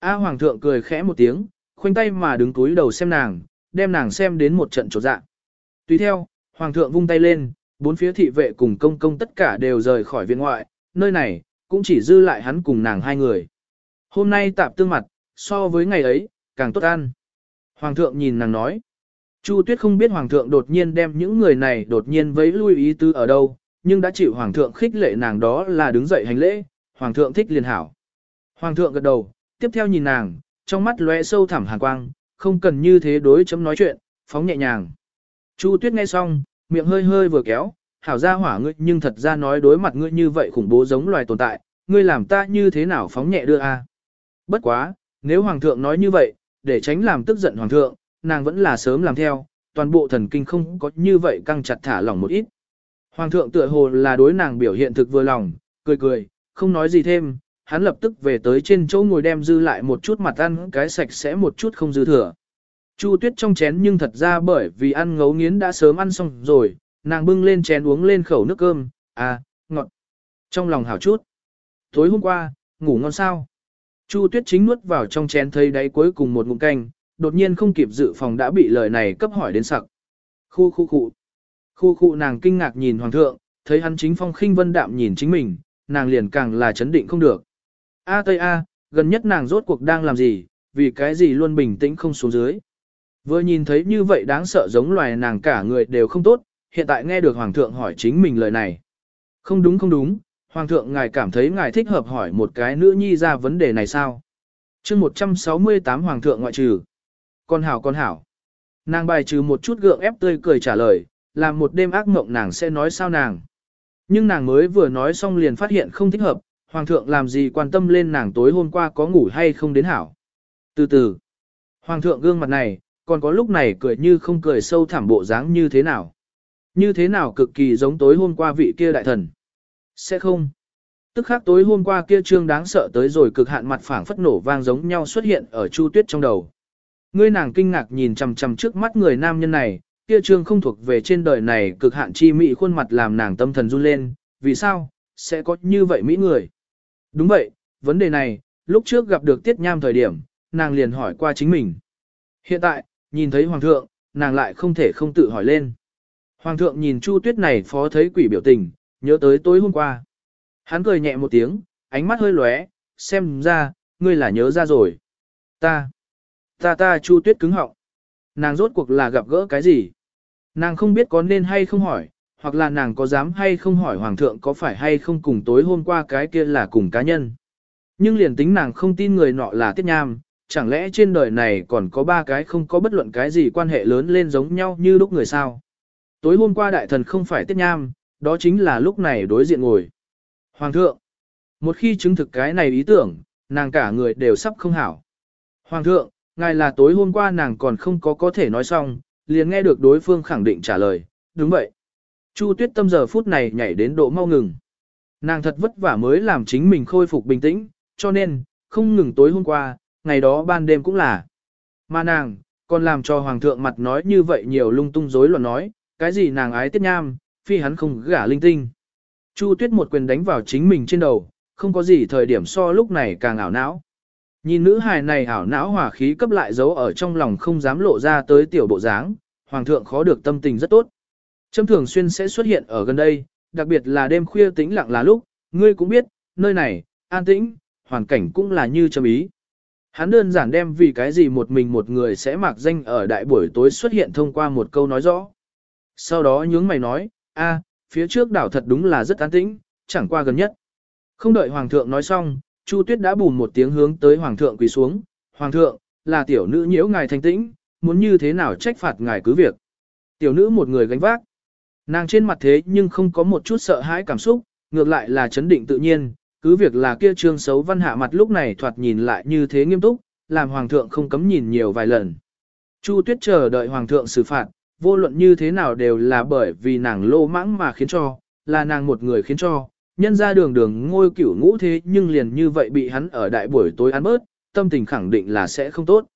A hoàng thượng cười khẽ một tiếng, khoanh tay mà đứng túi đầu xem nàng, đem nàng xem đến một trận trột dạ. Tùy theo, hoàng thượng vung tay lên, bốn phía thị vệ cùng công công tất cả đều rời khỏi viện ngoại, nơi này, cũng chỉ dư lại hắn cùng nàng hai người. Hôm nay tạp tương mặt, so với ngày ấy, càng tốt ăn. Hoàng thượng nhìn nàng nói. Chu Tuyết không biết Hoàng thượng đột nhiên đem những người này đột nhiên vấy lui ý tứ ở đâu, nhưng đã chịu Hoàng thượng khích lệ nàng đó là đứng dậy hành lễ, Hoàng thượng thích liền hảo. Hoàng thượng gật đầu, tiếp theo nhìn nàng, trong mắt lóe sâu thẳm hàn quang, không cần như thế đối chấm nói chuyện, phóng nhẹ nhàng. Chu Tuyết nghe xong, miệng hơi hơi vừa kéo, hảo ra hỏa ngươi nhưng thật ra nói đối mặt ngươi như vậy khủng bố giống loài tồn tại, ngươi làm ta như thế nào phóng nhẹ đưa a? Bất quá, nếu Hoàng thượng nói như vậy, để tránh làm tức giận Hoàng thượng, nàng vẫn là sớm làm theo, toàn bộ thần kinh không có như vậy căng chặt thả lỏng một ít. Hoàng thượng tựa hồ là đối nàng biểu hiện thực vừa lòng, cười cười, không nói gì thêm, hắn lập tức về tới trên chỗ ngồi đem dư lại một chút mặt ăn cái sạch sẽ một chút không dư thừa. Chu tuyết trong chén nhưng thật ra bởi vì ăn ngấu nghiến đã sớm ăn xong rồi, nàng bưng lên chén uống lên khẩu nước cơm, à, ngọt. Trong lòng hảo chút. Tối hôm qua, ngủ ngon sao. Chu tuyết chính nuốt vào trong chén thấy đáy cuối cùng một ngụm canh, đột nhiên không kịp dự phòng đã bị lời này cấp hỏi đến sặc. Khu khu khu. Khu khu nàng kinh ngạc nhìn hoàng thượng, thấy hắn chính phong khinh vân đạm nhìn chính mình, nàng liền càng là chấn định không được. A Tây A, gần nhất nàng rốt cuộc đang làm gì, vì cái gì luôn bình tĩnh không xuống dưới. Vừa nhìn thấy như vậy đáng sợ giống loài nàng cả người đều không tốt, hiện tại nghe được Hoàng thượng hỏi chính mình lời này. Không đúng không đúng, Hoàng thượng ngài cảm thấy ngài thích hợp hỏi một cái nữ nhi ra vấn đề này sao? chương 168 Hoàng thượng ngoại trừ. Con hảo con hảo. Nàng bài trừ một chút gượng ép tươi cười trả lời, làm một đêm ác mộng nàng sẽ nói sao nàng. Nhưng nàng mới vừa nói xong liền phát hiện không thích hợp, Hoàng thượng làm gì quan tâm lên nàng tối hôm qua có ngủ hay không đến hảo. Từ từ, Hoàng thượng gương mặt này, còn có lúc này cười như không cười sâu thẳm bộ dáng như thế nào. Như thế nào cực kỳ giống tối hôm qua vị kia đại thần. Sẽ không. Tức khác tối hôm qua kia trương đáng sợ tới rồi cực hạn mặt phảng phất nổ vang giống nhau xuất hiện ở Chu Tuyết trong đầu. Ngươi nàng kinh ngạc nhìn chằm chằm trước mắt người nam nhân này, kia trương không thuộc về trên đời này cực hạn chi mỹ khuôn mặt làm nàng tâm thần run lên, vì sao, sẽ có như vậy mỹ người. Đúng vậy, vấn đề này, lúc trước gặp được Tiết Nham thời điểm, nàng liền hỏi qua chính mình. Hiện tại, nhìn thấy Hoàng thượng, nàng lại không thể không tự hỏi lên. Hoàng thượng nhìn Chu Tuyết này phó thấy quỷ biểu tình, nhớ tới tối hôm qua. Hắn cười nhẹ một tiếng, ánh mắt hơi lóe, xem ra, ngươi là nhớ ra rồi. Ta, ta ta Chu Tuyết cứng họng. Nàng rốt cuộc là gặp gỡ cái gì? Nàng không biết có nên hay không hỏi, hoặc là nàng có dám hay không hỏi Hoàng thượng có phải hay không cùng tối hôm qua cái kia là cùng cá nhân. Nhưng liền tính nàng không tin người nọ là Tiết Nham, chẳng lẽ trên đời này còn có ba cái không có bất luận cái gì quan hệ lớn lên giống nhau như lúc người sao? Tối hôm qua đại thần không phải Tiết Nham, đó chính là lúc này đối diện ngồi. Hoàng thượng, một khi chứng thực cái này ý tưởng, nàng cả người đều sắp không hảo. Hoàng thượng, ngài là tối hôm qua nàng còn không có có thể nói xong, liền nghe được đối phương khẳng định trả lời, đúng vậy. Chu tuyết tâm giờ phút này nhảy đến độ mau ngừng. Nàng thật vất vả mới làm chính mình khôi phục bình tĩnh, cho nên, không ngừng tối hôm qua, ngày đó ban đêm cũng là. Mà nàng, còn làm cho hoàng thượng mặt nói như vậy nhiều lung tung rối loạn nói, cái gì nàng ái tiết nham, phi hắn không gả linh tinh. Chu tuyết một quyền đánh vào chính mình trên đầu, không có gì thời điểm so lúc này càng ảo não. Nhìn nữ hài này ảo não hỏa khí cấp lại giấu ở trong lòng không dám lộ ra tới tiểu bộ dáng, hoàng thượng khó được tâm tình rất tốt châm thường xuyên sẽ xuất hiện ở gần đây, đặc biệt là đêm khuya tĩnh lặng là lúc, ngươi cũng biết, nơi này, an tĩnh, hoàn cảnh cũng là như châm ý. Hắn đơn giản đem vì cái gì một mình một người sẽ mặc danh ở đại buổi tối xuất hiện thông qua một câu nói rõ. Sau đó nhướng mày nói, a, phía trước đảo thật đúng là rất an tĩnh, chẳng qua gần nhất. Không đợi hoàng thượng nói xong, Chu Tuyết đã bùn một tiếng hướng tới hoàng thượng quỳ xuống, "Hoàng thượng, là tiểu nữ nhiễu ngài thanh tĩnh, muốn như thế nào trách phạt ngài cứ việc." Tiểu nữ một người gánh vác. Nàng trên mặt thế nhưng không có một chút sợ hãi cảm xúc, ngược lại là chấn định tự nhiên, cứ việc là kia trương xấu văn hạ mặt lúc này thoạt nhìn lại như thế nghiêm túc, làm hoàng thượng không cấm nhìn nhiều vài lần. Chu Tuyết chờ đợi hoàng thượng xử phạt, vô luận như thế nào đều là bởi vì nàng lô mãng mà khiến cho, là nàng một người khiến cho, nhân ra đường đường ngôi cửu ngũ thế nhưng liền như vậy bị hắn ở đại buổi tối ăn bớt, tâm tình khẳng định là sẽ không tốt.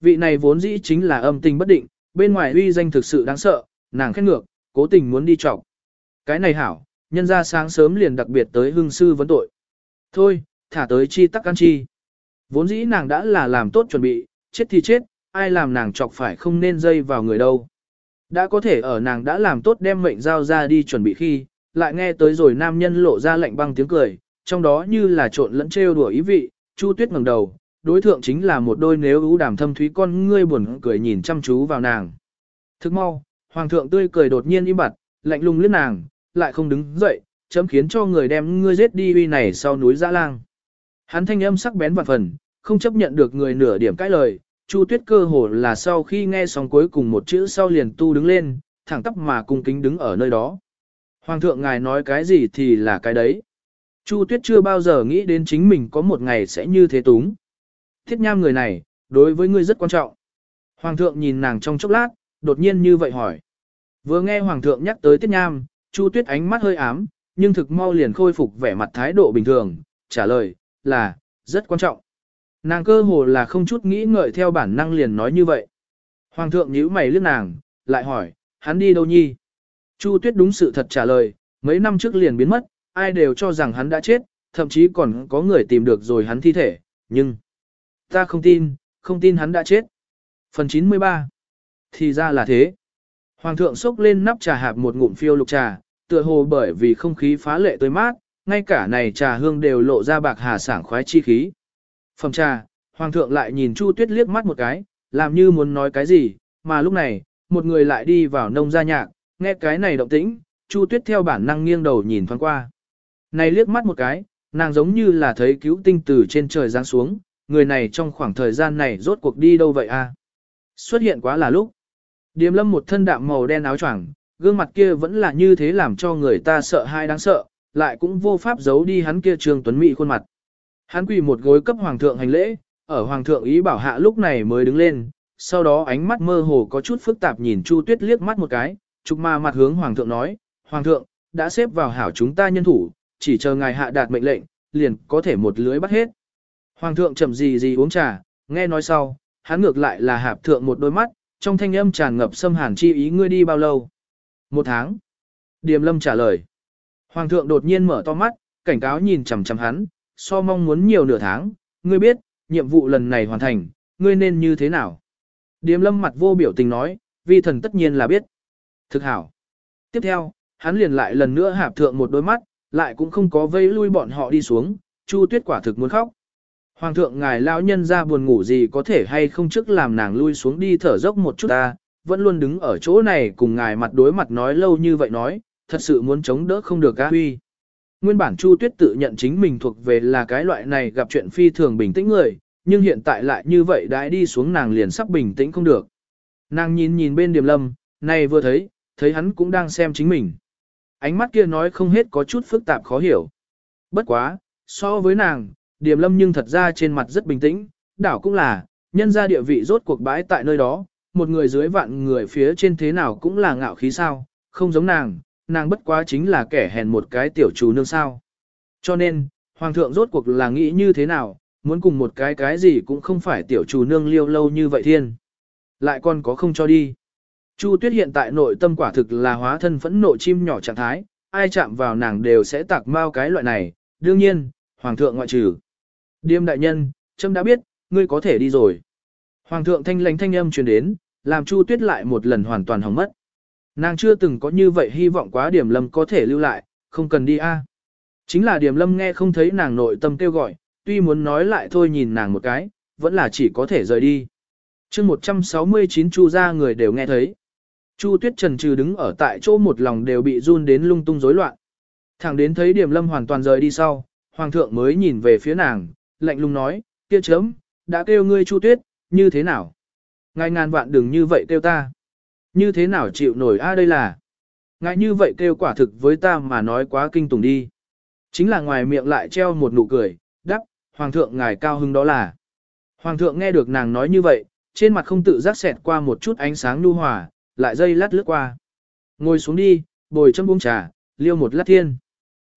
Vị này vốn dĩ chính là âm tình bất định, bên ngoài uy danh thực sự đáng sợ, nàng khét ngược, cố tình muốn đi trọc. Cái này hảo, nhân ra sáng sớm liền đặc biệt tới hương sư vấn tội. Thôi, thả tới chi tắc ăn chi. Vốn dĩ nàng đã là làm tốt chuẩn bị, chết thì chết, ai làm nàng chọc phải không nên dây vào người đâu. Đã có thể ở nàng đã làm tốt đem mệnh giao ra đi chuẩn bị khi, lại nghe tới rồi nam nhân lộ ra lạnh băng tiếng cười, trong đó như là trộn lẫn trêu đùa ý vị, Chu Tuyết ngẩng đầu, đối thượng chính là một đôi nếu ưu đàm thâm thúy con ngươi buồn cười nhìn chăm chú vào nàng. Thức mau, hoàng thượng tươi cười đột nhiên im bặt, lạnh lùng liếc nàng, lại không đứng dậy, chấm khiến cho người đem ngươi giết đi uy này sau núi dã lang. Hắn thanh âm sắc bén vạn phần, không chấp nhận được người nửa điểm cãi lời, Chu Tuyết cơ hồ là sau khi nghe xong cuối cùng một chữ sau liền tu đứng lên, thẳng tắp mà cung kính đứng ở nơi đó. Hoàng thượng ngài nói cái gì thì là cái đấy. Chu Tuyết chưa bao giờ nghĩ đến chính mình có một ngày sẽ như thế túng. Thiết nham người này, đối với ngươi rất quan trọng. Hoàng thượng nhìn nàng trong chốc lát, đột nhiên như vậy hỏi. Vừa nghe Hoàng thượng nhắc tới Tiết Nham, Chu Tuyết ánh mắt hơi ám, nhưng thực mau liền khôi phục vẻ mặt thái độ bình thường, trả lời, là, rất quan trọng. Nàng cơ hồ là không chút nghĩ ngợi theo bản năng liền nói như vậy. Hoàng thượng nhíu mày liếc nàng, lại hỏi, hắn đi đâu nhi? Chu Tuyết đúng sự thật trả lời, mấy năm trước liền biến mất, ai đều cho rằng hắn đã chết, thậm chí còn có người tìm được rồi hắn thi thể, nhưng... Ta không tin, không tin hắn đã chết. Phần 93 thì ra là thế. Hoàng thượng xốc lên nắp trà hạp một ngụm phiêu lục trà, tựa hồ bởi vì không khí phá lệ tươi mát, ngay cả này trà hương đều lộ ra bạc hà sảng khoái chi khí. Phẩm trà, hoàng thượng lại nhìn Chu Tuyết liếc mắt một cái, làm như muốn nói cái gì, mà lúc này, một người lại đi vào nông gia nhạc, nghe cái này động tĩnh, Chu Tuyết theo bản năng nghiêng đầu nhìn thoáng qua. Này liếc mắt một cái, nàng giống như là thấy cứu tinh từ trên trời giáng xuống, người này trong khoảng thời gian này rốt cuộc đi đâu vậy a? Xuất hiện quá là lúc. Điềm lâm một thân đạm màu đen áo choàng, gương mặt kia vẫn là như thế làm cho người ta sợ hai đáng sợ, lại cũng vô pháp giấu đi hắn kia trường tuấn mỹ khuôn mặt. Hắn quỳ một gối cấp hoàng thượng hành lễ, ở hoàng thượng ý bảo hạ lúc này mới đứng lên, sau đó ánh mắt mơ hồ có chút phức tạp nhìn Chu Tuyết liếc mắt một cái, trục ma mặt hướng hoàng thượng nói, hoàng thượng, đã xếp vào hảo chúng ta nhân thủ, chỉ chờ ngài hạ đạt mệnh lệnh, liền có thể một lưới bắt hết. Hoàng thượng chậm gì gì uống trà, nghe nói sau, hắn ngược lại là hạp thượng một đôi mắt, trong thanh âm tràn ngập xâm hàn chi ý ngươi đi bao lâu. Một tháng. Điềm lâm trả lời. Hoàng thượng đột nhiên mở to mắt, cảnh cáo nhìn chằm chằm hắn, so mong muốn nhiều nửa tháng, ngươi biết, nhiệm vụ lần này hoàn thành, ngươi nên như thế nào. Điềm lâm mặt vô biểu tình nói, vi thần tất nhiên là biết. Thực hảo. Tiếp theo, hắn liền lại lần nữa hạp thượng một đôi mắt, lại cũng không có vây lui bọn họ đi xuống, Chu Tuyết quả thực muốn khóc. Hoàng thượng ngài lão nhân ra buồn ngủ gì có thể hay không trước làm nàng lui xuống đi thở dốc một chút ta, vẫn luôn đứng ở chỗ này cùng ngài mặt đối mặt nói lâu như vậy nói, thật sự muốn chống đỡ không được ca huy. Nguyên bản Chu Tuyết tự nhận chính mình thuộc về là cái loại này gặp chuyện phi thường bình tĩnh người, nhưng hiện tại lại như vậy đãi đi xuống nàng liền sắp bình tĩnh không được. Nàng nhìn nhìn bên điểm lâm, này vừa thấy, thấy hắn cũng đang xem chính mình. Ánh mắt kia nói không hết có chút phức tạp khó hiểu. Bất quá, so với nàng, Điềm lâm nhưng thật ra trên mặt rất bình tĩnh, đảo cũng là, nhân ra địa vị rốt cuộc bãi tại nơi đó, một người dưới vạn người phía trên thế nào cũng là ngạo khí sao, không giống nàng, nàng bất quá chính là kẻ hèn một cái tiểu chủ nương sao. Cho nên, hoàng thượng rốt cuộc là nghĩ như thế nào, muốn cùng một cái cái gì cũng không phải tiểu chủ nương liêu lâu như vậy thiên. Lại còn có không cho đi. Chu tuyết hiện tại nội tâm quả thực là hóa thân phẫn nộ chim nhỏ trạng thái, ai chạm vào nàng đều sẽ tạc mau cái loại này, đương nhiên, hoàng thượng ngoại trừ. Điềm đại nhân, trâm đã biết, ngươi có thể đi rồi. Hoàng thượng thanh lãnh thanh âm truyền đến, làm Chu Tuyết lại một lần hoàn toàn hỏng mất. Nàng chưa từng có như vậy hy vọng quá điểm lâm có thể lưu lại, không cần đi a. À. Chính là điểm lâm nghe không thấy nàng nội tâm kêu gọi, tuy muốn nói lại thôi nhìn nàng một cái, vẫn là chỉ có thể rời đi. chương 169 Chu gia người đều nghe thấy. Chu Tuyết trần trừ đứng ở tại chỗ một lòng đều bị run đến lung tung rối loạn. Thẳng đến thấy điểm lâm hoàn toàn rời đi sau, Hoàng thượng mới nhìn về phía nàng, lạnh lùng nói, kia chấm, đã kêu ngươi Chu Tuyết, như thế nào? Ngài ngàn vạn đừng như vậy kêu ta. Như thế nào chịu nổi a đây là? Ngài như vậy kêu quả thực với ta mà nói quá kinh tủng đi. Chính là ngoài miệng lại treo một nụ cười, Đắc, hoàng thượng ngài cao hưng đó là. Hoàng thượng nghe được nàng nói như vậy, trên mặt không tự giác xẹt qua một chút ánh sáng nhu hòa, lại dây lát lướt qua. Ngồi xuống đi, bồi châm buông trà, liêu một lát thiên.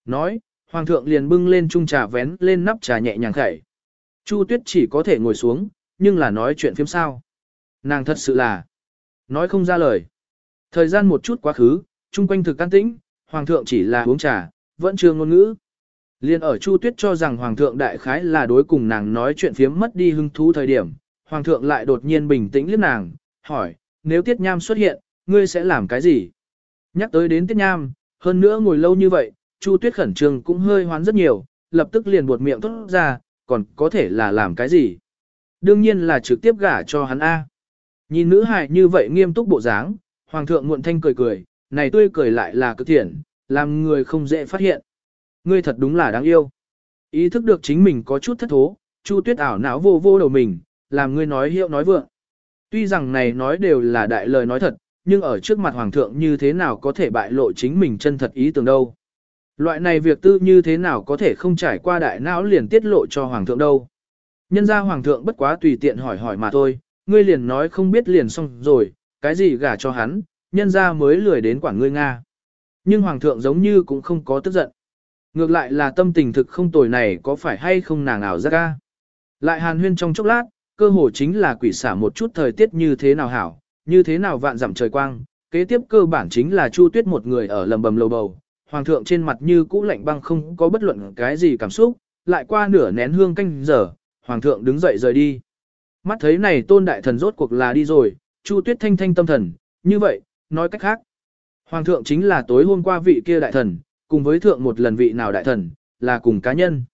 Nói, Hoàng thượng liền bưng lên chung trà vén lên nắp trà nhẹ nhàng khẩy. Chu Tuyết chỉ có thể ngồi xuống, nhưng là nói chuyện phiếm sao. Nàng thật sự là nói không ra lời. Thời gian một chút quá khứ, chung quanh thực can tĩnh, hoàng thượng chỉ là uống trà, vẫn chưa ngôn ngữ. Liên ở Chu Tuyết cho rằng Hoàng thượng đại khái là đối cùng nàng nói chuyện phiếm mất đi hứng thú thời điểm, Hoàng thượng lại đột nhiên bình tĩnh liếc nàng, hỏi, nếu Tiết Nham xuất hiện, ngươi sẽ làm cái gì? Nhắc tới đến Tiết Nham, hơn nữa ngồi lâu như vậy, Chu Tuyết khẩn trương cũng hơi hoán rất nhiều, lập tức liền buột miệng thốt ra, còn có thể là làm cái gì? Đương nhiên là trực tiếp gả cho hắn A. Nhìn nữ hài như vậy nghiêm túc bộ dáng, Hoàng thượng muộn thanh cười cười, này tươi cười lại là cực thiện, làm người không dễ phát hiện. Ngươi thật đúng là đáng yêu. Ý thức được chính mình có chút thất thố, Chu Tuyết ảo não vô vô đầu mình, làm ngươi nói hiệu nói vượng. Tuy rằng này nói đều là đại lời nói thật, nhưng ở trước mặt hoàng thượng như thế nào có thể bại lộ chính mình chân thật ý tưởng đâu. Loại này việc tư như thế nào có thể không trải qua đại não liền tiết lộ cho hoàng thượng đâu. Nhân ra hoàng thượng bất quá tùy tiện hỏi hỏi mà thôi, ngươi liền nói không biết liền xong rồi, cái gì gả cho hắn, nhân ra mới lười đến quản ngươi Nga. Nhưng hoàng thượng giống như cũng không có tức giận. Ngược lại là tâm tình thực không tồi này có phải hay không nàng ảo ra ca. Lại hàn huyên trong chốc lát, cơ hồ chính là quỷ xả một chút thời tiết như thế nào hảo, như thế nào vạn dặm trời quang, kế tiếp cơ bản chính là Chu Tuyết một người ở lầm bầm lầu bầu, hoàng thượng trên mặt như cũ lạnh băng không có bất luận cái gì cảm xúc, lại qua nửa nén hương canh giờ, hoàng thượng đứng dậy rời đi. Mắt thấy này tôn đại thần rốt cuộc là đi rồi, Chu Tuyết thanh thanh tâm thần, như vậy, nói cách khác. Hoàng thượng chính là tối hôm qua vị kia đại thần, cùng với thượng một lần vị nào đại thần, là cùng cá nhân.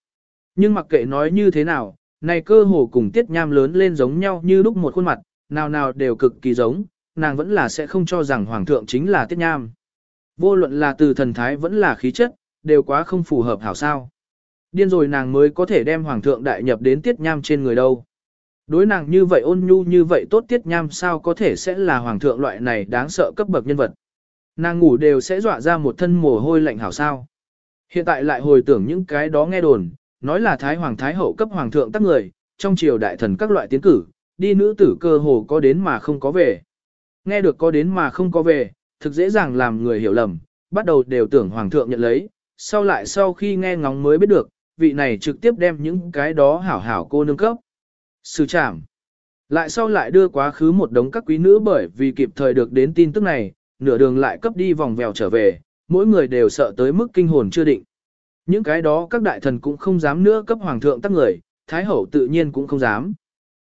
Nhưng mặc kệ nói như thế nào, này cơ hồ cùng tiết nham lớn lên giống nhau như lúc một khuôn mặt, nào nào đều cực kỳ giống, nàng vẫn là sẽ không cho rằng hoàng thượng chính là tiết nham. Vô luận là từ thần thái vẫn là khí chất, đều quá không phù hợp hảo sao. Điên rồi nàng mới có thể đem hoàng thượng đại nhập đến tiết nham trên người đâu. Đối nàng như vậy ôn nhu như vậy tốt tiết nham sao có thể sẽ là hoàng thượng loại này đáng sợ cấp bậc nhân vật. Nàng ngủ đều sẽ dọa ra một thân mồ hôi lạnh hảo sao. Hiện tại lại hồi tưởng những cái đó nghe đồn, nói là Thái Hoàng Thái Hậu cấp Hoàng thượng tắc người, trong triều đại thần các loại tiến cử, đi nữ tử cơ hồ có đến mà không có về. Nghe được có đến mà không có về, thực dễ dàng làm người hiểu lầm, bắt đầu đều tưởng Hoàng thượng nhận lấy, sau lại sau khi nghe ngóng mới biết được, vị này trực tiếp đem những cái đó hảo hảo cô nương cấp. Sư trảm. Lại sau lại đưa quá khứ một đống các quý nữ bởi vì kịp thời được đến tin tức này, nửa đường lại cấp đi vòng vèo trở về, mỗi người đều sợ tới mức kinh hồn chưa định. Những cái đó các đại thần cũng không dám nữa cấp hoàng thượng tắc người, thái hậu tự nhiên cũng không dám.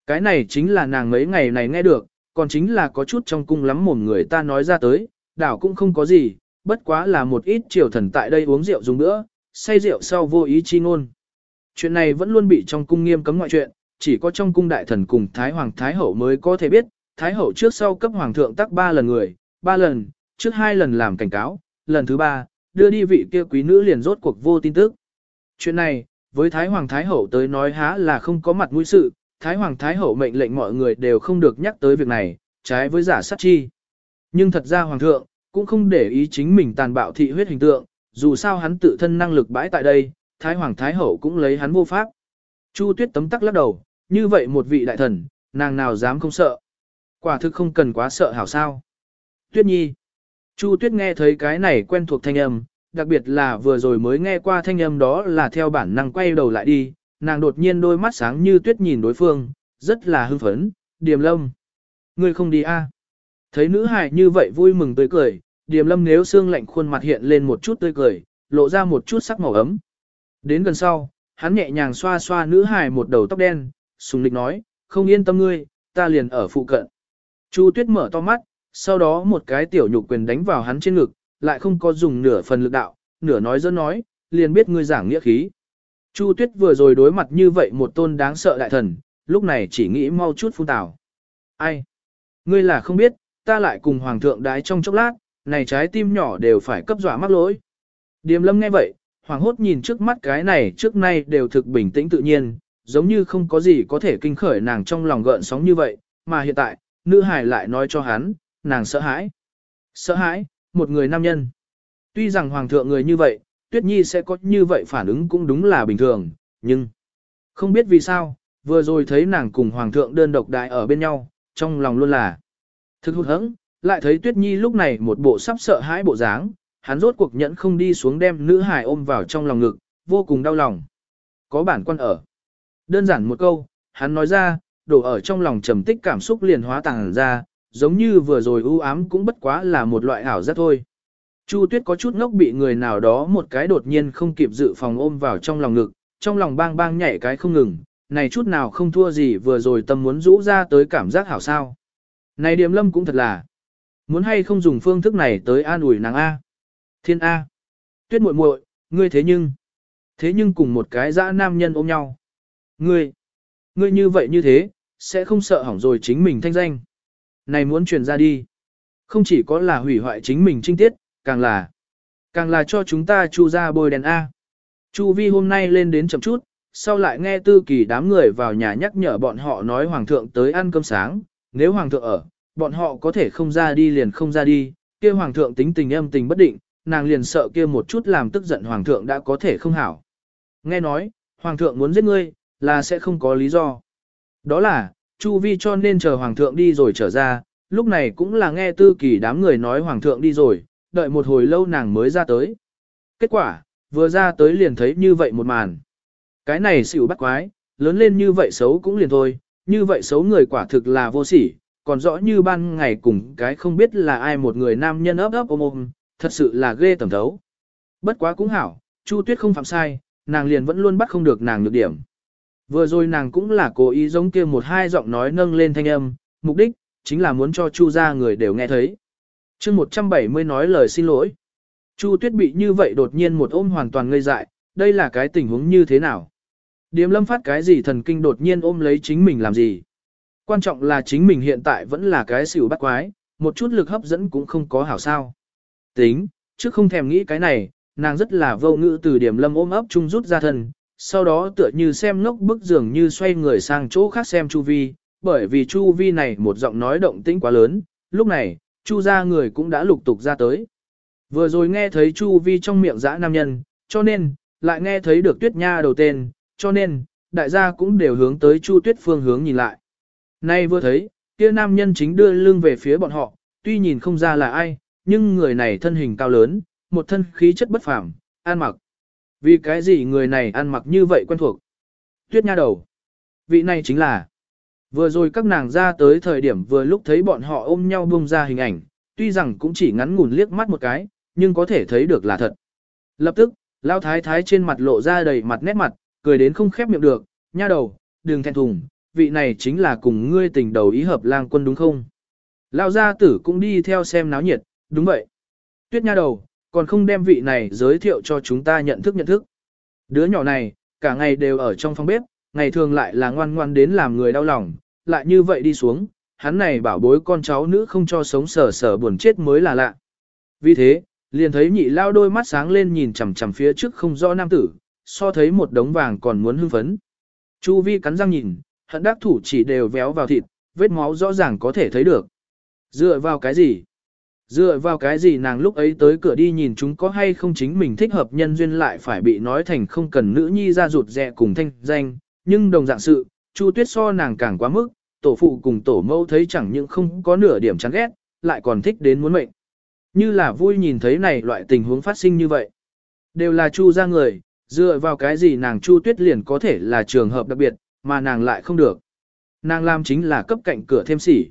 Cái này chính là nàng mấy ngày này nghe được, còn chính là có chút trong cung lắm mồm người ta nói ra tới, đảo cũng không có gì, bất quá là một ít triều thần tại đây uống rượu dùng nữa, say rượu sau vô ý chi ngôn. Chuyện này vẫn luôn bị trong cung nghiêm cấm ngoại chuyện, chỉ có trong cung đại thần cùng Thái Hoàng Thái Hậu mới có thể biết, Thái Hậu trước sau cấp Hoàng thượng tắc ba lần người, ba lần, trước hai lần làm cảnh cáo, lần thứ ba, đưa đi vị kia quý nữ liền rốt cuộc vô tin tức. Chuyện này, với Thái Hoàng Thái Hậu tới nói há là không có mặt mũi sự, Thái Hoàng Thái Hậu mệnh lệnh mọi người đều không được nhắc tới việc này, trái với giả sát chi. Nhưng thật ra Hoàng thượng, cũng không để ý chính mình tàn bạo thị huyết hình tượng, dù sao hắn tự thân năng lực bãi tại đây, Thái Hoàng Thái Hậu cũng lấy hắn vô pháp. Chu Tuyết tấm tắc lắc đầu, như vậy một vị đại thần, nàng nào dám không sợ. Quả thực không cần quá sợ hảo sao. Tuyết Nhi. Chu Tuyết nghe thấy cái này quen thuộc thanh âm, đặc biệt là vừa rồi mới nghe qua thanh âm đó là theo bản năng quay đầu lại đi, nàng đột nhiên đôi mắt sáng như tuyết nhìn đối phương, rất là hưng phấn, điềm lâm. Ngươi không đi a? À? Thấy nữ hài như vậy vui mừng tươi cười, điềm lâm nếu xương lạnh khuôn mặt hiện lên một chút tươi cười, lộ ra một chút sắc màu ấm. Đến gần sau, hắn nhẹ nhàng xoa xoa nữ hài một đầu tóc đen, sùng lịch nói, không yên tâm ngươi, ta liền ở phụ cận. Chu tuyết mở to mắt, sau đó một cái tiểu nhục quyền đánh vào hắn trên ngực, lại không có dùng nửa phần lực đạo, nửa nói dẫn nói, liền biết ngươi giảng nghĩa khí. Chu tuyết vừa rồi đối mặt như vậy một tôn đáng sợ đại thần, lúc này chỉ nghĩ mau chút phun tào. Ai? Ngươi là không biết, ta lại cùng hoàng thượng đái trong chốc lát, này trái tim nhỏ đều phải cấp dọa mắc lỗi. Điềm lâm nghe vậy, hoàng hốt nhìn trước mắt cái này trước nay đều thực bình tĩnh tự nhiên, giống như không có gì có thể kinh khởi nàng trong lòng gợn sóng như vậy, mà hiện tại, nữ hải lại nói cho hắn, nàng sợ hãi. Sợ hãi, một người nam nhân. Tuy rằng hoàng thượng người như vậy, Tuyết Nhi sẽ có như vậy phản ứng cũng đúng là bình thường, nhưng không biết vì sao, vừa rồi thấy nàng cùng hoàng thượng đơn độc đại ở bên nhau, trong lòng luôn là thực hụt hẫng, lại thấy Tuyết Nhi lúc này một bộ sắp sợ hãi bộ dáng, hắn rốt cuộc nhẫn không đi xuống đem nữ hài ôm vào trong lòng ngực, vô cùng đau lòng. Có bản quan ở. Đơn giản một câu, hắn nói ra, đổ ở trong lòng trầm tích cảm xúc liền hóa tàng ra, giống như vừa rồi ưu ám cũng bất quá là một loại ảo giác thôi. Chu Tuyết có chút ngốc bị người nào đó một cái đột nhiên không kịp dự phòng ôm vào trong lòng ngực, trong lòng bang bang nhảy cái không ngừng, này chút nào không thua gì vừa rồi tâm muốn rũ ra tới cảm giác hảo sao. Này Điềm Lâm cũng thật là, muốn hay không dùng phương thức này tới an ủi nàng A. Thiên A. Tuyết muội muội, ngươi thế nhưng, thế nhưng cùng một cái dã nam nhân ôm nhau. Ngươi, ngươi như vậy như thế, sẽ không sợ hỏng rồi chính mình thanh danh. Này muốn truyền ra đi. Không chỉ có là hủy hoại chính mình trinh tiết, càng là, càng là cho chúng ta chu ra bôi đèn A. Chu vi hôm nay lên đến chậm chút, sau lại nghe tư kỳ đám người vào nhà nhắc nhở bọn họ nói hoàng thượng tới ăn cơm sáng, nếu hoàng thượng ở, bọn họ có thể không ra đi liền không ra đi, kia hoàng thượng tính tình âm tình bất định, nàng liền sợ kia một chút làm tức giận hoàng thượng đã có thể không hảo. Nghe nói, hoàng thượng muốn giết ngươi, là sẽ không có lý do. Đó là, Chu Vi cho nên chờ hoàng thượng đi rồi trở ra, lúc này cũng là nghe tư kỳ đám người nói hoàng thượng đi rồi, đợi một hồi lâu nàng mới ra tới. Kết quả, vừa ra tới liền thấy như vậy một màn. Cái này xỉu bắt quái, lớn lên như vậy xấu cũng liền thôi, như vậy xấu người quả thực là vô sỉ, còn rõ như ban ngày cùng cái không biết là ai một người nam nhân ấp ấp ôm ôm, thật sự là ghê tầm thấu. Bất quá cũng hảo, Chu Tuyết không phạm sai, nàng liền vẫn luôn bắt không được nàng nhược điểm. Vừa rồi nàng cũng là cố ý giống kia một hai giọng nói nâng lên thanh âm, mục đích, chính là muốn cho Chu gia người đều nghe thấy. chương 170 nói lời xin lỗi. Chu Tuyết bị như vậy đột nhiên một ôm hoàn toàn ngây dại, đây là cái tình huống như thế nào? Điềm lâm phát cái gì thần kinh đột nhiên ôm lấy chính mình làm gì? Quan trọng là chính mình hiện tại vẫn là cái xỉu bắt quái, một chút lực hấp dẫn cũng không có hảo sao. Tính, trước không thèm nghĩ cái này, nàng rất là vô ngữ từ điểm lâm ôm ấp chung rút ra thân, sau đó tựa như xem ngốc bức dường như xoay người sang chỗ khác xem Chu Vi, bởi vì Chu Vi này một giọng nói động tĩnh quá lớn, lúc này, Chu ra người cũng đã lục tục ra tới. Vừa rồi nghe thấy Chu Vi trong miệng dã nam nhân, cho nên, lại nghe thấy được Tuyết Nha đầu tên, cho nên, đại gia cũng đều hướng tới Chu Tuyết phương hướng nhìn lại. Nay vừa thấy, kia nam nhân chính đưa lưng về phía bọn họ, tuy nhìn không ra là ai, nhưng người này thân hình cao lớn, một thân khí chất bất phàm, an mặc. Vì cái gì người này ăn mặc như vậy quen thuộc? Tuyết nha đầu. Vị này chính là. Vừa rồi các nàng ra tới thời điểm vừa lúc thấy bọn họ ôm nhau bung ra hình ảnh, tuy rằng cũng chỉ ngắn ngủn liếc mắt một cái, nhưng có thể thấy được là thật. Lập tức, lao thái thái trên mặt lộ ra đầy mặt nét mặt, cười đến không khép miệng được, nha đầu, đừng thẹn thùng, vị này chính là cùng ngươi tình đầu ý hợp lang quân đúng không? Lão gia tử cũng đi theo xem náo nhiệt, đúng vậy. Tuyết nha đầu, còn không đem vị này giới thiệu cho chúng ta nhận thức nhận thức. Đứa nhỏ này, cả ngày đều ở trong phòng bếp, ngày thường lại là ngoan ngoan đến làm người đau lòng, lại như vậy đi xuống, hắn này bảo bối con cháu nữ không cho sống sở sở buồn chết mới là lạ. Vì thế, liền thấy nhị lao đôi mắt sáng lên nhìn chằm chằm phía trước không rõ nam tử, so thấy một đống vàng còn muốn hưng phấn. Chu vi cắn răng nhìn, hận đắc thủ chỉ đều véo vào thịt, vết máu rõ ràng có thể thấy được. Dựa vào cái gì? Dựa vào cái gì nàng lúc ấy tới cửa đi nhìn chúng có hay không chính mình thích hợp nhân duyên lại phải bị nói thành không cần nữ nhi ra rụt rẹ cùng thanh danh, nhưng đồng dạng sự, Chu Tuyết so nàng càng quá mức, tổ phụ cùng tổ mẫu thấy chẳng những không có nửa điểm chán ghét, lại còn thích đến muốn mệnh. Như là vui nhìn thấy này loại tình huống phát sinh như vậy. Đều là Chu ra người, dựa vào cái gì nàng Chu Tuyết liền có thể là trường hợp đặc biệt, mà nàng lại không được. Nàng làm chính là cấp cạnh cửa thêm sỉ.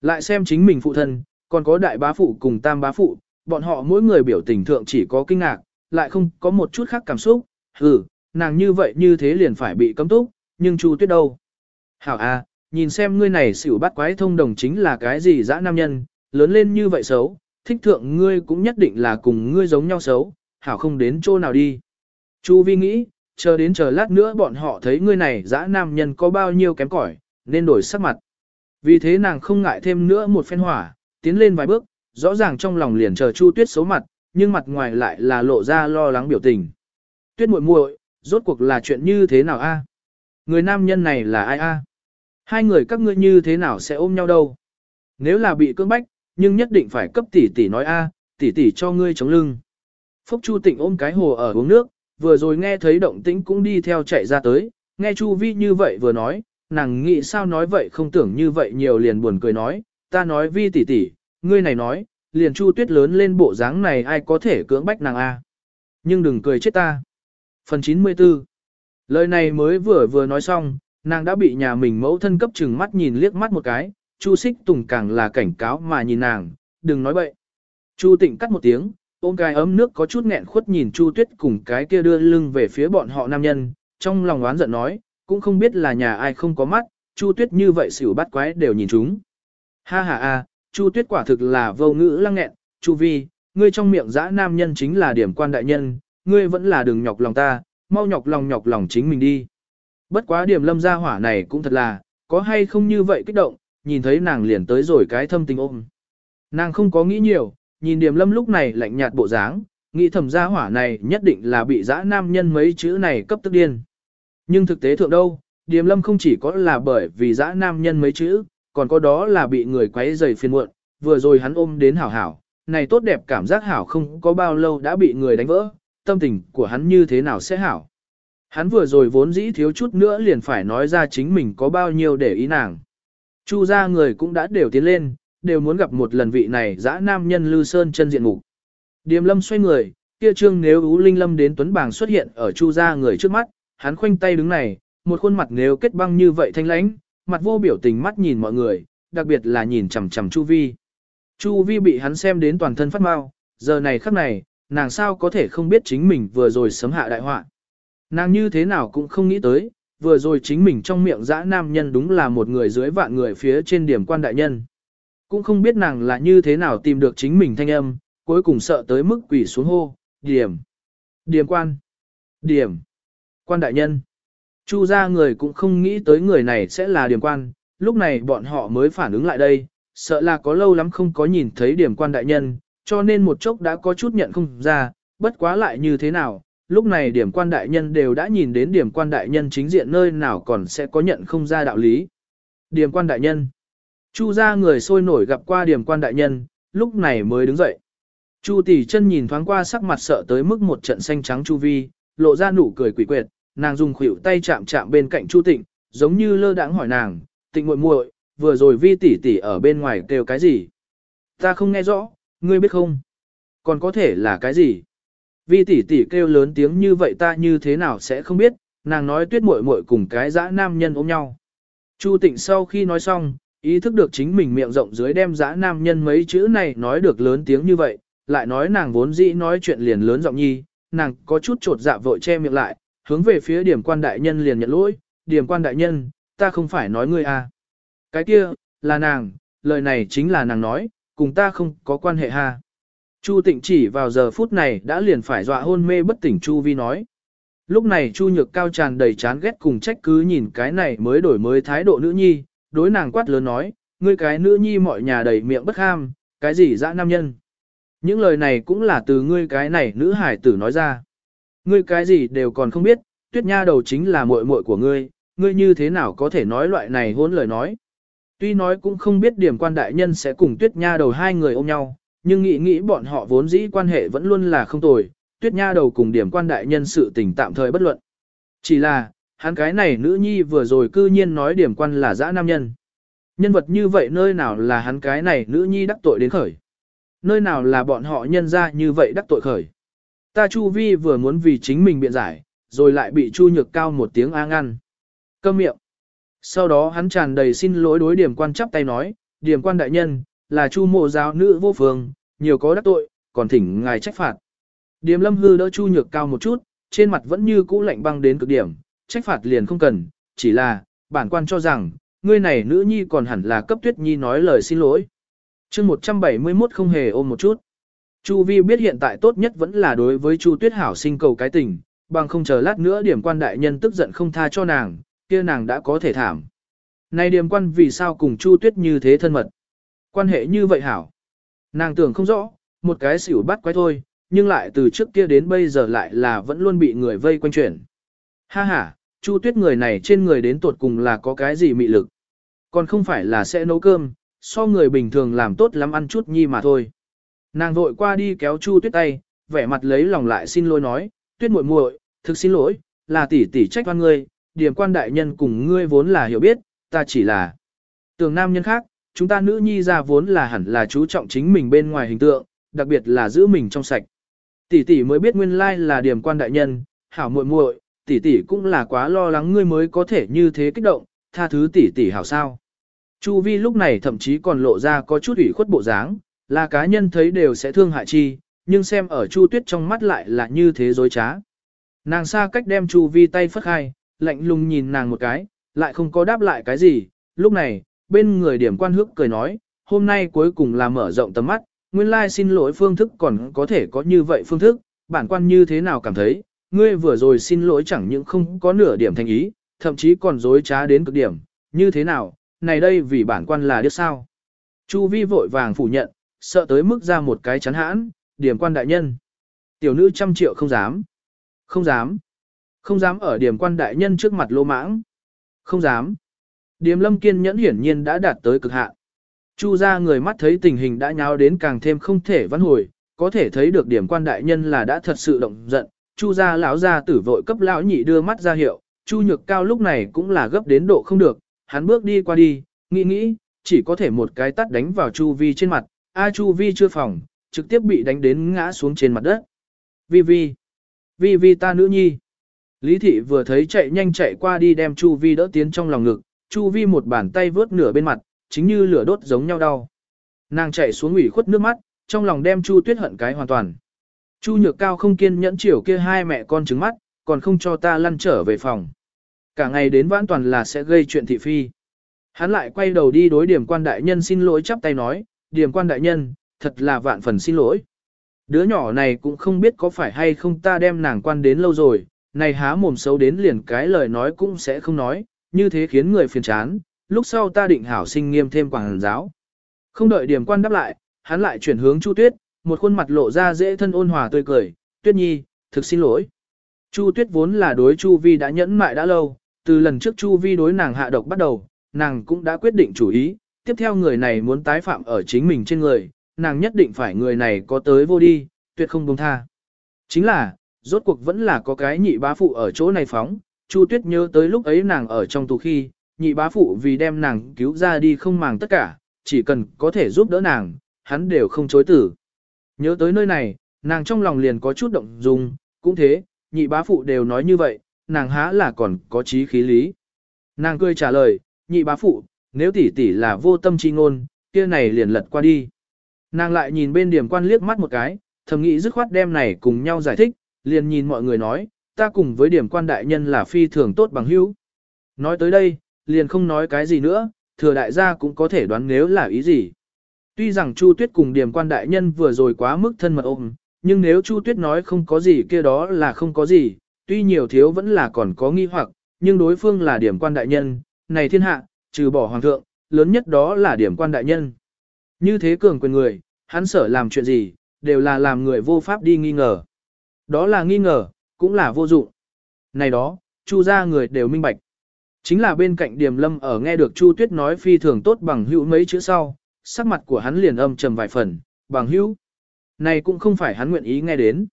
Lại xem chính mình phụ thân, còn có đại bá phụ cùng tam bá phụ, bọn họ mỗi người biểu tình thượng chỉ có kinh ngạc, lại không có một chút khác cảm xúc, hừ, nàng như vậy như thế liền phải bị cấm túc, nhưng Chu Tuyết đâu? Hảo à, nhìn xem ngươi này xỉu bắt quái thông đồng chính là cái gì dã nam nhân, lớn lên như vậy xấu, thích thượng ngươi cũng nhất định là cùng ngươi giống nhau xấu, hảo không đến chỗ nào đi. Chu Vi nghĩ, chờ đến chờ lát nữa bọn họ thấy ngươi này dã nam nhân có bao nhiêu kém cỏi, nên đổi sắc mặt. Vì thế nàng không ngại thêm nữa một phen hỏa, tiến lên vài bước, rõ ràng trong lòng liền chờ Chu Tuyết xấu mặt, nhưng mặt ngoài lại là lộ ra lo lắng biểu tình. Tuyết muội muội, rốt cuộc là chuyện như thế nào a? Người nam nhân này là ai a? Hai người các ngươi như thế nào sẽ ôm nhau đâu? Nếu là bị cưỡng bách, nhưng nhất định phải cấp tỷ tỷ nói a, tỷ tỷ cho ngươi chống lưng. Phúc Chu Tịnh ôm cái hồ ở uống nước, vừa rồi nghe thấy động tĩnh cũng đi theo chạy ra tới, nghe Chu Vi như vậy vừa nói, nàng nghĩ sao nói vậy không tưởng như vậy nhiều liền buồn cười nói, ta nói Vi tỷ tỷ, ngươi này nói, liền Chu Tuyết lớn lên bộ dáng này ai có thể cưỡng bách nàng a? Nhưng đừng cười chết ta. Phần 94 Lời này mới vừa vừa nói xong, nàng đã bị nhà mình mẫu thân cấp chừng mắt nhìn liếc mắt một cái, Chu Xích Tùng càng là cảnh cáo mà nhìn nàng, đừng nói bậy. Chu Tịnh cắt một tiếng, ôm cái ấm nước có chút nghẹn khuất nhìn Chu Tuyết cùng cái kia đưa lưng về phía bọn họ nam nhân, trong lòng oán giận nói, cũng không biết là nhà ai không có mắt, Chu Tuyết như vậy xỉu bắt quái đều nhìn chúng. Ha ha a, Chu Tuyết quả thực là vô ngữ lăng nghẹn, Chu Vi, ngươi trong miệng dã nam nhân chính là điểm quan đại nhân, ngươi vẫn là đừng nhọc lòng ta, mau nhọc lòng nhọc lòng chính mình đi. Bất quá điểm lâm gia hỏa này cũng thật là, có hay không như vậy kích động, nhìn thấy nàng liền tới rồi cái thâm tình ôm. Nàng không có nghĩ nhiều, nhìn điểm lâm lúc này lạnh nhạt bộ dáng, nghĩ thầm gia hỏa này nhất định là bị dã nam nhân mấy chữ này cấp tức điên. Nhưng thực tế thượng đâu, điểm lâm không chỉ có là bởi vì dã nam nhân mấy chữ, còn có đó là bị người quấy rầy phiền muộn, vừa rồi hắn ôm đến hảo hảo, này tốt đẹp cảm giác hảo không có bao lâu đã bị người đánh vỡ, tâm tình của hắn như thế nào sẽ hảo. Hắn vừa rồi vốn dĩ thiếu chút nữa liền phải nói ra chính mình có bao nhiêu để ý nàng. Chu ra người cũng đã đều tiến lên, đều muốn gặp một lần vị này dã nam nhân Lư Sơn chân diện mục. Điềm lâm xoay người, kia trương nếu ú linh lâm đến tuấn bảng xuất hiện ở chu Gia người trước mắt, hắn khoanh tay đứng này, một khuôn mặt nếu kết băng như vậy thanh lãnh, mặt vô biểu tình mắt nhìn mọi người, đặc biệt là nhìn chằm chằm Chu Vi. Chu Vi bị hắn xem đến toàn thân phát mau, giờ này khắc này, nàng sao có thể không biết chính mình vừa rồi sấm hạ đại họa. Nàng như thế nào cũng không nghĩ tới, vừa rồi chính mình trong miệng dã nam nhân đúng là một người dưới vạn người phía trên điểm quan đại nhân. Cũng không biết nàng là như thế nào tìm được chính mình thanh âm, cuối cùng sợ tới mức quỷ xuống hô, điểm, điểm quan, điểm, quan đại nhân. Chu ra người cũng không nghĩ tới người này sẽ là điểm quan, lúc này bọn họ mới phản ứng lại đây, sợ là có lâu lắm không có nhìn thấy điểm quan đại nhân, cho nên một chốc đã có chút nhận không ra, bất quá lại như thế nào, lúc này điểm quan đại nhân đều đã nhìn đến điểm quan đại nhân chính diện nơi nào còn sẽ có nhận không ra đạo lý. Điểm quan đại nhân. Chu ra người sôi nổi gặp qua điểm quan đại nhân, lúc này mới đứng dậy. Chu tỷ chân nhìn thoáng qua sắc mặt sợ tới mức một trận xanh trắng chu vi, lộ ra nụ cười quỷ quyệt, nàng dùng khuỷu tay chạm chạm bên cạnh chu tịnh, giống như lơ đãng hỏi nàng, tịnh muội muội, vừa rồi vi tỷ tỷ ở bên ngoài kêu cái gì? Ta không nghe rõ, ngươi biết không? Còn có thể là cái gì? Vi tỷ tỷ kêu lớn tiếng như vậy ta như thế nào sẽ không biết, nàng nói tuyết muội muội cùng cái dã nam nhân ôm nhau. Chu tịnh sau khi nói xong, ý thức được chính mình miệng rộng dưới đem dã nam nhân mấy chữ này nói được lớn tiếng như vậy, lại nói nàng vốn dĩ nói chuyện liền lớn giọng nhi, nàng có chút trột dạ vội che miệng lại, hướng về phía điểm quan đại nhân liền nhận lỗi, điểm quan đại nhân, ta không phải nói ngươi à. Cái kia, là nàng, lời này chính là nàng nói, cùng ta không có quan hệ ha. Chu tịnh chỉ vào giờ phút này đã liền phải dọa hôn mê bất tỉnh Chu Vi nói. Lúc này Chu nhược cao tràn đầy chán ghét cùng trách cứ nhìn cái này mới đổi mới thái độ nữ nhi, đối nàng quát lớn nói, ngươi cái nữ nhi mọi nhà đầy miệng bất ham, cái gì dã nam nhân. Những lời này cũng là từ ngươi cái này nữ hải tử nói ra. Ngươi cái gì đều còn không biết, tuyết nha đầu chính là muội muội của ngươi, ngươi như thế nào có thể nói loại này hôn lời nói. Tuy nói cũng không biết điểm quan đại nhân sẽ cùng tuyết nha đầu hai người ôm nhau, nhưng nghĩ nghĩ bọn họ vốn dĩ quan hệ vẫn luôn là không tồi, tuyết nha đầu cùng điểm quan đại nhân sự tình tạm thời bất luận. Chỉ là, hắn cái này nữ nhi vừa rồi cư nhiên nói điểm quan là dã nam nhân. Nhân vật như vậy nơi nào là hắn cái này nữ nhi đắc tội đến khởi. Nơi nào là bọn họ nhân ra như vậy đắc tội khởi. Ta Chu Vi vừa muốn vì chính mình biện giải, rồi lại bị Chu Nhược Cao một tiếng a ngăn. Câm miệng. Sau đó hắn tràn đầy xin lỗi đối điểm quan chắp tay nói, điểm quan đại nhân, là chu mộ giáo nữ vô phương, nhiều có đắc tội, còn thỉnh ngài trách phạt. Điểm lâm hư đỡ chu nhược cao một chút, trên mặt vẫn như cũ lạnh băng đến cực điểm, trách phạt liền không cần, chỉ là, bản quan cho rằng, ngươi này nữ nhi còn hẳn là cấp tuyết nhi nói lời xin lỗi. chương 171 không hề ôm một chút. Chu Vi biết hiện tại tốt nhất vẫn là đối với Chu Tuyết Hảo sinh cầu cái tình, bằng không chờ lát nữa điểm quan đại nhân tức giận không tha cho nàng, kia nàng đã có thể thảm. Này điểm quan vì sao cùng Chu Tuyết như thế thân mật? Quan hệ như vậy hảo. Nàng tưởng không rõ, một cái xỉu bắt quái thôi, nhưng lại từ trước kia đến bây giờ lại là vẫn luôn bị người vây quanh chuyển. Ha ha, Chu Tuyết người này trên người đến tột cùng là có cái gì mị lực. Còn không phải là sẽ nấu cơm, so người bình thường làm tốt lắm ăn chút nhi mà thôi. Nàng vội qua đi kéo Chu Tuyết tay, vẻ mặt lấy lòng lại xin lỗi nói, Tuyết muội muội, thực xin lỗi, là tỷ tỷ trách oan ngươi, điểm quan đại nhân cùng ngươi vốn là hiểu biết, ta chỉ là tường nam nhân khác, chúng ta nữ nhi ra vốn là hẳn là chú trọng chính mình bên ngoài hình tượng, đặc biệt là giữ mình trong sạch. Tỷ tỷ mới biết nguyên lai là điểm quan đại nhân, hảo muội muội, tỷ tỷ cũng là quá lo lắng ngươi mới có thể như thế kích động, tha thứ tỷ tỷ hảo sao. Chu Vi lúc này thậm chí còn lộ ra có chút ủy khuất bộ dáng, là cá nhân thấy đều sẽ thương hại chi, nhưng xem ở Chu Tuyết trong mắt lại là như thế dối trá. Nàng xa cách đem Chu Vi tay phất hai, lạnh lùng nhìn nàng một cái, lại không có đáp lại cái gì. Lúc này, bên người điểm quan hước cười nói, hôm nay cuối cùng là mở rộng tầm mắt, nguyên lai xin lỗi phương thức còn có thể có như vậy phương thức, bản quan như thế nào cảm thấy, ngươi vừa rồi xin lỗi chẳng những không có nửa điểm thành ý, thậm chí còn dối trá đến cực điểm, như thế nào, này đây vì bản quan là biết sao. Chu vi vội vàng phủ nhận, sợ tới mức ra một cái chắn hãn, điểm quan đại nhân. Tiểu nữ trăm triệu không dám. Không dám. Không dám ở điểm quan đại nhân trước mặt lô mãng. Không dám. Điểm lâm kiên nhẫn hiển nhiên đã đạt tới cực hạn. Chu ra người mắt thấy tình hình đã nháo đến càng thêm không thể vãn hồi, có thể thấy được điểm quan đại nhân là đã thật sự động giận. Chu gia lão gia tử vội cấp lão nhị đưa mắt ra hiệu, Chu nhược cao lúc này cũng là gấp đến độ không được, hắn bước đi qua đi, nghĩ nghĩ, chỉ có thể một cái tắt đánh vào Chu Vi trên mặt, A Chu Vi chưa phòng, trực tiếp bị đánh đến ngã xuống trên mặt đất. Vi Vi, Vi Vi ta nữ nhi. Lý thị vừa thấy chạy nhanh chạy qua đi đem Chu Vi đỡ tiến trong lòng ngực, Chu Vi một bàn tay vớt nửa bên mặt, chính như lửa đốt giống nhau đau. Nàng chạy xuống ủy khuất nước mắt, trong lòng đem Chu Tuyết hận cái hoàn toàn. Chu Nhược Cao không kiên nhẫn chiều kia hai mẹ con trứng mắt, còn không cho ta lăn trở về phòng. Cả ngày đến vãn toàn là sẽ gây chuyện thị phi. Hắn lại quay đầu đi đối điểm quan đại nhân xin lỗi chắp tay nói, điểm quan đại nhân, thật là vạn phần xin lỗi. Đứa nhỏ này cũng không biết có phải hay không ta đem nàng quan đến lâu rồi, này há mồm xấu đến liền cái lời nói cũng sẽ không nói, như thế khiến người phiền chán, lúc sau ta định hảo sinh nghiêm thêm quảng giáo. Không đợi điểm quan đáp lại, hắn lại chuyển hướng Chu Tuyết, một khuôn mặt lộ ra dễ thân ôn hòa tươi cười, Tuyết Nhi, thực xin lỗi. Chu Tuyết vốn là đối Chu Vi đã nhẫn mại đã lâu, từ lần trước Chu Vi đối nàng hạ độc bắt đầu, nàng cũng đã quyết định chủ ý, tiếp theo người này muốn tái phạm ở chính mình trên người, nàng nhất định phải người này có tới vô đi, tuyệt không buông tha. Chính là, rốt cuộc vẫn là có cái nhị bá phụ ở chỗ này phóng, Chu Tuyết nhớ tới lúc ấy nàng ở trong tù khi, nhị bá phụ vì đem nàng cứu ra đi không màng tất cả, chỉ cần có thể giúp đỡ nàng, hắn đều không chối tử. Nhớ tới nơi này, nàng trong lòng liền có chút động dung, cũng thế, nhị bá phụ đều nói như vậy, nàng há là còn có trí khí lý. Nàng cười trả lời, nhị bá phụ, nếu tỷ tỷ là vô tâm chi ngôn, kia này liền lật qua đi. Nàng lại nhìn bên điểm quan liếc mắt một cái, thầm nghĩ dứt khoát đem này cùng nhau giải thích, liền nhìn mọi người nói, ta cùng với điểm quan đại nhân là phi thường tốt bằng hữu. Nói tới đây, liền không nói cái gì nữa, thừa đại gia cũng có thể đoán nếu là ý gì. Tuy rằng Chu Tuyết cùng Điềm quan đại nhân vừa rồi quá mức thân mật ôm, nhưng nếu Chu Tuyết nói không có gì kia đó là không có gì, tuy nhiều thiếu vẫn là còn có nghi hoặc, nhưng đối phương là Điềm quan đại nhân, này thiên hạ, trừ bỏ hoàng thượng, lớn nhất đó là Điềm quan đại nhân. Như thế cường quyền người, hắn sở làm chuyện gì, đều là làm người vô pháp đi nghi ngờ. Đó là nghi ngờ, cũng là vô dụng. Này đó, chu ra người đều minh bạch. Chính là bên cạnh Điềm Lâm ở nghe được Chu Tuyết nói phi thường tốt bằng hữu mấy chữ sau, sắc mặt của hắn liền âm trầm vài phần, bằng hữu. Này cũng không phải hắn nguyện ý nghe đến.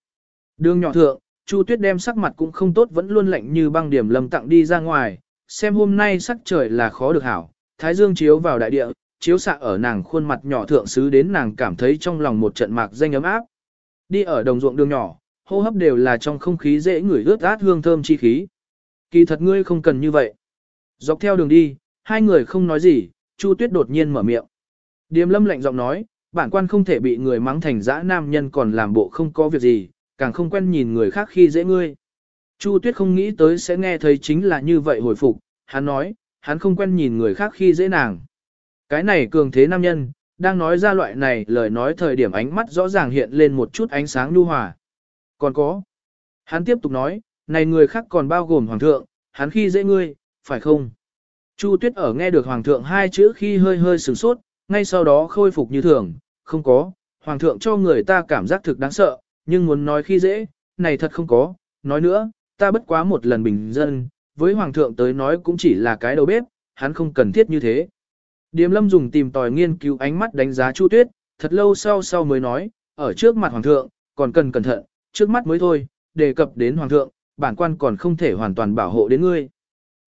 Đường nhỏ thượng, Chu Tuyết đem sắc mặt cũng không tốt vẫn luôn lạnh như băng điểm Lâm tặng đi ra ngoài, xem hôm nay sắc trời là khó được hảo, thái dương chiếu vào đại địa, chiếu xạ ở nàng khuôn mặt nhỏ thượng xứ đến nàng cảm thấy trong lòng một trận mạc danh ấm áp. Đi ở đồng ruộng đường nhỏ, hô hấp đều là trong không khí dễ ngửi ướt át hương thơm chi khí. Kỳ thật ngươi không cần như vậy. Dọc theo đường đi, hai người không nói gì, Chu Tuyết đột nhiên mở miệng. Điềm lâm lạnh giọng nói, bản quan không thể bị người mắng thành dã nam nhân còn làm bộ không có việc gì, càng không quen nhìn người khác khi dễ ngươi. Chu Tuyết không nghĩ tới sẽ nghe thấy chính là như vậy hồi phục, hắn nói, hắn không quen nhìn người khác khi dễ nàng. Cái này cường thế nam nhân, đang nói ra loại này lời nói thời điểm ánh mắt rõ ràng hiện lên một chút ánh sáng nhu hòa. Còn có, hắn tiếp tục nói, này người khác còn bao gồm hoàng thượng, hắn khi dễ ngươi, phải không? Chu Tuyết ở nghe được hoàng thượng hai chữ khi hơi hơi sửng sốt, ngay sau đó khôi phục như thường, không có, hoàng thượng cho người ta cảm giác thực đáng sợ, nhưng muốn nói khi dễ, này thật không có, nói nữa, ta bất quá một lần bình dân, với hoàng thượng tới nói cũng chỉ là cái đầu bếp, hắn không cần thiết như thế. Điềm lâm dùng tìm tòi nghiên cứu ánh mắt đánh giá Chu Tuyết, thật lâu sau sau mới nói, ở trước mặt hoàng thượng, còn cần cẩn thận, trước mắt mới thôi, đề cập đến hoàng thượng, bản quan còn không thể hoàn toàn bảo hộ đến ngươi.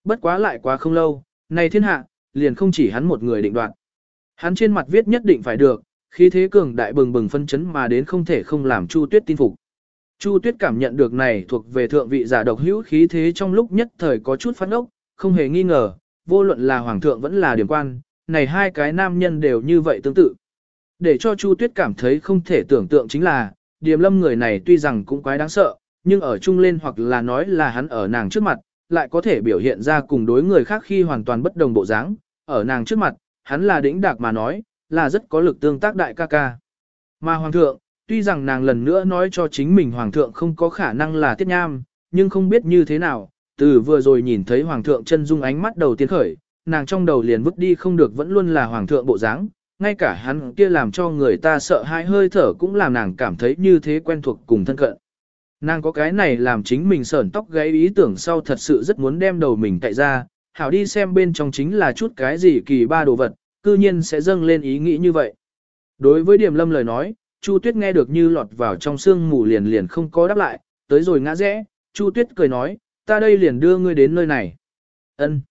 Bất quá lại quá không lâu, này thiên hạ, liền không chỉ hắn một người định đoạt. Hắn trên mặt viết nhất định phải được, khi thế cường đại bừng bừng phân chấn mà đến không thể không làm Chu Tuyết tin phục. Chu Tuyết cảm nhận được này thuộc về thượng vị giả độc hữu khí thế trong lúc nhất thời có chút phát ốc, không hề nghi ngờ, vô luận là hoàng thượng vẫn là điểm quan, này hai cái nam nhân đều như vậy tương tự. Để cho Chu Tuyết cảm thấy không thể tưởng tượng chính là, điềm lâm người này tuy rằng cũng quái đáng sợ, nhưng ở chung lên hoặc là nói là hắn ở nàng trước mặt, lại có thể biểu hiện ra cùng đối người khác khi hoàn toàn bất đồng bộ dáng. ở nàng trước mặt, hắn là đĩnh đạc mà nói, là rất có lực tương tác đại ca ca. Mà hoàng thượng, tuy rằng nàng lần nữa nói cho chính mình hoàng thượng không có khả năng là tiết nham, nhưng không biết như thế nào, từ vừa rồi nhìn thấy hoàng thượng chân dung ánh mắt đầu tiên khởi, nàng trong đầu liền vứt đi không được vẫn luôn là hoàng thượng bộ dáng, ngay cả hắn kia làm cho người ta sợ hãi hơi thở cũng làm nàng cảm thấy như thế quen thuộc cùng thân cận. Nàng có cái này làm chính mình sởn tóc gáy ý tưởng sau thật sự rất muốn đem đầu mình tại ra, hảo đi xem bên trong chính là chút cái gì kỳ ba đồ vật, cư nhiên sẽ dâng lên ý nghĩ như vậy. Đối với Điểm Lâm lời nói, Chu Tuyết nghe được như lọt vào trong sương mù liền liền không có đáp lại, tới rồi ngã rẽ, Chu Tuyết cười nói, ta đây liền đưa ngươi đến nơi này. Ân.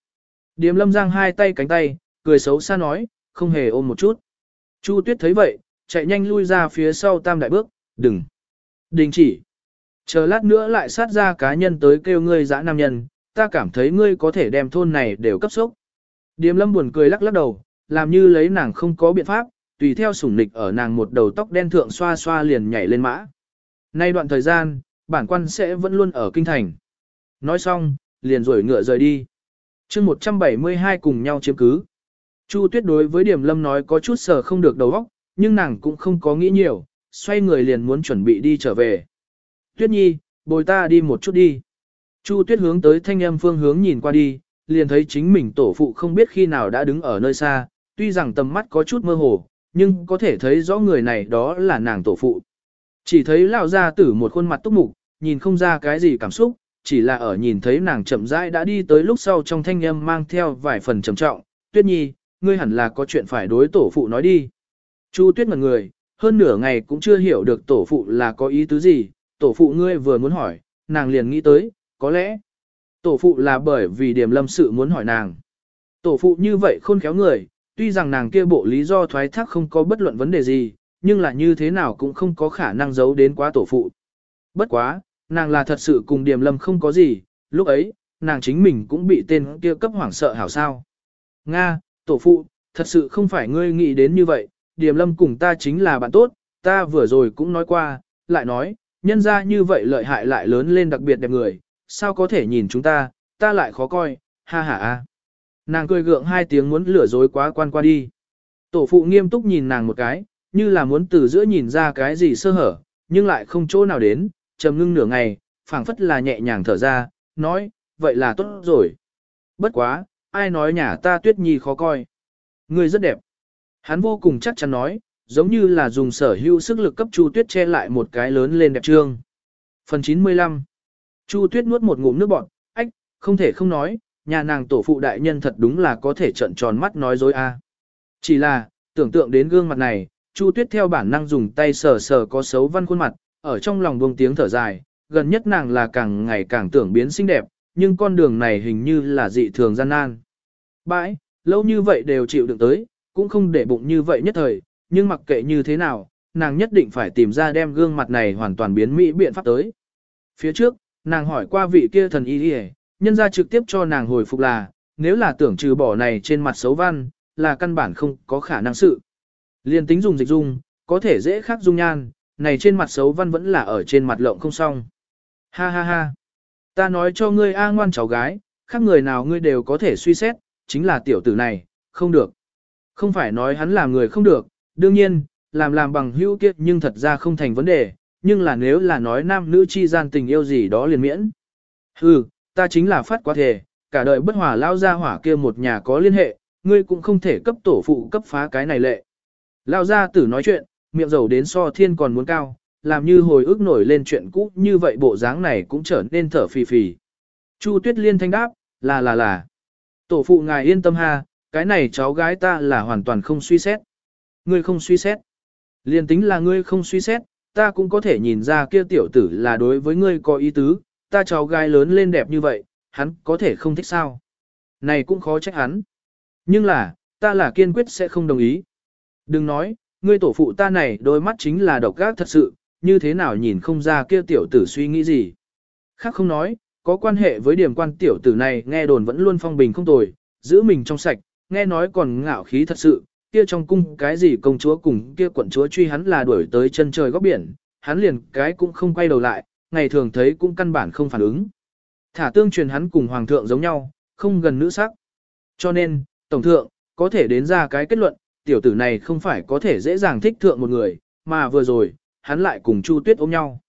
Điềm Lâm giang hai tay cánh tay, cười xấu xa nói, không hề ôm một chút. Chu Tuyết thấy vậy, chạy nhanh lui ra phía sau tam đại bước, đừng. Đình chỉ. Chờ lát nữa lại sát ra cá nhân tới kêu ngươi dã nam nhân, ta cảm thấy ngươi có thể đem thôn này đều cấp sốc. Điềm lâm buồn cười lắc lắc đầu, làm như lấy nàng không có biện pháp, tùy theo sủng nịch ở nàng một đầu tóc đen thượng xoa xoa liền nhảy lên mã. Nay đoạn thời gian, bản quan sẽ vẫn luôn ở kinh thành. Nói xong, liền rồi ngựa rời đi. chương 172 cùng nhau chiếm cứ. Chu tuyết đối với điểm lâm nói có chút sờ không được đầu óc, nhưng nàng cũng không có nghĩ nhiều, xoay người liền muốn chuẩn bị đi trở về. Tuyết nhi, bồi ta đi một chút đi. Chu tuyết hướng tới thanh âm phương hướng nhìn qua đi, liền thấy chính mình tổ phụ không biết khi nào đã đứng ở nơi xa, tuy rằng tầm mắt có chút mơ hồ, nhưng có thể thấy rõ người này đó là nàng tổ phụ. Chỉ thấy lão gia tử một khuôn mặt túc mục, nhìn không ra cái gì cảm xúc, chỉ là ở nhìn thấy nàng chậm rãi đã đi tới lúc sau trong thanh âm mang theo vài phần trầm trọng, tuyết nhi, ngươi hẳn là có chuyện phải đối tổ phụ nói đi. Chu tuyết ngần người, hơn nửa ngày cũng chưa hiểu được tổ phụ là có ý tứ gì, tổ phụ ngươi vừa muốn hỏi, nàng liền nghĩ tới, có lẽ, tổ phụ là bởi vì điểm lâm sự muốn hỏi nàng. Tổ phụ như vậy khôn khéo người, tuy rằng nàng kia bộ lý do thoái thác không có bất luận vấn đề gì, nhưng là như thế nào cũng không có khả năng giấu đến quá tổ phụ. Bất quá, nàng là thật sự cùng điểm lâm không có gì, lúc ấy, nàng chính mình cũng bị tên kia cấp hoảng sợ hảo sao. Nga, tổ phụ, thật sự không phải ngươi nghĩ đến như vậy, điểm lâm cùng ta chính là bạn tốt, ta vừa rồi cũng nói qua, lại nói, nhân ra như vậy lợi hại lại lớn lên đặc biệt đẹp người, sao có thể nhìn chúng ta, ta lại khó coi, ha ha a. Nàng cười gượng hai tiếng muốn lừa dối quá quan qua đi. Tổ phụ nghiêm túc nhìn nàng một cái, như là muốn từ giữa nhìn ra cái gì sơ hở, nhưng lại không chỗ nào đến, trầm ngưng nửa ngày, phảng phất là nhẹ nhàng thở ra, nói, vậy là tốt rồi. Bất quá, ai nói nhà ta tuyết nhi khó coi. Người rất đẹp. Hắn vô cùng chắc chắn nói, giống như là dùng sở hữu sức lực cấp Chu Tuyết che lại một cái lớn lên đẹp trương. Phần 95 Chu Tuyết nuốt một ngụm nước bọt, ách, không thể không nói, nhà nàng tổ phụ đại nhân thật đúng là có thể trận tròn mắt nói dối a. Chỉ là, tưởng tượng đến gương mặt này, Chu Tuyết theo bản năng dùng tay sờ sờ có xấu văn khuôn mặt, ở trong lòng buông tiếng thở dài, gần nhất nàng là càng ngày càng tưởng biến xinh đẹp, nhưng con đường này hình như là dị thường gian nan. Bãi, lâu như vậy đều chịu đựng tới, cũng không để bụng như vậy nhất thời, nhưng mặc kệ như thế nào, nàng nhất định phải tìm ra đem gương mặt này hoàn toàn biến mỹ biện pháp tới. Phía trước, nàng hỏi qua vị kia thần y đi nhân ra trực tiếp cho nàng hồi phục là, nếu là tưởng trừ bỏ này trên mặt xấu văn, là căn bản không có khả năng sự. Liên tính dùng dịch dung, có thể dễ khắc dung nhan, này trên mặt xấu văn vẫn là ở trên mặt lộng không xong. Ha ha ha. Ta nói cho ngươi A ngoan cháu gái, khác người nào ngươi đều có thể suy xét, chính là tiểu tử này, không được. Không phải nói hắn là người không được, đương nhiên, làm làm bằng hữu kiếp nhưng thật ra không thành vấn đề, nhưng là nếu là nói nam nữ chi gian tình yêu gì đó liền miễn. Hừ, ta chính là phát quá thể, cả đời bất hòa lao ra hỏa kia một nhà có liên hệ, ngươi cũng không thể cấp tổ phụ cấp phá cái này lệ. Lao ra tử nói chuyện, miệng dầu đến so thiên còn muốn cao, làm như hồi ức nổi lên chuyện cũ như vậy bộ dáng này cũng trở nên thở phì phì. Chu Tuyết Liên thanh đáp, là là là. Tổ phụ ngài yên tâm ha, cái này cháu gái ta là hoàn toàn không suy xét. Ngươi không suy xét. Liên tính là ngươi không suy xét, ta cũng có thể nhìn ra kia tiểu tử là đối với ngươi có ý tứ, ta cháu gái lớn lên đẹp như vậy, hắn có thể không thích sao. Này cũng khó trách hắn. Nhưng là, ta là kiên quyết sẽ không đồng ý. Đừng nói, ngươi tổ phụ ta này đôi mắt chính là độc ác thật sự, như thế nào nhìn không ra kia tiểu tử suy nghĩ gì. Khác không nói, có quan hệ với điểm quan tiểu tử này nghe đồn vẫn luôn phong bình không tồi, giữ mình trong sạch, nghe nói còn ngạo khí thật sự, kia trong cung cái gì công chúa cùng kia quận chúa truy hắn là đuổi tới chân trời góc biển, hắn liền cái cũng không quay đầu lại, ngày thường thấy cũng căn bản không phản ứng. Thả tương truyền hắn cùng hoàng thượng giống nhau, không gần nữ sắc. Cho nên, tổng thượng, có thể đến ra cái kết luận, tiểu tử này không phải có thể dễ dàng thích thượng một người, mà vừa rồi, hắn lại cùng Chu Tuyết ôm nhau.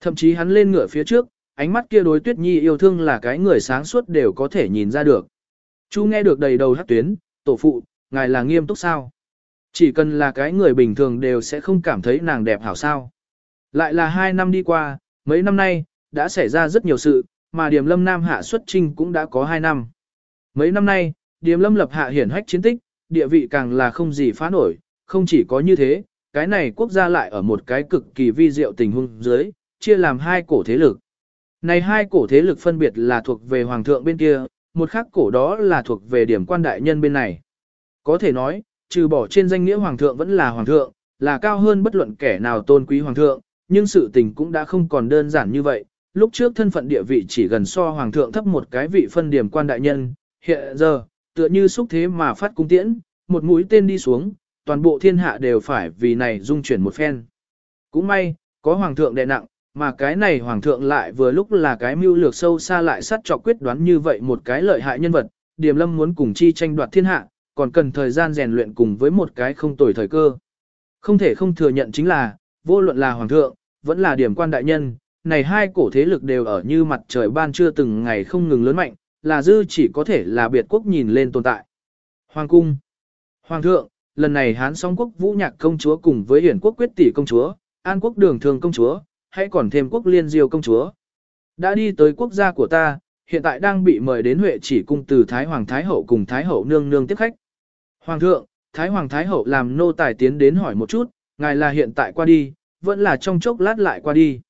Thậm chí hắn lên ngựa phía trước, ánh mắt kia đối Tuyết Nhi yêu thương là cái người sáng suốt đều có thể nhìn ra được. Chu nghe được đầy đầu hát tuyến, tổ phụ, ngài là nghiêm túc sao? Chỉ cần là cái người bình thường đều sẽ không cảm thấy nàng đẹp hảo sao. Lại là hai năm đi qua, mấy năm nay, đã xảy ra rất nhiều sự, mà Điềm Lâm Nam hạ xuất trinh cũng đã có hai năm. Mấy năm nay, Điềm Lâm lập hạ hiển hách chiến tích, địa vị càng là không gì phá nổi, không chỉ có như thế, cái này quốc gia lại ở một cái cực kỳ vi diệu tình huống dưới, chia làm hai cổ thế lực. Này hai cổ thế lực phân biệt là thuộc về hoàng thượng bên kia, một khác cổ đó là thuộc về điểm quan đại nhân bên này. Có thể nói, trừ bỏ trên danh nghĩa hoàng thượng vẫn là hoàng thượng, là cao hơn bất luận kẻ nào tôn quý hoàng thượng, nhưng sự tình cũng đã không còn đơn giản như vậy. Lúc trước thân phận địa vị chỉ gần so hoàng thượng thấp một cái vị phân điểm quan đại nhân, hiện giờ, tựa như xúc thế mà phát cung tiễn, một mũi tên đi xuống, toàn bộ thiên hạ đều phải vì này dung chuyển một phen. Cũng may, có hoàng thượng đè nặng, mà cái này hoàng thượng lại vừa lúc là cái mưu lược sâu xa lại sát trọc quyết đoán như vậy một cái lợi hại nhân vật, Điềm Lâm muốn cùng chi tranh đoạt thiên hạ, còn cần thời gian rèn luyện cùng với một cái không tồi thời cơ. Không thể không thừa nhận chính là, vô luận là hoàng thượng, vẫn là điểm quan đại nhân, này hai cổ thế lực đều ở như mặt trời ban trưa từng ngày không ngừng lớn mạnh, là dư chỉ có thể là biệt quốc nhìn lên tồn tại. Hoàng cung Hoàng thượng, lần này Hán song quốc vũ nhạc công chúa cùng với hiển quốc quyết tỷ công chúa, an quốc đường thường công chúa, hãy còn thêm quốc liên diêu công chúa. Đã đi tới quốc gia của ta, hiện tại đang bị mời đến Huệ chỉ cung từ Thái Hoàng Thái Hậu cùng Thái Hậu nương nương tiếp khách. Hoàng thượng, Thái Hoàng Thái Hậu làm nô tài tiến đến hỏi một chút, ngài là hiện tại qua đi, vẫn là trong chốc lát lại qua đi.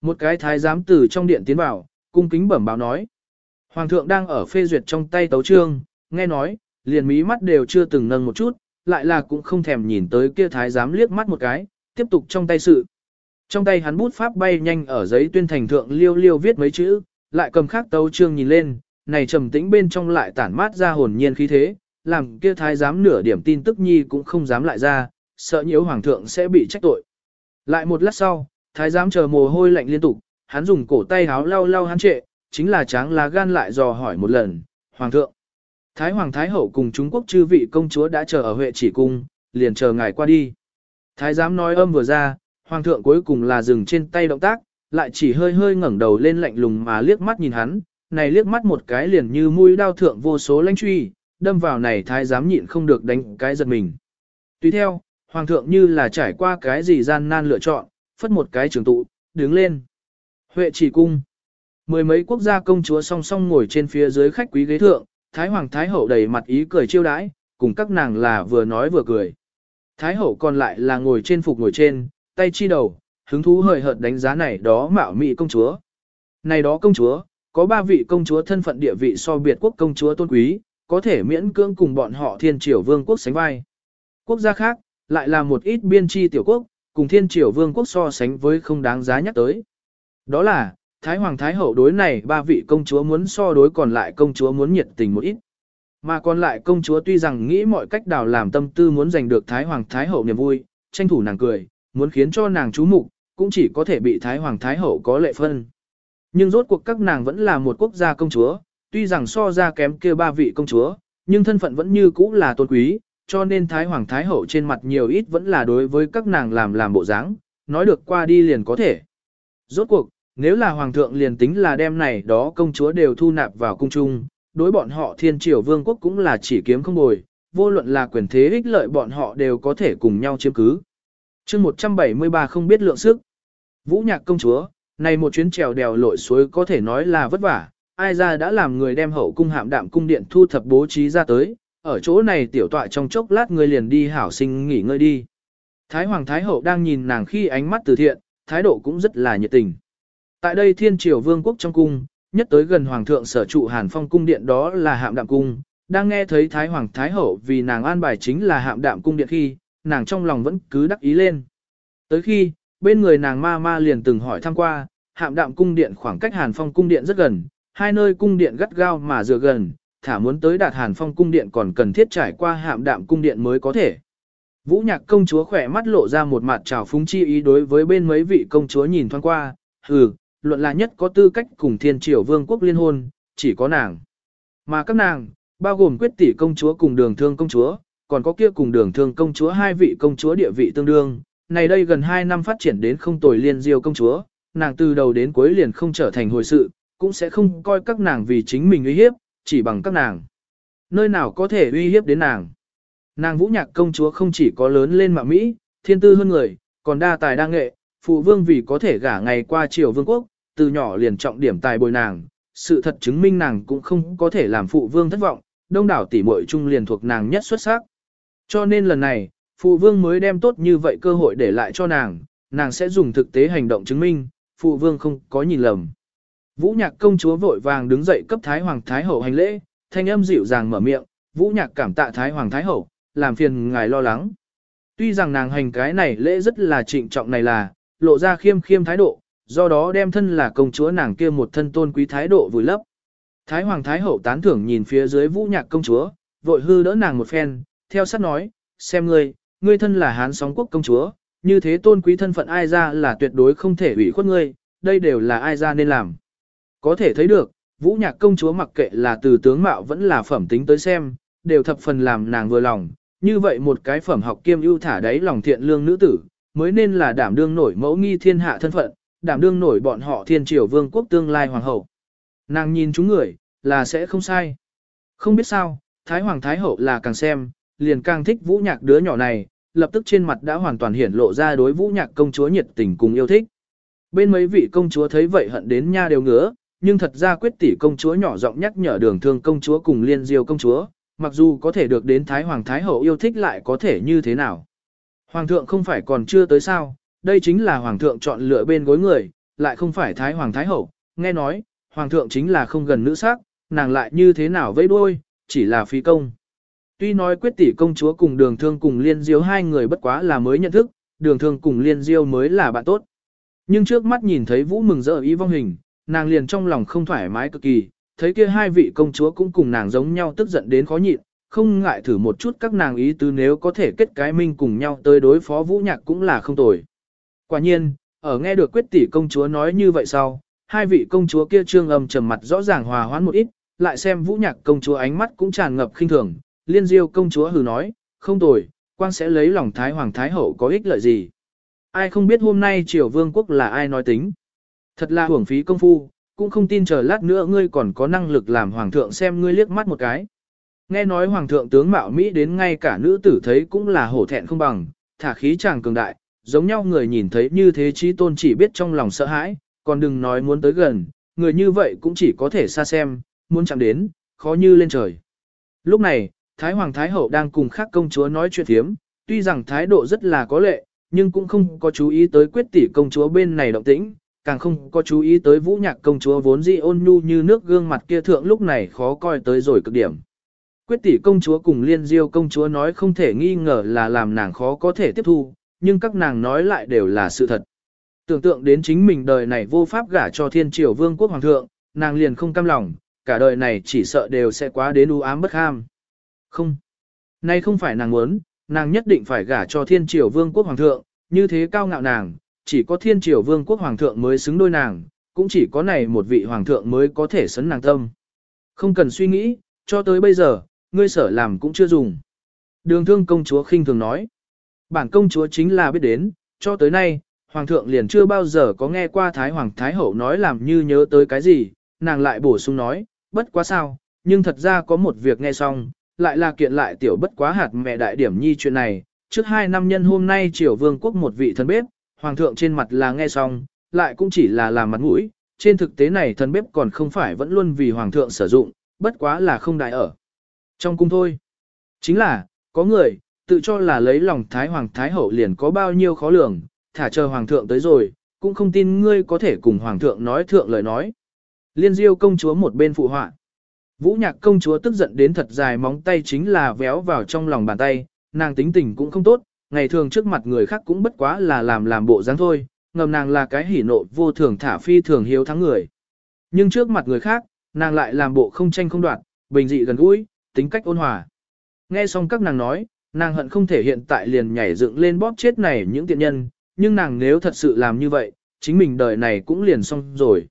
Một cái thái giám từ trong điện tiến vào, cung kính bẩm báo nói. Hoàng thượng đang ở phê duyệt trong tay tấu trương, nghe nói, liền mí mắt đều chưa từng nâng một chút, lại là cũng không thèm nhìn tới kia thái giám liếc mắt một cái, tiếp tục trong tay sự. Trong tay hắn bút pháp bay nhanh ở giấy tuyên thành thượng liêu liêu viết mấy chữ, lại cầm khắc tấu trương nhìn lên, này trầm tĩnh bên trong lại tản mát ra hồn nhiên khí thế, làm kia thái giám nửa điểm tin tức nhi cũng không dám lại ra, sợ nhiễu hoàng thượng sẽ bị trách tội. Lại một lát sau, thái giám chờ mồ hôi lạnh liên tục, hắn dùng cổ tay háo lau lau hắn trệ, chính là tráng lá gan lại dò hỏi một lần, hoàng thượng. Thái hoàng thái hậu cùng Trung Quốc chư vị công chúa đã chờ ở Huệ chỉ cung, liền chờ ngài qua đi. Thái giám nói âm vừa ra, hoàng thượng cuối cùng là dừng trên tay động tác, lại chỉ hơi hơi ngẩng đầu lên lạnh lùng mà liếc mắt nhìn hắn, này liếc mắt một cái liền như mũi đao thượng vô số lãnh truy, đâm vào này thái giám nhịn không được đánh cái giật mình. Tùy theo, hoàng thượng như là trải qua cái gì gian nan lựa chọn, phất một cái trường tụ, đứng lên. Huệ chỉ cung. Mười mấy quốc gia công chúa song song ngồi trên phía dưới khách quý ghế thượng, Thái Hoàng Thái Hậu đầy mặt ý cười chiêu đãi, cùng các nàng là vừa nói vừa cười. Thái Hậu còn lại là ngồi trên phục ngồi trên, tay chi đầu, hứng thú hời hợt đánh giá này đó mạo mị công chúa. Này đó công chúa, có ba vị công chúa thân phận địa vị so biệt quốc công chúa tôn quý, có thể miễn cưỡng cùng bọn họ thiên triều vương quốc sánh vai. Quốc gia khác, lại là một ít biên tri tiểu quốc, cùng thiên triều vương quốc so sánh với không đáng giá nhắc tới. Đó là, Thái Hoàng Thái Hậu đối này ba vị công chúa muốn so đối còn lại công chúa muốn nhiệt tình một ít. Mà còn lại công chúa tuy rằng nghĩ mọi cách đào làm tâm tư muốn giành được Thái Hoàng Thái Hậu niềm vui, tranh thủ nàng cười, muốn khiến cho nàng chú mục, cũng chỉ có thể bị Thái Hoàng Thái Hậu có lệ phân. Nhưng rốt cuộc các nàng vẫn là một quốc gia công chúa, tuy rằng so ra kém kia ba vị công chúa, nhưng thân phận vẫn như cũ là tôn quý, cho nên Thái Hoàng Thái Hậu trên mặt nhiều ít vẫn là đối với các nàng làm làm bộ dáng, nói được qua đi liền có thể. Rốt cuộc, nếu là Hoàng thượng liền tính là đem này đó công chúa đều thu nạp vào cung trung, đối bọn họ thiên triều vương quốc cũng là chỉ kiếm không bồi, vô luận là quyền thế ích lợi bọn họ đều có thể cùng nhau chiếm cứ. chương 173 không biết lượng sức. Vũ nhạc công chúa, này một chuyến trèo đèo lội suối có thể nói là vất vả, ai ra đã làm người đem hậu cung hạm đạm cung điện thu thập bố trí ra tới, ở chỗ này tiểu tọa trong chốc lát người liền đi hảo sinh nghỉ ngơi đi. Thái Hoàng Thái Hậu đang nhìn nàng khi ánh mắt từ thiện, thái độ cũng rất là nhiệt tình. Tại đây thiên triều vương quốc trong cung, nhất tới gần Hoàng thượng sở trụ Hàn Phong cung điện đó là hạm đạm cung, đang nghe thấy Thái Hoàng Thái Hậu vì nàng an bài chính là hạm đạm cung điện khi, nàng trong lòng vẫn cứ đắc ý lên. Tới khi, bên người nàng ma ma liền từng hỏi thăm qua, hạm đạm cung điện khoảng cách Hàn Phong cung điện rất gần, hai nơi cung điện gắt gao mà dựa gần, thả muốn tới đạt Hàn Phong cung điện còn cần thiết trải qua hạm đạm cung điện mới có thể. Vũ nhạc công chúa khỏe mắt lộ ra một mặt trào phúng chi ý đối với bên mấy vị công chúa nhìn thoáng qua, hừ, luận là nhất có tư cách cùng thiên triều vương quốc liên hôn, chỉ có nàng. Mà các nàng, bao gồm quyết tỷ công chúa cùng đường thương công chúa, còn có kia cùng đường thương công chúa hai vị công chúa địa vị tương đương, này đây gần 2 năm phát triển đến không tồi liên diêu công chúa, nàng từ đầu đến cuối liền không trở thành hồi sự, cũng sẽ không coi các nàng vì chính mình uy hiếp, chỉ bằng các nàng. Nơi nào có thể uy hiếp đến nàng. Nàng vũ nhạc công chúa không chỉ có lớn lên mạng Mỹ, thiên tư hơn người, còn đa tài đa nghệ, phụ vương vì có thể gả ngày qua triều vương quốc, từ nhỏ liền trọng điểm tài bồi nàng, sự thật chứng minh nàng cũng không có thể làm phụ vương thất vọng, đông đảo tỷ muội chung liền thuộc nàng nhất xuất sắc. Cho nên lần này, phụ vương mới đem tốt như vậy cơ hội để lại cho nàng, nàng sẽ dùng thực tế hành động chứng minh, phụ vương không có nhìn lầm. Vũ nhạc công chúa vội vàng đứng dậy cấp Thái Hoàng Thái Hậu hành lễ, thanh âm dịu dàng mở miệng, Vũ nhạc cảm tạ Thái Hoàng Thái Hậu, làm phiền ngài lo lắng. Tuy rằng nàng hành cái này lễ rất là trịnh trọng này là, lộ ra khiêm khiêm thái độ, do đó đem thân là công chúa nàng kia một thân tôn quý thái độ vùi lấp. Thái Hoàng Thái Hậu tán thưởng nhìn phía dưới vũ nhạc công chúa, vội hư đỡ nàng một phen, theo sát nói, xem ngươi, ngươi thân là hán sóng quốc công chúa, như thế tôn quý thân phận ai ra là tuyệt đối không thể ủy khuất ngươi, đây đều là ai ra nên làm. Có thể thấy được, vũ nhạc công chúa mặc kệ là từ tướng mạo vẫn là phẩm tính tới xem, đều thập phần làm nàng vừa lòng, như vậy một cái phẩm học kiêm ưu thả đáy lòng thiện lương nữ tử, mới nên là đảm đương nổi mẫu nghi thiên hạ thân phận, đảm đương nổi bọn họ thiên triều vương quốc tương lai hoàng hậu. Nàng nhìn chúng người, là sẽ không sai. Không biết sao, Thái Hoàng Thái Hậu là càng xem, liền càng thích vũ nhạc đứa nhỏ này, lập tức trên mặt đã hoàn toàn hiển lộ ra đối vũ nhạc công chúa nhiệt tình cùng yêu thích. Bên mấy vị công chúa thấy vậy hận đến nha đều ngứa, nhưng thật ra quyết tỷ công chúa nhỏ giọng nhắc nhở đường thương công chúa cùng liên diêu công chúa, mặc dù có thể được đến Thái Hoàng Thái Hậu yêu thích lại có thể như thế nào. Hoàng thượng không phải còn chưa tới sao, đây chính là Hoàng thượng chọn lựa bên gối người, lại không phải Thái Hoàng Thái Hậu, nghe nói, Hoàng thượng chính là không gần nữ sắc, nàng lại như thế nào với đôi, chỉ là phi công. Tuy nói quyết tỷ công chúa cùng đường thương cùng liên diêu hai người bất quá là mới nhận thức, đường thương cùng liên diêu mới là bạn tốt. Nhưng trước mắt nhìn thấy vũ mừng rỡ ý vong hình, nàng liền trong lòng không thoải mái cực kỳ, thấy kia hai vị công chúa cũng cùng nàng giống nhau tức giận đến khó nhịn, không ngại thử một chút các nàng ý tứ nếu có thể kết cái minh cùng nhau tới đối phó vũ nhạc cũng là không tồi. Quả nhiên, ở nghe được quyết tỷ công chúa nói như vậy sau, hai vị công chúa kia trương âm trầm mặt rõ ràng hòa hoãn một ít, lại xem vũ nhạc công chúa ánh mắt cũng tràn ngập khinh thường, liên diêu công chúa hừ nói, không tồi, quang sẽ lấy lòng thái hoàng thái hậu có ích lợi gì. Ai không biết hôm nay triều vương quốc là ai nói tính. Thật là hưởng phí công phu, cũng không tin chờ lát nữa ngươi còn có năng lực làm hoàng thượng xem ngươi liếc mắt một cái. Nghe nói hoàng thượng tướng mạo Mỹ đến ngay cả nữ tử thấy cũng là hổ thẹn không bằng, thả khí chàng cường đại, giống nhau người nhìn thấy như thế trí tôn chỉ biết trong lòng sợ hãi, còn đừng nói muốn tới gần, người như vậy cũng chỉ có thể xa xem, muốn chạm đến, khó như lên trời. Lúc này, Thái Hoàng Thái Hậu đang cùng khác công chúa nói chuyện thiếm, tuy rằng thái độ rất là có lệ, nhưng cũng không có chú ý tới quyết tỷ công chúa bên này động tĩnh, càng không có chú ý tới vũ nhạc công chúa vốn dị ôn nhu như nước gương mặt kia thượng lúc này khó coi tới rồi cực điểm. Quyết tỷ công chúa cùng liên diêu công chúa nói không thể nghi ngờ là làm nàng khó có thể tiếp thu, nhưng các nàng nói lại đều là sự thật. Tưởng tượng đến chính mình đời này vô pháp gả cho thiên triều vương quốc hoàng thượng, nàng liền không cam lòng, cả đời này chỉ sợ đều sẽ quá đến u ám bất ham. Không. Nay không phải nàng muốn, nàng nhất định phải gả cho thiên triều vương quốc hoàng thượng, như thế cao ngạo nàng, chỉ có thiên triều vương quốc hoàng thượng mới xứng đôi nàng, cũng chỉ có này một vị hoàng thượng mới có thể sấn nàng tâm. Không cần suy nghĩ, cho tới bây giờ, ngươi sở làm cũng chưa dùng. Đường thương công chúa khinh thường nói. Bản công chúa chính là biết đến, cho tới nay, hoàng thượng liền chưa bao giờ có nghe qua thái hoàng thái hậu nói làm như nhớ tới cái gì, nàng lại bổ sung nói, bất quá sao, nhưng thật ra có một việc nghe xong, lại là kiện lại tiểu bất quá hạt mẹ đại điểm nhi chuyện này, trước hai năm nhân hôm nay triều vương quốc một vị thân bếp, hoàng thượng trên mặt là nghe xong, lại cũng chỉ là làm mặt mũi, trên thực tế này thần bếp còn không phải vẫn luôn vì hoàng thượng sử dụng, bất quá là không đại ở. Trong cung thôi, chính là, có người, tự cho là lấy lòng thái hoàng thái hậu liền có bao nhiêu khó lường, thả chờ hoàng thượng tới rồi, cũng không tin ngươi có thể cùng hoàng thượng nói thượng lời nói. Liên diêu công chúa một bên phụ họa. Vũ nhạc công chúa tức giận đến thật dài móng tay chính là véo vào trong lòng bàn tay, nàng tính tình cũng không tốt, ngày thường trước mặt người khác cũng bất quá là làm làm bộ dáng thôi, ngầm nàng là cái hỉ nộ vô thường thả phi thường hiếu thắng người. Nhưng trước mặt người khác, nàng lại làm bộ không tranh không đoạt, bình dị gần gũi, tính cách ôn hòa. Nghe xong các nàng nói, Nàng hận không thể hiện tại liền nhảy dựng lên bóp chết này những tiện nhân, nhưng nàng nếu thật sự làm như vậy, chính mình đời này cũng liền xong rồi.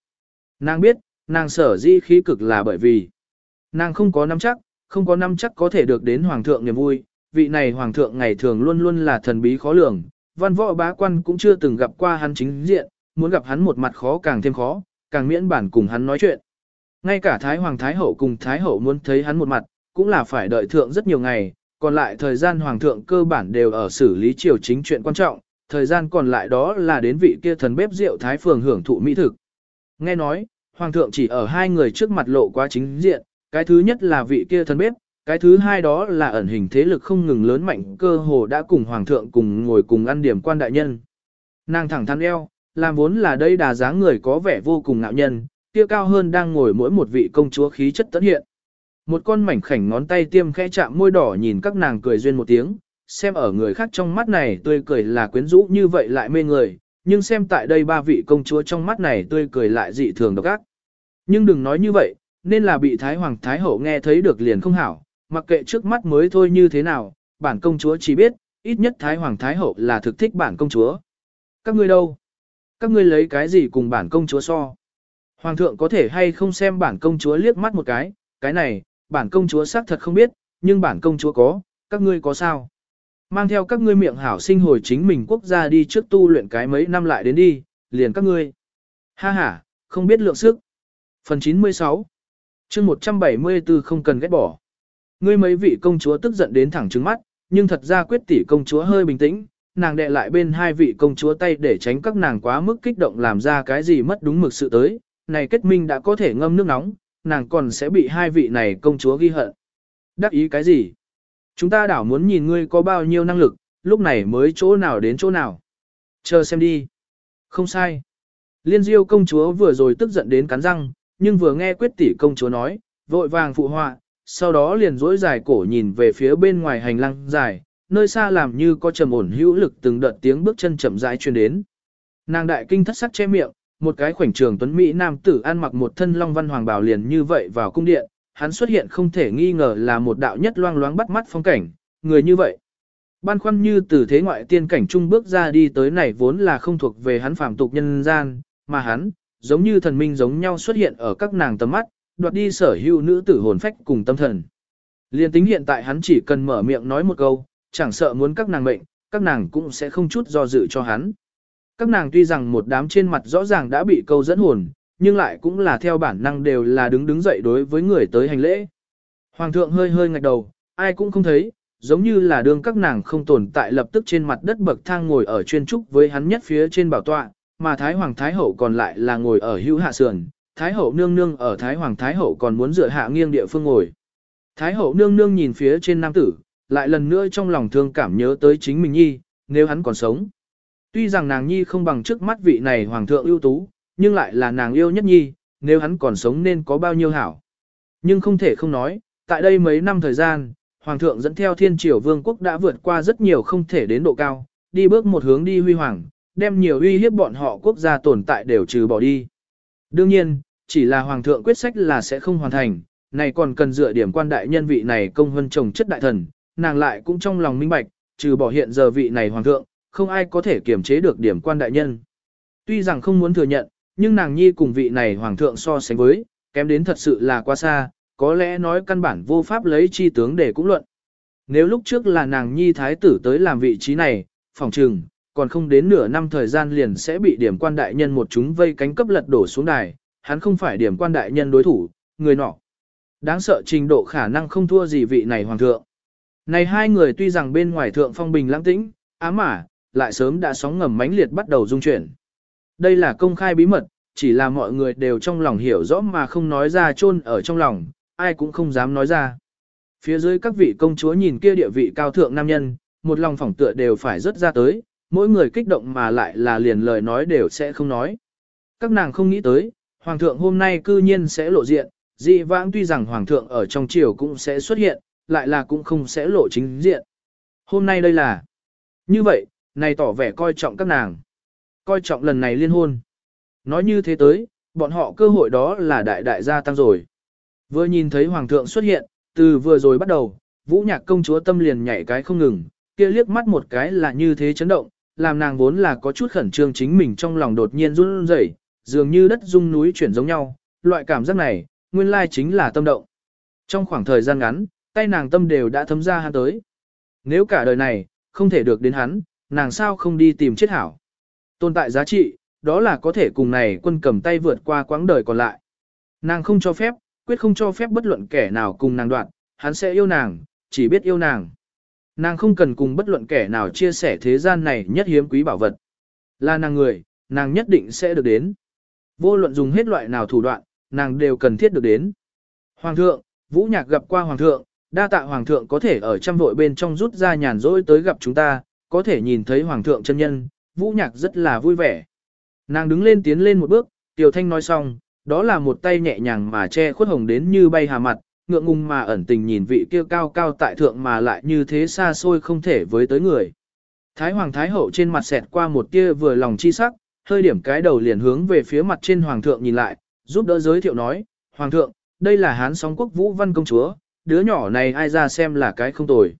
Nàng biết, nàng sở di khí cực là bởi vì nàng không có nắm chắc, không có nắm chắc có thể được đến hoàng thượng niềm vui, vị này hoàng thượng ngày thường luôn luôn là thần bí khó lường, văn võ bá quan cũng chưa từng gặp qua hắn chính diện, muốn gặp hắn một mặt khó càng thêm khó, càng miễn bản cùng hắn nói chuyện. Ngay cả Thái Hoàng Thái Hậu cùng Thái Hậu muốn thấy hắn một mặt, cũng là phải đợi thượng rất nhiều ngày, còn lại thời gian Hoàng thượng cơ bản đều ở xử lý triều chính chuyện quan trọng, thời gian còn lại đó là đến vị kia thần bếp rượu Thái Phường hưởng thụ mỹ thực. Nghe nói, Hoàng thượng chỉ ở hai người trước mặt lộ quá chính diện, cái thứ nhất là vị kia thần bếp, cái thứ hai đó là ẩn hình thế lực không ngừng lớn mạnh cơ hồ đã cùng Hoàng thượng cùng ngồi cùng ăn điểm quan đại nhân. Nàng thẳng thắn eo, làm vốn là đây đà dáng người có vẻ vô cùng ngạo nhân, kia cao hơn đang ngồi mỗi một vị công chúa khí chất tấn hiện. Một con mảnh khảnh ngón tay tiêm khẽ chạm môi đỏ nhìn các nàng cười duyên một tiếng, xem ở người khác trong mắt này tươi cười là quyến rũ như vậy lại mê người, nhưng xem tại đây ba vị công chúa trong mắt này tươi cười lại dị thường độc ác. Nhưng đừng nói như vậy, nên là bị Thái Hoàng Thái Hậu nghe thấy được liền không hảo, mặc kệ trước mắt mới thôi như thế nào, bản công chúa chỉ biết, ít nhất Thái Hoàng Thái Hậu là thực thích bản công chúa. Các ngươi đâu? Các ngươi lấy cái gì cùng bản công chúa so? Hoàng thượng có thể hay không xem bản công chúa liếc mắt một cái, cái này, bản công chúa xác thật không biết, nhưng bản công chúa có, các ngươi có sao? Mang theo các ngươi miệng hảo sinh hồi chính mình quốc gia đi trước tu luyện cái mấy năm lại đến đi, liền các ngươi. Ha ha, không biết lượng sức. Phần 96 chương 174 không cần ghét bỏ. Ngươi mấy vị công chúa tức giận đến thẳng trứng mắt, nhưng thật ra quyết tỷ công chúa hơi bình tĩnh, nàng đệ lại bên hai vị công chúa tay để tránh các nàng quá mức kích động làm ra cái gì mất đúng mực sự tới, này kết minh đã có thể ngâm nước nóng, nàng còn sẽ bị hai vị này công chúa ghi hận. Đắc ý cái gì? Chúng ta đảo muốn nhìn ngươi có bao nhiêu năng lực, lúc này mới chỗ nào đến chỗ nào. Chờ xem đi. Không sai. Liên diêu công chúa vừa rồi tức giận đến cắn răng, nhưng vừa nghe quyết tỷ công chúa nói, vội vàng phụ họa, sau đó liền dỗi dài cổ nhìn về phía bên ngoài hành lang dài, nơi xa làm như có trầm ổn hữu lực từng đợt tiếng bước chân chậm rãi truyền đến. Nàng đại kinh thất sắc che miệng, một cái khoảnh trường tuấn Mỹ nam tử ăn mặc một thân long văn hoàng bào liền như vậy vào cung điện, hắn xuất hiện không thể nghi ngờ là một đạo nhất loang loáng bắt mắt phong cảnh, người như vậy. Ban khoăn như từ thế ngoại tiên cảnh trung bước ra đi tới này vốn là không thuộc về hắn phàm tục nhân gian, mà hắn, giống như thần minh giống nhau xuất hiện ở các nàng tầm mắt, đoạt đi sở hữu nữ tử hồn phách cùng tâm thần. Liên tính hiện tại hắn chỉ cần mở miệng nói một câu, chẳng sợ muốn các nàng mệnh, các nàng cũng sẽ không chút do dự cho hắn. Các nàng tuy rằng một đám trên mặt rõ ràng đã bị câu dẫn hồn, nhưng lại cũng là theo bản năng đều là đứng đứng dậy đối với người tới hành lễ. Hoàng thượng hơi hơi ngạch đầu, ai cũng không thấy, giống như là đương các nàng không tồn tại lập tức trên mặt đất bậc thang ngồi ở chuyên trúc với hắn nhất phía trên bảo tọa, mà Thái Hoàng Thái Hậu còn lại là ngồi ở hữu hạ sườn, Thái Hậu nương nương ở Thái Hoàng Thái Hậu còn muốn dựa hạ nghiêng địa phương ngồi. Thái Hậu nương nương nhìn phía trên nam tử, lại lần nữa trong lòng thương cảm nhớ tới chính mình nhi, nếu hắn còn sống. Tuy rằng nàng nhi không bằng trước mắt vị này hoàng thượng ưu tú, nhưng lại là nàng yêu nhất nhi, nếu hắn còn sống nên có bao nhiêu hảo. Nhưng không thể không nói, tại đây mấy năm thời gian, hoàng thượng dẫn theo thiên triều vương quốc đã vượt qua rất nhiều không thể đến độ cao, đi bước một hướng đi huy hoàng, đem nhiều uy hiếp bọn họ quốc gia tồn tại đều trừ bỏ đi. Đương nhiên, chỉ là hoàng thượng quyết sách là sẽ không hoàn thành, này còn cần dựa điểm quan đại nhân vị này công hơn chồng chất đại thần, nàng lại cũng trong lòng minh bạch, trừ bỏ hiện giờ vị này hoàng thượng, không ai có thể kiểm chế được điểm quan đại nhân. Tuy rằng không muốn thừa nhận, nhưng nàng nhi cùng vị này hoàng thượng so sánh với, kém đến thật sự là quá xa, có lẽ nói căn bản vô pháp lấy chi tướng để cũng luận. Nếu lúc trước là nàng nhi thái tử tới làm vị trí này, phòng trừng, còn không đến nửa năm thời gian liền sẽ bị điểm quan đại nhân một chúng vây cánh cấp lật đổ xuống đài, hắn không phải điểm quan đại nhân đối thủ, người nọ. Đáng sợ trình độ khả năng không thua gì vị này hoàng thượng. Này hai người tuy rằng bên ngoài thượng phong bình lãng tĩnh, ám mà, lại sớm đã sóng ngầm mãnh liệt bắt đầu dung chuyển. Đây là công khai bí mật, chỉ là mọi người đều trong lòng hiểu rõ mà không nói ra chôn ở trong lòng, ai cũng không dám nói ra. Phía dưới các vị công chúa nhìn kia địa vị cao thượng nam nhân, một lòng phỏng tựa đều phải rất ra tới, mỗi người kích động mà lại là liền lời nói đều sẽ không nói. Các nàng không nghĩ tới, hoàng thượng hôm nay cư nhiên sẽ lộ diện, dị vãng tuy rằng hoàng thượng ở trong triều cũng sẽ xuất hiện, lại là cũng không sẽ lộ chính diện. Hôm nay đây là như vậy, này tỏ vẻ coi trọng các nàng. Coi trọng lần này liên hôn. Nói như thế tới, bọn họ cơ hội đó là đại đại gia tăng rồi. Vừa nhìn thấy hoàng thượng xuất hiện, từ vừa rồi bắt đầu, vũ nhạc công chúa tâm liền nhảy cái không ngừng, kia liếc mắt một cái là như thế chấn động, làm nàng vốn là có chút khẩn trương chính mình trong lòng đột nhiên run rẩy, dường như đất rung núi chuyển giống nhau, loại cảm giác này, nguyên lai chính là tâm động. Trong khoảng thời gian ngắn, tay nàng tâm đều đã thấm ra hắn tới. Nếu cả đời này, không thể được đến hắn, nàng sao không đi tìm chết hảo. Tồn tại giá trị, đó là có thể cùng này quân cầm tay vượt qua quãng đời còn lại. Nàng không cho phép, quyết không cho phép bất luận kẻ nào cùng nàng đoạn, hắn sẽ yêu nàng, chỉ biết yêu nàng. Nàng không cần cùng bất luận kẻ nào chia sẻ thế gian này nhất hiếm quý bảo vật. Là nàng người, nàng nhất định sẽ được đến. Vô luận dùng hết loại nào thủ đoạn, nàng đều cần thiết được đến. Hoàng thượng, Vũ Nhạc gặp qua Hoàng thượng, đa tạ Hoàng thượng có thể ở trăm vội bên trong rút ra nhàn rỗi tới gặp chúng ta, có thể nhìn thấy Hoàng thượng chân nhân, Vũ Nhạc rất là vui vẻ. Nàng đứng lên tiến lên một bước, Tiểu Thanh nói xong, đó là một tay nhẹ nhàng mà che khuất hồng đến như bay hà mặt, ngượng ngùng mà ẩn tình nhìn vị kia cao cao tại thượng mà lại như thế xa xôi không thể với tới người. Thái Hoàng Thái Hậu trên mặt xẹt qua một tia vừa lòng chi sắc, hơi điểm cái đầu liền hướng về phía mặt trên Hoàng thượng nhìn lại, giúp đỡ giới thiệu nói, Hoàng thượng, đây là hán sóng quốc vũ văn công chúa, đứa nhỏ này ai ra xem là cái không tồi.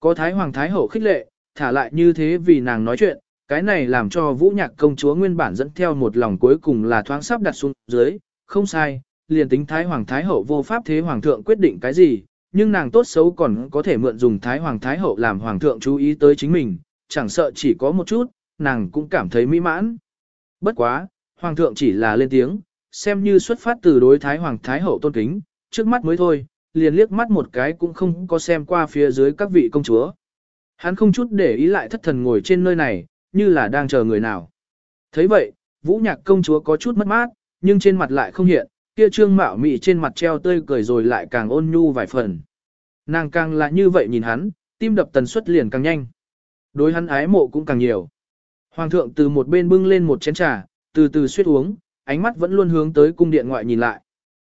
Có Thái Hoàng Thái Hậu khích lệ, thả lại như thế vì nàng nói chuyện, cái này làm cho vũ nhạc công chúa nguyên bản dẫn theo một lòng cuối cùng là thoáng sắp đặt xuống dưới, không sai, liền tính Thái Hoàng Thái Hậu vô pháp thế Hoàng thượng quyết định cái gì, nhưng nàng tốt xấu còn có thể mượn dùng Thái Hoàng Thái Hậu làm Hoàng thượng chú ý tới chính mình, chẳng sợ chỉ có một chút, nàng cũng cảm thấy mỹ mãn. Bất quá, Hoàng thượng chỉ là lên tiếng, xem như xuất phát từ đối Thái Hoàng Thái Hậu tôn kính, trước mắt mới thôi, liền liếc mắt một cái cũng không có xem qua phía dưới các vị công chúa. Hắn không chút để ý lại thất thần ngồi trên nơi này, như là đang chờ người nào. thấy vậy, vũ nhạc công chúa có chút mất mát, nhưng trên mặt lại không hiện, kia trương mạo mị trên mặt treo tươi cười rồi lại càng ôn nhu vài phần. Nàng càng là như vậy nhìn hắn, tim đập tần suất liền càng nhanh. Đối hắn ái mộ cũng càng nhiều. Hoàng thượng từ một bên bưng lên một chén trà, từ từ suýt uống, ánh mắt vẫn luôn hướng tới cung điện ngoại nhìn lại.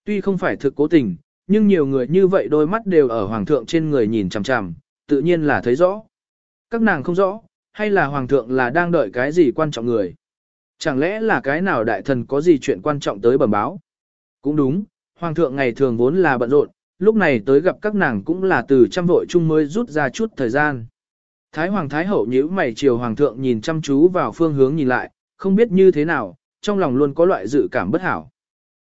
Tuy không phải thực cố tình, nhưng nhiều người như vậy đôi mắt đều ở hoàng thượng trên người nhìn chằm chằm, tự nhiên là thấy rõ. Các nàng không rõ, hay là hoàng thượng là đang đợi cái gì quan trọng người. Chẳng lẽ là cái nào đại thần có gì chuyện quan trọng tới bẩm báo. Cũng đúng, hoàng thượng ngày thường vốn là bận rộn, lúc này tới gặp các nàng cũng là từ trăm vội chung mới rút ra chút thời gian. Thái hoàng thái hậu nhíu mày chiều hoàng thượng nhìn chăm chú vào phương hướng nhìn lại, không biết như thế nào, trong lòng luôn có loại dự cảm bất hảo.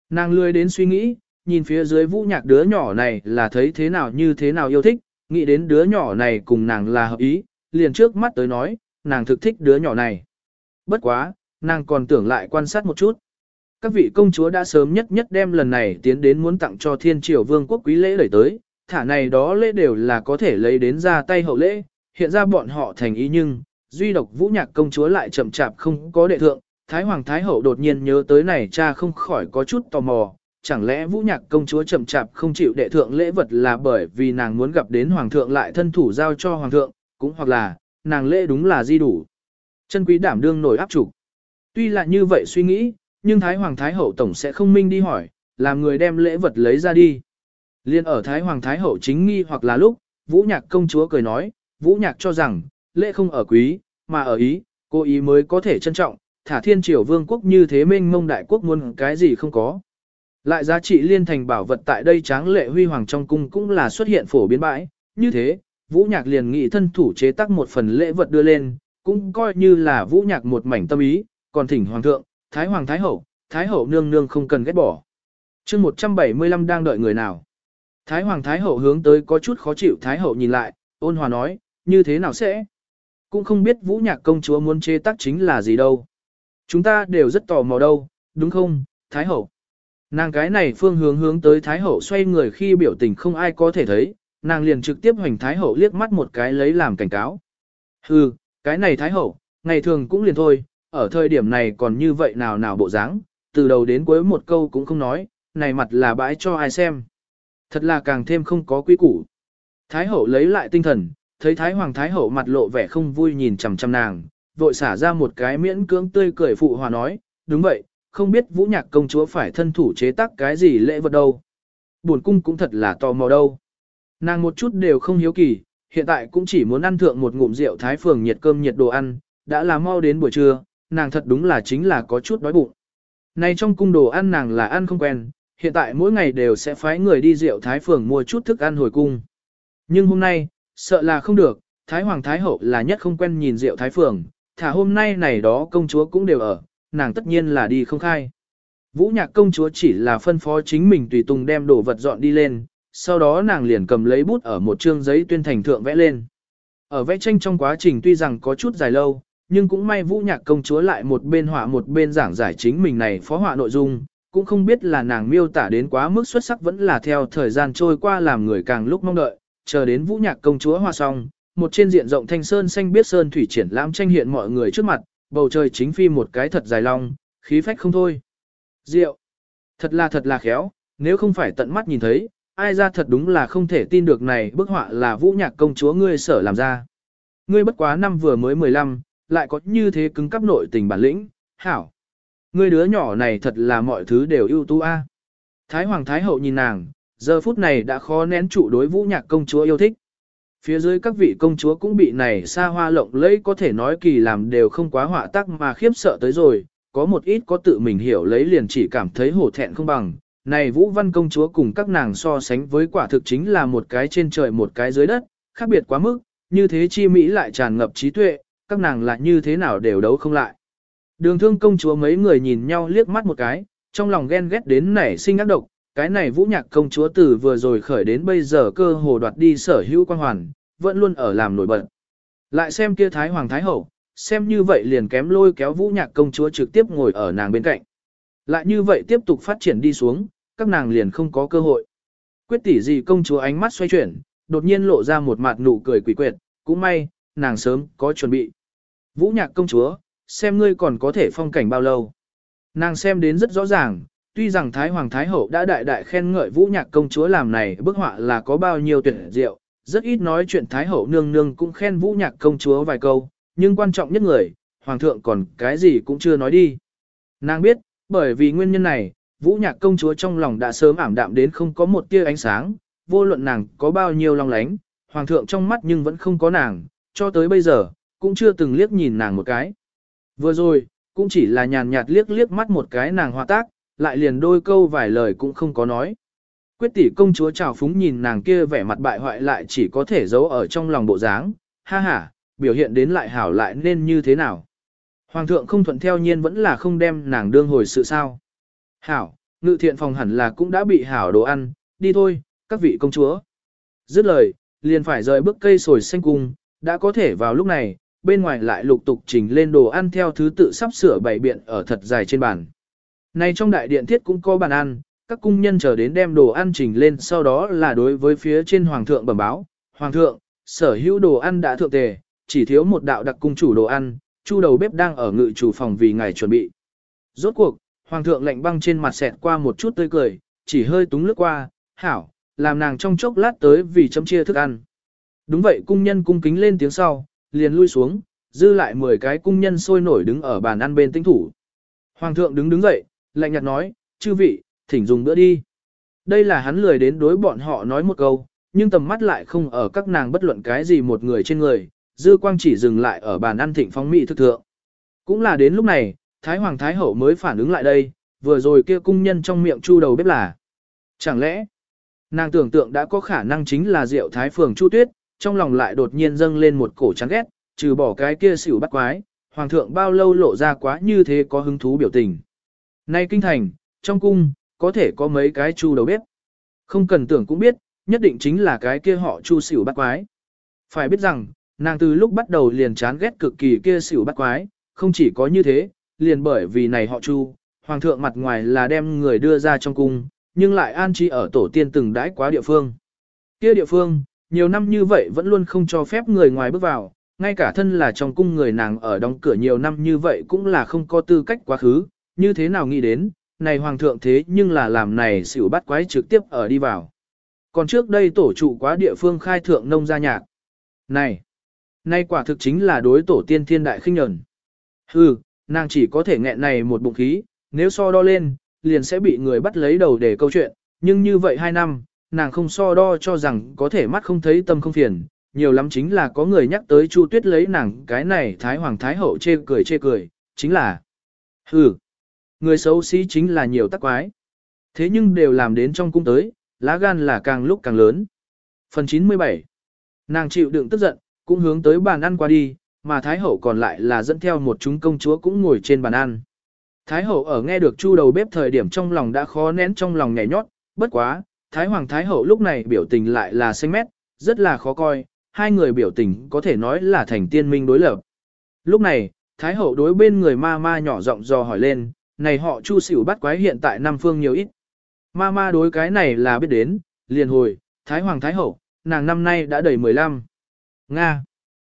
Nàng lười đến suy nghĩ, nhìn phía dưới vũ nhạc đứa nhỏ này là thấy thế nào như thế nào yêu thích, nghĩ đến đứa nhỏ này cùng nàng là hợp ý, liền trước mắt tới nói, nàng thực thích đứa nhỏ này. Bất quá, nàng còn tưởng lại quan sát một chút. Các vị công chúa đã sớm nhất nhất đem lần này tiến đến muốn tặng cho thiên triều vương quốc quý lễ đẩy tới, thả này đó lễ đều là có thể lấy đến ra tay hậu lễ, hiện ra bọn họ thành ý nhưng, duy độc vũ nhạc công chúa lại chậm chạp không có đệ thượng, Thái Hoàng Thái Hậu đột nhiên nhớ tới này cha không khỏi có chút tò mò, chẳng lẽ vũ nhạc công chúa chậm chạp không chịu đệ thượng lễ vật là bởi vì nàng muốn gặp đến Hoàng thượng lại thân thủ giao cho Hoàng thượng, cũng hoặc là, nàng lễ đúng là di đủ. Chân quý đảm đương nổi áp trục. Tuy là như vậy suy nghĩ, nhưng Thái Hoàng Thái Hậu Tổng sẽ không minh đi hỏi, làm người đem lễ vật lấy ra đi. Liên ở Thái Hoàng Thái Hậu chính nghi hoặc là lúc, Vũ Nhạc công chúa cười nói, Vũ Nhạc cho rằng, lễ không ở quý, mà ở ý, cô ý mới có thể trân trọng, thả thiên triều vương quốc như thế minh mông đại quốc muốn cái gì không có. Lại giá trị liên thành bảo vật tại đây tráng lệ huy hoàng trong cung cũng là xuất hiện phổ biến bãi, như thế, Vũ Nhạc liền nghị thân thủ chế tác một phần lễ vật đưa lên, cũng coi như là Vũ Nhạc một mảnh tâm ý, còn thỉnh Hoàng thượng, Thái Hoàng Thái Hậu, Thái Hậu nương nương không cần ghét bỏ. chương 175 đang đợi người nào. Thái Hoàng Thái Hậu hướng tới có chút khó chịu Thái Hậu nhìn lại, ôn hòa nói, như thế nào sẽ? Cũng không biết Vũ Nhạc công chúa muốn chế tác chính là gì đâu. Chúng ta đều rất tò mò đâu, đúng không, Thái Hậu? Nàng cái này phương hướng hướng tới Thái Hậu xoay người khi biểu tình không ai có thể thấy, nàng liền trực tiếp hoành Thái Hậu liếc mắt một cái lấy làm cảnh cáo. Hừ, cái này Thái Hậu, ngày thường cũng liền thôi, ở thời điểm này còn như vậy nào nào bộ dáng, từ đầu đến cuối một câu cũng không nói, này mặt là bãi cho ai xem. Thật là càng thêm không có quy củ. Thái Hậu lấy lại tinh thần, thấy Thái Hoàng Thái Hậu mặt lộ vẻ không vui nhìn chằm chằm nàng, vội xả ra một cái miễn cưỡng tươi cười phụ hòa nói, đúng vậy, không biết vũ nhạc công chúa phải thân thủ chế tác cái gì lễ vật đâu. Buồn cung cũng thật là tò mò đâu. Nàng một chút đều không hiếu kỳ, hiện tại cũng chỉ muốn ăn thượng một ngụm rượu thái phường nhiệt cơm nhiệt đồ ăn, đã là mau đến buổi trưa, nàng thật đúng là chính là có chút đói bụng. Này trong cung đồ ăn nàng là ăn không quen, hiện tại mỗi ngày đều sẽ phái người đi rượu thái phường mua chút thức ăn hồi cung. Nhưng hôm nay, sợ là không được, Thái Hoàng Thái Hậu là nhất không quen nhìn rượu Thái Phường, thả hôm nay này đó công chúa cũng đều ở, nàng tất nhiên là đi không khai. Vũ nhạc công chúa chỉ là phân phó chính mình tùy tùng đem đồ vật dọn đi lên, sau đó nàng liền cầm lấy bút ở một chương giấy tuyên thành thượng vẽ lên. Ở vẽ tranh trong quá trình tuy rằng có chút dài lâu, nhưng cũng may vũ nhạc công chúa lại một bên họa một bên giảng giải chính mình này phó họa nội dung, cũng không biết là nàng miêu tả đến quá mức xuất sắc vẫn là theo thời gian trôi qua làm người càng lúc mong đợi, chờ đến vũ nhạc công chúa hoa xong, một trên diện rộng thanh sơn xanh biết sơn thủy triển lãm tranh hiện mọi người trước mặt, bầu trời chính phi một cái thật dài long, khí phách không thôi. Diệu! Thật là thật là khéo, nếu không phải tận mắt nhìn thấy, ai ra thật đúng là không thể tin được này bức họa là vũ nhạc công chúa ngươi sở làm ra. Ngươi bất quá năm vừa mới 15, lại có như thế cứng cắp nội tình bản lĩnh, hảo. Ngươi đứa nhỏ này thật là mọi thứ đều ưu tú a. Thái Hoàng Thái Hậu nhìn nàng, giờ phút này đã khó nén trụ đối vũ nhạc công chúa yêu thích. Phía dưới các vị công chúa cũng bị này xa hoa lộng lẫy có thể nói kỳ làm đều không quá họa tác mà khiếp sợ tới rồi, có một ít có tự mình hiểu lấy liền chỉ cảm thấy hổ thẹn không bằng. Này Vũ Văn công chúa cùng các nàng so sánh với quả thực chính là một cái trên trời một cái dưới đất, khác biệt quá mức, như thế chi Mỹ lại tràn ngập trí tuệ, các nàng lại như thế nào đều đấu không lại. Đường thương công chúa mấy người nhìn nhau liếc mắt một cái, trong lòng ghen ghét đến nảy sinh ác độc, cái này vũ nhạc công chúa từ vừa rồi khởi đến bây giờ cơ hồ đoạt đi sở hữu quan hoàn, vẫn luôn ở làm nổi bật. Lại xem kia Thái Hoàng Thái Hậu, xem như vậy liền kém lôi kéo vũ nhạc công chúa trực tiếp ngồi ở nàng bên cạnh. Lại như vậy tiếp tục phát triển đi xuống, các nàng liền không có cơ hội. Quyết tỷ gì công chúa ánh mắt xoay chuyển, đột nhiên lộ ra một mặt nụ cười quỷ quyệt, cũng may, nàng sớm có chuẩn bị. Vũ nhạc công chúa, xem ngươi còn có thể phong cảnh bao lâu. Nàng xem đến rất rõ ràng, tuy rằng Thái Hoàng Thái Hậu đã đại đại khen ngợi vũ nhạc công chúa làm này bức họa là có bao nhiêu tuyệt diệu, rất ít nói chuyện Thái Hậu nương nương cũng khen vũ nhạc công chúa vài câu, nhưng quan trọng nhất người, Hoàng thượng còn cái gì cũng chưa nói đi. Nàng biết, bởi vì nguyên nhân này, vũ nhạc công chúa trong lòng đã sớm ảm đạm đến không có một tia ánh sáng, vô luận nàng có bao nhiêu long lánh, Hoàng thượng trong mắt nhưng vẫn không có nàng, cho tới bây giờ, cũng chưa từng liếc nhìn nàng một cái. Vừa rồi, cũng chỉ là nhàn nhạt liếc liếc mắt một cái nàng hòa tác, lại liền đôi câu vài lời cũng không có nói. Quyết tỷ công chúa chào phúng nhìn nàng kia vẻ mặt bại hoại lại chỉ có thể giấu ở trong lòng bộ dáng, ha ha, biểu hiện đến lại hảo lại nên như thế nào. Hoàng thượng không thuận theo nhiên vẫn là không đem nàng đương hồi sự sao. Hảo, ngự thiện phòng hẳn là cũng đã bị hảo đồ ăn, đi thôi, các vị công chúa. Dứt lời, liền phải rời bước cây sồi xanh cung, đã có thể vào lúc này, bên ngoài lại lục tục trình lên đồ ăn theo thứ tự sắp sửa bày biện ở thật dài trên bàn. Này trong đại điện thiết cũng có bàn ăn, các cung nhân chờ đến đem đồ ăn trình lên sau đó là đối với phía trên hoàng thượng bẩm báo, hoàng thượng, sở hữu đồ ăn đã thượng tề, chỉ thiếu một đạo đặc cung chủ đồ ăn, chu đầu bếp đang ở ngự chủ phòng vì ngài chuẩn bị. Rốt cuộc, hoàng thượng lạnh băng trên mặt xẹt qua một chút tươi cười, chỉ hơi túng lướt qua, hảo, làm nàng trong chốc lát tới vì chấm chia thức ăn. Đúng vậy cung nhân cung kính lên tiếng sau, liền lui xuống, dư lại 10 cái cung nhân sôi nổi đứng ở bàn ăn bên tinh thủ. Hoàng thượng đứng đứng dậy, lạnh nhạt nói, chư vị, thỉnh dùng bữa đi. Đây là hắn lười đến đối bọn họ nói một câu, nhưng tầm mắt lại không ở các nàng bất luận cái gì một người trên người, dư quang chỉ dừng lại ở bàn ăn thịnh phong mỹ thực thượng. Cũng là đến lúc này, Thái Hoàng Thái Hậu mới phản ứng lại đây, vừa rồi kia cung nhân trong miệng chu đầu bếp là. Chẳng lẽ, nàng tưởng tượng đã có khả năng chính là rượu Thái Phường Chu Tuyết, trong lòng lại đột nhiên dâng lên một cổ chán ghét, trừ bỏ cái kia xỉu bắt quái, Hoàng thượng bao lâu lộ ra quá như thế có hứng thú biểu tình. Nay kinh thành, trong cung, có thể có mấy cái chu đầu bếp. Không cần tưởng cũng biết, nhất định chính là cái kia họ chu xỉu bắt quái. Phải biết rằng, nàng từ lúc bắt đầu liền chán ghét cực kỳ kia xỉu bắt quái, không chỉ có như thế, liền bởi vì này họ chu, hoàng thượng mặt ngoài là đem người đưa ra trong cung, nhưng lại an trí ở tổ tiên từng đãi quá địa phương. Kia địa phương, nhiều năm như vậy vẫn luôn không cho phép người ngoài bước vào, ngay cả thân là trong cung người nàng ở đóng cửa nhiều năm như vậy cũng là không có tư cách quá khứ, như thế nào nghĩ đến, này hoàng thượng thế nhưng là làm này xỉu bắt quái trực tiếp ở đi vào. Còn trước đây tổ trụ quá địa phương khai thượng nông gia nhạc. Này, nay quả thực chính là đối tổ tiên thiên đại khinh nhẫn. Hừ, nàng chỉ có thể nghẹn này một bụng khí, nếu so đo lên, liền sẽ bị người bắt lấy đầu để câu chuyện, nhưng như vậy hai năm, nàng không so đo cho rằng có thể mắt không thấy tâm không phiền, nhiều lắm chính là có người nhắc tới Chu Tuyết lấy nàng cái này Thái Hoàng Thái Hậu chê cười chê cười, chính là hừ, người xấu xí chính là nhiều tắc quái. Thế nhưng đều làm đến trong cung tới, lá gan là càng lúc càng lớn. Phần 97 Nàng chịu đựng tức giận, cũng hướng tới bàn ăn qua đi, mà Thái Hậu còn lại là dẫn theo một chúng công chúa cũng ngồi trên bàn ăn. Thái Hậu ở nghe được chu đầu bếp thời điểm trong lòng đã khó nén trong lòng nhảy nhót, bất quá, Thái Hoàng Thái Hậu lúc này biểu tình lại là xanh mét, rất là khó coi, hai người biểu tình có thể nói là thành tiên minh đối lập. Lúc này, Thái Hậu đối bên người ma ma nhỏ giọng dò hỏi lên, này họ chu xỉu bắt quái hiện tại Nam Phương nhiều ít. Ma ma đối cái này là biết đến, liền hồi, Thái Hoàng Thái Hậu, nàng năm nay đã đầy 15. Nga.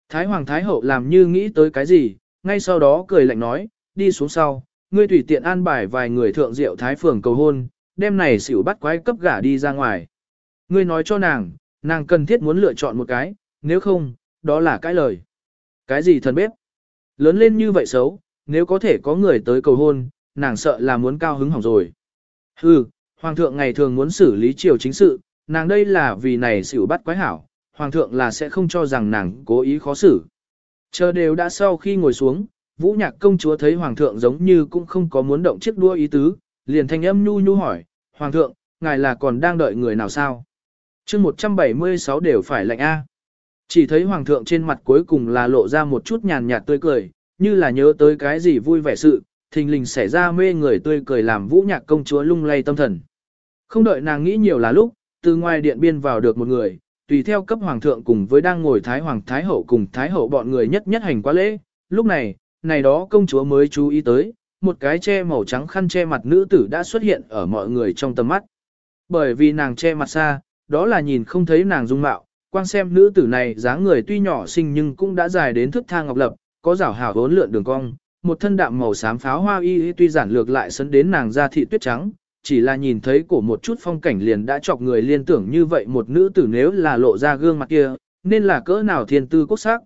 Thái Hoàng Thái Hậu làm như nghĩ tới cái gì, ngay sau đó cười lạnh nói, đi xuống sau, ngươi tùy tiện an bài vài người thượng diệu Thái Phường cầu hôn, đêm này xỉu bắt quái cấp gả đi ra ngoài. Ngươi nói cho nàng, nàng cần thiết muốn lựa chọn một cái, nếu không, đó là cái lời. Cái gì thần bếp? Lớn lên như vậy xấu, nếu có thể có người tới cầu hôn, nàng sợ là muốn cao hứng hỏng rồi. Hừ, Hoàng thượng ngày thường muốn xử lý triều chính sự, nàng đây là vì này xỉu bắt quái hảo, Hoàng thượng là sẽ không cho rằng nàng cố ý khó xử. Chờ đều đã sau khi ngồi xuống, Vũ Nhạc công chúa thấy Hoàng thượng giống như cũng không có muốn động chiếc đua ý tứ, liền thanh âm nhu nhu hỏi, Hoàng thượng, ngài là còn đang đợi người nào sao? chương 176 đều phải lệnh A. Chỉ thấy Hoàng thượng trên mặt cuối cùng là lộ ra một chút nhàn nhạt tươi cười, như là nhớ tới cái gì vui vẻ sự, thình lình xảy ra mê người tươi cười làm Vũ Nhạc công chúa lung lay tâm thần. Không đợi nàng nghĩ nhiều là lúc, từ ngoài điện biên vào được một người, tùy theo cấp hoàng thượng cùng với đang ngồi thái hoàng thái hậu cùng thái hậu bọn người nhất nhất hành quá lễ. Lúc này, này đó công chúa mới chú ý tới, một cái che màu trắng khăn che mặt nữ tử đã xuất hiện ở mọi người trong tầm mắt. Bởi vì nàng che mặt xa, đó là nhìn không thấy nàng dung mạo, quan xem nữ tử này dáng người tuy nhỏ xinh nhưng cũng đã dài đến thức thang ngọc lập, có rảo hảo vốn lượn đường cong, một thân đạm màu xám pháo hoa y tuy giản lược lại sấn đến nàng da thị tuyết trắng, chỉ là nhìn thấy cổ một chút phong cảnh liền đã chọc người liên tưởng như vậy một nữ tử nếu là lộ ra gương mặt kia, nên là cỡ nào thiên tư quốc sắc.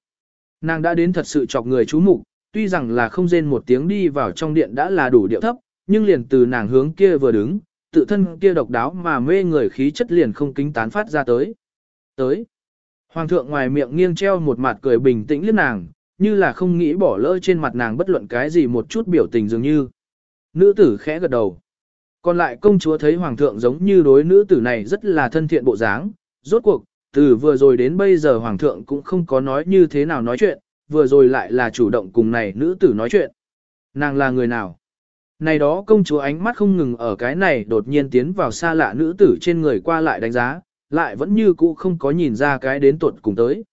Nàng đã đến thật sự chọc người chú mục, tuy rằng là không rên một tiếng đi vào trong điện đã là đủ điệu thấp, nhưng liền từ nàng hướng kia vừa đứng, tự thân kia độc đáo mà mê người khí chất liền không kính tán phát ra tới. Tới. Hoàng thượng ngoài miệng nghiêng treo một mặt cười bình tĩnh liếc nàng, như là không nghĩ bỏ lỡ trên mặt nàng bất luận cái gì một chút biểu tình dường như. Nữ tử khẽ gật đầu. Còn lại công chúa thấy hoàng thượng giống như đối nữ tử này rất là thân thiện bộ dáng, rốt cuộc, từ vừa rồi đến bây giờ hoàng thượng cũng không có nói như thế nào nói chuyện, vừa rồi lại là chủ động cùng này nữ tử nói chuyện. Nàng là người nào? Này đó công chúa ánh mắt không ngừng ở cái này đột nhiên tiến vào xa lạ nữ tử trên người qua lại đánh giá, lại vẫn như cũ không có nhìn ra cái đến tuột cùng tới.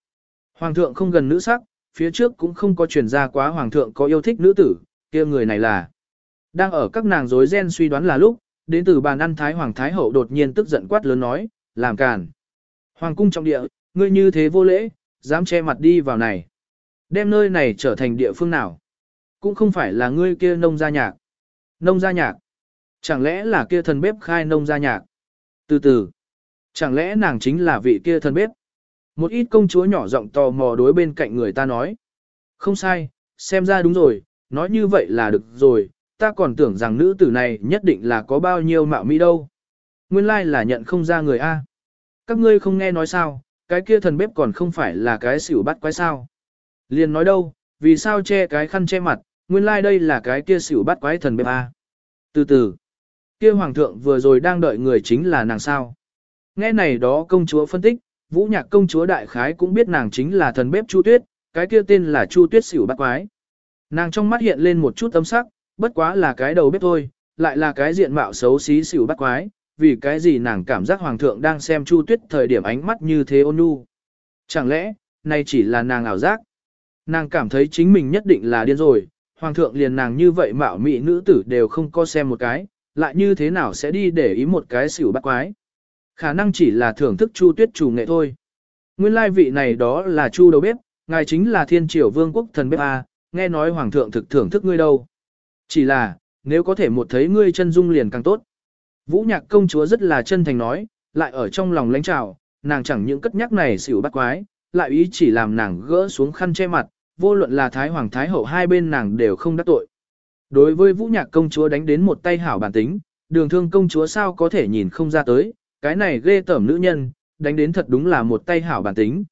Hoàng thượng không gần nữ sắc, phía trước cũng không có truyền ra quá hoàng thượng có yêu thích nữ tử, kia người này là. Đang ở các nàng rối ren suy đoán là lúc, đến từ bàn ăn Thái Hoàng Thái Hậu đột nhiên tức giận quát lớn nói, làm càn. Hoàng cung trong địa, ngươi như thế vô lễ, dám che mặt đi vào này. Đem nơi này trở thành địa phương nào? Cũng không phải là ngươi kia nông gia nhạc. Nông gia nhạc. Chẳng lẽ là kia thần bếp khai nông gia nhạc? Từ từ. Chẳng lẽ nàng chính là vị kia thần bếp? Một ít công chúa nhỏ giọng tò mò đối bên cạnh người ta nói. Không sai, xem ra đúng rồi, nói như vậy là được rồi, ta còn tưởng rằng nữ tử này nhất định là có bao nhiêu mạo mỹ đâu. Nguyên lai là nhận không ra người A. Các ngươi không nghe nói sao, cái kia thần bếp còn không phải là cái xỉu bắt quái sao. Liền nói đâu, vì sao che cái khăn che mặt, nguyên lai đây là cái kia xỉu bắt quái thần bếp A. Từ từ, kia hoàng thượng vừa rồi đang đợi người chính là nàng sao. Nghe này đó công chúa phân tích, vũ nhạc công chúa đại khái cũng biết nàng chính là thần bếp Chu Tuyết, cái kia tên là Chu Tuyết xỉu bắt quái. Nàng trong mắt hiện lên một chút âm sắc, bất quá là cái đầu bếp thôi, lại là cái diện mạo xấu xí xỉu bắt quái, vì cái gì nàng cảm giác hoàng thượng đang xem Chu Tuyết thời điểm ánh mắt như thế ôn nhu. Chẳng lẽ, này chỉ là nàng ảo giác? Nàng cảm thấy chính mình nhất định là điên rồi, hoàng thượng liền nàng như vậy mạo mị nữ tử đều không có xem một cái, lại như thế nào sẽ đi để ý một cái xỉu bắt quái? Khả năng chỉ là thưởng thức Chu Tuyết chủ nghệ thôi. Nguyên lai vị này đó là Chu đầu bếp, ngài chính là thiên triều vương quốc thần bếp A, nghe nói hoàng thượng thực thưởng thức ngươi đâu. Chỉ là, nếu có thể một thấy ngươi chân dung liền càng tốt. Vũ nhạc công chúa rất là chân thành nói, lại ở trong lòng lãnh trào, nàng chẳng những cất nhắc này xỉu bắt quái, lại ý chỉ làm nàng gỡ xuống khăn che mặt, vô luận là Thái Hoàng Thái Hậu hai bên nàng đều không đắc tội. Đối với vũ nhạc công chúa đánh đến một tay hảo bản tính, đường thương công chúa sao có thể nhìn không ra tới, cái này ghê tởm nữ nhân, đánh đến thật đúng là một tay hảo bản tính.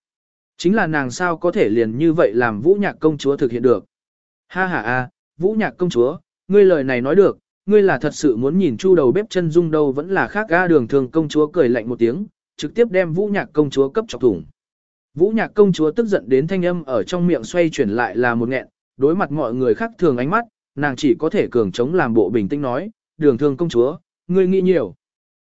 Chính là nàng sao có thể liền như vậy làm vũ nhạc công chúa thực hiện được. Ha ha a, vũ nhạc công chúa, ngươi lời này nói được, ngươi là thật sự muốn nhìn chu đầu bếp chân dung đâu vẫn là khác ga đường thường công chúa cười lạnh một tiếng, trực tiếp đem vũ nhạc công chúa cấp chọc thủng. Vũ nhạc công chúa tức giận đến thanh âm ở trong miệng xoay chuyển lại là một nghẹn, đối mặt mọi người khác thường ánh mắt, nàng chỉ có thể cường chống làm bộ bình tĩnh nói, đường thương công chúa, ngươi nghĩ nhiều.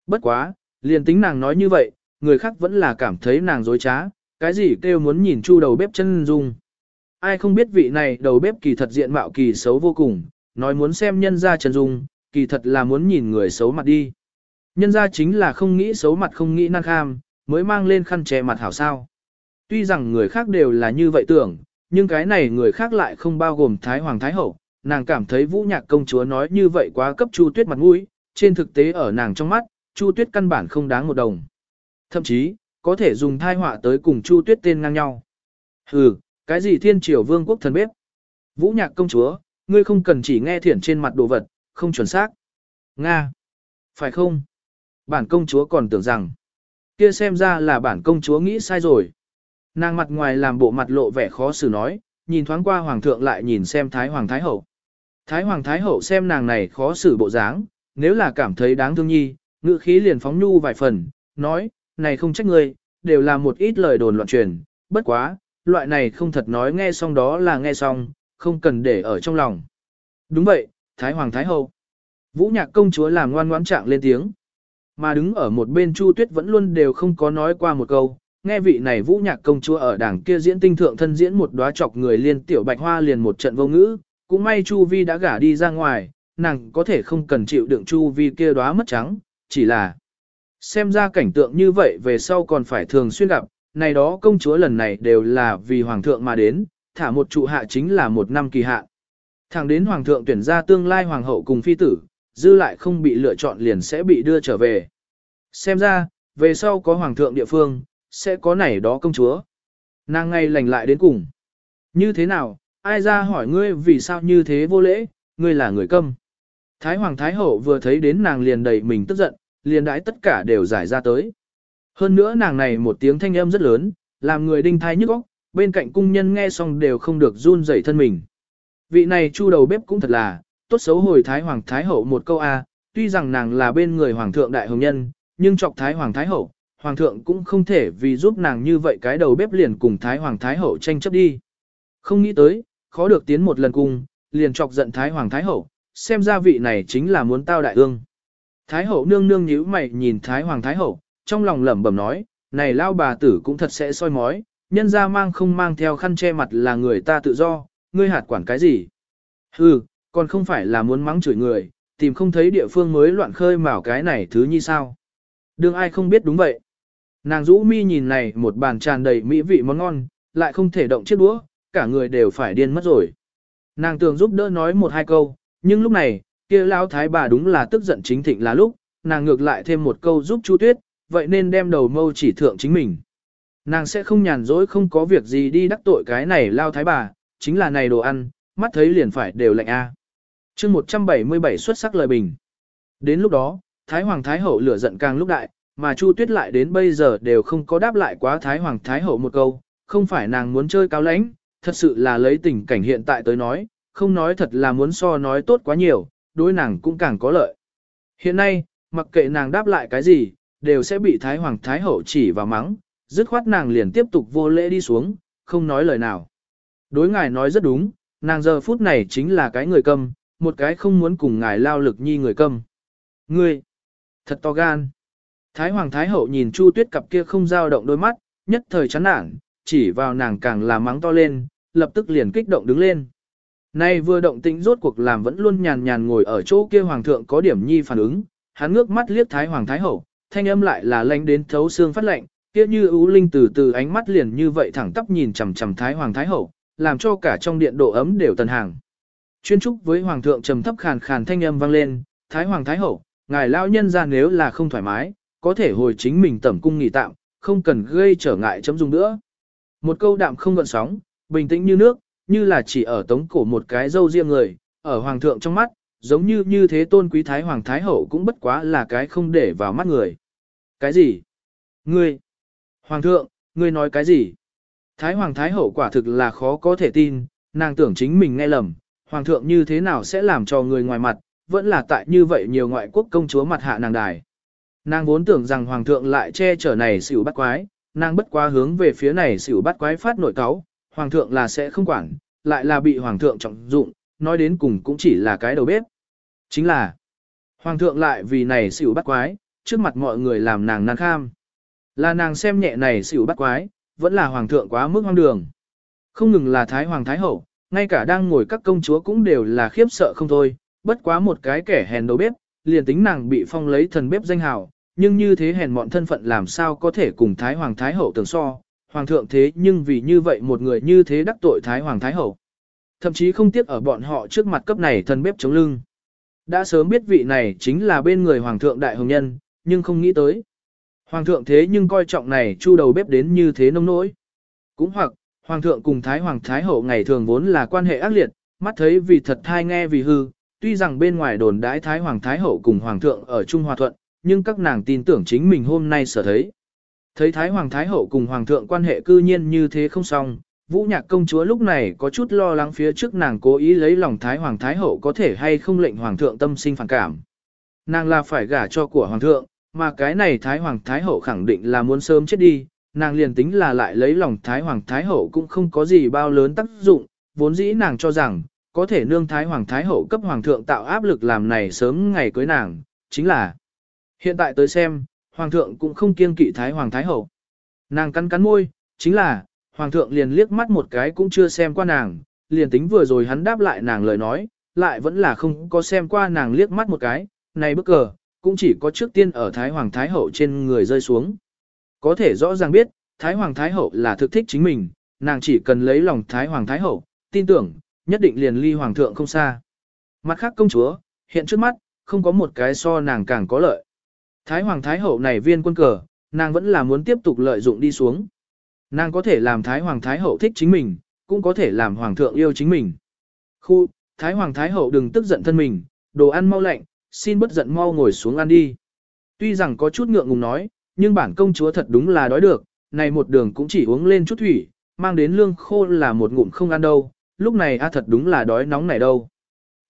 Bất quá, liền tính nàng nói như vậy, người khác vẫn là cảm thấy nàng dối trá, cái gì kêu muốn nhìn chu đầu bếp chân dung. Ai không biết vị này đầu bếp kỳ thật diện mạo kỳ xấu vô cùng, nói muốn xem nhân ra chân dung, kỳ thật là muốn nhìn người xấu mặt đi. Nhân ra chính là không nghĩ xấu mặt không nghĩ năng kham, mới mang lên khăn che mặt hảo sao. Tuy rằng người khác đều là như vậy tưởng, nhưng cái này người khác lại không bao gồm Thái Hoàng Thái Hậu, nàng cảm thấy vũ nhạc công chúa nói như vậy quá cấp Chu Tuyết mặt mũi, trên thực tế ở nàng trong mắt, Chu Tuyết căn bản không đáng một đồng. Thậm chí, có thể dùng thai họa tới cùng Chu Tuyết tên ngang nhau. Hừ, cái gì thiên triều vương quốc thần bếp? Vũ nhạc công chúa, ngươi không cần chỉ nghe thiển trên mặt đồ vật, không chuẩn xác. Nga. Phải không? Bản công chúa còn tưởng rằng, kia xem ra là bản công chúa nghĩ sai rồi. Nàng mặt ngoài làm bộ mặt lộ vẻ khó xử nói, nhìn thoáng qua hoàng thượng lại nhìn xem thái hoàng thái hậu. Thái hoàng thái hậu xem nàng này khó xử bộ dáng, nếu là cảm thấy đáng thương nhi, ngữ khí liền phóng nhu vài phần, nói, này không trách ngươi, đều là một ít lời đồn loạn truyền, bất quá, loại này không thật nói nghe xong đó là nghe xong, không cần để ở trong lòng. Đúng vậy, Thái Hoàng Thái Hậu. Vũ nhạc công chúa làm ngoan ngoãn trạng lên tiếng. Mà đứng ở một bên Chu Tuyết vẫn luôn đều không có nói qua một câu, nghe vị này Vũ nhạc công chúa ở đảng kia diễn tinh thượng thân diễn một đóa chọc người liên tiểu bạch hoa liền một trận vô ngữ, cũng may Chu Vi đã gả đi ra ngoài, nàng có thể không cần chịu đựng Chu Vi kia đóa mất trắng, chỉ là xem ra cảnh tượng như vậy về sau còn phải thường xuyên gặp, này đó công chúa lần này đều là vì hoàng thượng mà đến, thả một trụ hạ chính là một năm kỳ hạ. Thẳng đến hoàng thượng tuyển ra tương lai hoàng hậu cùng phi tử, dư lại không bị lựa chọn liền sẽ bị đưa trở về. Xem ra, về sau có hoàng thượng địa phương, sẽ có này đó công chúa. Nàng ngay lành lại đến cùng. Như thế nào, ai ra hỏi ngươi vì sao như thế vô lễ, ngươi là người câm. Thái hoàng thái hậu vừa thấy đến nàng liền đầy mình tức giận, liền đãi tất cả đều giải ra tới. Hơn nữa nàng này một tiếng thanh âm rất lớn, làm người đinh thai nhức óc, bên cạnh cung nhân nghe xong đều không được run rẩy thân mình. Vị này chu đầu bếp cũng thật là, tốt xấu hồi Thái Hoàng Thái Hậu một câu A, tuy rằng nàng là bên người Hoàng thượng đại hồng nhân, nhưng chọc Thái Hoàng Thái Hậu, Hoàng thượng cũng không thể vì giúp nàng như vậy cái đầu bếp liền cùng Thái Hoàng Thái Hậu tranh chấp đi. Không nghĩ tới, khó được tiến một lần cùng, liền chọc giận Thái Hoàng Thái Hậu, xem ra vị này chính là muốn tao đại ương. Thái Hậu nương nương nhíu mày nhìn Thái Hoàng Thái Hậu, trong lòng lẩm bẩm nói, này lao bà tử cũng thật sẽ soi mói, nhân ra mang không mang theo khăn che mặt là người ta tự do, ngươi hạt quản cái gì? Hừ, còn không phải là muốn mắng chửi người, tìm không thấy địa phương mới loạn khơi mào cái này thứ như sao? Đương ai không biết đúng vậy. Nàng rũ mi nhìn này một bàn tràn đầy mỹ vị món ngon, lại không thể động chiếc đũa, cả người đều phải điên mất rồi. Nàng tưởng giúp đỡ nói một hai câu, nhưng lúc này, kia lão thái bà đúng là tức giận chính thịnh là lúc, nàng ngược lại thêm một câu giúp Chu Tuyết, vậy nên đem đầu mâu chỉ thượng chính mình. Nàng sẽ không nhàn rỗi không có việc gì đi đắc tội cái này lao thái bà, chính là này đồ ăn, mắt thấy liền phải đều lạnh a. À. Chương 177 xuất sắc lời bình. Đến lúc đó, Thái Hoàng Thái Hậu lửa giận càng lúc đại, mà Chu Tuyết lại đến bây giờ đều không có đáp lại quá Thái Hoàng Thái Hậu một câu, không phải nàng muốn chơi cao lãnh, thật sự là lấy tình cảnh hiện tại tới nói, không nói thật là muốn so nói tốt quá nhiều, đối nàng cũng càng có lợi. Hiện nay, mặc kệ nàng đáp lại cái gì, đều sẽ bị Thái Hoàng Thái Hậu chỉ vào mắng, dứt khoát nàng liền tiếp tục vô lễ đi xuống, không nói lời nào. Đối ngài nói rất đúng, nàng giờ phút này chính là cái người câm, một cái không muốn cùng ngài lao lực nhi người câm. Ngươi, thật to gan. Thái Hoàng Thái Hậu nhìn Chu Tuyết cặp kia không dao động đôi mắt, nhất thời chán nản, chỉ vào nàng càng là mắng to lên, lập tức liền kích động đứng lên. Nay vừa động tĩnh rốt cuộc làm vẫn luôn nhàn nhàn ngồi ở chỗ kia hoàng thượng có điểm nhi phản ứng, hắn ngước mắt liếc Thái Hoàng Thái Hậu, thanh âm lại là lanh đến thấu xương phát lệnh, kia như ưu linh từ từ ánh mắt liền như vậy thẳng tắp nhìn chằm chằm Thái Hoàng Thái Hậu, làm cho cả trong điện độ ấm đều tần hàng. Chuyên trúc với Hoàng thượng trầm thấp khàn khàn thanh âm vang lên, Thái Hoàng Thái Hậu, ngài lao nhân ra nếu là không thoải mái, có thể hồi chính mình tẩm cung nghỉ tạm, không cần gây trở ngại chấm dung nữa. Một câu đạm không gợn sóng, bình tĩnh như nước, như là chỉ ở tống cổ một cái dâu riêng người, ở Hoàng thượng trong mắt, giống như như thế tôn quý Thái Hoàng Thái Hậu cũng bất quá là cái không để vào mắt người. Cái gì? Ngươi? Hoàng thượng, ngươi nói cái gì? Thái Hoàng Thái Hậu quả thực là khó có thể tin, nàng tưởng chính mình nghe lầm, Hoàng thượng như thế nào sẽ làm cho người ngoài mặt, vẫn là tại như vậy nhiều ngoại quốc công chúa mặt hạ nàng đài. Nàng vốn tưởng rằng Hoàng thượng lại che chở này xỉu bắt quái, nàng bất quá hướng về phía này xỉu bắt quái phát nội cáo, hoàng thượng là sẽ không quản, lại là bị hoàng thượng trọng dụng, nói đến cùng cũng chỉ là cái đầu bếp. Chính là, hoàng thượng lại vì này xỉu bắt quái, trước mặt mọi người làm nàng nan kham. Là nàng xem nhẹ này xỉu bắt quái, vẫn là hoàng thượng quá mức hoang đường. Không ngừng là thái hoàng thái hậu, ngay cả đang ngồi các công chúa cũng đều là khiếp sợ không thôi, bất quá một cái kẻ hèn đầu bếp, liền tính nàng bị phong lấy thần bếp danh hào, nhưng như thế hèn mọn thân phận làm sao có thể cùng thái hoàng thái hậu tưởng so, hoàng thượng thế nhưng vì như vậy một người như thế đắc tội thái hoàng thái hậu. Thậm chí không tiếc ở bọn họ trước mặt cấp này thần bếp chống lưng. Đã sớm biết vị này chính là bên người hoàng thượng đại hồng nhân, nhưng không nghĩ tới. Hoàng thượng thế nhưng coi trọng này chu đầu bếp đến như thế nông nỗi. Cũng hoặc, hoàng thượng cùng thái hoàng thái hậu ngày thường vốn là quan hệ ác liệt, mắt thấy vì thật thai nghe vì hư, tuy rằng bên ngoài đồn đãi thái hoàng thái hậu cùng hoàng thượng ở Trung Hòa Thuận, nhưng các nàng tin tưởng chính mình hôm nay sở thấy. Thấy thái hoàng thái hậu cùng hoàng thượng quan hệ cư nhiên như thế không xong, Vũ nhạc công chúa lúc này có chút lo lắng phía trước nàng cố ý lấy lòng thái hoàng thái hậu có thể hay không lệnh hoàng thượng tâm sinh phản cảm. Nàng là phải gả cho của hoàng thượng, mà cái này Thái Hoàng Thái Hậu khẳng định là muốn sớm chết đi, nàng liền tính là lại lấy lòng Thái Hoàng Thái Hậu cũng không có gì bao lớn tác dụng, vốn dĩ nàng cho rằng, có thể nương Thái Hoàng Thái Hậu cấp Hoàng thượng tạo áp lực làm này sớm ngày cưới nàng, chính là hiện tại tới xem, Hoàng thượng cũng không kiêng kỵ Thái Hoàng Thái Hậu. Nàng cắn cắn môi, chính là, Hoàng thượng liền liếc mắt một cái cũng chưa xem qua nàng, liền tính vừa rồi hắn đáp lại nàng lời nói, lại vẫn là không có xem qua nàng liếc mắt một cái, này bức cờ, cũng chỉ có trước tiên ở Thái Hoàng Thái Hậu trên người rơi xuống. Có thể rõ ràng biết, Thái Hoàng Thái Hậu là thực thích chính mình, nàng chỉ cần lấy lòng Thái Hoàng Thái Hậu, tin tưởng, nhất định liền ly Hoàng thượng không xa. Mặt khác công chúa, hiện trước mắt, không có một cái so nàng càng có lợi. Thái Hoàng Thái Hậu này viên quân cờ, nàng vẫn là muốn tiếp tục lợi dụng đi xuống. Nàng có thể làm Thái Hoàng Thái Hậu thích chính mình, cũng có thể làm Hoàng thượng yêu chính mình. Khu, Thái Hoàng Thái Hậu đừng tức giận thân mình, đồ ăn mau lạnh, xin bất giận mau ngồi xuống ăn đi. Tuy rằng có chút ngượng ngùng nói, nhưng bản công chúa thật đúng là đói được, này một đường cũng chỉ uống lên chút thủy, mang đến lương khô là một ngụm không ăn đâu, lúc này a thật đúng là đói nóng này đâu.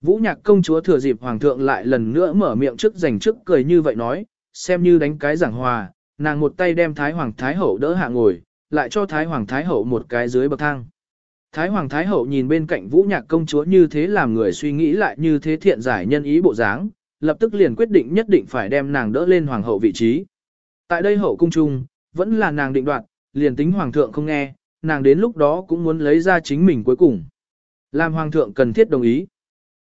Vũ nhạc công chúa thừa dịp hoàng thượng lại lần nữa mở miệng trước giành trước cười như vậy nói, xem như đánh cái giảng hòa, nàng một tay đem Thái Hoàng Thái Hậu đỡ hạ ngồi, lại cho Thái Hoàng Thái Hậu một cái dưới bậc thang. Thái Hoàng Thái Hậu nhìn bên cạnh Vũ Nhạc công chúa như thế làm người suy nghĩ lại như thế thiện giải nhân ý bộ dáng, lập tức liền quyết định nhất định phải đem nàng đỡ lên hoàng hậu vị trí. Tại đây hậu cung trung, vẫn là nàng định đoạt, liền tính hoàng thượng không nghe, nàng đến lúc đó cũng muốn lấy ra chính mình cuối cùng. Làm hoàng thượng cần thiết đồng ý.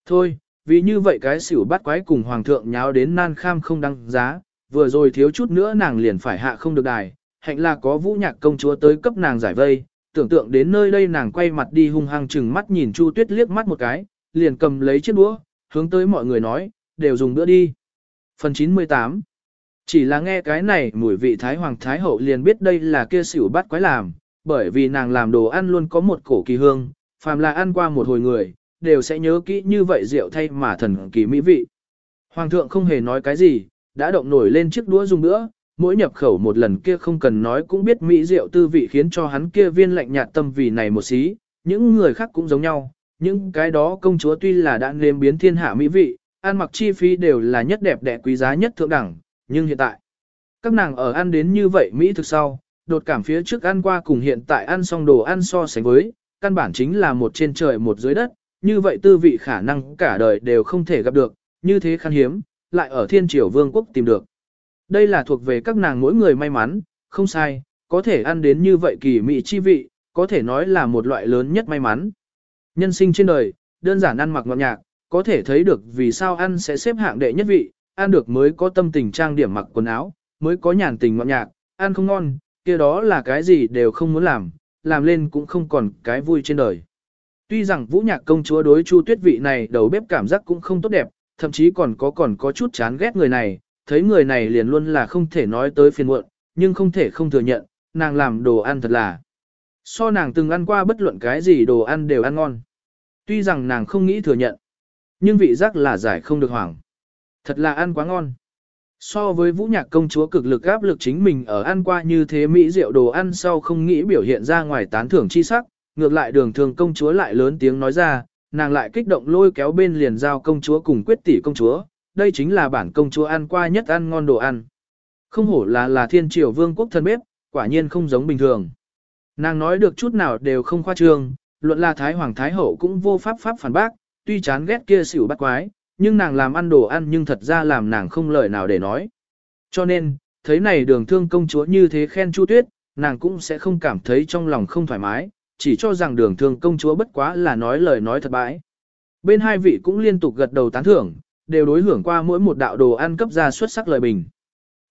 Thôi, vì như vậy cái xỉu bắt quái cùng hoàng thượng nháo đến nan kham không đăng giá, vừa rồi thiếu chút nữa nàng liền phải hạ không được đài, hạnh là có vũ nhạc công chúa tới cấp nàng giải vây, tưởng tượng đến nơi đây nàng quay mặt đi hung hăng chừng mắt nhìn Chu Tuyết liếc mắt một cái, liền cầm lấy chiếc đũa, hướng tới mọi người nói, đều dùng bữa đi. Phần 98 Chỉ là nghe cái này mùi vị Thái Hoàng Thái Hậu liền biết đây là kia xỉu bắt quái làm, bởi vì nàng làm đồ ăn luôn có một cổ kỳ hương, phàm là ăn qua một hồi người, đều sẽ nhớ kỹ như vậy rượu thay mà thần kỳ mỹ vị. Hoàng thượng không hề nói cái gì, đã động nổi lên chiếc đũa dùng nữa, mỗi nhập khẩu một lần kia không cần nói cũng biết mỹ rượu tư vị khiến cho hắn kia viên lạnh nhạt tâm vì này một xí, những người khác cũng giống nhau, những cái đó công chúa tuy là đã nếm biến thiên hạ mỹ vị, ăn mặc chi phí đều là nhất đẹp đẽ quý giá nhất thượng đẳng, nhưng hiện tại, các nàng ở ăn đến như vậy Mỹ thực sau, đột cảm phía trước ăn qua cùng hiện tại ăn xong đồ ăn so sánh với, căn bản chính là một trên trời một dưới đất, như vậy tư vị khả năng cả đời đều không thể gặp được, như thế khan hiếm, lại ở thiên triều vương quốc tìm được. Đây là thuộc về các nàng mỗi người may mắn, không sai, có thể ăn đến như vậy kỳ mỹ chi vị, có thể nói là một loại lớn nhất may mắn. Nhân sinh trên đời, đơn giản ăn mặc ngọt nhạc, có thể thấy được vì sao ăn sẽ xếp hạng đệ nhất vị, ăn được mới có tâm tình trang điểm mặc quần áo, mới có nhàn tình ngọt nhạc, ăn không ngon, kia đó là cái gì đều không muốn làm, làm lên cũng không còn cái vui trên đời. Tuy rằng vũ nhạc công chúa đối chu tuyết vị này đầu bếp cảm giác cũng không tốt đẹp, thậm chí còn có còn có chút chán ghét người này, thấy người này liền luôn là không thể nói tới phiền muộn, nhưng không thể không thừa nhận, nàng làm đồ ăn thật là. So nàng từng ăn qua bất luận cái gì đồ ăn đều ăn ngon. Tuy rằng nàng không nghĩ thừa nhận, nhưng vị giác là giải không được hoảng. Thật là ăn quá ngon. So với vũ nhạc công chúa cực lực áp lực chính mình ở ăn qua như thế mỹ rượu đồ ăn sau không nghĩ biểu hiện ra ngoài tán thưởng chi sắc, ngược lại đường thường công chúa lại lớn tiếng nói ra, nàng lại kích động lôi kéo bên liền giao công chúa cùng quyết tỷ công chúa, đây chính là bản công chúa ăn qua nhất ăn ngon đồ ăn. Không hổ là là thiên triều vương quốc thân bếp, quả nhiên không giống bình thường. Nàng nói được chút nào đều không khoa trương, luận là Thái Hoàng Thái Hậu cũng vô pháp pháp phản bác, tuy chán ghét kia xỉu bắt quái, nhưng nàng làm ăn đồ ăn nhưng thật ra làm nàng không lời nào để nói. Cho nên, thấy này đường thương công chúa như thế khen Chu Tuyết, nàng cũng sẽ không cảm thấy trong lòng không thoải mái, chỉ cho rằng đường thương công chúa bất quá là nói lời nói thật bãi. Bên hai vị cũng liên tục gật đầu tán thưởng, đều đối hưởng qua mỗi một đạo đồ ăn cấp ra xuất sắc lời bình.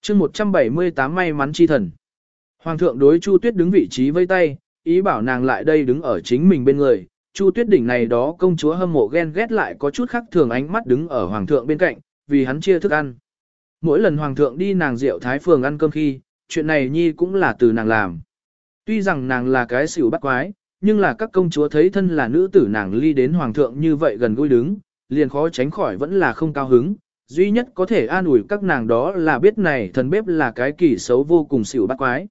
chương 178 may mắn chi thần. Hoàng thượng đối Chu Tuyết đứng vị trí vây tay, ý bảo nàng lại đây đứng ở chính mình bên người. Chu Tuyết đỉnh này đó công chúa hâm mộ ghen ghét lại có chút khác thường ánh mắt đứng ở hoàng thượng bên cạnh, vì hắn chia thức ăn. Mỗi lần hoàng thượng đi nàng rượu thái phường ăn cơm khi, chuyện này nhi cũng là từ nàng làm. Tuy rằng nàng là cái xỉu bắt quái, nhưng là các công chúa thấy thân là nữ tử nàng ly đến hoàng thượng như vậy gần gũi đứng, liền khó tránh khỏi vẫn là không cao hứng. Duy nhất có thể an ủi các nàng đó là biết này thần bếp là cái kỳ xấu vô cùng xỉu bắt quái.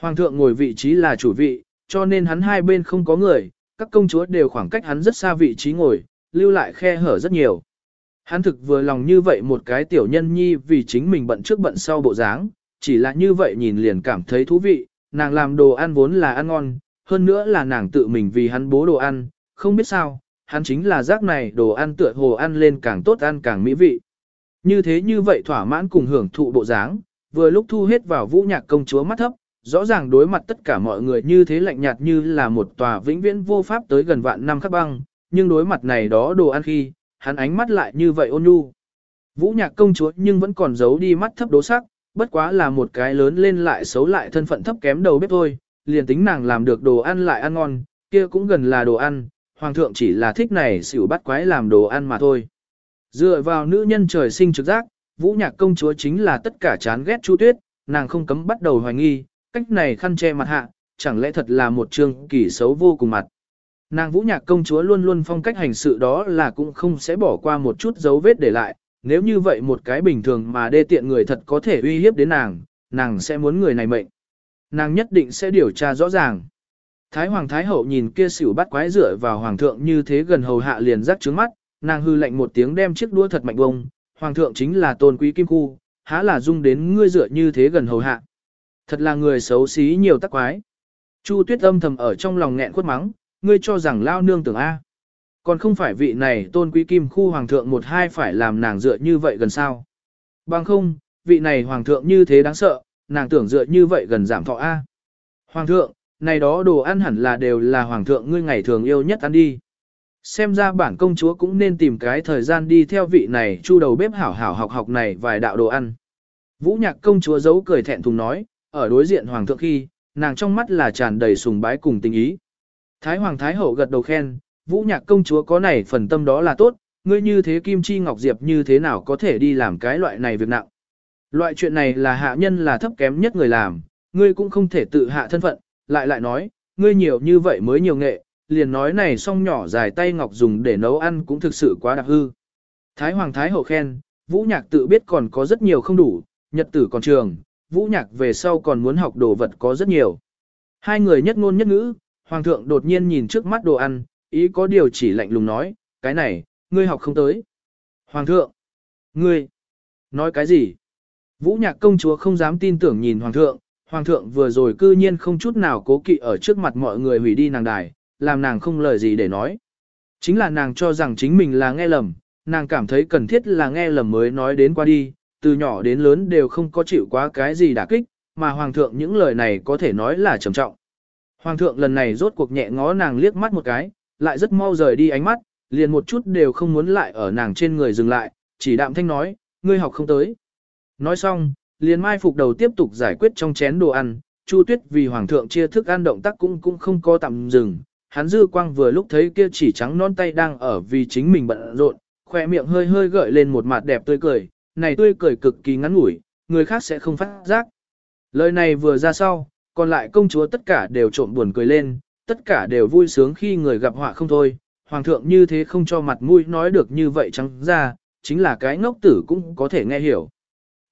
Hoàng thượng ngồi vị trí là chủ vị, cho nên hắn hai bên không có người, các công chúa đều khoảng cách hắn rất xa vị trí ngồi, lưu lại khe hở rất nhiều. Hắn thực vừa lòng như vậy một cái tiểu nhân nhi vì chính mình bận trước bận sau bộ dáng, chỉ là như vậy nhìn liền cảm thấy thú vị, nàng làm đồ ăn vốn là ăn ngon, hơn nữa là nàng tự mình vì hắn bố đồ ăn, không biết sao, hắn chính là rác này đồ ăn tựa hồ ăn lên càng tốt ăn càng mỹ vị. Như thế như vậy thỏa mãn cùng hưởng thụ bộ dáng, vừa lúc thu hết vào vũ nhạc công chúa mắt thấp, rõ ràng đối mặt tất cả mọi người như thế lạnh nhạt như là một tòa vĩnh viễn vô pháp tới gần vạn năm khắc băng, nhưng đối mặt này đó đồ ăn khi, hắn ánh mắt lại như vậy ôn nhu. Vũ nhạc công chúa nhưng vẫn còn giấu đi mắt thấp đố sắc, bất quá là một cái lớn lên lại xấu lại thân phận thấp kém đầu bếp thôi, liền tính nàng làm được đồ ăn lại ăn ngon, kia cũng gần là đồ ăn, hoàng thượng chỉ là thích này xỉu bắt quái làm đồ ăn mà thôi. Dựa vào nữ nhân trời sinh trực giác, vũ nhạc công chúa chính là tất cả chán ghét chu tuyết, nàng không cấm bắt đầu hoài nghi, cách này khăn che mặt hạ, chẳng lẽ thật là một trường kỳ xấu vô cùng mặt. Nàng vũ nhạc công chúa luôn luôn phong cách hành sự đó là cũng không sẽ bỏ qua một chút dấu vết để lại, nếu như vậy một cái bình thường mà đê tiện người thật có thể uy hiếp đến nàng, nàng sẽ muốn người này mệnh. Nàng nhất định sẽ điều tra rõ ràng. Thái Hoàng Thái Hậu nhìn kia xỉu bắt quái rửa vào Hoàng thượng như thế gần hầu hạ liền rắc trứng mắt, nàng hư lệnh một tiếng đem chiếc đũa thật mạnh bông, Hoàng thượng chính là tôn quý kim khu, há là dung đến ngươi rửa như thế gần hầu hạ. Thật là người xấu xí nhiều tắc quái. Chu tuyết âm thầm ở trong lòng nghẹn khuất mắng, ngươi cho rằng lao nương tưởng A. Còn không phải vị này tôn quý kim khu hoàng thượng một hai phải làm nàng dựa như vậy gần sao. Bằng không, vị này hoàng thượng như thế đáng sợ, nàng tưởng dựa như vậy gần giảm thọ A. Hoàng thượng, này đó đồ ăn hẳn là đều là hoàng thượng ngươi ngày thường yêu nhất ăn đi. Xem ra bản công chúa cũng nên tìm cái thời gian đi theo vị này chu đầu bếp hảo hảo học học này vài đạo đồ ăn. Vũ nhạc công chúa giấu cười thẹn thùng nói, ở đối diện hoàng thượng khi, nàng trong mắt là tràn đầy sùng bái cùng tình ý. Thái hoàng thái hậu gật đầu khen, vũ nhạc công chúa có này phần tâm đó là tốt, ngươi như thế kim chi ngọc diệp như thế nào có thể đi làm cái loại này việc nặng. Loại chuyện này là hạ nhân là thấp kém nhất người làm, ngươi cũng không thể tự hạ thân phận, lại lại nói, ngươi nhiều như vậy mới nhiều nghệ, liền nói này song nhỏ dài tay ngọc dùng để nấu ăn cũng thực sự quá đặc hư. Thái hoàng thái hậu khen, vũ nhạc tự biết còn có rất nhiều không đủ, nhật tử còn trường, vũ nhạc về sau còn muốn học đồ vật có rất nhiều. Hai người nhất ngôn nhất ngữ, hoàng thượng đột nhiên nhìn trước mắt đồ ăn, ý có điều chỉ lạnh lùng nói, cái này, ngươi học không tới. Hoàng thượng, ngươi, nói cái gì? Vũ nhạc công chúa không dám tin tưởng nhìn hoàng thượng, hoàng thượng vừa rồi cư nhiên không chút nào cố kỵ ở trước mặt mọi người hủy đi nàng đài, làm nàng không lời gì để nói. Chính là nàng cho rằng chính mình là nghe lầm, nàng cảm thấy cần thiết là nghe lầm mới nói đến qua đi, từ nhỏ đến lớn đều không có chịu quá cái gì đả kích, mà hoàng thượng những lời này có thể nói là trầm trọng. Hoàng thượng lần này rốt cuộc nhẹ ngó nàng liếc mắt một cái, lại rất mau rời đi ánh mắt, liền một chút đều không muốn lại ở nàng trên người dừng lại, chỉ đạm thanh nói, ngươi học không tới. Nói xong, liền mai phục đầu tiếp tục giải quyết trong chén đồ ăn, Chu Tuyết vì hoàng thượng chia thức ăn động tác cũng cũng không có tạm dừng, hắn dư quang vừa lúc thấy kia chỉ trắng non tay đang ở vì chính mình bận rộn, khỏe miệng hơi hơi gợi lên một mặt đẹp tươi cười, này tươi cười cực kỳ ngắn ngủi, người khác sẽ không phát giác. Lời này vừa ra sau, còn lại công chúa tất cả đều trộm buồn cười lên, tất cả đều vui sướng khi người gặp họa không thôi, hoàng thượng như thế không cho mặt mũi nói được như vậy trắng ra, chính là cái ngốc tử cũng có thể nghe hiểu.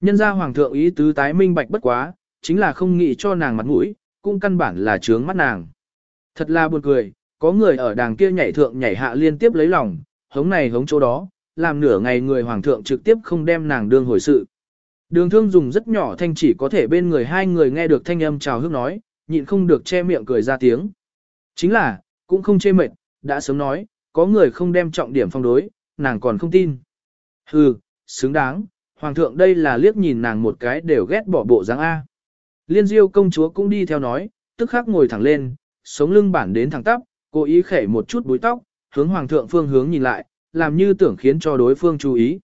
Nhân ra hoàng thượng ý tứ tái minh bạch bất quá, chính là không nghĩ cho nàng mặt mũi, cũng căn bản là trướng mắt nàng. Thật là buồn cười, có người ở đàng kia nhảy thượng nhảy hạ liên tiếp lấy lòng, hống này hống chỗ đó, làm nửa ngày người hoàng thượng trực tiếp không đem nàng đương hồi sự. Đường thương dùng rất nhỏ thanh chỉ có thể bên người hai người nghe được thanh âm chào hước nói, nhịn không được che miệng cười ra tiếng. Chính là, cũng không chê mệt, đã sớm nói, có người không đem trọng điểm phong đối, nàng còn không tin. Hừ, xứng đáng, hoàng thượng đây là liếc nhìn nàng một cái đều ghét bỏ bộ dáng A. Liên diêu công chúa cũng đi theo nói, tức khắc ngồi thẳng lên, sống lưng bản đến thẳng tắp, cố ý khẩy một chút búi tóc, hướng hoàng thượng phương hướng nhìn lại, làm như tưởng khiến cho đối phương chú ý.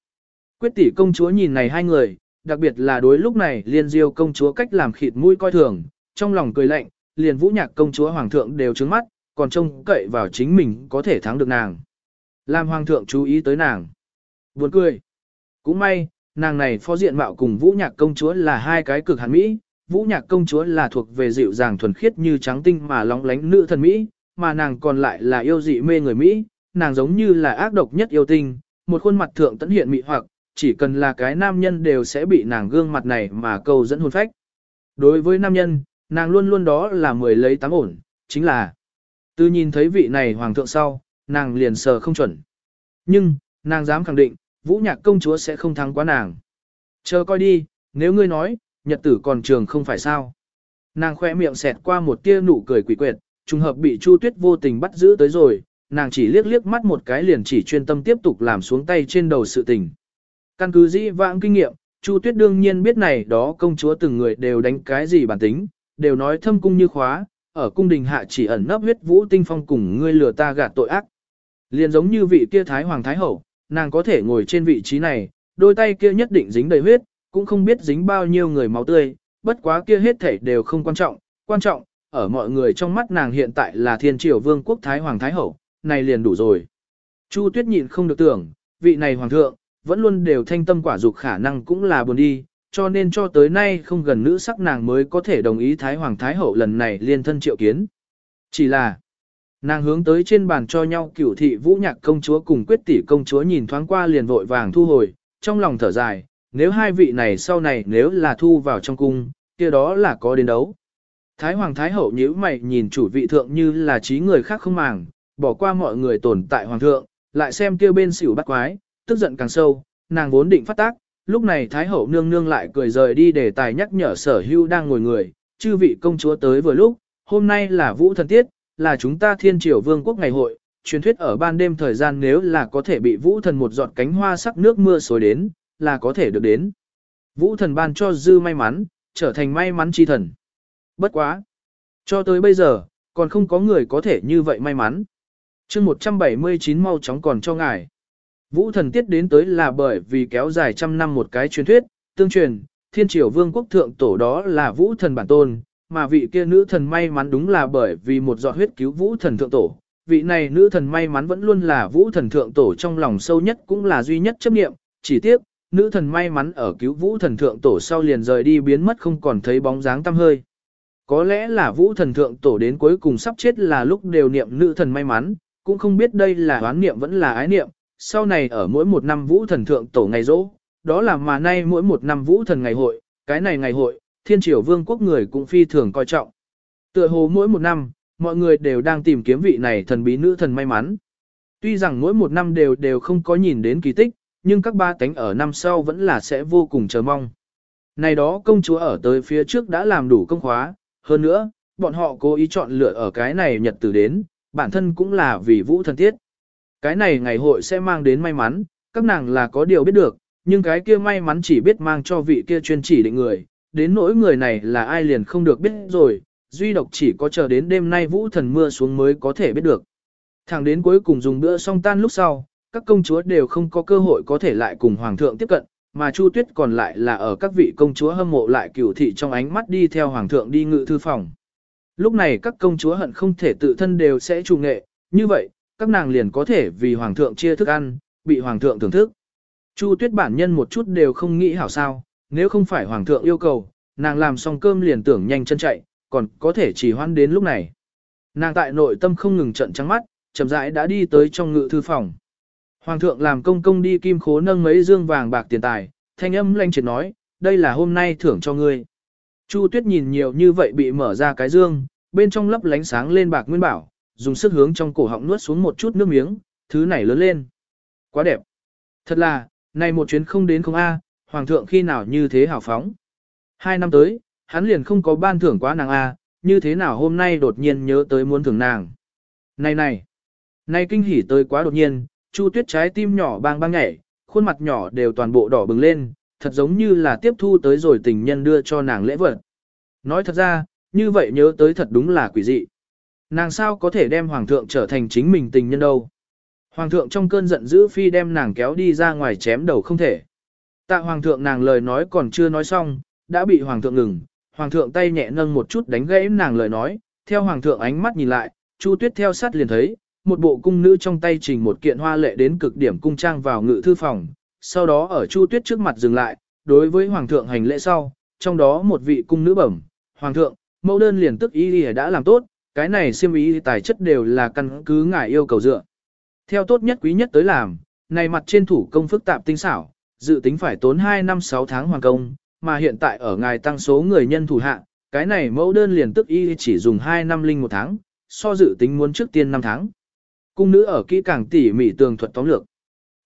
Quyết tỷ công chúa nhìn này hai người, đặc biệt là đối lúc này liên diêu công chúa cách làm khịt mũi coi thường, trong lòng cười lạnh, liền vũ nhạc công chúa hoàng thượng đều trứng mắt, còn trông cậy vào chính mình có thể thắng được nàng. Làm hoàng thượng chú ý tới nàng. Buồn cười. Cũng may, nàng này phó diện mạo cùng vũ nhạc công chúa là hai cái cực hàn mỹ, vũ nhạc công chúa là thuộc về dịu dàng thuần khiết như trắng tinh mà lóng lánh nữ thần Mỹ, mà nàng còn lại là yêu dị mê người Mỹ, nàng giống như là ác độc nhất yêu tinh, một khuôn mặt thượng tấn hiện mị hoặc, chỉ cần là cái nam nhân đều sẽ bị nàng gương mặt này mà câu dẫn hồn phách. Đối với nam nhân, nàng luôn luôn đó là mười lấy tám ổn, chính là từ nhìn thấy vị này hoàng thượng sau, nàng liền sờ không chuẩn. Nhưng, nàng dám khẳng định, vũ nhạc công chúa sẽ không thắng quá nàng. Chờ coi đi, nếu ngươi nói, nhật tử còn trường không phải sao. Nàng khoe miệng xẹt qua một tia nụ cười quỷ quyệt, trùng hợp bị Chu Tuyết vô tình bắt giữ tới rồi, nàng chỉ liếc liếc mắt một cái liền chỉ chuyên tâm tiếp tục làm xuống tay trên đầu sự tình. Căn cứ dĩ vãng kinh nghiệm, Chu Tuyết đương nhiên biết này đó công chúa từng người đều đánh cái gì bản tính, đều nói thâm cung như khóa, ở cung đình hạ chỉ ẩn nấp huyết vũ tinh phong cùng ngươi lừa ta gạt tội ác. Liền giống như vị kia thái hoàng thái hậu, nàng có thể ngồi trên vị trí này, đôi tay kia nhất định dính đầy huyết, cũng không biết dính bao nhiêu người máu tươi, bất quá kia hết thảy đều không quan trọng, quan trọng, ở mọi người trong mắt nàng hiện tại là thiên triều vương quốc thái hoàng thái hậu, này liền đủ rồi. Chu Tuyết nhịn không được tưởng, vị này hoàng thượng, vẫn luôn đều thanh tâm quả dục khả năng cũng là buồn đi, cho nên cho tới nay không gần nữ sắc nàng mới có thể đồng ý Thái Hoàng Thái Hậu lần này liên thân triệu kiến. Chỉ là, nàng hướng tới trên bàn cho nhau cửu thị vũ nhạc công chúa cùng quyết tỷ công chúa nhìn thoáng qua liền vội vàng thu hồi, trong lòng thở dài, nếu hai vị này sau này nếu là thu vào trong cung, kia đó là có đến đấu. Thái Hoàng Thái Hậu nhíu mày nhìn chủ vị thượng như là trí người khác không màng, bỏ qua mọi người tồn tại Hoàng thượng, lại xem kia bên xỉu bắt quái, tức giận càng sâu, nàng vốn định phát tác, lúc này Thái Hậu nương nương lại cười rời đi để tài nhắc nhở sở hưu đang ngồi người, chư vị công chúa tới vừa lúc, hôm nay là vũ thần tiết, là chúng ta thiên triều vương quốc ngày hội, truyền thuyết ở ban đêm thời gian nếu là có thể bị vũ thần một giọt cánh hoa sắc nước mưa xối đến, là có thể được đến. Vũ thần ban cho dư may mắn, trở thành may mắn chi thần. Bất quá. Cho tới bây giờ, còn không có người có thể như vậy may mắn. chương 179 mau chóng còn cho ngài. Vũ thần tiết đến tới là bởi vì kéo dài trăm năm một cái truyền thuyết, tương truyền, thiên triều vương quốc thượng tổ đó là vũ thần bản tôn, mà vị kia nữ thần may mắn đúng là bởi vì một giọt huyết cứu vũ thần thượng tổ. Vị này nữ thần may mắn vẫn luôn là vũ thần thượng tổ trong lòng sâu nhất cũng là duy nhất chấp niệm, chỉ tiếc, nữ thần may mắn ở cứu vũ thần thượng tổ sau liền rời đi biến mất không còn thấy bóng dáng tăm hơi. Có lẽ là vũ thần thượng tổ đến cuối cùng sắp chết là lúc đều niệm nữ thần may mắn, cũng không biết đây là oán niệm vẫn là ái niệm, sau này ở mỗi một năm vũ thần thượng tổ ngày rỗ, đó là mà nay mỗi một năm vũ thần ngày hội, cái này ngày hội, thiên triều vương quốc người cũng phi thường coi trọng. Tựa hồ mỗi một năm, mọi người đều đang tìm kiếm vị này thần bí nữ thần may mắn. Tuy rằng mỗi một năm đều đều không có nhìn đến kỳ tích, nhưng các ba tánh ở năm sau vẫn là sẽ vô cùng chờ mong. Này đó công chúa ở tới phía trước đã làm đủ công khóa, hơn nữa, bọn họ cố ý chọn lựa ở cái này nhật tử đến, bản thân cũng là vì vũ thần tiết. Cái này ngày hội sẽ mang đến may mắn, các nàng là có điều biết được, nhưng cái kia may mắn chỉ biết mang cho vị kia chuyên chỉ định người, đến nỗi người này là ai liền không được biết rồi, duy độc chỉ có chờ đến đêm nay vũ thần mưa xuống mới có thể biết được. Thẳng đến cuối cùng dùng bữa xong tan lúc sau, các công chúa đều không có cơ hội có thể lại cùng hoàng thượng tiếp cận, mà Chu Tuyết còn lại là ở các vị công chúa hâm mộ lại cửu thị trong ánh mắt đi theo hoàng thượng đi ngự thư phòng. Lúc này các công chúa hận không thể tự thân đều sẽ trù nghệ, như vậy, các nàng liền có thể vì hoàng thượng chia thức ăn, bị hoàng thượng thưởng thức. Chu Tuyết bản nhân một chút đều không nghĩ hảo sao, nếu không phải hoàng thượng yêu cầu, nàng làm xong cơm liền tưởng nhanh chân chạy, còn có thể chỉ hoan đến lúc này. Nàng tại nội tâm không ngừng trận trắng mắt, chậm rãi đã đi tới trong ngự thư phòng. Hoàng thượng làm công công đi kim khố nâng mấy dương vàng bạc tiền tài, thanh âm lanh triệt nói, đây là hôm nay thưởng cho ngươi. Chu Tuyết nhìn nhiều như vậy bị mở ra cái dương, bên trong lấp lánh sáng lên bạc nguyên bảo, dùng sức hướng trong cổ họng nuốt xuống một chút nước miếng, thứ này lớn lên. Quá đẹp. Thật là, này một chuyến không đến không a, hoàng thượng khi nào như thế hào phóng. Hai năm tới, hắn liền không có ban thưởng quá nàng A, như thế nào hôm nay đột nhiên nhớ tới muốn thưởng nàng. Này này, này kinh hỉ tới quá đột nhiên, Chu Tuyết trái tim nhỏ bang bang nhảy, khuôn mặt nhỏ đều toàn bộ đỏ bừng lên, thật giống như là tiếp thu tới rồi tình nhân đưa cho nàng lễ vật. Nói thật ra, như vậy nhớ tới thật đúng là quỷ dị. Nàng sao có thể đem hoàng thượng trở thành chính mình tình nhân đâu. Hoàng thượng trong cơn giận dữ phi đem nàng kéo đi ra ngoài chém đầu không thể. Tạ hoàng thượng nàng lời nói còn chưa nói xong, đã bị hoàng thượng ngừng. Hoàng thượng tay nhẹ nâng một chút đánh gãy nàng lời nói, theo hoàng thượng ánh mắt nhìn lại, Chu Tuyết theo sát liền thấy, một bộ cung nữ trong tay trình một kiện hoa lệ đến cực điểm cung trang vào ngự thư phòng, sau đó ở Chu Tuyết trước mặt dừng lại, đối với hoàng thượng hành lễ sau, trong đó một vị cung nữ bẩm, hoàng thượng, mẫu đơn liền tức ý đã làm tốt, cái này xiêm ý tài chất đều là căn cứ ngài yêu cầu dựa. Theo tốt nhất quý nhất tới làm, này mặt trên thủ công phức tạp tinh xảo, dự tính phải tốn 2 năm 6 tháng hoàn công, mà hiện tại ở ngài tăng số người nhân thủ hạ, cái này mẫu đơn liền tức y chỉ dùng 2 năm linh một tháng, so dự tính muốn trước tiên 5 tháng. Cung nữ ở kỹ càng tỉ mỉ tường thuật tóm lược.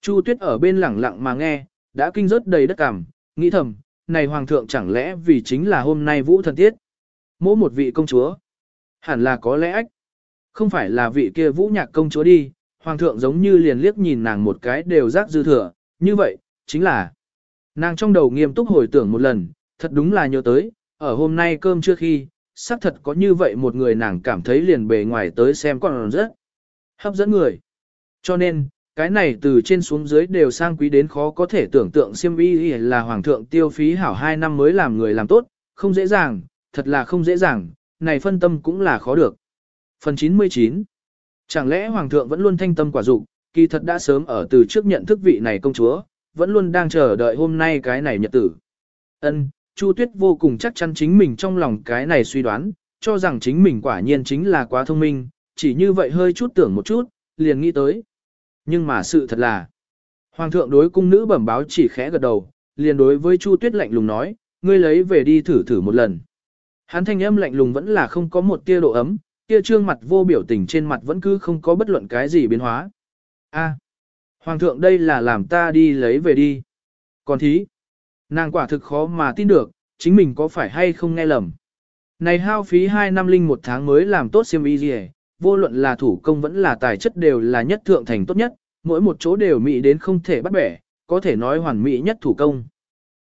Chu Tuyết ở bên lẳng lặng mà nghe, đã kinh rớt đầy đất cảm, nghĩ thầm, này hoàng thượng chẳng lẽ vì chính là hôm nay vũ thần tiết. Mỗi một vị công chúa, hẳn là có lẽ ách. Không phải là vị kia vũ nhạc công chúa đi, hoàng thượng giống như liền liếc nhìn nàng một cái đều rác dư thừa, như vậy, chính là. Nàng trong đầu nghiêm túc hồi tưởng một lần, thật đúng là nhớ tới, ở hôm nay cơm chưa khi, xác thật có như vậy một người nàng cảm thấy liền bề ngoài tới xem còn rất hấp dẫn người. Cho nên, cái này từ trên xuống dưới đều sang quý đến khó có thể tưởng tượng siêm y là hoàng thượng tiêu phí hảo hai năm mới làm người làm tốt, không dễ dàng, thật là không dễ dàng, này phân tâm cũng là khó được. Phần 99 Chẳng lẽ hoàng thượng vẫn luôn thanh tâm quả dục, kỳ thật đã sớm ở từ trước nhận thức vị này công chúa, vẫn luôn đang chờ đợi hôm nay cái này nhật tử. Ân, Chu Tuyết vô cùng chắc chắn chính mình trong lòng cái này suy đoán, cho rằng chính mình quả nhiên chính là quá thông minh, chỉ như vậy hơi chút tưởng một chút, liền nghĩ tới. Nhưng mà sự thật là, Hoàng thượng đối cung nữ bẩm báo chỉ khẽ gật đầu, liền đối với Chu Tuyết lạnh lùng nói, ngươi lấy về đi thử thử một lần. Hắn thanh âm lạnh lùng vẫn là không có một tia độ ấm, kia trương mặt vô biểu tình trên mặt vẫn cứ không có bất luận cái gì biến hóa. A, Hoàng thượng đây là làm ta đi lấy về đi. Còn thí, nàng quả thực khó mà tin được, chính mình có phải hay không nghe lầm. Này hao phí 2 năm linh một tháng mới làm tốt xiêm y gì vô luận là thủ công vẫn là tài chất đều là nhất thượng thành tốt nhất, mỗi một chỗ đều mỹ đến không thể bắt bẻ, có thể nói hoàn mỹ nhất thủ công.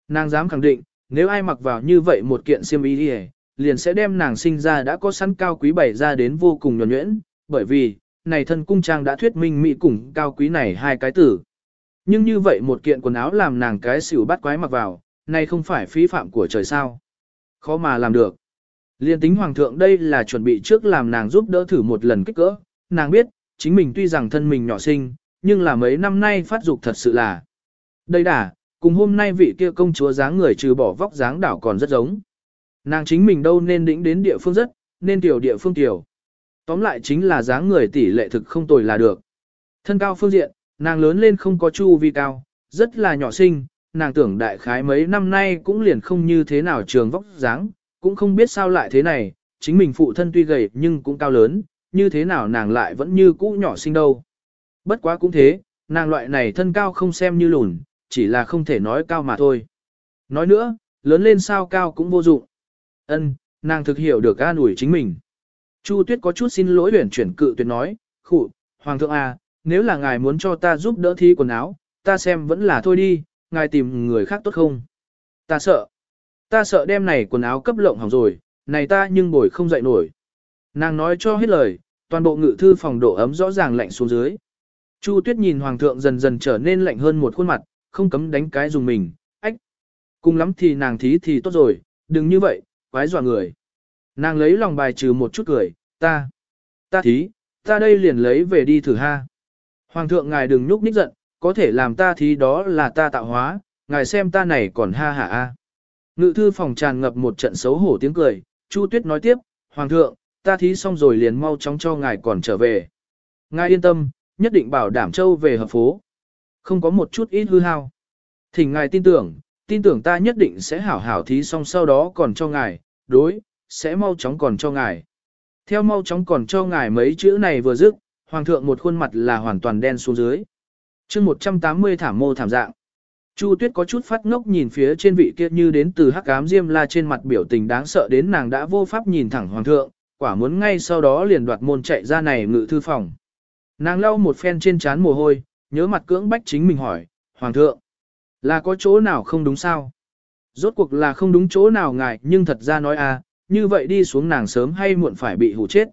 Nàng dám khẳng định, nếu ai mặc vào như vậy một kiện xiêm y đi liền sẽ đem nàng sinh ra đã có sẵn cao quý bày ra đến vô cùng nhuẩn nhuyễn, bởi vì, này thân cung trang đã thuyết minh mỹ cùng cao quý này hai cái tử. Nhưng như vậy một kiện quần áo làm nàng cái xỉu bắt quái mặc vào, này không phải phí phạm của trời sao. Khó mà làm được. Liên tính hoàng thượng đây là chuẩn bị trước làm nàng giúp đỡ thử một lần kích cỡ, nàng biết, chính mình tuy rằng thân mình nhỏ sinh, nhưng là mấy năm nay phát dục thật sự là. Đây đã cùng hôm nay vị kia công chúa dáng người trừ bỏ vóc dáng đảo còn rất giống. Nàng chính mình đâu nên đĩnh đến địa phương rất, nên tiểu địa phương tiểu. Tóm lại chính là dáng người tỷ lệ thực không tồi là được. Thân cao phương diện, nàng lớn lên không có chu vi cao, rất là nhỏ sinh, nàng tưởng đại khái mấy năm nay cũng liền không như thế nào trường vóc dáng, cũng không biết sao lại thế này, chính mình phụ thân tuy gầy nhưng cũng cao lớn, như thế nào nàng lại vẫn như cũ nhỏ sinh đâu. Bất quá cũng thế, nàng loại này thân cao không xem như lùn, chỉ là không thể nói cao mà thôi. Nói nữa, lớn lên sao cao cũng vô dụng. Ân, nàng thực hiểu được an ủi chính mình. Chu Tuyết có chút xin lỗi huyền chuyển cự tuyệt nói, khụ, Hoàng thượng à, nếu là ngài muốn cho ta giúp đỡ thi quần áo, ta xem vẫn là thôi đi, ngài tìm người khác tốt không? Ta sợ. Ta sợ đem này quần áo cấp lộng hỏng rồi, này ta nhưng bồi không dậy nổi. Nàng nói cho hết lời, toàn bộ ngự thư phòng độ ấm rõ ràng lạnh xuống dưới. Chu Tuyết nhìn hoàng thượng dần dần trở nên lạnh hơn một khuôn mặt, không cấm đánh cái dùng mình, ách. Cùng lắm thì nàng thí thì tốt rồi, đừng như vậy, quái dọa người. Nàng lấy lòng bài trừ một chút cười, ta, ta thí, ta đây liền lấy về đi thử ha. Hoàng thượng ngài đừng nhúc nhích giận, có thể làm ta thí đó là ta tạo hóa, ngài xem ta này còn ha hả a. Ngự thư phòng tràn ngập một trận xấu hổ tiếng cười, Chu Tuyết nói tiếp, Hoàng thượng, ta thí xong rồi liền mau chóng cho ngài còn trở về. Ngài yên tâm, nhất định bảo đảm châu về hợp phố. Không có một chút ít hư hao. Thỉnh ngài tin tưởng, tin tưởng ta nhất định sẽ hảo hảo thí xong sau đó còn cho ngài, đối, sẽ mau chóng còn cho ngài. Theo mau chóng còn cho ngài mấy chữ này vừa dứt, hoàng thượng một khuôn mặt là hoàn toàn đen xuống dưới. chương 180 thảm mô thảm dạng. Chu Tuyết có chút phát ngốc nhìn phía trên vị kia như đến từ hắc ám diêm la trên mặt biểu tình đáng sợ đến nàng đã vô pháp nhìn thẳng hoàng thượng, quả muốn ngay sau đó liền đoạt môn chạy ra này ngự thư phòng. Nàng lau một phen trên trán mồ hôi, nhớ mặt cưỡng bách chính mình hỏi, hoàng thượng, là có chỗ nào không đúng sao? Rốt cuộc là không đúng chỗ nào ngại nhưng thật ra nói à, như vậy đi xuống nàng sớm hay muộn phải bị hủ chết.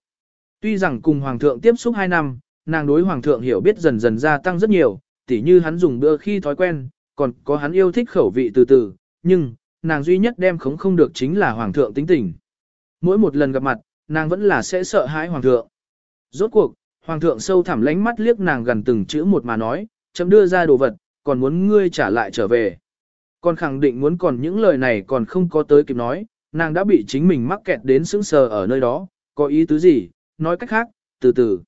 Tuy rằng cùng hoàng thượng tiếp xúc 2 năm, nàng đối hoàng thượng hiểu biết dần dần gia tăng rất nhiều, tỉ như hắn dùng bữa khi thói quen, còn có hắn yêu thích khẩu vị từ từ, nhưng, nàng duy nhất đem khống không được chính là hoàng thượng tính tình. Mỗi một lần gặp mặt, nàng vẫn là sẽ sợ hãi hoàng thượng. Rốt cuộc, hoàng thượng sâu thẳm lánh mắt liếc nàng gần từng chữ một mà nói, chấm đưa ra đồ vật, còn muốn ngươi trả lại trở về. Còn khẳng định muốn còn những lời này còn không có tới kịp nói, nàng đã bị chính mình mắc kẹt đến sững sờ ở nơi đó, có ý tứ gì, nói cách khác, từ từ.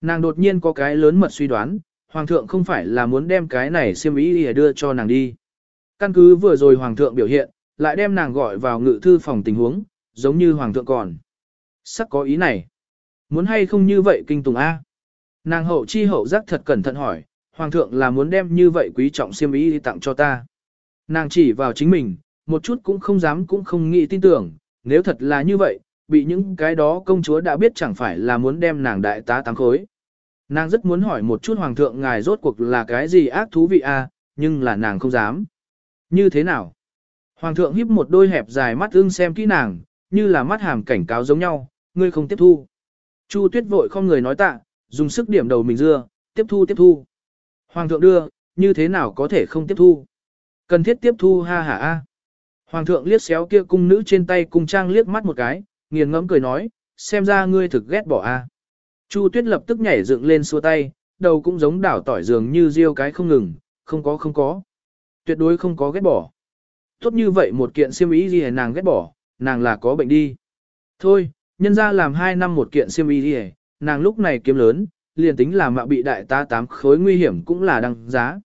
Nàng đột nhiên có cái lớn mật suy đoán, hoàng thượng không phải là muốn đem cái này xiêm ý để đưa cho nàng đi. Căn cứ vừa rồi hoàng thượng biểu hiện, lại đem nàng gọi vào ngự thư phòng tình huống, giống như hoàng thượng còn. Sắc có ý này. Muốn hay không như vậy kinh tùng A. Nàng hậu chi hậu giác thật cẩn thận hỏi, hoàng thượng là muốn đem như vậy quý trọng siêm ý đi tặng cho ta. Nàng chỉ vào chính mình, một chút cũng không dám cũng không nghĩ tin tưởng, nếu thật là như vậy, bị những cái đó công chúa đã biết chẳng phải là muốn đem nàng đại tá tám khối. Nàng rất muốn hỏi một chút hoàng thượng ngài rốt cuộc là cái gì ác thú vị a, nhưng là nàng không dám. Như thế nào? Hoàng thượng híp một đôi hẹp dài mắt ưng xem kỹ nàng, như là mắt hàm cảnh cáo giống nhau, ngươi không tiếp thu. Chu tuyết vội không người nói tạ, dùng sức điểm đầu mình dưa, tiếp thu tiếp thu. Hoàng thượng đưa, như thế nào có thể không tiếp thu? Cần thiết tiếp thu ha ha a. Hoàng thượng liếc xéo kia cung nữ trên tay cung trang liếc mắt một cái, nghiền ngẫm cười nói, xem ra ngươi thực ghét bỏ a. Chu Tuyết lập tức nhảy dựng lên xua tay, đầu cũng giống đảo tỏi dường như riêu cái không ngừng, không có không có. Tuyệt đối không có ghét bỏ. Tốt như vậy một kiện siêm ý gì nàng ghét bỏ, nàng là có bệnh đi. Thôi, nhân ra làm hai năm một kiện siêm ý gì nàng lúc này kiếm lớn, liền tính là mạo bị đại ta tám khối nguy hiểm cũng là đăng giá.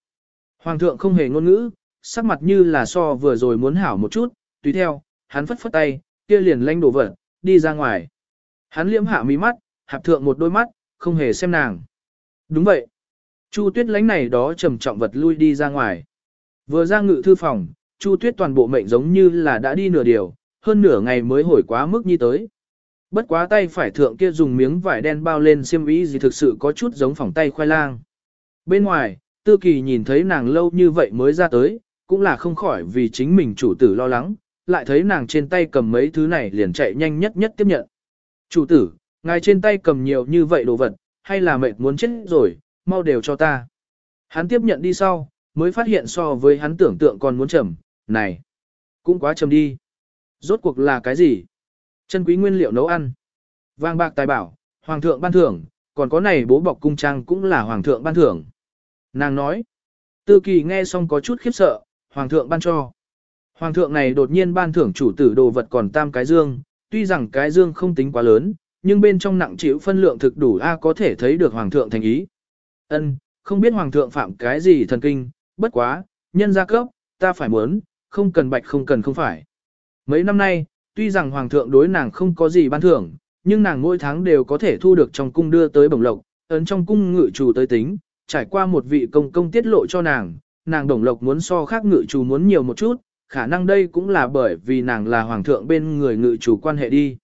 Hoàng thượng không hề ngôn ngữ, sắc mặt như là so vừa rồi muốn hảo một chút, tùy theo, hắn phất phất tay, kia liền lanh đổ vật, đi ra ngoài. Hắn liễm hạ mí mắt, hạp thượng một đôi mắt, không hề xem nàng. Đúng vậy. Chu tuyết lánh này đó trầm trọng vật lui đi ra ngoài. Vừa ra ngự thư phòng, Chu tuyết toàn bộ mệnh giống như là đã đi nửa điều, hơn nửa ngày mới hồi quá mức như tới. Bất quá tay phải thượng kia dùng miếng vải đen bao lên xiêm ý gì thực sự có chút giống phòng tay khoai lang. Bên ngoài, tư kỳ nhìn thấy nàng lâu như vậy mới ra tới, cũng là không khỏi vì chính mình chủ tử lo lắng, lại thấy nàng trên tay cầm mấy thứ này liền chạy nhanh nhất nhất tiếp nhận. Chủ tử, ngài trên tay cầm nhiều như vậy đồ vật, hay là mệt muốn chết rồi, mau đều cho ta. Hắn tiếp nhận đi sau, mới phát hiện so với hắn tưởng tượng còn muốn trầm, này, cũng quá trầm đi. Rốt cuộc là cái gì? Chân quý nguyên liệu nấu ăn. Vàng bạc tài bảo, hoàng thượng ban thưởng, còn có này bố bọc cung trang cũng là hoàng thượng ban thưởng. Nàng nói, tư kỳ nghe xong có chút khiếp sợ, hoàng thượng ban cho. Hoàng thượng này đột nhiên ban thưởng chủ tử đồ vật còn tam cái dương, tuy rằng cái dương không tính quá lớn, nhưng bên trong nặng chịu phân lượng thực đủ a có thể thấy được hoàng thượng thành ý. Ân, không biết hoàng thượng phạm cái gì thần kinh, bất quá, nhân gia cấp, ta phải muốn, không cần bạch không cần không phải. Mấy năm nay, tuy rằng hoàng thượng đối nàng không có gì ban thưởng, nhưng nàng mỗi tháng đều có thể thu được trong cung đưa tới bổng lộc, ấn trong cung ngự chủ tới tính, trải qua một vị công công tiết lộ cho nàng, nàng đồng lộc muốn so khác ngự chủ muốn nhiều một chút, khả năng đây cũng là bởi vì nàng là hoàng thượng bên người ngự chủ quan hệ đi.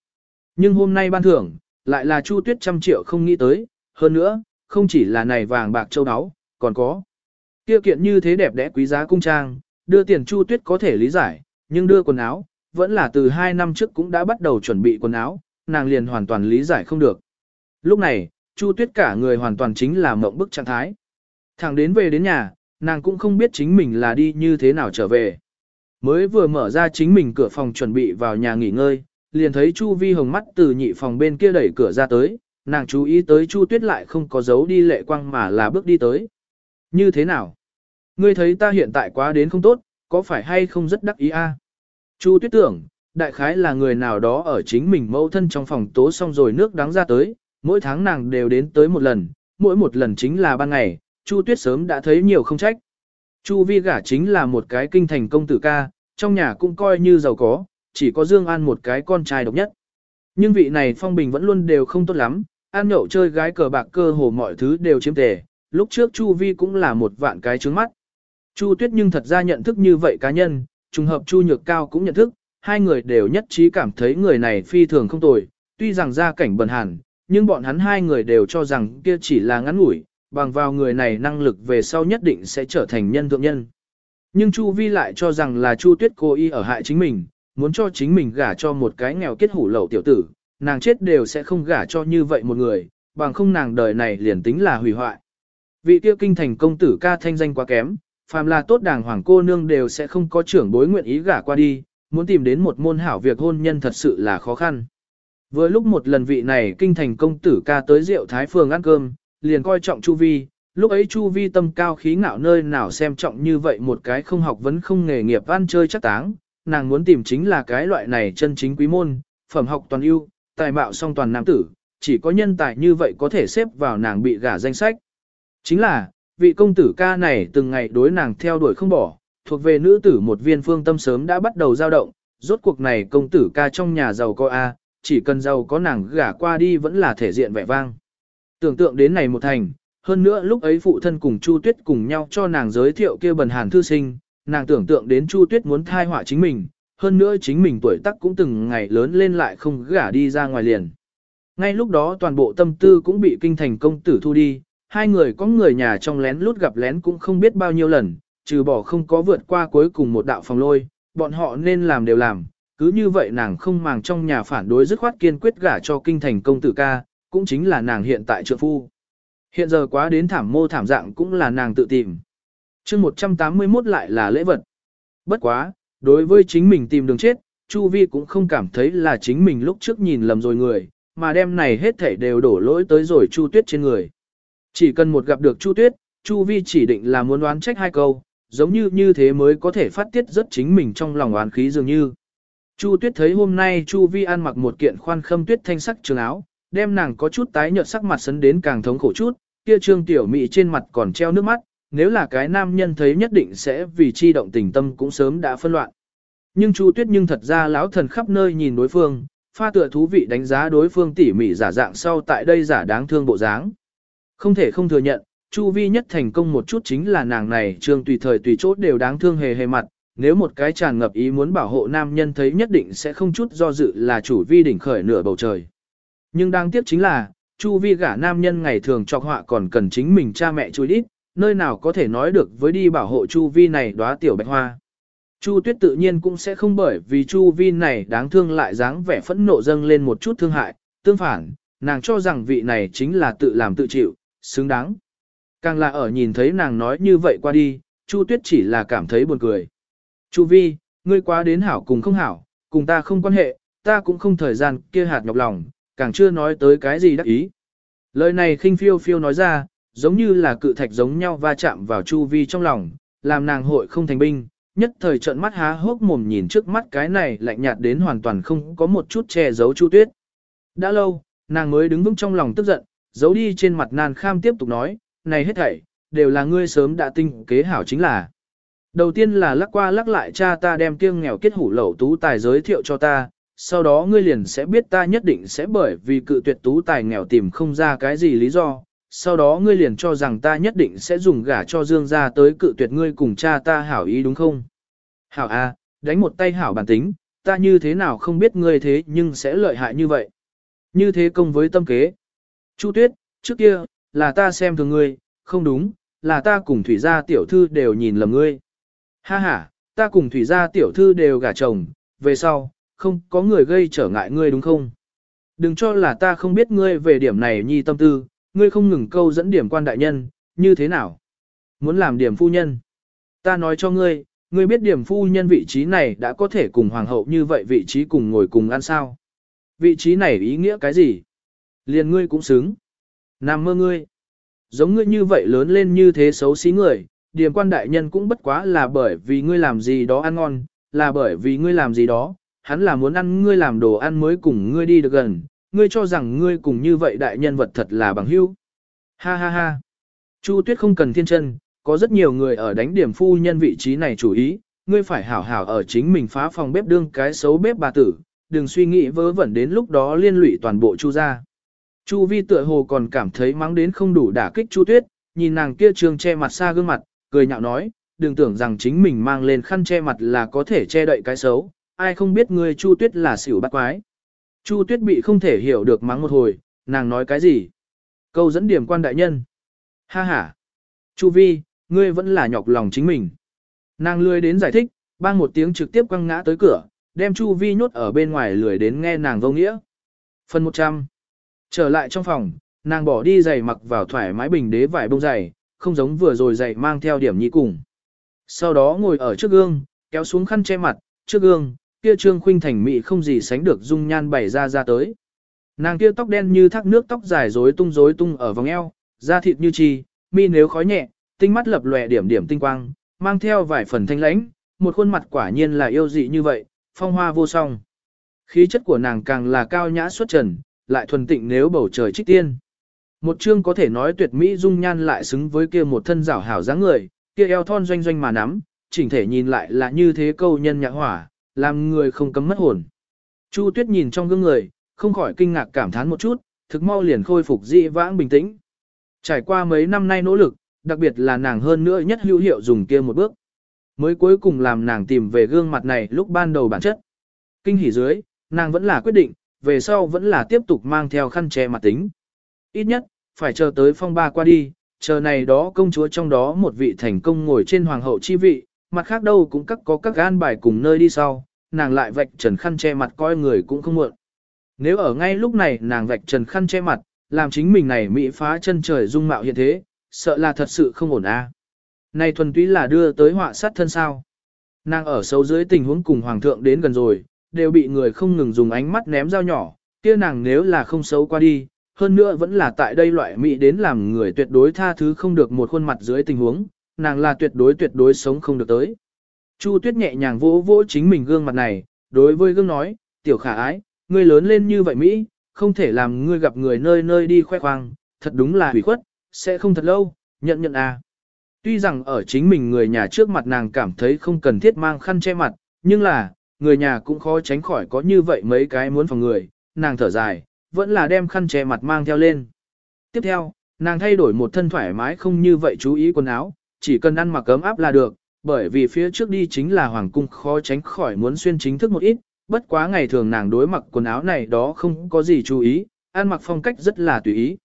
Nhưng hôm nay ban thưởng, lại là Chu Tuyết trăm triệu không nghĩ tới, hơn nữa, không chỉ là này vàng bạc châu áo, còn có. Kia kiện như thế đẹp đẽ quý giá cung trang, đưa tiền Chu Tuyết có thể lý giải, nhưng đưa quần áo, vẫn là từ hai năm trước cũng đã bắt đầu chuẩn bị quần áo, nàng liền hoàn toàn lý giải không được. Lúc này, Chu Tuyết cả người hoàn toàn chính là mộng bức trạng thái. Thẳng đến về đến nhà, nàng cũng không biết chính mình là đi như thế nào trở về. Mới vừa mở ra chính mình cửa phòng chuẩn bị vào nhà nghỉ ngơi, liền thấy Chu Vi hồng mắt từ nhị phòng bên kia đẩy cửa ra tới, nàng chú ý tới Chu Tuyết lại không có dấu đi lệ quang mà là bước đi tới. Như thế nào? Ngươi thấy ta hiện tại quá đến không tốt, có phải hay không rất đắc ý a? Chu Tuyết tưởng, đại khái là người nào đó ở chính mình mẫu thân trong phòng tố xong rồi nước đáng ra tới, mỗi tháng nàng đều đến tới một lần, mỗi một lần chính là ban ngày, Chu Tuyết sớm đã thấy nhiều không trách. Chu Vi gả chính là một cái kinh thành công tử ca, trong nhà cũng coi như giàu có, chỉ có Dương An một cái con trai độc nhất. Nhưng vị này phong bình vẫn luôn đều không tốt lắm, ăn nhậu chơi gái cờ bạc cơ hồ mọi thứ đều chiếm tề, lúc trước Chu Vi cũng là một vạn cái trướng mắt. Chu Tuyết nhưng thật ra nhận thức như vậy cá nhân, trùng hợp Chu Nhược Cao cũng nhận thức, hai người đều nhất trí cảm thấy người này phi thường không tồi, tuy rằng gia cảnh bần hàn, nhưng bọn hắn hai người đều cho rằng kia chỉ là ngắn ngủi, bằng vào người này năng lực về sau nhất định sẽ trở thành nhân thượng nhân. Nhưng Chu Vi lại cho rằng là Chu Tuyết cố ý ở hại chính mình, muốn cho chính mình gả cho một cái nghèo kết hủ lậu tiểu tử, nàng chết đều sẽ không gả cho như vậy một người, bằng không nàng đời này liền tính là hủy hoại. Vị kia kinh thành công tử ca thanh danh quá kém, phàm là tốt đàng hoàng cô nương đều sẽ không có trưởng bối nguyện ý gả qua đi, muốn tìm đến một môn hảo việc hôn nhân thật sự là khó khăn. Vừa lúc một lần vị này kinh thành công tử ca tới rượu Thái Phường ăn cơm, liền coi trọng Chu Vi, lúc ấy Chu Vi tâm cao khí ngạo nơi nào xem trọng như vậy một cái không học vấn không nghề nghiệp ăn chơi chắc táng, nàng muốn tìm chính là cái loại này chân chính quý môn, phẩm học toàn ưu, tài mạo song toàn nam tử, chỉ có nhân tài như vậy có thể xếp vào nàng bị gả danh sách. Chính là, vị công tử ca này từng ngày đối nàng theo đuổi không bỏ, thuộc về nữ tử một viên phương tâm sớm đã bắt đầu dao động, rốt cuộc này công tử ca trong nhà giàu có A, chỉ cần giàu có nàng gả qua đi vẫn là thể diện vẻ vang. Tưởng tượng đến này một thành, hơn nữa lúc ấy phụ thân cùng Chu Tuyết cùng nhau cho nàng giới thiệu kia bần hàn thư sinh, nàng tưởng tượng đến Chu Tuyết muốn thai họa chính mình, hơn nữa chính mình tuổi tác cũng từng ngày lớn lên lại không gả đi ra ngoài liền. Ngay lúc đó toàn bộ tâm tư cũng bị kinh thành công tử thu đi, hai người có người nhà trong lén lút gặp lén cũng không biết bao nhiêu lần, trừ bỏ không có vượt qua cuối cùng một đạo phòng lôi, bọn họ nên làm đều làm, cứ như vậy nàng không màng trong nhà phản đối dứt khoát kiên quyết gả cho kinh thành công tử ca, cũng chính là nàng hiện tại trượng phu. Hiện giờ quá đến thảm mô thảm dạng cũng là nàng tự tìm. chương 181 lại là lễ vật. Bất quá, đối với chính mình tìm đường chết, Chu Vi cũng không cảm thấy là chính mình lúc trước nhìn lầm rồi người, mà đem này hết thảy đều đổ lỗi tới rồi Chu Tuyết trên người. Chỉ cần một gặp được Chu Tuyết, Chu Vi chỉ định là muốn đoán trách hai câu, giống như như thế mới có thể phát tiết rất chính mình trong lòng oán khí dường như. Chu Tuyết thấy hôm nay Chu Vi ăn mặc một kiện khoan khâm tuyết thanh sắc trường áo, đem nàng có chút tái nhợt sắc mặt sấn đến càng thống khổ chút, kia trương tiểu mị trên mặt còn treo nước mắt, nếu là cái nam nhân thấy nhất định sẽ vì chi động tình tâm cũng sớm đã phân loạn. Nhưng Chu Tuyết nhưng thật ra lão thần khắp nơi nhìn đối phương, pha tựa thú vị đánh giá đối phương tỉ mỉ giả dạng sau tại đây giả đáng thương bộ dáng. Không thể không thừa nhận, Chu Vi nhất thành công một chút chính là nàng này trương tùy thời tùy chốt đều đáng thương hề hề mặt, nếu một cái tràn ngập ý muốn bảo hộ nam nhân thấy nhất định sẽ không chút do dự là chủ vi đỉnh khởi nửa bầu trời. Nhưng đáng tiếc chính là, Chu Vi gả nam nhân ngày thường trọc họa còn cần chính mình cha mẹ chui đít, nơi nào có thể nói được với đi bảo hộ Chu Vi này đóa tiểu bạch hoa. Chu Tuyết tự nhiên cũng sẽ không bởi vì Chu Vi này đáng thương lại dáng vẻ phẫn nộ dâng lên một chút thương hại, tương phản, nàng cho rằng vị này chính là tự làm tự chịu, xứng đáng. Càng là ở nhìn thấy nàng nói như vậy qua đi, Chu Tuyết chỉ là cảm thấy buồn cười. Chu Vi, ngươi quá đến hảo cùng không hảo, cùng ta không quan hệ, ta cũng không thời gian kia hạt nhọc lòng, càng chưa nói tới cái gì đắc ý. Lời này khinh phiêu phiêu nói ra, giống như là cự thạch giống nhau va chạm vào Chu Vi trong lòng, làm nàng hội không thành binh, nhất thời trợn mắt há hốc mồm nhìn trước mắt cái này lạnh nhạt đến hoàn toàn không có một chút che giấu Chu Tuyết. Đã lâu, nàng mới đứng vững trong lòng tức giận, giấu đi trên mặt nan kham tiếp tục nói, này hết thảy, đều là ngươi sớm đã tinh kế hảo chính là. Đầu tiên là lắc qua lắc lại cha ta đem kiêng nghèo kết hủ lẩu tú tài giới thiệu cho ta, sau đó ngươi liền sẽ biết ta nhất định sẽ bởi vì cự tuyệt tú tài nghèo tìm không ra cái gì lý do, sau đó ngươi liền cho rằng ta nhất định sẽ dùng gả cho Dương ra tới cự tuyệt ngươi cùng cha ta hảo ý đúng không? Hảo a, đánh một tay hảo bản tính, ta như thế nào không biết ngươi thế nhưng sẽ lợi hại như vậy. Như thế công với tâm kế. Chu Tuyết, trước kia, là ta xem thường ngươi, không đúng, là ta cùng thủy gia tiểu thư đều nhìn lầm ngươi. Ha ha, ta cùng thủy gia tiểu thư đều gả chồng, về sau, không có người gây trở ngại ngươi đúng không? Đừng cho là ta không biết ngươi về điểm này nhi tâm tư, ngươi không ngừng câu dẫn điểm quan đại nhân, như thế nào? Muốn làm điểm phu nhân? Ta nói cho ngươi, ngươi biết điểm phu nhân vị trí này đã có thể cùng hoàng hậu như vậy vị trí cùng ngồi cùng ăn sao? Vị trí này ý nghĩa cái gì? Liền ngươi cũng xứng. Nam mơ ngươi. Giống ngươi như vậy lớn lên như thế xấu xí người, điểm quan đại nhân cũng bất quá là bởi vì ngươi làm gì đó ăn ngon, là bởi vì ngươi làm gì đó, hắn là muốn ăn ngươi làm đồ ăn mới cùng ngươi đi được gần, ngươi cho rằng ngươi cùng như vậy đại nhân vật thật là bằng hữu. Ha ha ha. Chu Tuyết không cần thiên chân, có rất nhiều người ở đánh điểm phu nhân vị trí này chủ ý, ngươi phải hảo hảo ở chính mình phá phòng bếp đương cái xấu bếp bà tử, đừng suy nghĩ vớ vẩn đến lúc đó liên lụy toàn bộ Chu gia. Chu Vi tựa hồ còn cảm thấy mắng đến không đủ đả kích Chu Tuyết, nhìn nàng kia trường che mặt xa gương mặt, cười nhạo nói, đừng tưởng rằng chính mình mang lên khăn che mặt là có thể che đậy cái xấu, ai không biết ngươi Chu Tuyết là xỉu bắt quái. Chu Tuyết bị không thể hiểu được mắng một hồi, nàng nói cái gì? Câu dẫn điểm quan đại nhân. Ha ha. Chu Vi, ngươi vẫn là nhọc lòng chính mình. Nàng lười đến giải thích, bang một tiếng trực tiếp quăng ngã tới cửa, đem Chu Vi nhốt ở bên ngoài lười đến nghe nàng vô nghĩa. Phần 100. Trở lại trong phòng, nàng bỏ đi giày mặc vào thoải mái bình đế vải bông giày, không giống vừa rồi giày mang theo điểm nhị cùng. Sau đó ngồi ở trước gương, kéo xuống khăn che mặt, trước gương, kia trương khuynh thành mỹ không gì sánh được dung nhan bày ra ra tới. Nàng kia tóc đen như thác nước tóc dài rối tung rối tung ở vòng eo, da thịt như chi, mi nếu khói nhẹ, tinh mắt lập lòe điểm điểm tinh quang, mang theo vài phần thanh lãnh, một khuôn mặt quả nhiên là yêu dị như vậy, phong hoa vô song. Khí chất của nàng càng là cao nhã xuất trần, lại thuần tịnh nếu bầu trời trích tiên. Một chương có thể nói tuyệt mỹ dung nhan lại xứng với kia một thân rảo hảo dáng người, kia eo thon doanh doanh mà nắm, chỉnh thể nhìn lại là như thế câu nhân nhạc hỏa, làm người không cấm mất hồn. Chu Tuyết nhìn trong gương người, không khỏi kinh ngạc cảm thán một chút, thực mau liền khôi phục dị vãng bình tĩnh. Trải qua mấy năm nay nỗ lực, đặc biệt là nàng hơn nữa nhất hữu hiệu dùng kia một bước. Mới cuối cùng làm nàng tìm về gương mặt này lúc ban đầu bản chất. Kinh hỉ dưới, nàng vẫn là quyết định, về sau vẫn là tiếp tục mang theo khăn che mặt tính. Ít nhất, phải chờ tới phong ba qua đi, chờ này đó công chúa trong đó một vị thành công ngồi trên hoàng hậu chi vị, mặt khác đâu cũng các có các gan bài cùng nơi đi sau, nàng lại vạch trần khăn che mặt coi người cũng không muộn. Nếu ở ngay lúc này nàng vạch trần khăn che mặt, làm chính mình này mỹ phá chân trời dung mạo hiện thế, sợ là thật sự không ổn a. Này thuần túy là đưa tới họa sát thân sao. Nàng ở sâu dưới tình huống cùng hoàng thượng đến gần rồi, đều bị người không ngừng dùng ánh mắt ném dao nhỏ, kia nàng nếu là không xấu qua đi, hơn nữa vẫn là tại đây loại mỹ đến làm người tuyệt đối tha thứ không được một khuôn mặt dưới tình huống, nàng là tuyệt đối tuyệt đối sống không được tới. Chu Tuyết nhẹ nhàng vỗ vỗ chính mình gương mặt này, đối với gương nói, tiểu khả ái, ngươi lớn lên như vậy Mỹ, không thể làm ngươi gặp người nơi nơi đi khoe khoang, thật đúng là hủy khuất, sẽ không thật lâu, nhận nhận à. Tuy rằng ở chính mình người nhà trước mặt nàng cảm thấy không cần thiết mang khăn che mặt, nhưng là, người nhà cũng khó tránh khỏi có như vậy mấy cái muốn phòng người, nàng thở dài, vẫn là đem khăn che mặt mang theo lên. Tiếp theo, nàng thay đổi một thân thoải mái không như vậy chú ý quần áo, chỉ cần ăn mặc ấm áp là được, bởi vì phía trước đi chính là hoàng cung khó tránh khỏi muốn xuyên chính thức một ít, bất quá ngày thường nàng đối mặc quần áo này đó không có gì chú ý, ăn mặc phong cách rất là tùy ý.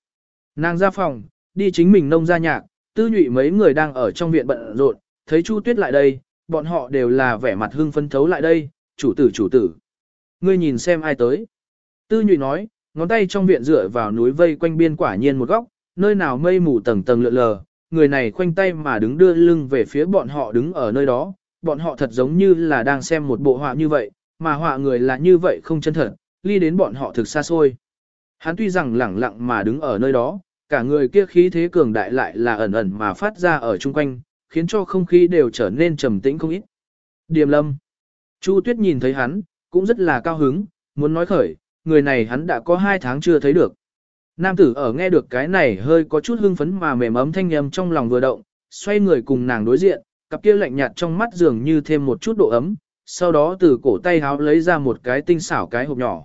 Nàng ra phòng, đi chính mình nông ra nhạc, tư nhụy mấy người đang ở trong viện bận rộn, thấy Chu Tuyết lại đây, bọn họ đều là vẻ mặt hưng phấn thấu lại đây, chủ tử chủ tử. Ngươi nhìn xem ai tới. Tư nhụy nói, ngón tay trong viện dựa vào núi vây quanh biên quả nhiên một góc, nơi nào mây mù tầng tầng lượn lờ, người này khoanh tay mà đứng đưa lưng về phía bọn họ đứng ở nơi đó, bọn họ thật giống như là đang xem một bộ họa như vậy, mà họa người là như vậy không chân thật, ly đến bọn họ thực xa xôi. Hắn tuy rằng lẳng lặng mà đứng ở nơi đó, cả người kia khí thế cường đại lại là ẩn ẩn mà phát ra ở chung quanh, khiến cho không khí đều trở nên trầm tĩnh không ít. Điềm lâm. Chu Tuyết nhìn thấy hắn, cũng rất là cao hứng, muốn nói khởi, người này hắn đã có hai tháng chưa thấy được. Nam tử ở nghe được cái này hơi có chút hưng phấn mà mềm ấm thanh âm trong lòng vừa động, xoay người cùng nàng đối diện, cặp kia lạnh nhạt trong mắt dường như thêm một chút độ ấm, sau đó từ cổ tay háo lấy ra một cái tinh xảo cái hộp nhỏ.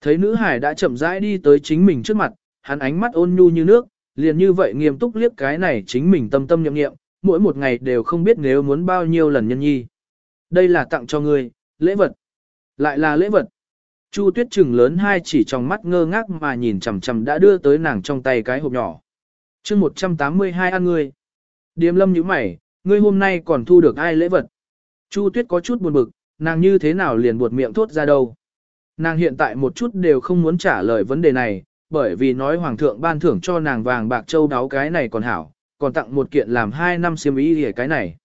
Thấy nữ hải đã chậm rãi đi tới chính mình trước mặt, hắn ánh mắt ôn nhu như nước, liền như vậy nghiêm túc liếc cái này chính mình tâm tâm nhậm nghiệm, mỗi một ngày đều không biết nếu muốn bao nhiêu lần nhân nhi. Đây là tặng cho ngươi, lễ vật. Lại là lễ vật. Chu tuyết trừng lớn hai chỉ trong mắt ngơ ngác mà nhìn chằm chằm đã đưa tới nàng trong tay cái hộp nhỏ. chương 182 ăn ngươi. Điềm lâm nhíu mày, ngươi hôm nay còn thu được ai lễ vật. Chu tuyết có chút buồn bực, nàng như thế nào liền buột miệng thốt ra đâu. Nàng hiện tại một chút đều không muốn trả lời vấn đề này, bởi vì nói hoàng thượng ban thưởng cho nàng vàng bạc châu đáo cái này còn hảo, còn tặng một kiện làm hai năm xiêm y để cái này.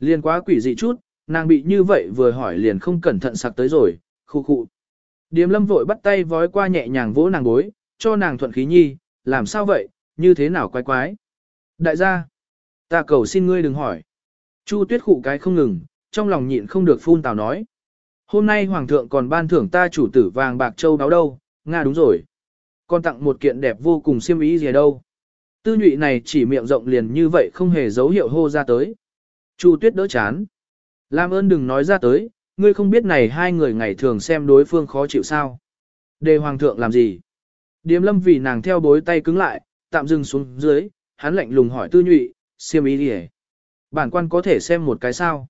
Liên quá quỷ dị chút, nàng bị như vậy vừa hỏi liền không cẩn thận sặc tới rồi, khu khu. Điềm lâm vội bắt tay vói qua nhẹ nhàng vỗ nàng bối, cho nàng thuận khí nhi, làm sao vậy, như thế nào quái quái. Đại gia, ta cầu xin ngươi đừng hỏi. Chu tuyết khụ cái không ngừng, trong lòng nhịn không được phun tào nói. Hôm nay hoàng thượng còn ban thưởng ta chủ tử vàng bạc châu đáo đâu, Nga đúng rồi. Còn tặng một kiện đẹp vô cùng xiêm ý gì đâu. Tư nhụy này chỉ miệng rộng liền như vậy không hề dấu hiệu hô ra tới. Chu tuyết đỡ chán. Làm ơn đừng nói ra tới, ngươi không biết này hai người ngày thường xem đối phương khó chịu sao. Đề hoàng thượng làm gì? Điềm lâm vì nàng theo bối tay cứng lại, tạm dừng xuống dưới, hắn lạnh lùng hỏi tư nhụy, siêm ý đi Bản quan có thể xem một cái sao.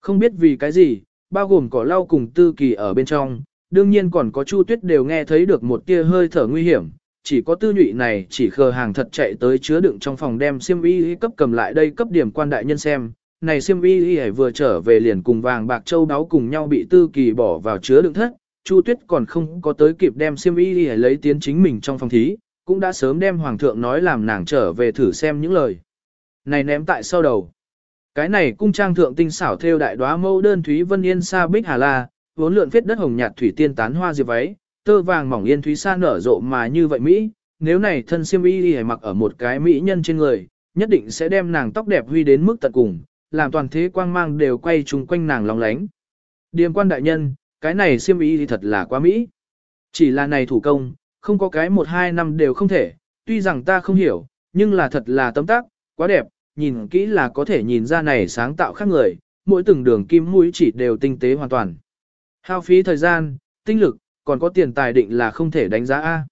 Không biết vì cái gì, bao gồm cỏ lau cùng tư kỳ ở bên trong, đương nhiên còn có Chu Tuyết đều nghe thấy được một tia hơi thở nguy hiểm, chỉ có tư nhụy này chỉ khờ hàng thật chạy tới chứa đựng trong phòng đem Siêm y cấp cầm lại đây cấp điểm quan đại nhân xem. Này siêm y vừa trở về liền cùng vàng bạc châu đáo cùng nhau bị tư kỳ bỏ vào chứa đựng thất, Chu Tuyết còn không có tới kịp đem siêm y lấy tiến chính mình trong phòng thí, cũng đã sớm đem hoàng thượng nói làm nàng trở về thử xem những lời. Này ném tại sau đầu. Cái này cung trang thượng tinh xảo theo đại đóa mâu đơn thúy vân yên sa bích hà la, vốn lượn phết đất hồng nhạt thủy tiên tán hoa diệp váy, tơ vàng mỏng yên thúy sa nở rộ mà như vậy Mỹ, nếu này thân siêm y y mặc ở một cái Mỹ nhân trên người, nhất định sẽ đem nàng tóc đẹp huy đến mức tận cùng, làm toàn thế quang mang đều quay chung quanh nàng lòng lánh. Điềm quan đại nhân, cái này siêm y thì thật là quá Mỹ. Chỉ là này thủ công, không có cái một hai năm đều không thể, tuy rằng ta không hiểu, nhưng là thật là tấm tác, quá đẹp, nhìn kỹ là có thể nhìn ra này sáng tạo khác người, mỗi từng đường kim mũi chỉ đều tinh tế hoàn toàn. Hao phí thời gian, tinh lực, còn có tiền tài định là không thể đánh giá A.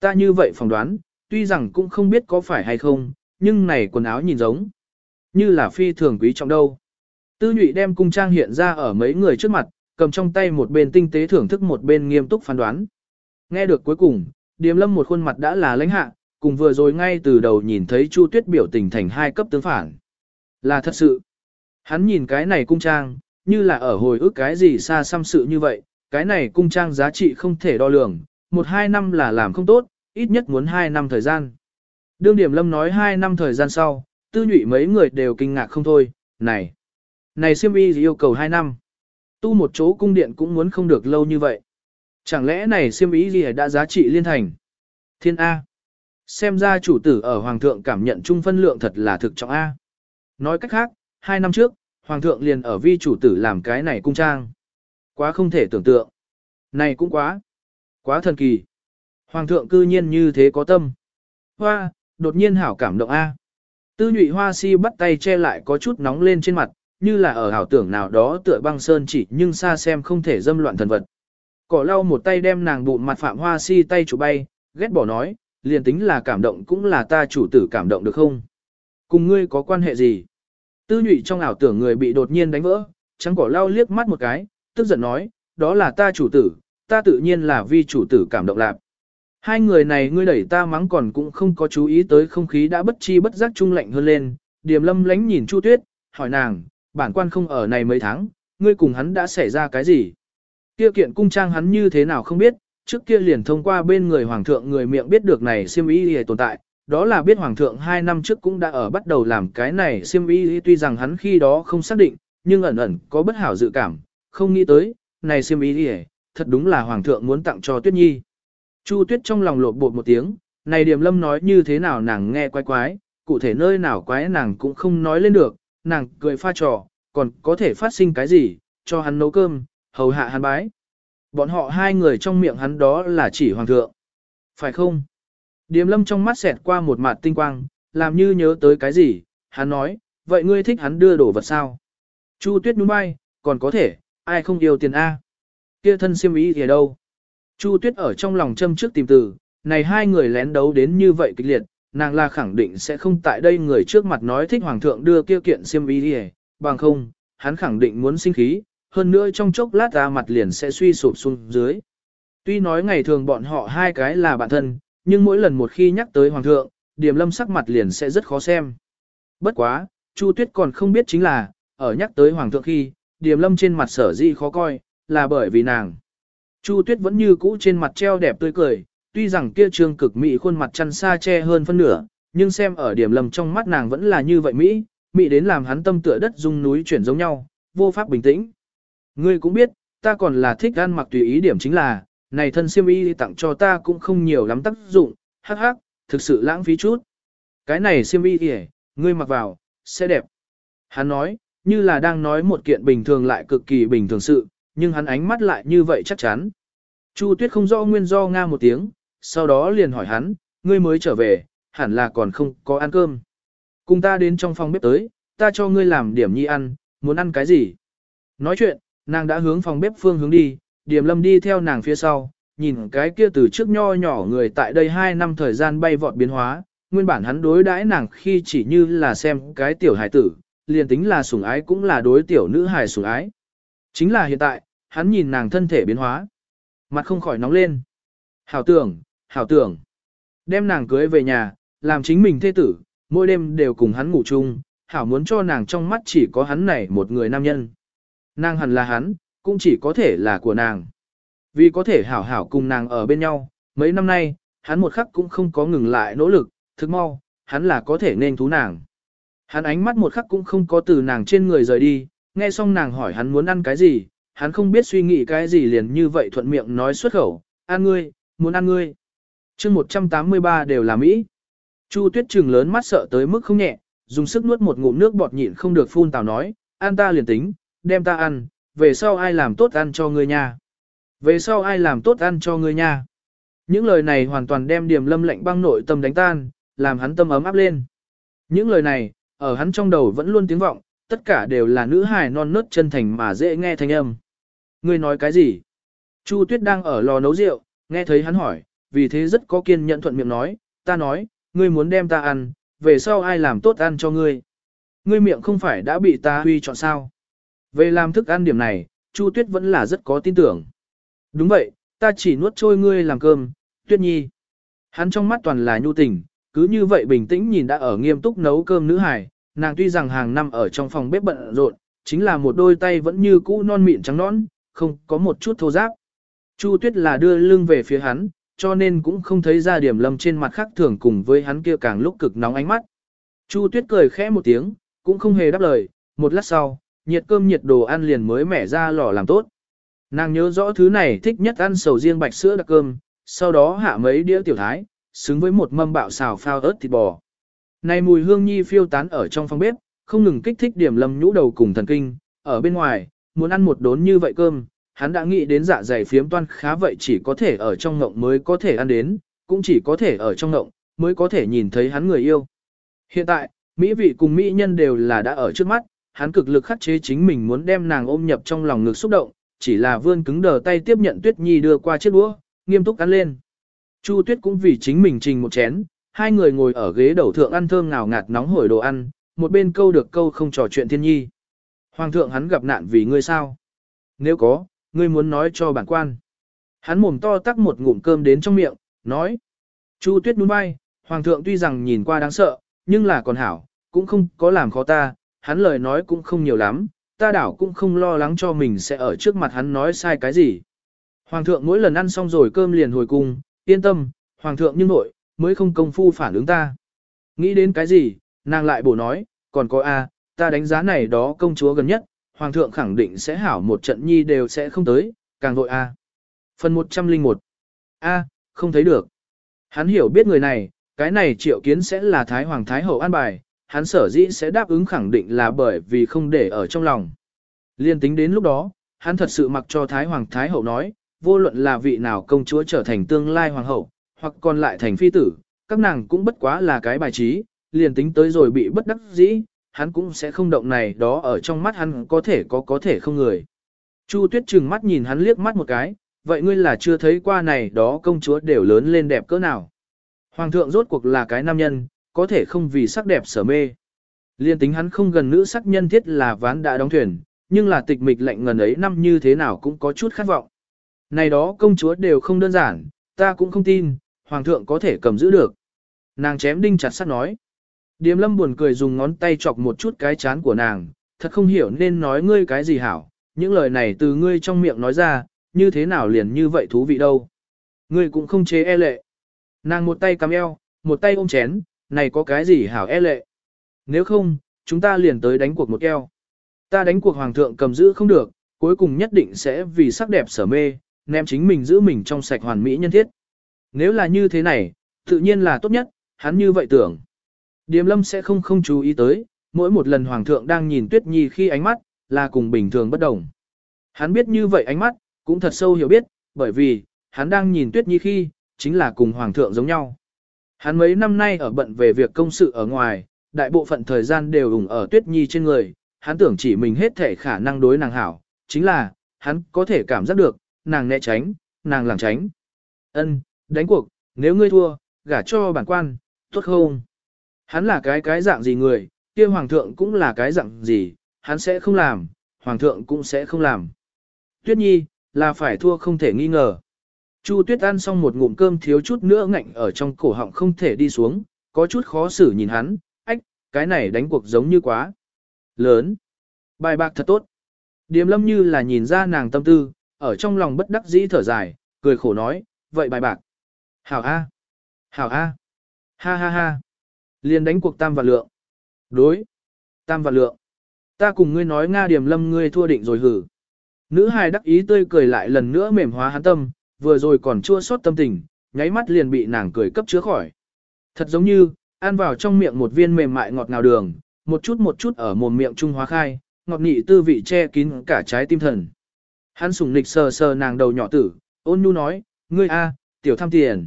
Ta như vậy phỏng đoán, tuy rằng cũng không biết có phải hay không, nhưng này quần áo nhìn giống. Như là phi thường quý trọng đâu. Tư nhụy đem cung trang hiện ra ở mấy người trước mặt, cầm trong tay một bên tinh tế thưởng thức một bên nghiêm túc phán đoán. Nghe được cuối cùng, điềm lâm một khuôn mặt đã là lãnh hạ, cùng vừa rồi ngay từ đầu nhìn thấy Chu Tuyết biểu tình thành hai cấp tướng phản. Là thật sự. Hắn nhìn cái này cung trang, như là ở hồi ức cái gì xa xăm sự như vậy, cái này cung trang giá trị không thể đo lường, một hai năm là làm không tốt, ít nhất muốn hai năm thời gian. Đương điểm lâm nói hai năm thời gian sau, tư nhụy mấy người đều kinh ngạc không thôi, này, này siêm y yêu cầu hai năm. Tu một chỗ cung điện cũng muốn không được lâu như vậy. Chẳng lẽ này siêm y gì đã giá trị liên thành? Thiên A. Xem ra chủ tử ở Hoàng thượng cảm nhận chung phân lượng thật là thực trọng A. Nói cách khác, hai năm trước, Hoàng thượng liền ở vi chủ tử làm cái này cung trang. Quá không thể tưởng tượng. Này cũng quá. Quá thần kỳ. Hoàng thượng cư nhiên như thế có tâm. Hoa, đột nhiên hảo cảm động A. Tư nhụy hoa si bắt tay che lại có chút nóng lên trên mặt, như là ở hảo tưởng nào đó tựa băng sơn chỉ nhưng xa xem không thể dâm loạn thần vật. Cỏ lau một tay đem nàng bụng mặt phạm hoa si tay chủ bay, ghét bỏ nói, liền tính là cảm động cũng là ta chủ tử cảm động được không? Cùng ngươi có quan hệ gì? Tư nhụy trong ảo tưởng người bị đột nhiên đánh vỡ, trắng cỏ lau liếc mắt một cái, tức giận nói, đó là ta chủ tử, ta tự nhiên là vi chủ tử cảm động lạc. Hai người này ngươi đẩy ta mắng còn cũng không có chú ý tới không khí đã bất chi bất giác trung lạnh hơn lên, điềm lâm lánh nhìn Chu Tuyết, hỏi nàng, bản quan không ở này mấy tháng, ngươi cùng hắn đã xảy ra cái gì? Kia kiện cung trang hắn như thế nào không biết, trước kia liền thông qua bên người hoàng thượng người miệng biết được này siêm ý tồn tại, đó là biết hoàng thượng hai năm trước cũng đã ở bắt đầu làm cái này siêm ý tuy rằng hắn khi đó không xác định, nhưng ẩn ẩn có bất hảo dự cảm, không nghĩ tới, này siêm ý thật đúng là hoàng thượng muốn tặng cho Tuyết Nhi. Chu Tuyết trong lòng lột bột một tiếng, này Điềm Lâm nói như thế nào nàng nghe quái quái, cụ thể nơi nào quái nàng cũng không nói lên được, nàng cười pha trò, còn có thể phát sinh cái gì, cho hắn nấu cơm, hầu hạ hắn bái. Bọn họ hai người trong miệng hắn đó là chỉ hoàng thượng. Phải không? Điềm lâm trong mắt xẹt qua một mặt tinh quang, làm như nhớ tới cái gì, hắn nói, vậy ngươi thích hắn đưa đồ vật sao? Chu tuyết nhún bay, còn có thể, ai không yêu tiền A? Kia thân siêm ý thì đâu? Chu tuyết ở trong lòng châm trước tìm từ, này hai người lén đấu đến như vậy kịch liệt, nàng là khẳng định sẽ không tại đây người trước mặt nói thích hoàng thượng đưa kia kiện siêm ý đi bằng không, hắn khẳng định muốn sinh khí, hơn nữa trong chốc lát ra mặt liền sẽ suy sụp xuống dưới. Tuy nói ngày thường bọn họ hai cái là bạn thân, nhưng mỗi lần một khi nhắc tới hoàng thượng, điểm lâm sắc mặt liền sẽ rất khó xem. Bất quá, Chu Tuyết còn không biết chính là, ở nhắc tới hoàng thượng khi, điểm lâm trên mặt sở di khó coi, là bởi vì nàng. Chu Tuyết vẫn như cũ trên mặt treo đẹp tươi cười, tuy rằng kia trương cực mỹ khuôn mặt chăn xa che hơn phân nửa, nhưng xem ở điểm lầm trong mắt nàng vẫn là như vậy mỹ, mỹ đến làm hắn tâm tựa đất dung núi chuyển giống nhau, vô pháp bình tĩnh. Ngươi cũng biết, ta còn là thích ăn mặc tùy ý điểm chính là, này thân siêm y tặng cho ta cũng không nhiều lắm tác dụng, hắc hắc, thực sự lãng phí chút. Cái này siêm y kìa, ngươi mặc vào, sẽ đẹp. Hắn nói, như là đang nói một kiện bình thường lại cực kỳ bình thường sự, nhưng hắn ánh mắt lại như vậy chắc chắn. Chu Tuyết không rõ nguyên do nga một tiếng, sau đó liền hỏi hắn, ngươi mới trở về, hẳn là còn không có ăn cơm. Cùng ta đến trong phòng bếp tới, ta cho ngươi làm điểm nhi ăn, muốn ăn cái gì? Nói chuyện, Nàng đã hướng phòng bếp phương hướng đi, Điềm Lâm đi theo nàng phía sau, nhìn cái kia từ trước nho nhỏ người tại đây 2 năm thời gian bay vọt biến hóa, nguyên bản hắn đối đãi nàng khi chỉ như là xem cái tiểu hải tử, liền tính là sủng ái cũng là đối tiểu nữ hài sủng ái. Chính là hiện tại, hắn nhìn nàng thân thể biến hóa. Mặt không khỏi nóng lên. Hảo tưởng, hảo tưởng. Đem nàng cưới về nhà, làm chính mình thê tử, mỗi đêm đều cùng hắn ngủ chung, hảo muốn cho nàng trong mắt chỉ có hắn này một người nam nhân. Nàng hẳn là hắn, cũng chỉ có thể là của nàng. Vì có thể hảo hảo cùng nàng ở bên nhau, mấy năm nay, hắn một khắc cũng không có ngừng lại nỗ lực, thực mau, hắn là có thể nên thú nàng. Hắn ánh mắt một khắc cũng không có từ nàng trên người rời đi, nghe xong nàng hỏi hắn muốn ăn cái gì, hắn không biết suy nghĩ cái gì liền như vậy thuận miệng nói xuất khẩu, ăn ngươi, muốn ăn ngươi. chương 183 đều là Mỹ. Chu tuyết trừng lớn mắt sợ tới mức không nhẹ, dùng sức nuốt một ngụm nước bọt nhịn không được phun tào nói, ăn ta liền tính, đem ta ăn, về sau ai làm tốt ăn cho ngươi nha. Về sau ai làm tốt ăn cho ngươi nha. Những lời này hoàn toàn đem điểm lâm lệnh băng nội tâm đánh tan, làm hắn tâm ấm áp lên. Những lời này, ở hắn trong đầu vẫn luôn tiếng vọng, tất cả đều là nữ hài non nớt chân thành mà dễ nghe thanh âm. Ngươi nói cái gì? Chu Tuyết đang ở lò nấu rượu, nghe thấy hắn hỏi, vì thế rất có kiên nhẫn thuận miệng nói, ta nói, ngươi muốn đem ta ăn, về sau ai làm tốt ăn cho ngươi? Ngươi miệng không phải đã bị ta huy chọn sao? Về làm thức ăn điểm này, Chu Tuyết vẫn là rất có tin tưởng. Đúng vậy, ta chỉ nuốt trôi ngươi làm cơm, Tuyết Nhi. Hắn trong mắt toàn là nhu tình, cứ như vậy bình tĩnh nhìn đã ở nghiêm túc nấu cơm nữ hải, nàng tuy rằng hàng năm ở trong phòng bếp bận rộn, chính là một đôi tay vẫn như cũ non mịn trắng nõn, không có một chút thô giáp. Chu Tuyết là đưa lưng về phía hắn, cho nên cũng không thấy ra điểm lâm trên mặt khác thường cùng với hắn kia càng lúc cực nóng ánh mắt. Chu Tuyết cười khẽ một tiếng, cũng không hề đáp lời, một lát sau, nhiệt cơm nhiệt đồ ăn liền mới mẻ ra lò làm tốt. Nàng nhớ rõ thứ này thích nhất ăn sầu riêng bạch sữa đặc cơm, sau đó hạ mấy đĩa tiểu thái, xứng với một mâm bạo xào phao ớt thịt bò. Này mùi hương nhi phiêu tán ở trong phòng bếp, không ngừng kích thích điểm lâm nhũ đầu cùng thần kinh, ở bên ngoài, muốn ăn một đốn như vậy cơm, hắn đã nghĩ đến dạ dày phiếm toan khá vậy chỉ có thể ở trong ngộng mới có thể ăn đến, cũng chỉ có thể ở trong ngộng, mới có thể nhìn thấy hắn người yêu. Hiện tại, Mỹ vị cùng Mỹ nhân đều là đã ở trước mắt, hắn cực lực khắc chế chính mình muốn đem nàng ôm nhập trong lòng ngực xúc động, chỉ là vươn cứng đờ tay tiếp nhận Tuyết Nhi đưa qua chiếc đũa, nghiêm túc ăn lên. Chu Tuyết cũng vì chính mình trình một chén, hai người ngồi ở ghế đầu thượng ăn thơm ngào ngạt nóng hổi đồ ăn, một bên câu được câu không trò chuyện thiên nhi. Hoàng thượng hắn gặp nạn vì ngươi sao? Nếu có, ngươi muốn nói cho bản quan. Hắn mồm to tắc một ngụm cơm đến trong miệng, nói. Chu tuyết nhún bay, hoàng thượng tuy rằng nhìn qua đáng sợ, nhưng là còn hảo, cũng không có làm khó ta, hắn lời nói cũng không nhiều lắm, ta đảo cũng không lo lắng cho mình sẽ ở trước mặt hắn nói sai cái gì. Hoàng thượng mỗi lần ăn xong rồi cơm liền hồi cung, yên tâm, hoàng thượng như nội, mới không công phu phản ứng ta. Nghĩ đến cái gì, nàng lại bổ nói, còn có a, ta đánh giá này đó công chúa gần nhất, hoàng thượng khẳng định sẽ hảo một trận nhi đều sẽ không tới, càng vội a. Phần 101 A, không thấy được. Hắn hiểu biết người này, cái này triệu kiến sẽ là Thái Hoàng Thái Hậu an bài, hắn sở dĩ sẽ đáp ứng khẳng định là bởi vì không để ở trong lòng. Liên tính đến lúc đó, hắn thật sự mặc cho Thái Hoàng Thái Hậu nói, vô luận là vị nào công chúa trở thành tương lai Hoàng Hậu, hoặc còn lại thành phi tử, các nàng cũng bất quá là cái bài trí, liền tính tới rồi bị bất đắc dĩ, hắn cũng sẽ không động này đó ở trong mắt hắn có thể có có thể không người. Chu Tuyết trừng mắt nhìn hắn liếc mắt một cái, vậy ngươi là chưa thấy qua này đó công chúa đều lớn lên đẹp cỡ nào. Hoàng thượng rốt cuộc là cái nam nhân, có thể không vì sắc đẹp sở mê. Liên tính hắn không gần nữ sắc nhân thiết là ván đã đóng thuyền, nhưng là tịch mịch lạnh ngần ấy năm như thế nào cũng có chút khát vọng. Này đó công chúa đều không đơn giản, ta cũng không tin, hoàng thượng có thể cầm giữ được. Nàng chém đinh chặt sắt nói. Điềm lâm buồn cười dùng ngón tay chọc một chút cái chán của nàng, thật không hiểu nên nói ngươi cái gì hảo, những lời này từ ngươi trong miệng nói ra, như thế nào liền như vậy thú vị đâu. Ngươi cũng không chế e lệ. Nàng một tay cắm eo, một tay ôm chén, này có cái gì hảo e lệ. Nếu không, chúng ta liền tới đánh cuộc một eo. Ta đánh cuộc hoàng thượng cầm giữ không được, cuối cùng nhất định sẽ vì sắc đẹp sở mê, ném chính mình giữ mình trong sạch hoàn mỹ nhân thiết. Nếu là như thế này, tự nhiên là tốt nhất, hắn như vậy tưởng. Điềm lâm sẽ không không chú ý tới, mỗi một lần hoàng thượng đang nhìn tuyết nhi khi ánh mắt, là cùng bình thường bất đồng. Hắn biết như vậy ánh mắt, cũng thật sâu hiểu biết, bởi vì, hắn đang nhìn tuyết nhi khi, chính là cùng hoàng thượng giống nhau. Hắn mấy năm nay ở bận về việc công sự ở ngoài, đại bộ phận thời gian đều ủng ở tuyết nhi trên người, hắn tưởng chỉ mình hết thể khả năng đối nàng hảo, chính là, hắn có thể cảm giác được, nàng né tránh, nàng làng tránh. Ân, đánh cuộc, nếu ngươi thua, gả cho bản quan, tốt không? Hắn là cái cái dạng gì người, kia hoàng thượng cũng là cái dạng gì, hắn sẽ không làm, hoàng thượng cũng sẽ không làm. Tuyết nhi, là phải thua không thể nghi ngờ. Chu tuyết ăn xong một ngụm cơm thiếu chút nữa ngạnh ở trong cổ họng không thể đi xuống, có chút khó xử nhìn hắn, ách, cái này đánh cuộc giống như quá. Lớn. Bài bạc thật tốt. Điềm lâm như là nhìn ra nàng tâm tư, ở trong lòng bất đắc dĩ thở dài, cười khổ nói, vậy bài bạc. Hảo A. Hảo A. Ha ha ha. Liền đánh cuộc tam và lượng. Đối. Tam và lượng. Ta cùng ngươi nói Nga điểm lâm ngươi thua định rồi hử. Nữ hài đắc ý tươi cười lại lần nữa mềm hóa hắn tâm, vừa rồi còn chua xót tâm tình, nháy mắt liền bị nàng cười cấp chứa khỏi. Thật giống như, ăn vào trong miệng một viên mềm mại ngọt ngào đường, một chút một chút ở mồm miệng trung hóa khai, ngọt nị tư vị che kín cả trái tim thần. Hắn sùng nịch sờ sờ nàng đầu nhỏ tử, ôn nhu nói, ngươi a, tiểu tham tiền.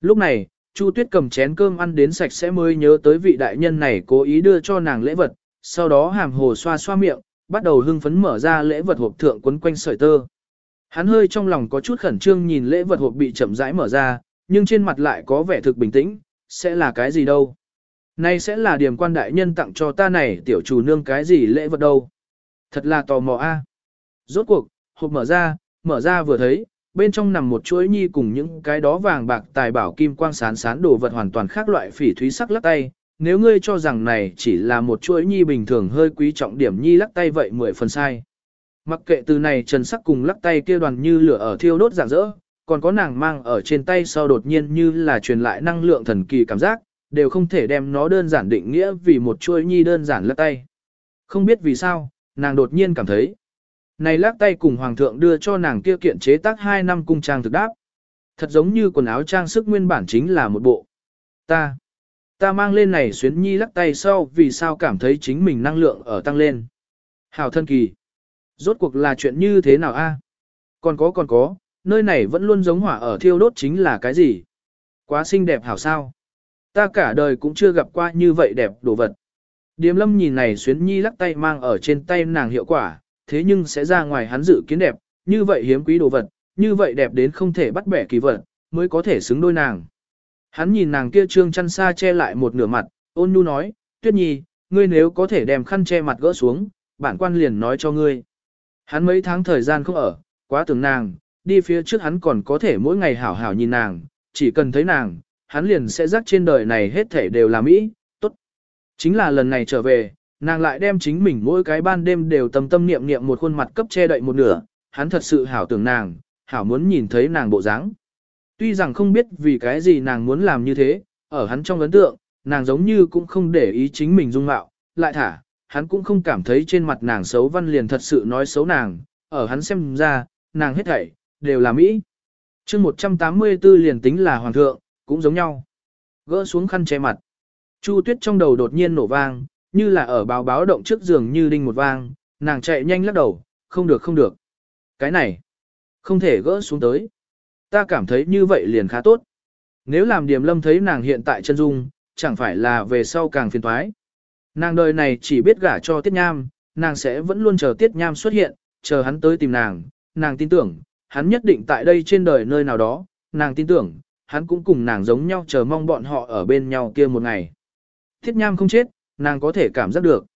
Lúc này, Chu Tuyết cầm chén cơm ăn đến sạch sẽ mới nhớ tới vị đại nhân này cố ý đưa cho nàng lễ vật, sau đó hàm hồ xoa xoa miệng, bắt đầu hưng phấn mở ra lễ vật hộp thượng quấn quanh sợi tơ. Hắn hơi trong lòng có chút khẩn trương nhìn lễ vật hộp bị chậm rãi mở ra, nhưng trên mặt lại có vẻ thực bình tĩnh, sẽ là cái gì đâu. Nay sẽ là điểm quan đại nhân tặng cho ta này tiểu chủ nương cái gì lễ vật đâu. Thật là tò mò a. Rốt cuộc, hộp mở ra, mở ra vừa thấy, bên trong nằm một chuỗi nhi cùng những cái đó vàng bạc tài bảo kim quang sán sán đồ vật hoàn toàn khác loại phỉ thúy sắc lắc tay. Nếu ngươi cho rằng này chỉ là một chuỗi nhi bình thường hơi quý trọng điểm nhi lắc tay vậy mười phần sai. Mặc kệ từ này trần sắc cùng lắc tay kia đoàn như lửa ở thiêu đốt rạng rỡ, còn có nàng mang ở trên tay sau đột nhiên như là truyền lại năng lượng thần kỳ cảm giác, đều không thể đem nó đơn giản định nghĩa vì một chuỗi nhi đơn giản lắc tay. Không biết vì sao, nàng đột nhiên cảm thấy. Này lắc tay cùng hoàng thượng đưa cho nàng kia kiện chế tác 2 năm cung trang thực đáp. Thật giống như quần áo trang sức nguyên bản chính là một bộ. Ta, ta mang lên này xuyến nhi lắc tay sau vì sao cảm thấy chính mình năng lượng ở tăng lên. Hảo thân kỳ. Rốt cuộc là chuyện như thế nào a? Còn có còn có, nơi này vẫn luôn giống hỏa ở thiêu đốt chính là cái gì? Quá xinh đẹp hảo sao? Ta cả đời cũng chưa gặp qua như vậy đẹp đồ vật. Điềm lâm nhìn này xuyến nhi lắc tay mang ở trên tay nàng hiệu quả, thế nhưng sẽ ra ngoài hắn dự kiến đẹp, như vậy hiếm quý đồ vật, như vậy đẹp đến không thể bắt bẻ kỳ vật, mới có thể xứng đôi nàng. Hắn nhìn nàng kia trương chăn xa che lại một nửa mặt, ôn nhu nói, tuyết nhi, ngươi nếu có thể đem khăn che mặt gỡ xuống, bản quan liền nói cho ngươi. Hắn mấy tháng thời gian không ở, quá tưởng nàng, đi phía trước hắn còn có thể mỗi ngày hảo hảo nhìn nàng, chỉ cần thấy nàng, hắn liền sẽ rắc trên đời này hết thể đều là Mỹ, tốt. Chính là lần này trở về, nàng lại đem chính mình mỗi cái ban đêm đều tâm tâm niệm niệm một khuôn mặt cấp che đậy một nửa, hắn thật sự hảo tưởng nàng, hảo muốn nhìn thấy nàng bộ dáng. Tuy rằng không biết vì cái gì nàng muốn làm như thế, ở hắn trong ấn tượng, nàng giống như cũng không để ý chính mình dung mạo, lại thả, hắn cũng không cảm thấy trên mặt nàng xấu văn liền thật sự nói xấu nàng, ở hắn xem ra, nàng hết thảy, đều là Mỹ. chương 184 liền tính là hoàng thượng, cũng giống nhau. Gỡ xuống khăn che mặt. Chu tuyết trong đầu đột nhiên nổ vang, như là ở báo báo động trước giường như đinh một vang, nàng chạy nhanh lắc đầu, không được không được. Cái này, không thể gỡ xuống tới. Ta cảm thấy như vậy liền khá tốt. Nếu làm điểm lâm thấy nàng hiện tại chân dung, chẳng phải là về sau càng phiền toái. Nàng đời này chỉ biết gả cho Tiết Nham, nàng sẽ vẫn luôn chờ Tiết Nham xuất hiện, chờ hắn tới tìm nàng, nàng tin tưởng, hắn nhất định tại đây trên đời nơi nào đó, nàng tin tưởng, hắn cũng cùng nàng giống nhau chờ mong bọn họ ở bên nhau kia một ngày. Tiết Nham không chết, nàng có thể cảm giác được.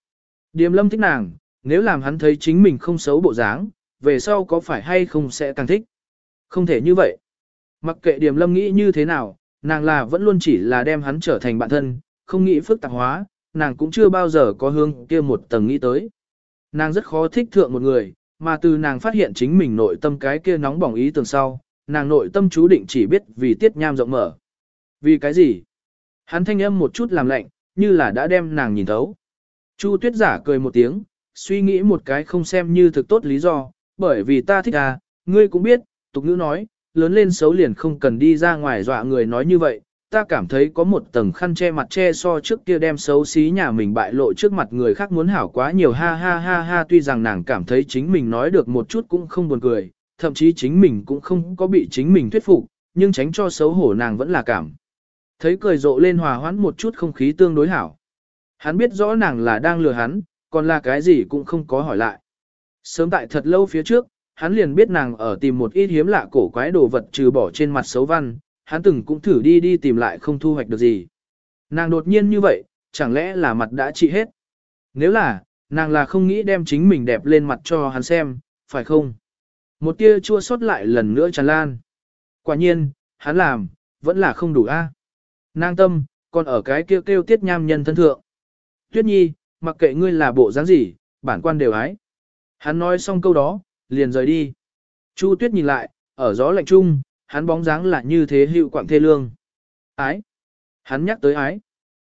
Điềm lâm thích nàng, nếu làm hắn thấy chính mình không xấu bộ dáng, về sau có phải hay không sẽ càng thích. Không thể như vậy. Mặc kệ điềm lâm nghĩ như thế nào, nàng là vẫn luôn chỉ là đem hắn trở thành bạn thân, không nghĩ phức tạp hóa, nàng cũng chưa bao giờ có hương kia một tầng nghĩ tới. Nàng rất khó thích thượng một người, mà từ nàng phát hiện chính mình nội tâm cái kia nóng bỏng ý tưởng sau, nàng nội tâm chú định chỉ biết vì tiết nham rộng mở. Vì cái gì? Hắn thanh âm một chút làm lạnh, như là đã đem nàng nhìn thấu. Chu tuyết giả cười một tiếng, suy nghĩ một cái không xem như thực tốt lý do, bởi vì ta thích à, ngươi cũng biết, tục ngữ nói, lớn lên xấu liền không cần đi ra ngoài dọa người nói như vậy, ta cảm thấy có một tầng khăn che mặt che so trước kia đem xấu xí nhà mình bại lộ trước mặt người khác muốn hảo quá nhiều ha ha ha ha tuy rằng nàng cảm thấy chính mình nói được một chút cũng không buồn cười, thậm chí chính mình cũng không có bị chính mình thuyết phục, nhưng tránh cho xấu hổ nàng vẫn là cảm. Thấy cười rộ lên hòa hoãn một chút không khí tương đối hảo. Hắn biết rõ nàng là đang lừa hắn, còn là cái gì cũng không có hỏi lại. Sớm tại thật lâu phía trước, hắn liền biết nàng ở tìm một ít hiếm lạ cổ quái đồ vật trừ bỏ trên mặt xấu văn, hắn từng cũng thử đi đi tìm lại không thu hoạch được gì. Nàng đột nhiên như vậy, chẳng lẽ là mặt đã trị hết. Nếu là, nàng là không nghĩ đem chính mình đẹp lên mặt cho hắn xem, phải không? Một tia chua xót lại lần nữa tràn lan. Quả nhiên, hắn làm, vẫn là không đủ a. Nang tâm, còn ở cái kêu kêu tiết nham nhân thân thượng. Tuyết nhi, mặc kệ ngươi là bộ dáng gì, bản quan đều ái. Hắn nói xong câu đó, liền rời đi. Chu tuyết nhìn lại, ở gió lạnh trung, hắn bóng dáng là như thế hữu quạng thê lương. Ái. Hắn nhắc tới ái.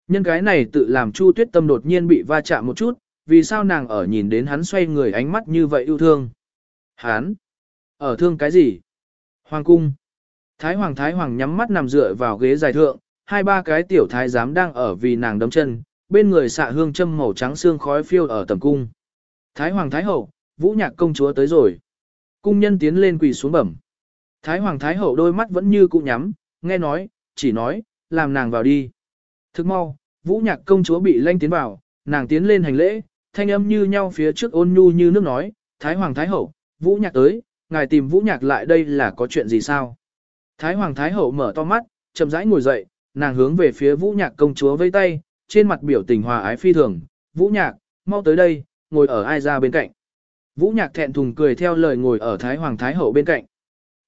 Nhân cái này tự làm Chu Tuyết Tâm đột nhiên bị va chạm một chút, vì sao nàng ở nhìn đến hắn xoay người ánh mắt như vậy yêu thương. Hắn. Ở thương cái gì? Hoàng cung. Thái Hoàng Thái Hoàng nhắm mắt nằm dựa vào ghế dài thượng, hai ba cái tiểu thái giám đang ở vì nàng đấm chân, bên người xạ hương châm màu trắng xương khói phiêu ở tầm cung. Thái Hoàng Thái Hậu, Vũ Nhạc công chúa tới rồi. Cung nhân tiến lên quỳ xuống bẩm. Thái Hoàng Thái Hậu đôi mắt vẫn như cũ nhắm, nghe nói, chỉ nói, làm nàng vào đi. Thức mau, Vũ Nhạc công chúa bị lanh tiến vào, nàng tiến lên hành lễ, thanh âm như nhau phía trước ôn nhu như nước nói, Thái Hoàng Thái Hậu, Vũ Nhạc tới, ngài tìm Vũ Nhạc lại đây là có chuyện gì sao? Thái Hoàng Thái Hậu mở to mắt, chậm rãi ngồi dậy, nàng hướng về phía Vũ Nhạc công chúa vây tay, trên mặt biểu tình hòa ái phi thường, Vũ Nhạc, mau tới đây, ngồi ở ai ra bên cạnh. Vũ Nhạc thẹn thùng cười theo lời ngồi ở Thái Hoàng Thái Hậu bên cạnh.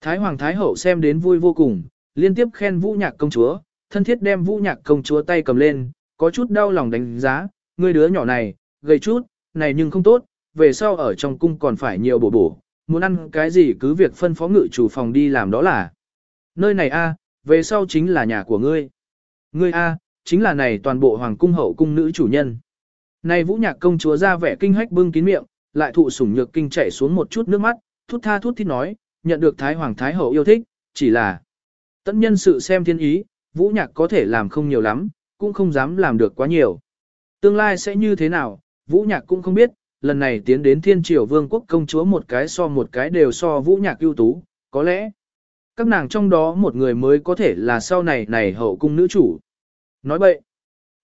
Thái Hoàng Thái Hậu xem đến vui vô cùng, liên tiếp khen Vũ Nhạc công chúa, thân thiết đem Vũ Nhạc công chúa tay cầm lên, có chút đau lòng đánh giá, người đứa nhỏ này, gầy chút, này nhưng không tốt, về sau ở trong cung còn phải nhiều bổ bổ, muốn ăn cái gì cứ việc phân phó ngự chủ phòng đi làm đó là. Nơi này a, về sau chính là nhà của ngươi. Ngươi a, chính là này toàn bộ hoàng cung hậu cung nữ chủ nhân. Này Vũ Nhạc công chúa ra vẻ kinh hách bưng kín miệng, lại thụ sủng nhược kinh chảy xuống một chút nước mắt, thút tha thút thít nói, nhận được Thái Hoàng Thái Hậu yêu thích, chỉ là tận nhân sự xem thiên ý, Vũ Nhạc có thể làm không nhiều lắm, cũng không dám làm được quá nhiều. Tương lai sẽ như thế nào, Vũ Nhạc cũng không biết, lần này tiến đến Thiên Triều Vương quốc công chúa một cái so một cái đều so Vũ Nhạc ưu tú, có lẽ các nàng trong đó một người mới có thể là sau này này hậu cung nữ chủ. Nói bậy,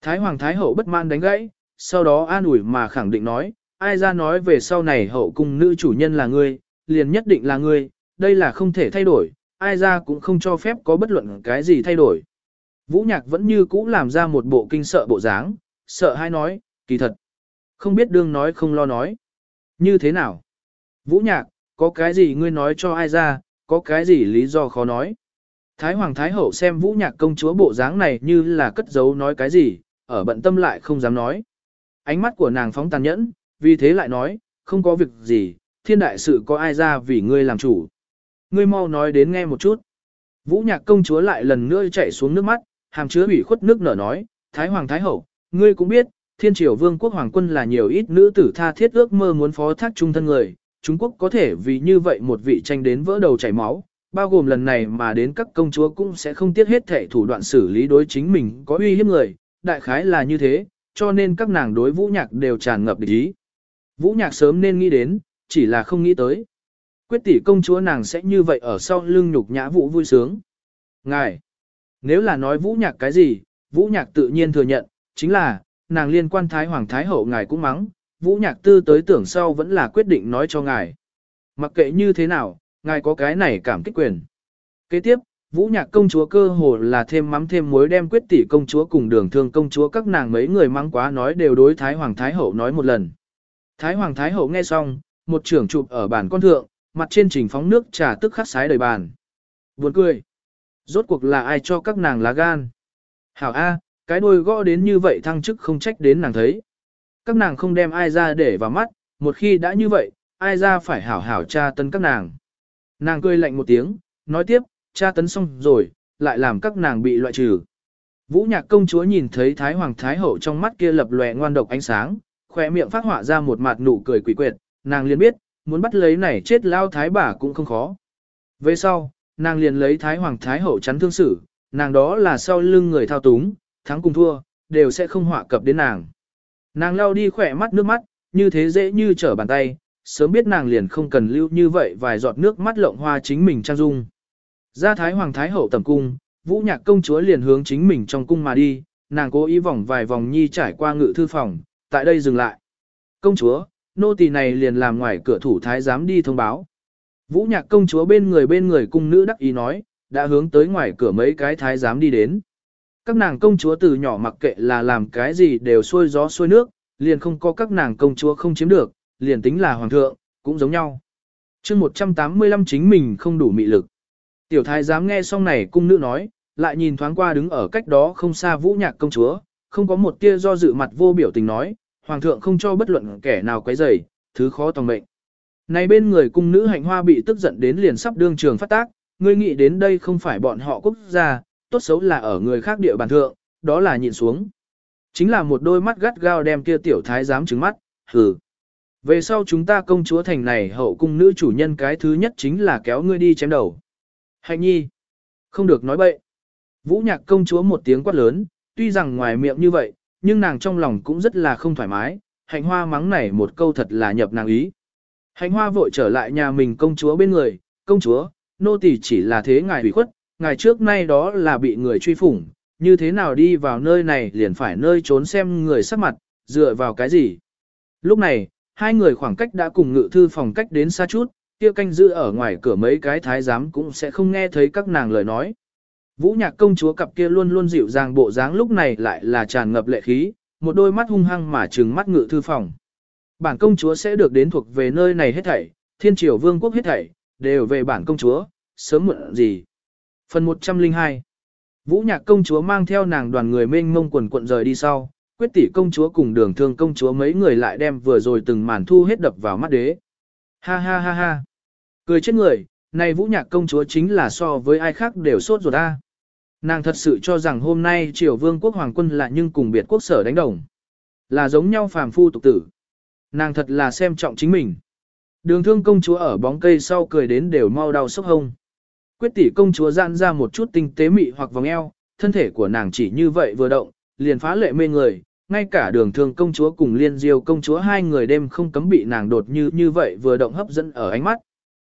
Thái Hoàng Thái Hậu bất mãn đánh gãy, sau đó an ủi mà khẳng định nói, ai ra nói về sau này hậu cung nữ chủ nhân là ngươi, liền nhất định là ngươi, đây là không thể thay đổi, ai ra cũng không cho phép có bất luận cái gì thay đổi. Vũ Nhạc vẫn như cũ làm ra một bộ kinh sợ bộ dáng, sợ hay nói, kỳ thật. Không biết đương nói không lo nói. Như thế nào? Vũ Nhạc, có cái gì ngươi nói cho ai ra, có cái gì lý do khó nói. Thái Hoàng Thái Hậu xem Vũ Nhạc công chúa bộ dáng này như là cất giấu nói cái gì, ở bận tâm lại không dám nói. Ánh mắt của nàng phóng tàn nhẫn, vì thế lại nói, không có việc gì, thiên đại sự có ai ra vì ngươi làm chủ. Ngươi mau nói đến nghe một chút. Vũ Nhạc công chúa lại lần nữa chạy xuống nước mắt, hàm chứa ủy khuất nước nở nói, Thái Hoàng Thái Hậu, ngươi cũng biết, thiên triều vương quốc hoàng quân là nhiều ít nữ tử tha thiết ước mơ muốn phó thác trung thân người, Trung Quốc có thể vì như vậy một vị tranh đến vỡ đầu chảy máu, bao gồm lần này mà đến các công chúa cũng sẽ không tiếc hết thể thủ đoạn xử lý đối chính mình có uy hiếp người, đại khái là như thế, cho nên các nàng đối vũ nhạc đều tràn ngập địch ý. Vũ nhạc sớm nên nghĩ đến, chỉ là không nghĩ tới. Quyết tỷ công chúa nàng sẽ như vậy ở sau lưng nhục nhã vũ vui sướng. Ngài, nếu là nói vũ nhạc cái gì, vũ nhạc tự nhiên thừa nhận, chính là, nàng liên quan thái hoàng thái hậu ngài cũng mắng, vũ nhạc tư tới tưởng sau vẫn là quyết định nói cho ngài. Mặc kệ như thế nào, ngài có cái này cảm kích quyền. Kế tiếp, vũ nhạc công chúa cơ hồ là thêm mắm thêm muối đem quyết tỷ công chúa cùng đường thương công chúa các nàng mấy người mắng quá nói đều đối thái hoàng thái hậu nói một lần. Thái hoàng thái hậu nghe xong, một trưởng chụp ở bàn con thượng, mặt trên trình phóng nước trà tức khắc sái đời bàn. Buồn cười. Rốt cuộc là ai cho các nàng lá gan? Hảo A, cái đôi gõ đến như vậy thăng chức không trách đến nàng thấy. Các nàng không đem ai ra để vào mắt, một khi đã như vậy, ai ra phải hảo hảo tra tấn các nàng. Nàng cười lạnh một tiếng, nói tiếp, tra tấn xong rồi, lại làm các nàng bị loại trừ. Vũ nhạc công chúa nhìn thấy Thái Hoàng Thái Hậu trong mắt kia lập lòe ngoan độc ánh sáng, khỏe miệng phát họa ra một mặt nụ cười quỷ quyệt, nàng liền biết, muốn bắt lấy này chết lao thái bà cũng không khó. Về sau, nàng liền lấy Thái Hoàng Thái Hậu chắn thương xử, nàng đó là sau lưng người thao túng, thắng cùng thua, đều sẽ không họa cập đến nàng. Nàng lau đi khỏe mắt nước mắt, như thế dễ như trở bàn tay, sớm biết nàng liền không cần lưu như vậy vài giọt nước mắt lộng hoa chính mình trang dung. Ra Thái Hoàng Thái Hậu tầm cung, Vũ Nhạc công chúa liền hướng chính mình trong cung mà đi, nàng cố ý vòng vài vòng nhi trải qua ngự thư phòng, tại đây dừng lại. Công chúa, nô tỳ này liền làm ngoài cửa thủ thái giám đi thông báo. Vũ Nhạc công chúa bên người bên người cung nữ đắc ý nói, đã hướng tới ngoài cửa mấy cái thái giám đi đến. Các nàng công chúa từ nhỏ mặc kệ là làm cái gì đều xuôi gió xuôi nước, liền không có các nàng công chúa không chiếm được, liền tính là hoàng thượng, cũng giống nhau. chương 185 chính mình không đủ mị lực. Tiểu thái dám nghe xong này cung nữ nói, lại nhìn thoáng qua đứng ở cách đó không xa vũ nhạc công chúa, không có một tia do dự mặt vô biểu tình nói, hoàng thượng không cho bất luận kẻ nào quấy rầy, thứ khó tòng mệnh. Này bên người cung nữ hạnh hoa bị tức giận đến liền sắp đương trường phát tác, ngươi nghĩ đến đây không phải bọn họ quốc gia, tốt xấu là ở người khác địa bàn thượng, đó là nhịn xuống. Chính là một đôi mắt gắt gao đem kia tiểu thái dám trứng mắt, hừ. Về sau chúng ta công chúa thành này hậu cung nữ chủ nhân cái thứ nhất chính là kéo ngươi đi chém đầu. Hạnh nhi. Không được nói bậy. Vũ nhạc công chúa một tiếng quát lớn, tuy rằng ngoài miệng như vậy, nhưng nàng trong lòng cũng rất là không thoải mái, hạnh hoa mắng này một câu thật là nhập nàng ý. Hạnh hoa vội trở lại nhà mình công chúa bên người, công chúa, nô tỳ chỉ là thế ngài hủy khuất, ngày trước nay đó là bị người truy phủng, như thế nào đi vào nơi này liền phải nơi trốn xem người sắc mặt, dựa vào cái gì. Lúc này, hai người khoảng cách đã cùng ngự thư phòng cách đến xa chút, kia canh giữ ở ngoài cửa mấy cái thái giám cũng sẽ không nghe thấy các nàng lời nói. Vũ nhạc công chúa cặp kia luôn luôn dịu dàng bộ dáng lúc này lại là tràn ngập lệ khí, một đôi mắt hung hăng mà trừng mắt ngự thư phòng. Bản công chúa sẽ được đến thuộc về nơi này hết thảy, thiên triều vương quốc hết thảy, đều về bản công chúa, sớm muộn gì. Phần 102 Vũ nhạc công chúa mang theo nàng đoàn người mênh mông quần quận rời đi sau, quyết tỷ công chúa cùng đường thương công chúa mấy người lại đem vừa rồi từng màn thu hết đập vào mắt đế. Ha ha ha ha. Cười chết người, này vũ nhạc công chúa chính là so với ai khác đều sốt ruột ta. Nàng thật sự cho rằng hôm nay triều vương quốc hoàng quân là nhưng cùng biệt quốc sở đánh đồng. Là giống nhau phàm phu tục tử. Nàng thật là xem trọng chính mình. Đường thương công chúa ở bóng cây sau cười đến đều mau đau sốc hông. Quyết tỷ công chúa giãn ra một chút tinh tế mị hoặc vòng eo, thân thể của nàng chỉ như vậy vừa động, liền phá lệ mê người, ngay cả đường thương công chúa cùng liên diêu công chúa hai người đêm không cấm bị nàng đột như như vậy vừa động hấp dẫn ở ánh mắt.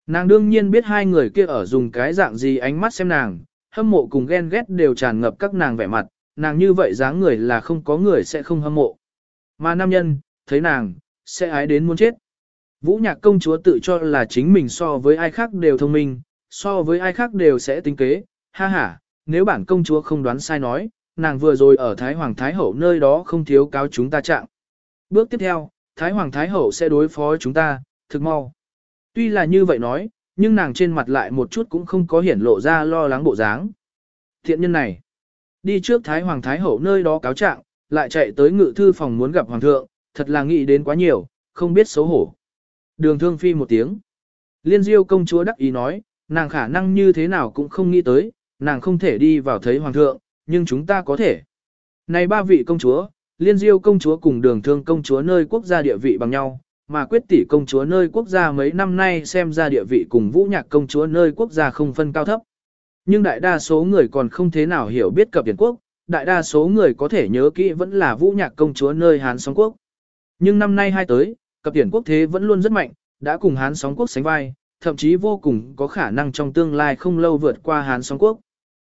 Nàng đương nhiên biết hai người kia ở dùng cái dạng gì ánh mắt xem nàng, hâm mộ cùng ghen ghét đều tràn ngập các nàng vẻ mặt, nàng như vậy dáng người là không có người sẽ không hâm mộ. Mà nam nhân, thấy nàng, sẽ ái đến muốn chết. Vũ nhạc công chúa tự cho là chính mình so với ai khác đều thông minh, so với ai khác đều sẽ tính kế, ha ha, nếu bản công chúa không đoán sai nói, nàng vừa rồi ở Thái Hoàng Thái Hậu nơi đó không thiếu cáo chúng ta trạng. Bước tiếp theo, Thái Hoàng Thái Hậu sẽ đối phó chúng ta, thực mau. Tuy là như vậy nói, nhưng nàng trên mặt lại một chút cũng không có hiển lộ ra lo lắng bộ dáng. Thiện nhân này, đi trước Thái Hoàng Thái Hậu nơi đó cáo trạng, lại chạy tới ngự thư phòng muốn gặp Hoàng thượng, thật là nghĩ đến quá nhiều, không biết xấu hổ. Đường thương phi một tiếng. Liên diêu công chúa đắc ý nói, nàng khả năng như thế nào cũng không nghĩ tới, nàng không thể đi vào thấy Hoàng thượng, nhưng chúng ta có thể. Này ba vị công chúa, liên diêu công chúa cùng đường thương công chúa nơi quốc gia địa vị bằng nhau, mà quyết tỷ công chúa nơi quốc gia mấy năm nay xem ra địa vị cùng vũ nhạc công chúa nơi quốc gia không phân cao thấp. Nhưng đại đa số người còn không thế nào hiểu biết cập điển quốc, đại đa số người có thể nhớ kỹ vẫn là vũ nhạc công chúa nơi Hán sóng quốc. Nhưng năm nay hai tới, cập điển quốc thế vẫn luôn rất mạnh, đã cùng Hán sóng quốc sánh vai, thậm chí vô cùng có khả năng trong tương lai không lâu vượt qua Hán sóng quốc.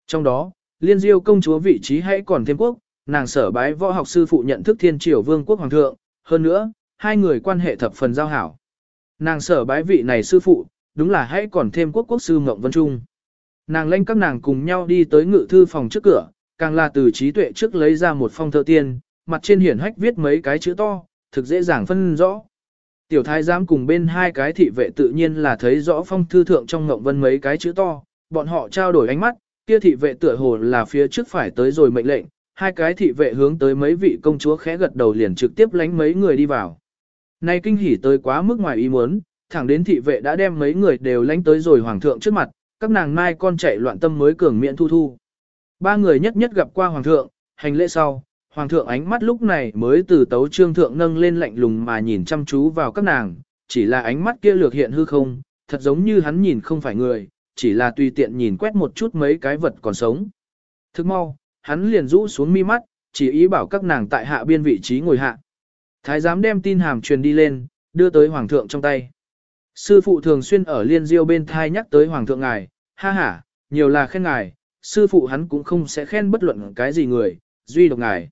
Trong đó, liên diêu công chúa vị trí hãy còn thêm quốc, nàng sở bái võ học sư phụ nhận thức thiên triều vương quốc hoàng thượng, hơn nữa, hai người quan hệ thập phần giao hảo. Nàng sở bái vị này sư phụ, đúng là hãy còn thêm quốc quốc sư Ngộng Vân Trung. Nàng lên các nàng cùng nhau đi tới ngự thư phòng trước cửa, càng là từ trí tuệ trước lấy ra một phong thơ tiên, mặt trên hiển hách viết mấy cái chữ to, thực dễ dàng phân rõ. Tiểu thái giám cùng bên hai cái thị vệ tự nhiên là thấy rõ phong thư thượng trong Ngộng Vân mấy cái chữ to, bọn họ trao đổi ánh mắt, kia thị vệ tựa hồ là phía trước phải tới rồi mệnh lệnh, hai cái thị vệ hướng tới mấy vị công chúa khẽ gật đầu liền trực tiếp lánh mấy người đi vào. Này kinh hỉ tới quá mức ngoài ý muốn, thẳng đến thị vệ đã đem mấy người đều lánh tới rồi hoàng thượng trước mặt, các nàng mai con chạy loạn tâm mới cường miệng thu thu. Ba người nhất nhất gặp qua hoàng thượng, hành lễ sau, hoàng thượng ánh mắt lúc này mới từ tấu trương thượng nâng lên lạnh lùng mà nhìn chăm chú vào các nàng, chỉ là ánh mắt kia lược hiện hư không, thật giống như hắn nhìn không phải người, chỉ là tùy tiện nhìn quét một chút mấy cái vật còn sống. Thức mau, hắn liền rũ xuống mi mắt, chỉ ý bảo các nàng tại hạ biên vị trí ngồi hạ. Thái giám đem tin hàm truyền đi lên, đưa tới hoàng thượng trong tay. Sư phụ thường xuyên ở liên diêu bên thai nhắc tới hoàng thượng ngài, ha ha, nhiều là khen ngài, sư phụ hắn cũng không sẽ khen bất luận cái gì người, duy độc ngài.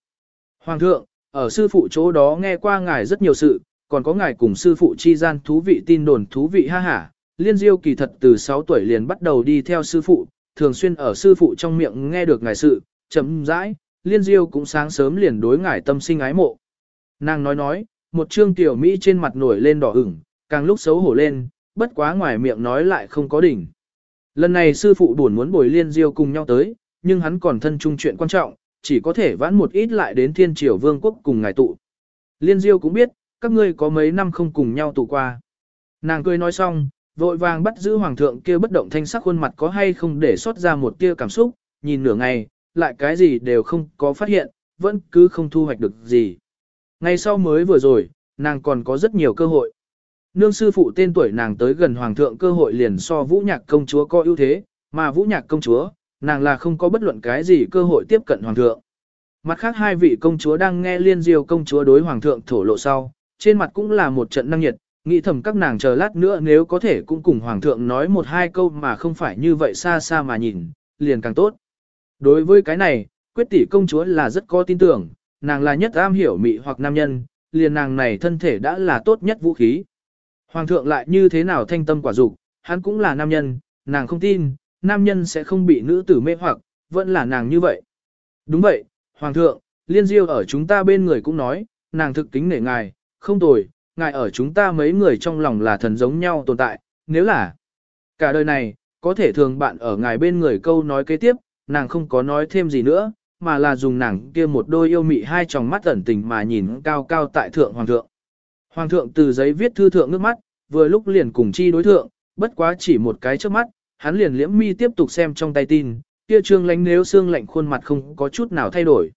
Hoàng thượng, ở sư phụ chỗ đó nghe qua ngài rất nhiều sự, còn có ngài cùng sư phụ chi gian thú vị tin đồn thú vị ha ha. Liên diêu kỳ thật từ 6 tuổi liền bắt đầu đi theo sư phụ, thường xuyên ở sư phụ trong miệng nghe được ngài sự, chấm rãi, liên diêu cũng sáng sớm liền đối ngài tâm sinh ái mộ. Nàng nói nói, một trương tiểu Mỹ trên mặt nổi lên đỏ ửng, càng lúc xấu hổ lên, bất quá ngoài miệng nói lại không có đỉnh. Lần này sư phụ buồn muốn bồi liên diêu cùng nhau tới, nhưng hắn còn thân chung chuyện quan trọng, chỉ có thể vãn một ít lại đến thiên triều vương quốc cùng ngài tụ. Liên diêu cũng biết, các ngươi có mấy năm không cùng nhau tụ qua. Nàng cười nói xong, vội vàng bắt giữ hoàng thượng kia bất động thanh sắc khuôn mặt có hay không để xót ra một tia cảm xúc, nhìn nửa ngày, lại cái gì đều không có phát hiện, vẫn cứ không thu hoạch được gì. Ngày sau mới vừa rồi, nàng còn có rất nhiều cơ hội. Nương sư phụ tên tuổi nàng tới gần hoàng thượng cơ hội liền so vũ nhạc công chúa có ưu thế, mà vũ nhạc công chúa, nàng là không có bất luận cái gì cơ hội tiếp cận hoàng thượng. Mặt khác hai vị công chúa đang nghe liên diêu công chúa đối hoàng thượng thổ lộ sau, trên mặt cũng là một trận năng nhiệt, nghĩ thầm các nàng chờ lát nữa nếu có thể cũng cùng hoàng thượng nói một hai câu mà không phải như vậy xa xa mà nhìn, liền càng tốt. Đối với cái này, quyết tỷ công chúa là rất có tin tưởng, nàng là nhất am hiểu mị hoặc nam nhân, liền nàng này thân thể đã là tốt nhất vũ khí. Hoàng thượng lại như thế nào thanh tâm quả dục, hắn cũng là nam nhân, nàng không tin, nam nhân sẽ không bị nữ tử mê hoặc, vẫn là nàng như vậy. Đúng vậy, Hoàng thượng, liên diêu ở chúng ta bên người cũng nói, nàng thực kính nể ngài, không tồi, ngài ở chúng ta mấy người trong lòng là thần giống nhau tồn tại, nếu là cả đời này, có thể thường bạn ở ngài bên người câu nói kế tiếp, nàng không có nói thêm gì nữa, mà là dùng nàng kia một đôi yêu mị hai tròng mắt ẩn tình mà nhìn cao cao tại thượng hoàng thượng. Hoàng thượng từ giấy viết thư thượng nước mắt, vừa lúc liền cùng chi đối thượng, bất quá chỉ một cái trước mắt, hắn liền liễm mi tiếp tục xem trong tay tin, kia trương lánh nếu xương lạnh khuôn mặt không có chút nào thay đổi.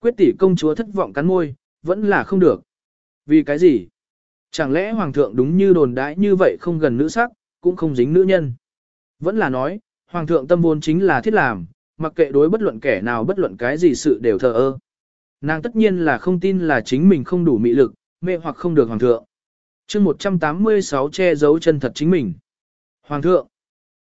Quyết tỷ công chúa thất vọng cắn môi, vẫn là không được. Vì cái gì? Chẳng lẽ hoàng thượng đúng như đồn đãi như vậy không gần nữ sắc, cũng không dính nữ nhân? Vẫn là nói, hoàng thượng tâm vốn chính là thiết làm, mặc kệ đối bất luận kẻ nào bất luận cái gì sự đều thờ ơ. Nàng tất nhiên là không tin là chính mình không đủ mị lực, mê hoặc không được hoàng thượng. chương 186 che giấu chân thật chính mình. Hoàng thượng,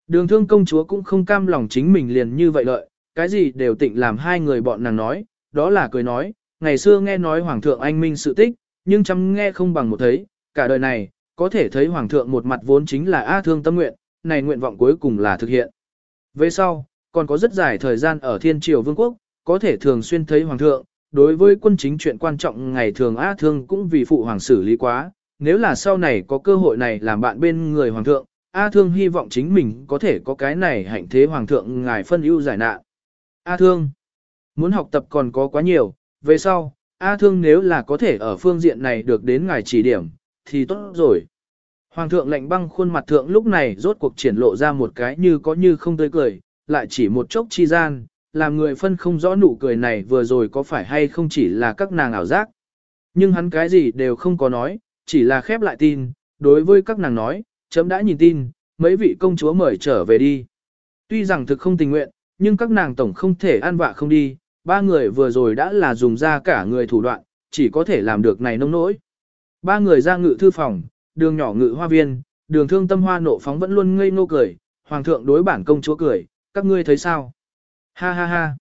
đường thương công chúa cũng không cam lòng chính mình liền như vậy lợi, cái gì đều tịnh làm hai người bọn nàng nói, đó là cười nói, ngày xưa nghe nói hoàng thượng anh minh sự tích, nhưng chăm nghe không bằng một thấy, cả đời này, có thể thấy hoàng thượng một mặt vốn chính là A thương tâm nguyện, này nguyện vọng cuối cùng là thực hiện. Về sau, còn có rất dài thời gian ở thiên triều vương quốc, có thể thường xuyên thấy hoàng thượng, đối với quân chính chuyện quan trọng ngày thường A thương cũng vì phụ hoàng xử lý quá, nếu là sau này có cơ hội này làm bạn bên người hoàng thượng, A thương hy vọng chính mình có thể có cái này hạnh thế hoàng thượng ngài phân ưu giải nạn. A thương, muốn học tập còn có quá nhiều, về sau, A thương nếu là có thể ở phương diện này được đến ngài chỉ điểm, thì tốt rồi. Hoàng thượng lạnh băng khuôn mặt thượng lúc này rốt cuộc triển lộ ra một cái như có như không tươi cười, lại chỉ một chốc chi gian, làm người phân không rõ nụ cười này vừa rồi có phải hay không chỉ là các nàng ảo giác. Nhưng hắn cái gì đều không có nói, chỉ là khép lại tin, đối với các nàng nói, chấm đã nhìn tin, mấy vị công chúa mời trở về đi. Tuy rằng thực không tình nguyện, nhưng các nàng tổng không thể ăn vạ không đi, ba người vừa rồi đã là dùng ra cả người thủ đoạn, chỉ có thể làm được này nông nỗi. Ba người ra ngự thư phòng, đường nhỏ ngự hoa viên, đường thương tâm hoa nộ phóng vẫn luôn ngây ngô cười, hoàng thượng đối bản công chúa cười, các ngươi thấy sao? Ha ha ha.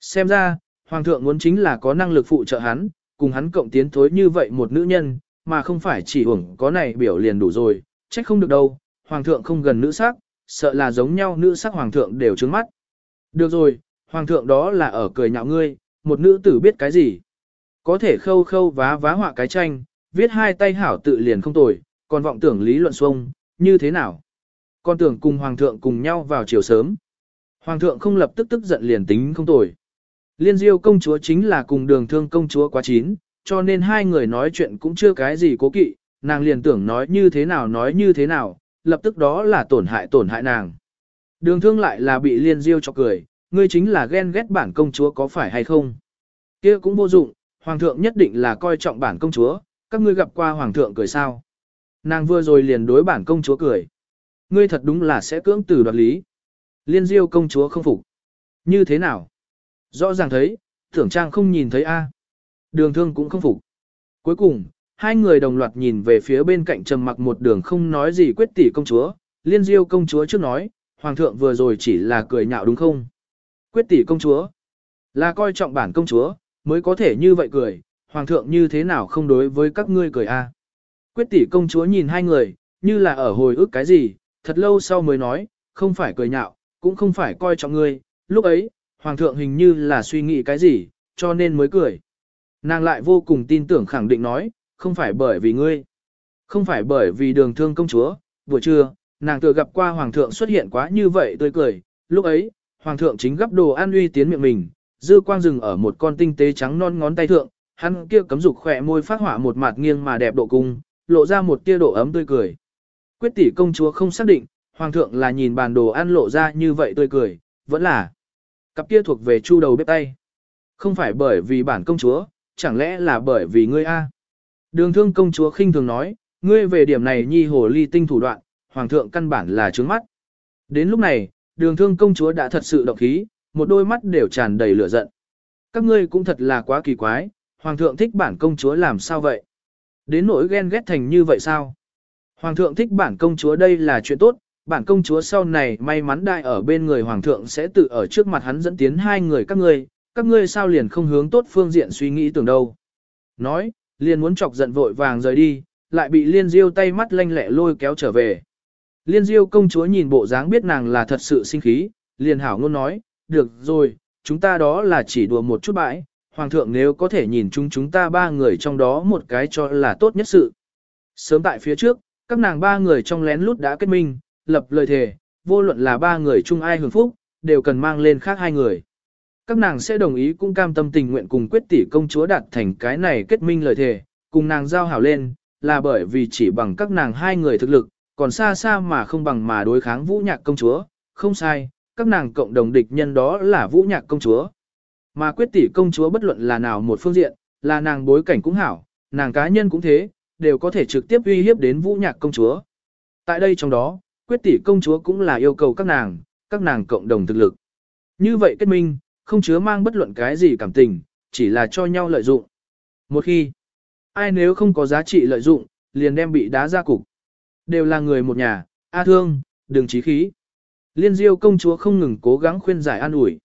Xem ra, hoàng thượng muốn chính là có năng lực phụ trợ hắn, cùng hắn cộng tiến thối như vậy một nữ nhân, mà không phải chỉ hưởng có này biểu liền đủ rồi, trách không được đâu, hoàng thượng không gần nữ sắc, sợ là giống nhau nữ sắc hoàng thượng đều trướng mắt. Được rồi, hoàng thượng đó là ở cười nhạo ngươi, một nữ tử biết cái gì. Có thể khâu khâu vá vá họa cái tranh, viết hai tay hảo tự liền không tồi, còn vọng tưởng lý luận xuông, như thế nào? Con tưởng cùng hoàng thượng cùng nhau vào chiều sớm. Hoàng thượng không lập tức tức giận liền tính không tồi. Liên diêu công chúa chính là cùng đường thương công chúa quá chín, cho nên hai người nói chuyện cũng chưa cái gì cố kỵ, nàng liền tưởng nói như thế nào nói như thế nào, lập tức đó là tổn hại tổn hại nàng. Đường thương lại là bị liên diêu cho cười, ngươi chính là ghen ghét bản công chúa có phải hay không? kia cũng vô dụng, hoàng thượng nhất định là coi trọng bản công chúa, các ngươi gặp qua hoàng thượng cười sao? Nàng vừa rồi liền đối bản công chúa cười. Ngươi thật đúng là sẽ cưỡng từ đoạt lý. Liên diêu công chúa không phục. Như thế nào? Rõ ràng thấy, thưởng trang không nhìn thấy a. Đường thương cũng không phục. Cuối cùng, hai người đồng loạt nhìn về phía bên cạnh trầm mặc một đường không nói gì quyết tỷ công chúa. Liên diêu công chúa trước nói, hoàng thượng vừa rồi chỉ là cười nhạo đúng không? Quyết tỷ công chúa. Là coi trọng bản công chúa, mới có thể như vậy cười, hoàng thượng như thế nào không đối với các ngươi cười a? Quyết tỷ công chúa nhìn hai người, như là ở hồi ức cái gì, thật lâu sau mới nói, không phải cười nhạo, cũng không phải coi trọng ngươi, lúc ấy, hoàng thượng hình như là suy nghĩ cái gì, cho nên mới cười. Nàng lại vô cùng tin tưởng khẳng định nói, không phải bởi vì ngươi. Không phải bởi vì đường thương công chúa, buổi trưa, nàng tựa gặp qua hoàng thượng xuất hiện quá như vậy tươi cười, lúc ấy, hoàng thượng chính gấp đồ an uy tiến miệng mình, dư quang rừng ở một con tinh tế trắng non ngón tay thượng, hắn kia cấm dục khỏe môi phát hỏa một mặt nghiêng mà đẹp độ cung, lộ ra một tia độ ấm tươi cười. Quyết tỷ công chúa không xác định, hoàng thượng là nhìn bàn đồ ăn lộ ra như vậy tươi cười, vẫn là cặp kia thuộc về chu đầu bếp tay. Không phải bởi vì bản công chúa, chẳng lẽ là bởi vì ngươi a? Đường thương công chúa khinh thường nói, ngươi về điểm này nhi hồ ly tinh thủ đoạn, hoàng thượng căn bản là trướng mắt. Đến lúc này, đường thương công chúa đã thật sự động khí, một đôi mắt đều tràn đầy lửa giận. Các ngươi cũng thật là quá kỳ quái, hoàng thượng thích bản công chúa làm sao vậy? Đến nỗi ghen ghét thành như vậy sao? Hoàng thượng thích bản công chúa đây là chuyện tốt, bản công chúa sau này may mắn đại ở bên người hoàng thượng sẽ tự ở trước mặt hắn dẫn tiến hai người các ngươi, các ngươi sao liền không hướng tốt phương diện suy nghĩ tưởng đâu. Nói, liền muốn chọc giận vội vàng rời đi, lại bị liên diêu tay mắt lanh lẹ lôi kéo trở về. Liên diêu công chúa nhìn bộ dáng biết nàng là thật sự sinh khí, liền hảo ngôn nói, được rồi, chúng ta đó là chỉ đùa một chút bãi, hoàng thượng nếu có thể nhìn chúng chúng ta ba người trong đó một cái cho là tốt nhất sự. Sớm tại phía trước, các nàng ba người trong lén lút đã kết minh, lập lời thề, vô luận là ba người chung ai hưởng phúc, đều cần mang lên khác hai người. Các nàng sẽ đồng ý cũng cam tâm tình nguyện cùng quyết tỷ công chúa đạt thành cái này kết minh lời thề, cùng nàng giao hảo lên, là bởi vì chỉ bằng các nàng hai người thực lực, còn xa xa mà không bằng mà đối kháng vũ nhạc công chúa, không sai, các nàng cộng đồng địch nhân đó là vũ nhạc công chúa. Mà quyết tỷ công chúa bất luận là nào một phương diện, là nàng bối cảnh cũng hảo, nàng cá nhân cũng thế, đều có thể trực tiếp uy hiếp đến vũ nhạc công chúa. Tại đây trong đó, quyết tỷ công chúa cũng là yêu cầu các nàng, các nàng cộng đồng thực lực. Như vậy kết minh, không chứa mang bất luận cái gì cảm tình, chỉ là cho nhau lợi dụng. Một khi, ai nếu không có giá trị lợi dụng, liền đem bị đá ra cục. Đều là người một nhà, A thương, đừng trí khí. Liên diêu công chúa không ngừng cố gắng khuyên giải an ủi.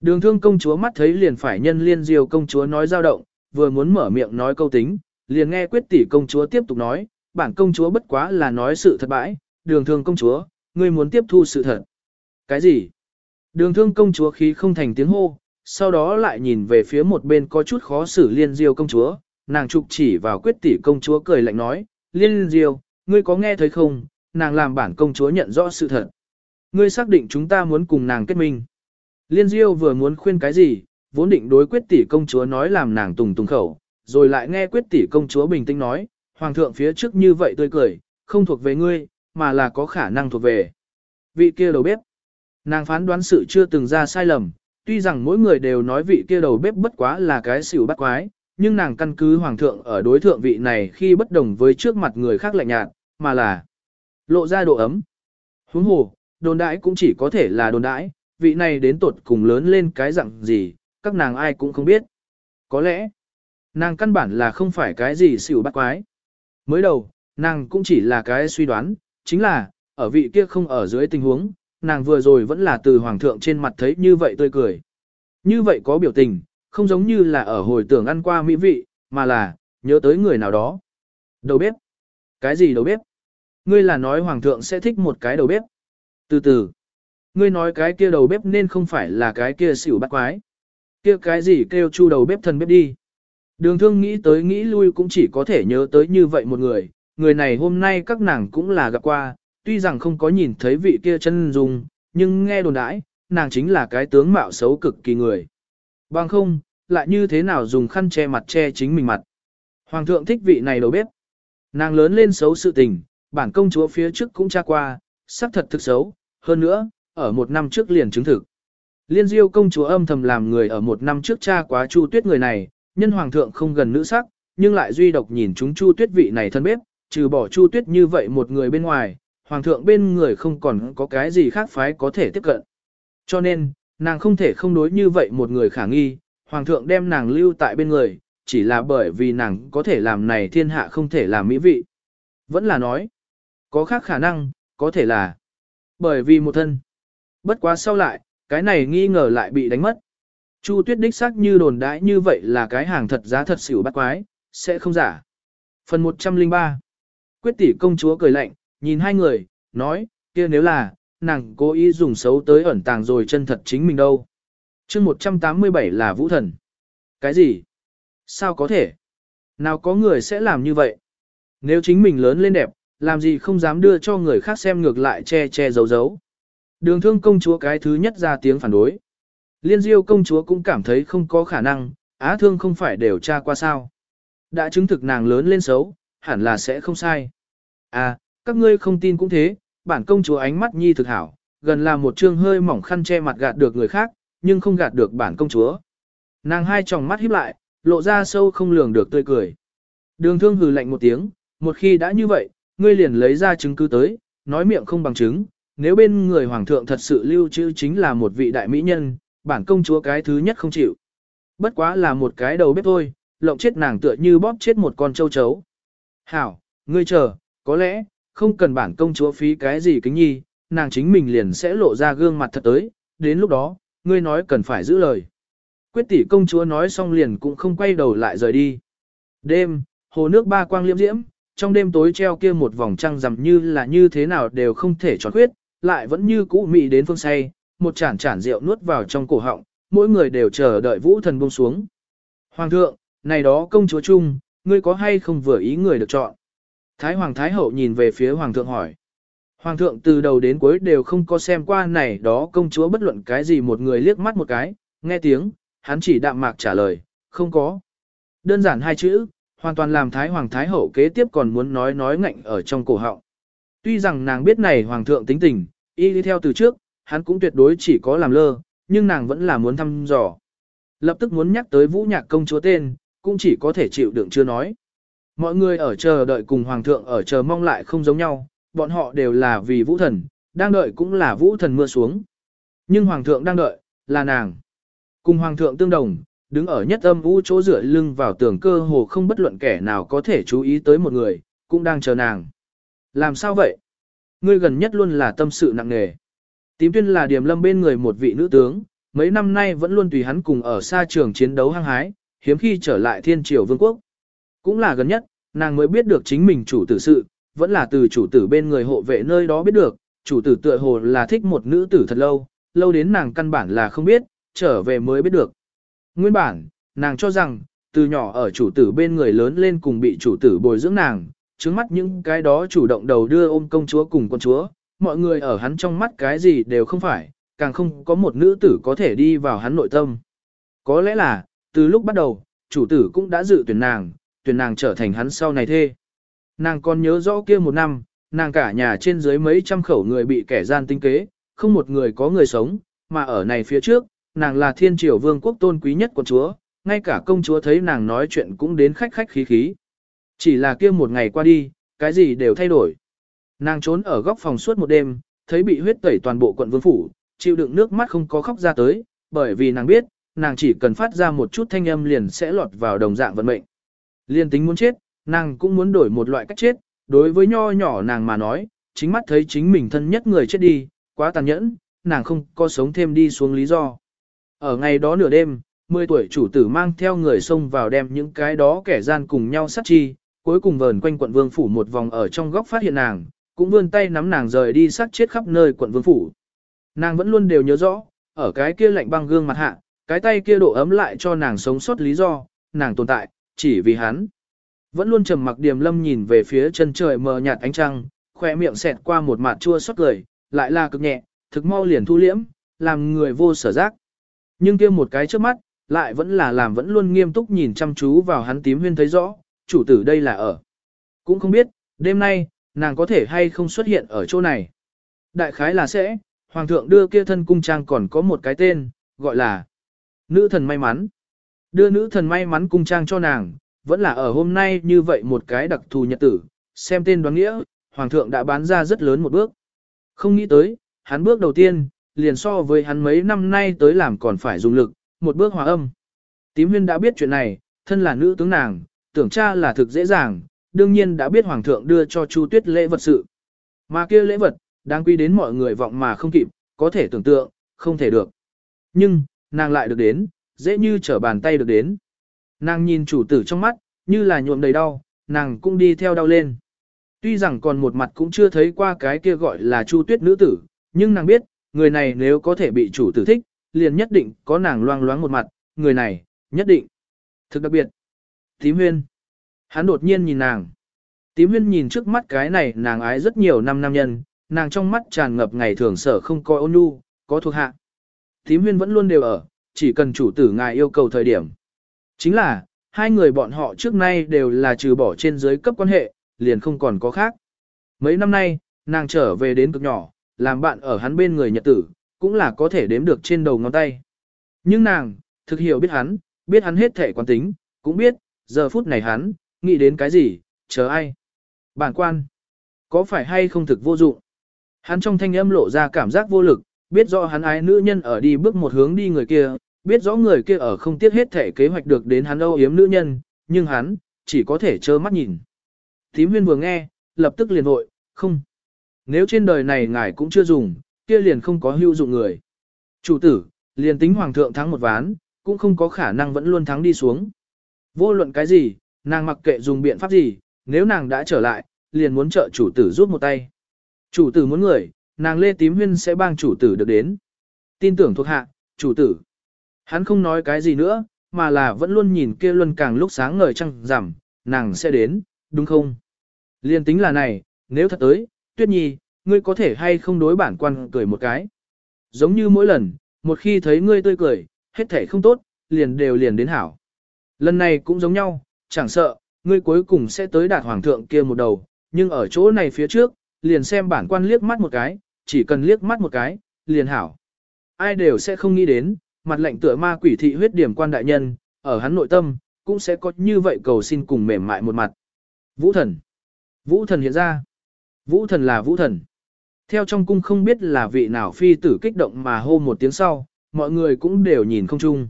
Đường thương công chúa mắt thấy liền phải nhân liên diêu công chúa nói dao động, vừa muốn mở miệng nói câu tính, liền nghe quyết tỷ công chúa tiếp tục nói, bản công chúa bất quá là nói sự thật bãi, đường thương công chúa, ngươi muốn tiếp thu sự thật. Cái gì? Đường thương công chúa khí không thành tiếng hô, sau đó lại nhìn về phía một bên có chút khó xử liên diêu công chúa, nàng trục chỉ vào quyết tỷ công chúa cười lạnh nói, liên diêu, ngươi có nghe thấy không, nàng làm bản công chúa nhận rõ sự thật. Ngươi xác định chúng ta muốn cùng nàng kết minh. Liên diêu vừa muốn khuyên cái gì, vốn định đối quyết tỷ công chúa nói làm nàng tùng tùng khẩu, rồi lại nghe quyết tỷ công chúa bình tĩnh nói, hoàng thượng phía trước như vậy tươi cười, không thuộc về ngươi, mà là có khả năng thuộc về. Vị kia đầu bếp. Nàng phán đoán sự chưa từng ra sai lầm, tuy rằng mỗi người đều nói vị kia đầu bếp bất quá là cái xỉu bắt quái, nhưng nàng căn cứ hoàng thượng ở đối thượng vị này khi bất đồng với trước mặt người khác lạnh nhạt, mà là lộ ra độ ấm. Huống hồ, đồn đãi cũng chỉ có thể là đồn đãi, vị này đến tột cùng lớn lên cái dạng gì, các nàng ai cũng không biết. Có lẽ, nàng căn bản là không phải cái gì xỉu bắt quái. Mới đầu, nàng cũng chỉ là cái suy đoán, chính là, ở vị kia không ở dưới tình huống, nàng vừa rồi vẫn là từ hoàng thượng trên mặt thấy như vậy tươi cười. Như vậy có biểu tình, không giống như là ở hồi tưởng ăn qua mỹ vị, mà là, nhớ tới người nào đó. Đầu bếp. Cái gì đầu bếp? Ngươi là nói hoàng thượng sẽ thích một cái đầu bếp. Từ từ. Ngươi nói cái kia đầu bếp nên không phải là cái kia xỉu bắt quái. Kia cái gì kêu chu đầu bếp thần bếp đi. Đường thương nghĩ tới nghĩ lui cũng chỉ có thể nhớ tới như vậy một người. Người này hôm nay các nàng cũng là gặp qua, tuy rằng không có nhìn thấy vị kia chân dung, nhưng nghe đồn đãi, nàng chính là cái tướng mạo xấu cực kỳ người. Bằng không, lại như thế nào dùng khăn che mặt che chính mình mặt. Hoàng thượng thích vị này đầu bếp. Nàng lớn lên xấu sự tình, bản công chúa phía trước cũng tra qua, xác thật thực xấu, hơn nữa, ở một năm trước liền chứng thực. Liên diêu công chúa âm thầm làm người ở một năm trước cha quá Chu Tuyết người này, nhân hoàng thượng không gần nữ sắc, nhưng lại duy độc nhìn chúng Chu Tuyết vị này thân bếp, trừ bỏ Chu Tuyết như vậy một người bên ngoài, hoàng thượng bên người không còn có cái gì khác phái có thể tiếp cận. Cho nên, nàng không thể không đối như vậy một người khả nghi, hoàng thượng đem nàng lưu tại bên người, chỉ là bởi vì nàng có thể làm này thiên hạ không thể làm mỹ vị. Vẫn là nói, có khác khả năng, có thể là bởi vì một thân. Bất quá sau lại, cái này nghi ngờ lại bị đánh mất. Chu tuyết đích xác như đồn đãi như vậy là cái hàng thật giá thật xỉu bắt quái, sẽ không giả. Phần 103 Quyết tỷ công chúa cười lạnh, nhìn hai người, nói, kia nếu là, nàng cố ý dùng xấu tới ẩn tàng rồi chân thật chính mình đâu. chương 187 là vũ thần. Cái gì? Sao có thể? Nào có người sẽ làm như vậy? Nếu chính mình lớn lên đẹp, làm gì không dám đưa cho người khác xem ngược lại che che giấu giấu. Đường thương công chúa cái thứ nhất ra tiếng phản đối. Liên diêu công chúa cũng cảm thấy không có khả năng, á thương không phải đều tra qua sao. Đã chứng thực nàng lớn lên xấu, hẳn là sẽ không sai. À, các ngươi không tin cũng thế, bản công chúa ánh mắt nhi thực hảo, gần là một trương hơi mỏng khăn che mặt gạt được người khác, nhưng không gạt được bản công chúa. Nàng hai tròng mắt híp lại, lộ ra sâu không lường được tươi cười. Đường thương hừ lạnh một tiếng, một khi đã như vậy, ngươi liền lấy ra chứng cứ tới, nói miệng không bằng chứng, nếu bên người hoàng thượng thật sự lưu trữ chính là một vị đại mỹ nhân, bản công chúa cái thứ nhất không chịu. Bất quá là một cái đầu bếp thôi, lộng chết nàng tựa như bóp chết một con châu chấu. Hảo, ngươi chờ, có lẽ, không cần bản công chúa phí cái gì kính nhi, nàng chính mình liền sẽ lộ ra gương mặt thật tới, đến lúc đó, ngươi nói cần phải giữ lời. Quyết tỷ công chúa nói xong liền cũng không quay đầu lại rời đi. Đêm, hồ nước ba quang liễm diễm, trong đêm tối treo kia một vòng trăng rằm như là như thế nào đều không thể tròn khuyết, lại vẫn như cũ mị đến phương say, một chản chản rượu nuốt vào trong cổ họng, mỗi người đều chờ đợi vũ thần buông xuống. Hoàng thượng, này đó công chúa chung, ngươi có hay không vừa ý người được chọn? Thái Hoàng Thái Hậu nhìn về phía Hoàng thượng hỏi. Hoàng thượng từ đầu đến cuối đều không có xem qua này đó công chúa bất luận cái gì một người liếc mắt một cái, nghe tiếng, hắn chỉ đạm mạc trả lời, không có. Đơn giản hai chữ, hoàn toàn làm Thái Hoàng Thái Hậu kế tiếp còn muốn nói nói ngạnh ở trong cổ họng. Tuy rằng nàng biết này Hoàng thượng tính tình, y đi theo từ trước, hắn cũng tuyệt đối chỉ có làm lơ, nhưng nàng vẫn là muốn thăm dò. Lập tức muốn nhắc tới vũ nhạc công chúa tên, cũng chỉ có thể chịu đựng chưa nói. Mọi người ở chờ đợi cùng Hoàng thượng ở chờ mong lại không giống nhau, bọn họ đều là vì vũ thần, đang đợi cũng là vũ thần mưa xuống. Nhưng Hoàng thượng đang đợi, là nàng. Cùng Hoàng thượng tương đồng, đứng ở nhất âm vũ chỗ rửa lưng vào tường cơ hồ không bất luận kẻ nào có thể chú ý tới một người, cũng đang chờ nàng. Làm sao vậy? Ngươi gần nhất luôn là tâm sự nặng nề. Tím tuyên là điểm lâm bên người một vị nữ tướng, mấy năm nay vẫn luôn tùy hắn cùng ở xa trường chiến đấu hăng hái, hiếm khi trở lại thiên triều vương quốc. Cũng là gần nhất, nàng mới biết được chính mình chủ tử sự, vẫn là từ chủ tử bên người hộ vệ nơi đó biết được, chủ tử tựa hồ là thích một nữ tử thật lâu, lâu đến nàng căn bản là không biết, trở về mới biết được. Nguyên bản, nàng cho rằng, từ nhỏ ở chủ tử bên người lớn lên cùng bị chủ tử bồi dưỡng nàng, trước mắt những cái đó chủ động đầu đưa ôm công chúa cùng con chúa, mọi người ở hắn trong mắt cái gì đều không phải, càng không có một nữ tử có thể đi vào hắn nội tâm. Có lẽ là, từ lúc bắt đầu, chủ tử cũng đã dự tuyển nàng, tuyển nàng trở thành hắn sau này thê. Nàng còn nhớ rõ kia một năm, nàng cả nhà trên dưới mấy trăm khẩu người bị kẻ gian tinh kế, không một người có người sống, mà ở này phía trước, nàng là thiên triều vương quốc tôn quý nhất của chúa, ngay cả công chúa thấy nàng nói chuyện cũng đến khách khách khí khí. Chỉ là kia một ngày qua đi, cái gì đều thay đổi. Nàng trốn ở góc phòng suốt một đêm, thấy bị huyết tẩy toàn bộ quận vương phủ, chịu đựng nước mắt không có khóc ra tới, bởi vì nàng biết, nàng chỉ cần phát ra một chút thanh âm liền sẽ lọt vào đồng dạng vận mệnh. Liên tính muốn chết, nàng cũng muốn đổi một loại cách chết, đối với nho nhỏ nàng mà nói, chính mắt thấy chính mình thân nhất người chết đi, quá tàn nhẫn, nàng không có sống thêm đi xuống lý do. Ở ngày đó nửa đêm, 10 tuổi chủ tử mang theo người xông vào đem những cái đó kẻ gian cùng nhau sát chi, cuối cùng vờn quanh quận vương phủ một vòng ở trong góc phát hiện nàng, cũng vươn tay nắm nàng rời đi sát chết khắp nơi quận vương phủ. Nàng vẫn luôn đều nhớ rõ, ở cái kia lạnh băng gương mặt hạ, cái tay kia độ ấm lại cho nàng sống sót lý do, nàng tồn tại, chỉ vì hắn. Vẫn luôn trầm mặc điềm lâm nhìn về phía chân trời mờ nhạt ánh trăng, khỏe miệng xẹt qua một mặt chua xót cười, lại là cực nhẹ, thực mau liền thu liễm, làm người vô sở giác. Nhưng kia một cái trước mắt, lại vẫn là làm vẫn luôn nghiêm túc nhìn chăm chú vào hắn tím huyên thấy rõ, chủ tử đây là ở. Cũng không biết, đêm nay, nàng có thể hay không xuất hiện ở chỗ này. Đại khái là sẽ, hoàng thượng đưa kia thân cung trang còn có một cái tên, gọi là nữ thần may mắn. Đưa nữ thần may mắn cung trang cho nàng, vẫn là ở hôm nay như vậy một cái đặc thù nhật tử, xem tên đoán nghĩa, hoàng thượng đã bán ra rất lớn một bước. Không nghĩ tới, hắn bước đầu tiên, liền so với hắn mấy năm nay tới làm còn phải dùng lực, một bước hòa âm. Tím huyên đã biết chuyện này, thân là nữ tướng nàng, tưởng cha là thực dễ dàng, đương nhiên đã biết hoàng thượng đưa cho Chu Tuyết lễ vật sự. Mà kia lễ vật, đáng quy đến mọi người vọng mà không kịp, có thể tưởng tượng, không thể được. Nhưng, nàng lại được đến, dễ như trở bàn tay được đến. Nàng nhìn chủ tử trong mắt, như là nhuộm đầy đau, nàng cũng đi theo đau lên. Tuy rằng còn một mặt cũng chưa thấy qua cái kia gọi là Chu Tuyết nữ tử, nhưng nàng biết, người này nếu có thể bị chủ tử thích, liền nhất định có nàng loang loáng một mặt, người này, nhất định. Thực đặc biệt, Tím huyên. Hắn đột nhiên nhìn nàng. Tím huyên nhìn trước mắt cái này nàng ái rất nhiều năm nam nhân, nàng trong mắt tràn ngập ngày thường sở không coi ôn nhu, có thuộc hạ. Tím huyên vẫn luôn đều ở, chỉ cần chủ tử ngài yêu cầu thời điểm. Chính là, hai người bọn họ trước nay đều là trừ bỏ trên dưới cấp quan hệ, liền không còn có khác. Mấy năm nay, nàng trở về đến cực nhỏ, làm bạn ở hắn bên người nhật tử, cũng là có thể đếm được trên đầu ngón tay. Nhưng nàng, thực hiểu biết hắn, biết hắn hết thể quan tính, cũng biết, giờ phút này hắn, nghĩ đến cái gì, chờ ai. Bản quan, có phải hay không thực vô dụng? Hắn trong thanh âm lộ ra cảm giác vô lực, biết rõ hắn ái nữ nhân ở đi bước một hướng đi người kia, biết rõ người kia ở không tiếc hết thể kế hoạch được đến hắn âu yếm nữ nhân, nhưng hắn, chỉ có thể trơ mắt nhìn. Tím huyên vừa nghe, lập tức liền vội, không. Nếu trên đời này ngài cũng chưa dùng, kia liền không có hữu dụng người. Chủ tử, liền tính hoàng thượng thắng một ván, cũng không có khả năng vẫn luôn thắng đi xuống. Vô luận cái gì, nàng mặc kệ dùng biện pháp gì, nếu nàng đã trở lại, liền muốn trợ chủ tử giúp một tay. Chủ tử muốn người, nàng Lê Tím Huyên sẽ bang chủ tử được đến. Tin tưởng thuộc hạ, chủ tử. Hắn không nói cái gì nữa, mà là vẫn luôn nhìn kia luân càng lúc sáng ngời trăng rằm, nàng sẽ đến, đúng không? Liên tính là này, nếu thật tới, tuyết nhi, ngươi có thể hay không đối bản quan cười một cái. Giống như mỗi lần, một khi thấy ngươi tươi cười, hết thể không tốt, liền đều liền đến hảo. Lần này cũng giống nhau, chẳng sợ, ngươi cuối cùng sẽ tới đạt hoàng thượng kia một đầu, nhưng ở chỗ này phía trước, liền xem bản quan liếc mắt một cái, chỉ cần liếc mắt một cái, liền hảo. Ai đều sẽ không nghĩ đến, mặt lệnh tựa ma quỷ thị huyết điểm quan đại nhân, ở hắn nội tâm, cũng sẽ có như vậy cầu xin cùng mềm mại một mặt. Vũ thần. Vũ thần hiện ra. Vũ thần là vũ thần. Theo trong cung không biết là vị nào phi tử kích động mà hô một tiếng sau, mọi người cũng đều nhìn không chung.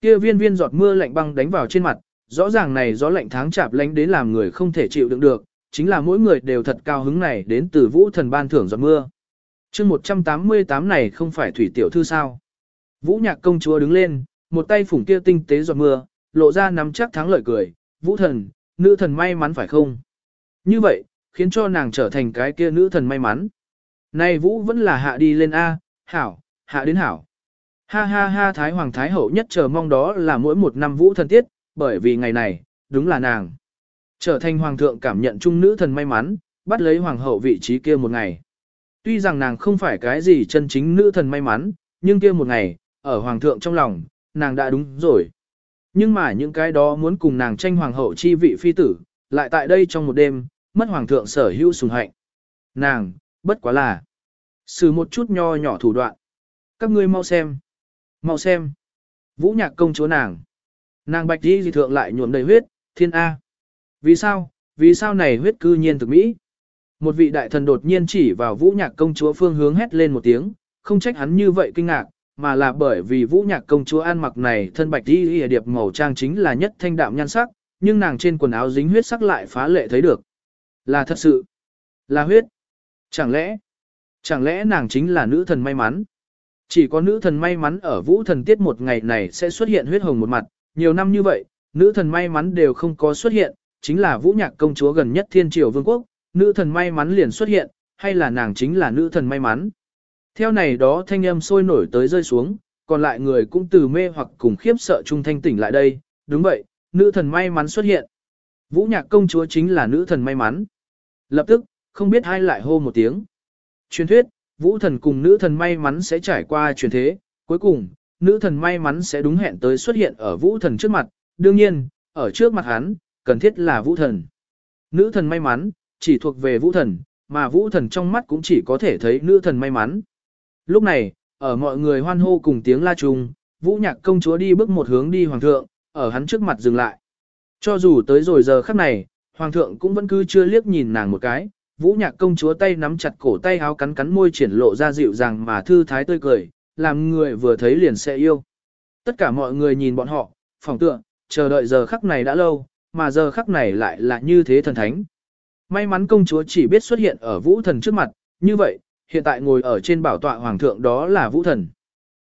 Kia viên viên giọt mưa lạnh băng đánh vào trên mặt, rõ ràng này gió lạnh tháng chạp lánh đến làm người không thể chịu đựng được, chính là mỗi người đều thật cao hứng này đến từ vũ thần ban thưởng giọt mưa. chương 188 này không phải thủy tiểu thư sao. Vũ nhạc công chúa đứng lên, một tay phủng kia tinh tế giọt mưa, lộ ra nắm chắc thắng lợi cười, vũ thần, nữ thần may mắn phải không? Như vậy, khiến cho nàng trở thành cái kia nữ thần may mắn. Này vũ vẫn là hạ đi lên A, hảo, hạ đến hảo. Ha ha ha Thái Hoàng Thái Hậu nhất chờ mong đó là mỗi một năm vũ thần tiết, bởi vì ngày này, đúng là nàng. Trở thành Hoàng thượng cảm nhận trung nữ thần may mắn, bắt lấy Hoàng hậu vị trí kia một ngày. Tuy rằng nàng không phải cái gì chân chính nữ thần may mắn, nhưng kia một ngày, ở Hoàng thượng trong lòng, nàng đã đúng rồi. Nhưng mà những cái đó muốn cùng nàng tranh Hoàng hậu chi vị phi tử, lại tại đây trong một đêm, mất Hoàng thượng sở hữu sùng hạnh. Nàng, bất quá là, xử một chút nho nhỏ thủ đoạn. Các ngươi mau xem. Mau xem. Vũ nhạc công chúa nàng. Nàng bạch đi dị thượng lại nhuộm đầy huyết, thiên A. Vì sao, vì sao này huyết cư nhiên thực mỹ? Một vị đại thần đột nhiên chỉ vào vũ nhạc công chúa phương hướng hét lên một tiếng, không trách hắn như vậy kinh ngạc, mà là bởi vì vũ nhạc công chúa ăn mặc này thân bạch đi y điệp màu trang chính là nhất thanh đạm nhan sắc, nhưng nàng trên quần áo dính huyết sắc lại phá lệ thấy được. Là thật sự. Là huyết. Chẳng lẽ, chẳng lẽ nàng chính là nữ thần may mắn? Chỉ có nữ thần may mắn ở vũ thần tiết một ngày này sẽ xuất hiện huyết hồng một mặt, nhiều năm như vậy, nữ thần may mắn đều không có xuất hiện, chính là vũ nhạc công chúa gần nhất thiên triều vương quốc, nữ thần may mắn liền xuất hiện, hay là nàng chính là nữ thần may mắn. Theo này đó thanh âm sôi nổi tới rơi xuống, còn lại người cũng từ mê hoặc cùng khiếp sợ trung thanh tỉnh lại đây, đúng vậy, nữ thần may mắn xuất hiện. Vũ nhạc công chúa chính là nữ thần may mắn. Lập tức, không biết ai lại hô một tiếng. Truyền thuyết, vũ thần cùng nữ thần may mắn sẽ trải qua truyền thế, cuối cùng, nữ thần may mắn sẽ đúng hẹn tới xuất hiện ở vũ thần trước mặt, đương nhiên, ở trước mặt hắn, cần thiết là vũ thần. Nữ thần may mắn, chỉ thuộc về vũ thần, mà vũ thần trong mắt cũng chỉ có thể thấy nữ thần may mắn. Lúc này, ở mọi người hoan hô cùng tiếng la trùng, vũ nhạc công chúa đi bước một hướng đi hoàng thượng, ở hắn trước mặt dừng lại. Cho dù tới rồi giờ khắc này, hoàng thượng cũng vẫn cứ chưa liếc nhìn nàng một cái, vũ nhạc công chúa tay nắm chặt cổ tay áo cắn cắn môi triển lộ ra dịu dàng mà thư thái tươi cười, làm người vừa thấy liền sẽ yêu. Tất cả mọi người nhìn bọn họ, phòng tượng, chờ đợi giờ khắc này đã lâu, mà giờ khắc này lại là như thế thần thánh. May mắn công chúa chỉ biết xuất hiện ở vũ thần trước mặt, như vậy, hiện tại ngồi ở trên bảo tọa hoàng thượng đó là vũ thần.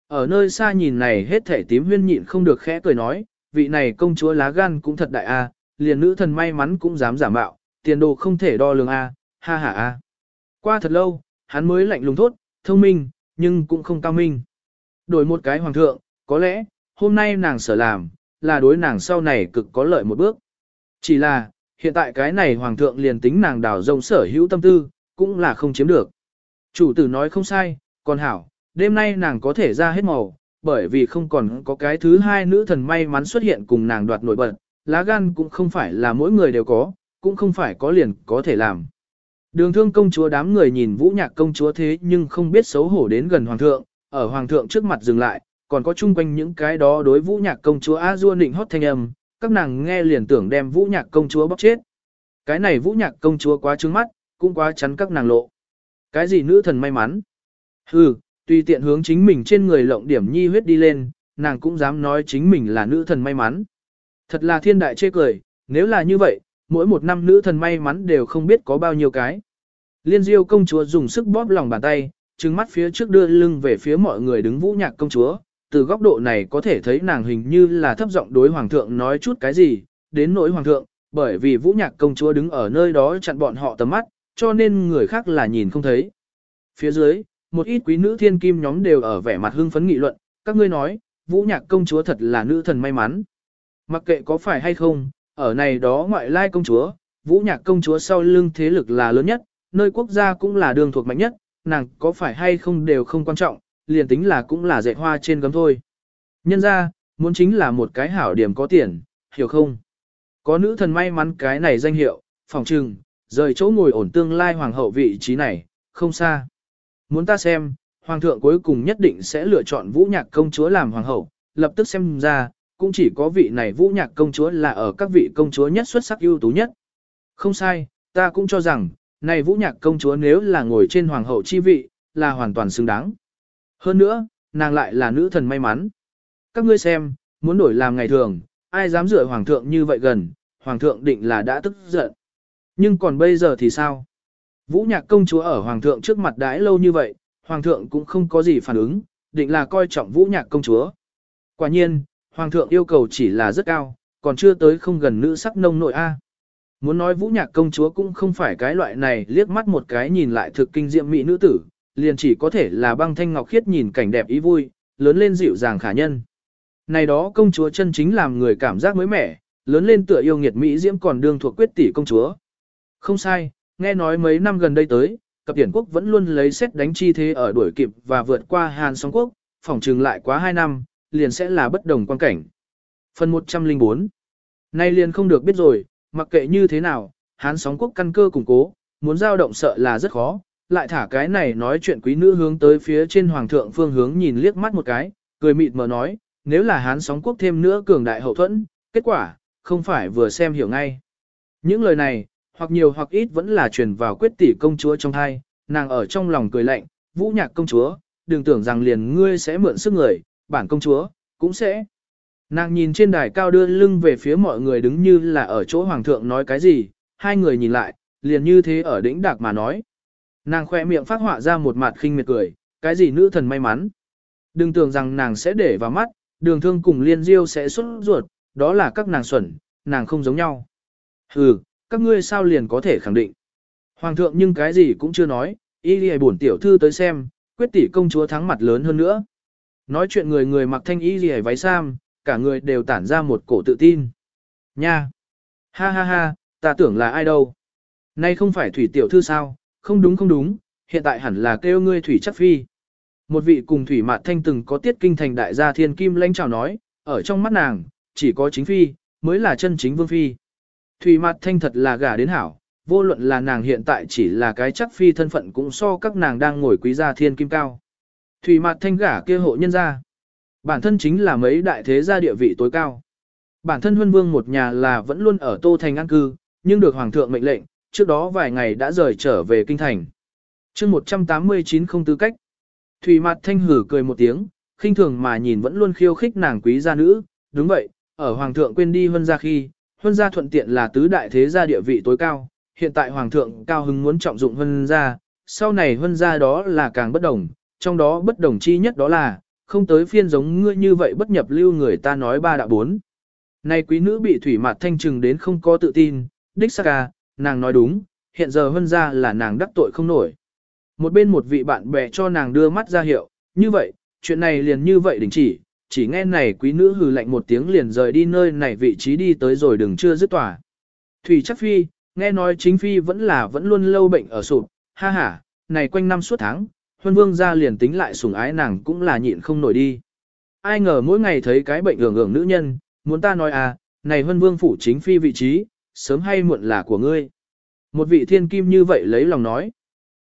Ở nơi xa nhìn này hết thể tím huyên nhịn không được khẽ cười nói, vị này công chúa lá gan cũng thật đại a, liền nữ thần may mắn cũng dám giả mạo, tiền đồ không thể đo lường a, ha ha a. Qua thật lâu, hắn mới lạnh lùng thốt, thông minh, nhưng cũng không cao minh. Đổi một cái hoàng thượng, có lẽ, hôm nay nàng sở làm, là đối nàng sau này cực có lợi một bước. Chỉ là, hiện tại cái này hoàng thượng liền tính nàng đào rộng sở hữu tâm tư, cũng là không chiếm được. Chủ tử nói không sai, còn hảo, đêm nay nàng có thể ra hết màu, bởi vì không còn có cái thứ hai nữ thần may mắn xuất hiện cùng nàng đoạt nổi bật, lá gan cũng không phải là mỗi người đều có, cũng không phải có liền có thể làm. Đường thương công chúa đám người nhìn vũ nhạc công chúa thế nhưng không biết xấu hổ đến gần hoàng thượng, ở hoàng thượng trước mặt dừng lại, còn có chung quanh những cái đó đối vũ nhạc công chúa A Du nịnh hót thanh âm, các nàng nghe liền tưởng đem vũ nhạc công chúa bóc chết. Cái này vũ nhạc công chúa quá trứng mắt, cũng quá chắn các nàng lộ. Cái gì nữ thần may mắn? Hừ, tùy tiện hướng chính mình trên người lộng điểm nhi huyết đi lên, nàng cũng dám nói chính mình là nữ thần may mắn. Thật là thiên đại chê cười, nếu là như vậy, mỗi một năm nữ thần may mắn đều không biết có bao nhiêu cái. Liên diêu công chúa dùng sức bóp lòng bàn tay, trừng mắt phía trước đưa lưng về phía mọi người đứng vũ nhạc công chúa. Từ góc độ này có thể thấy nàng hình như là thấp giọng đối hoàng thượng nói chút cái gì, đến nỗi hoàng thượng, bởi vì vũ nhạc công chúa đứng ở nơi đó chặn bọn họ tầm mắt, cho nên người khác là nhìn không thấy. Phía dưới, một ít quý nữ thiên kim nhóm đều ở vẻ mặt hưng phấn nghị luận, các ngươi nói, vũ nhạc công chúa thật là nữ thần may mắn. Mặc kệ có phải hay không, ở này đó ngoại lai công chúa, vũ nhạc công chúa sau lưng thế lực là lớn nhất, nơi quốc gia cũng là đường thuộc mạnh nhất, nàng có phải hay không đều không quan trọng, liền tính là cũng là dạy hoa trên gấm thôi. Nhân ra, muốn chính là một cái hảo điểm có tiền, hiểu không? Có nữ thần may mắn cái này danh hiệu, phòng trừng, rời chỗ ngồi ổn tương lai hoàng hậu vị trí này, không xa. Muốn ta xem, hoàng thượng cuối cùng nhất định sẽ lựa chọn vũ nhạc công chúa làm hoàng hậu, lập tức xem ra, cũng chỉ có vị này vũ nhạc công chúa là ở các vị công chúa nhất xuất sắc ưu tú nhất. Không sai, ta cũng cho rằng, này vũ nhạc công chúa nếu là ngồi trên hoàng hậu chi vị, là hoàn toàn xứng đáng. Hơn nữa, nàng lại là nữ thần may mắn. Các ngươi xem, muốn đổi làm ngày thường, ai dám dựa hoàng thượng như vậy gần, hoàng thượng định là đã tức giận. Nhưng còn bây giờ thì sao? Vũ nhạc công chúa ở hoàng thượng trước mặt đãi lâu như vậy, hoàng thượng cũng không có gì phản ứng, định là coi trọng vũ nhạc công chúa. Quả nhiên, hoàng thượng yêu cầu chỉ là rất cao, còn chưa tới không gần nữ sắc nông nội A. Muốn nói vũ nhạc công chúa cũng không phải cái loại này liếc mắt một cái nhìn lại thực kinh diệm mỹ nữ tử, liền chỉ có thể là băng thanh ngọc khiết nhìn cảnh đẹp ý vui, lớn lên dịu dàng khả nhân. Này đó công chúa chân chính làm người cảm giác mới mẻ, lớn lên tựa yêu nghiệt mỹ diễm còn đương thuộc quyết tỷ công chúa. Không sai, nghe nói mấy năm gần đây tới, cập điển quốc vẫn luôn lấy xét đánh chi thế ở đuổi kịp và vượt qua Hàn sóng quốc, phỏng trừng lại quá 2 năm, liền sẽ là bất đồng quan cảnh. Phần 104 Nay liền không được biết rồi, mặc kệ như thế nào, Hán sóng quốc căn cơ củng cố, muốn giao động sợ là rất khó, lại thả cái này nói chuyện quý nữ hướng tới phía trên hoàng thượng phương hướng nhìn liếc mắt một cái, cười mịt mờ nói, nếu là Hán sóng quốc thêm nữa cường đại hậu thuẫn, kết quả, không phải vừa xem hiểu ngay. Những lời này, hoặc nhiều hoặc ít vẫn là truyền vào quyết tỷ công chúa trong thai, nàng ở trong lòng cười lạnh, vũ nhạc công chúa, đừng tưởng rằng liền ngươi sẽ mượn sức người, bản công chúa, cũng sẽ. Nàng nhìn trên đài cao đưa lưng về phía mọi người đứng như là ở chỗ hoàng thượng nói cái gì, hai người nhìn lại, liền như thế ở đỉnh đạc mà nói. Nàng khoe miệng phát họa ra một mặt khinh miệt cười, cái gì nữ thần may mắn. Đừng tưởng rằng nàng sẽ để vào mắt, đường thương cùng liên diêu sẽ xuất ruột, đó là các nàng xuẩn, nàng không giống nhau. Hừ, các ngươi sao liền có thể khẳng định. Hoàng thượng nhưng cái gì cũng chưa nói, y đi bổn tiểu thư tới xem, quyết tỷ công chúa thắng mặt lớn hơn nữa. Nói chuyện người người mặc thanh y gì váy sam, cả người đều tản ra một cổ tự tin. Nha! Ha ha ha, ta tưởng là ai đâu? Nay không phải thủy tiểu thư sao? Không đúng không đúng, hiện tại hẳn là kêu ngươi thủy chắc phi. Một vị cùng thủy mạt thanh từng có tiết kinh thành đại gia thiên kim lãnh chào nói, ở trong mắt nàng, chỉ có chính phi, mới là chân chính vương phi. Thủy mạt thanh thật là gả đến hảo, vô luận là nàng hiện tại chỉ là cái chắc phi thân phận cũng so các nàng đang ngồi quý gia thiên kim cao. Thủy mạt thanh gả kia hộ nhân gia. Bản thân chính là mấy đại thế gia địa vị tối cao. Bản thân huân vương một nhà là vẫn luôn ở Tô Thành an cư, nhưng được Hoàng thượng mệnh lệnh, trước đó vài ngày đã rời trở về kinh thành. chương 189 không tư cách. Thủy mặt thanh hử cười một tiếng, khinh thường mà nhìn vẫn luôn khiêu khích nàng quý gia nữ, đúng vậy, ở Hoàng thượng quên đi huân gia khi, huân gia thuận tiện là tứ đại thế gia địa vị tối cao, hiện tại Hoàng thượng cao hứng muốn trọng dụng huân gia, sau này huân gia đó là càng bất đồng, trong đó bất đồng chi nhất đó là, không tới phiên giống ngươi như vậy bất nhập lưu người ta nói ba đạo bốn. Nay quý nữ bị thủy mặt thanh trừng đến không có tự tin, đích xác à, nàng nói đúng, hiện giờ huân gia là nàng đắc tội không nổi. Một bên một vị bạn bè cho nàng đưa mắt ra hiệu, như vậy, chuyện này liền như vậy đình chỉ, chỉ nghe này quý nữ hừ lạnh một tiếng liền rời đi nơi này vị trí đi tới rồi đừng chưa dứt tỏa. Thủy chắc phi, nghe nói chính phi vẫn là vẫn luôn lâu bệnh ở sụp, ha ha, này quanh năm suốt tháng, huân vương ra liền tính lại sủng ái nàng cũng là nhịn không nổi đi. Ai ngờ mỗi ngày thấy cái bệnh hưởng hưởng nữ nhân, muốn ta nói à, này huân vương phủ chính phi vị trí, sớm hay muộn là của ngươi. Một vị thiên kim như vậy lấy lòng nói.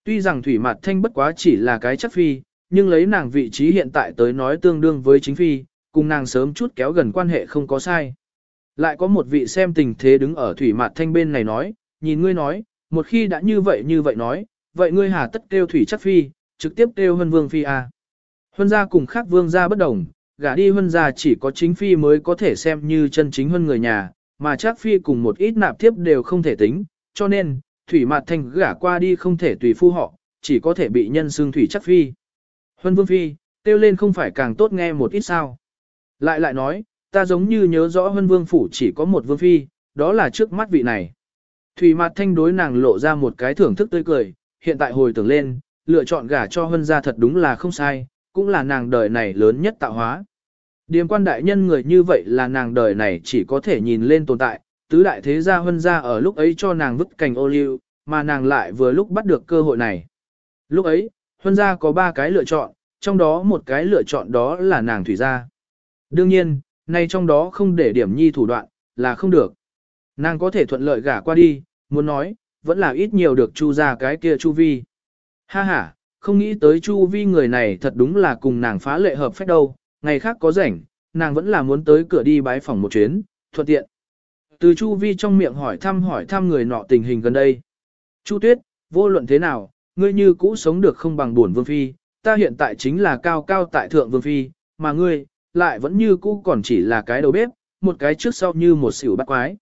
Tuy rằng thủy mặt thanh bất quá chỉ là cái chắc phi, nhưng lấy nàng vị trí hiện tại tới nói tương đương với chính phi, cùng nàng sớm chút kéo gần quan hệ không có sai. Lại có một vị xem tình thế đứng ở thủy mạt thanh bên này nói, nhìn ngươi nói, một khi đã như vậy như vậy nói, vậy ngươi hà tất kêu thủy chắc phi, trực tiếp kêu hân vương phi à. Huân gia cùng khác vương gia bất đồng, gả đi huân gia chỉ có chính phi mới có thể xem như chân chính huân người nhà, mà chắc phi cùng một ít nạp tiếp đều không thể tính, cho nên, thủy mạt thanh gả qua đi không thể tùy phu họ, chỉ có thể bị nhân xương thủy chắc phi. Huân vương phi, kêu lên không phải càng tốt nghe một ít sao. Lại lại nói, ta giống như nhớ rõ huân vương phủ chỉ có một vương phi, đó là trước mắt vị này. Thủy mặt thanh đối nàng lộ ra một cái thưởng thức tươi cười, hiện tại hồi tưởng lên, lựa chọn gả cho huân gia thật đúng là không sai, cũng là nàng đời này lớn nhất tạo hóa. Điềm quan đại nhân người như vậy là nàng đời này chỉ có thể nhìn lên tồn tại, tứ đại thế gia huân gia ở lúc ấy cho nàng vứt cành ô liu, mà nàng lại vừa lúc bắt được cơ hội này. Lúc ấy, huân gia có ba cái lựa chọn, trong đó một cái lựa chọn đó là nàng thủy gia. Đương nhiên, nay trong đó không để điểm nhi thủ đoạn, là không được. Nàng có thể thuận lợi gả qua đi, muốn nói, vẫn là ít nhiều được chu ra cái kia chu vi. Ha ha, không nghĩ tới chu vi người này thật đúng là cùng nàng phá lệ hợp phép đâu, ngày khác có rảnh, nàng vẫn là muốn tới cửa đi bái phòng một chuyến, thuận tiện. Từ chu vi trong miệng hỏi thăm hỏi thăm người nọ tình hình gần đây. Chu tuyết, vô luận thế nào, ngươi như cũ sống được không bằng buồn vương phi, ta hiện tại chính là cao cao tại thượng vương phi, mà ngươi, lại vẫn như cũ còn chỉ là cái đầu bếp, một cái trước sau như một xỉu bắt quái.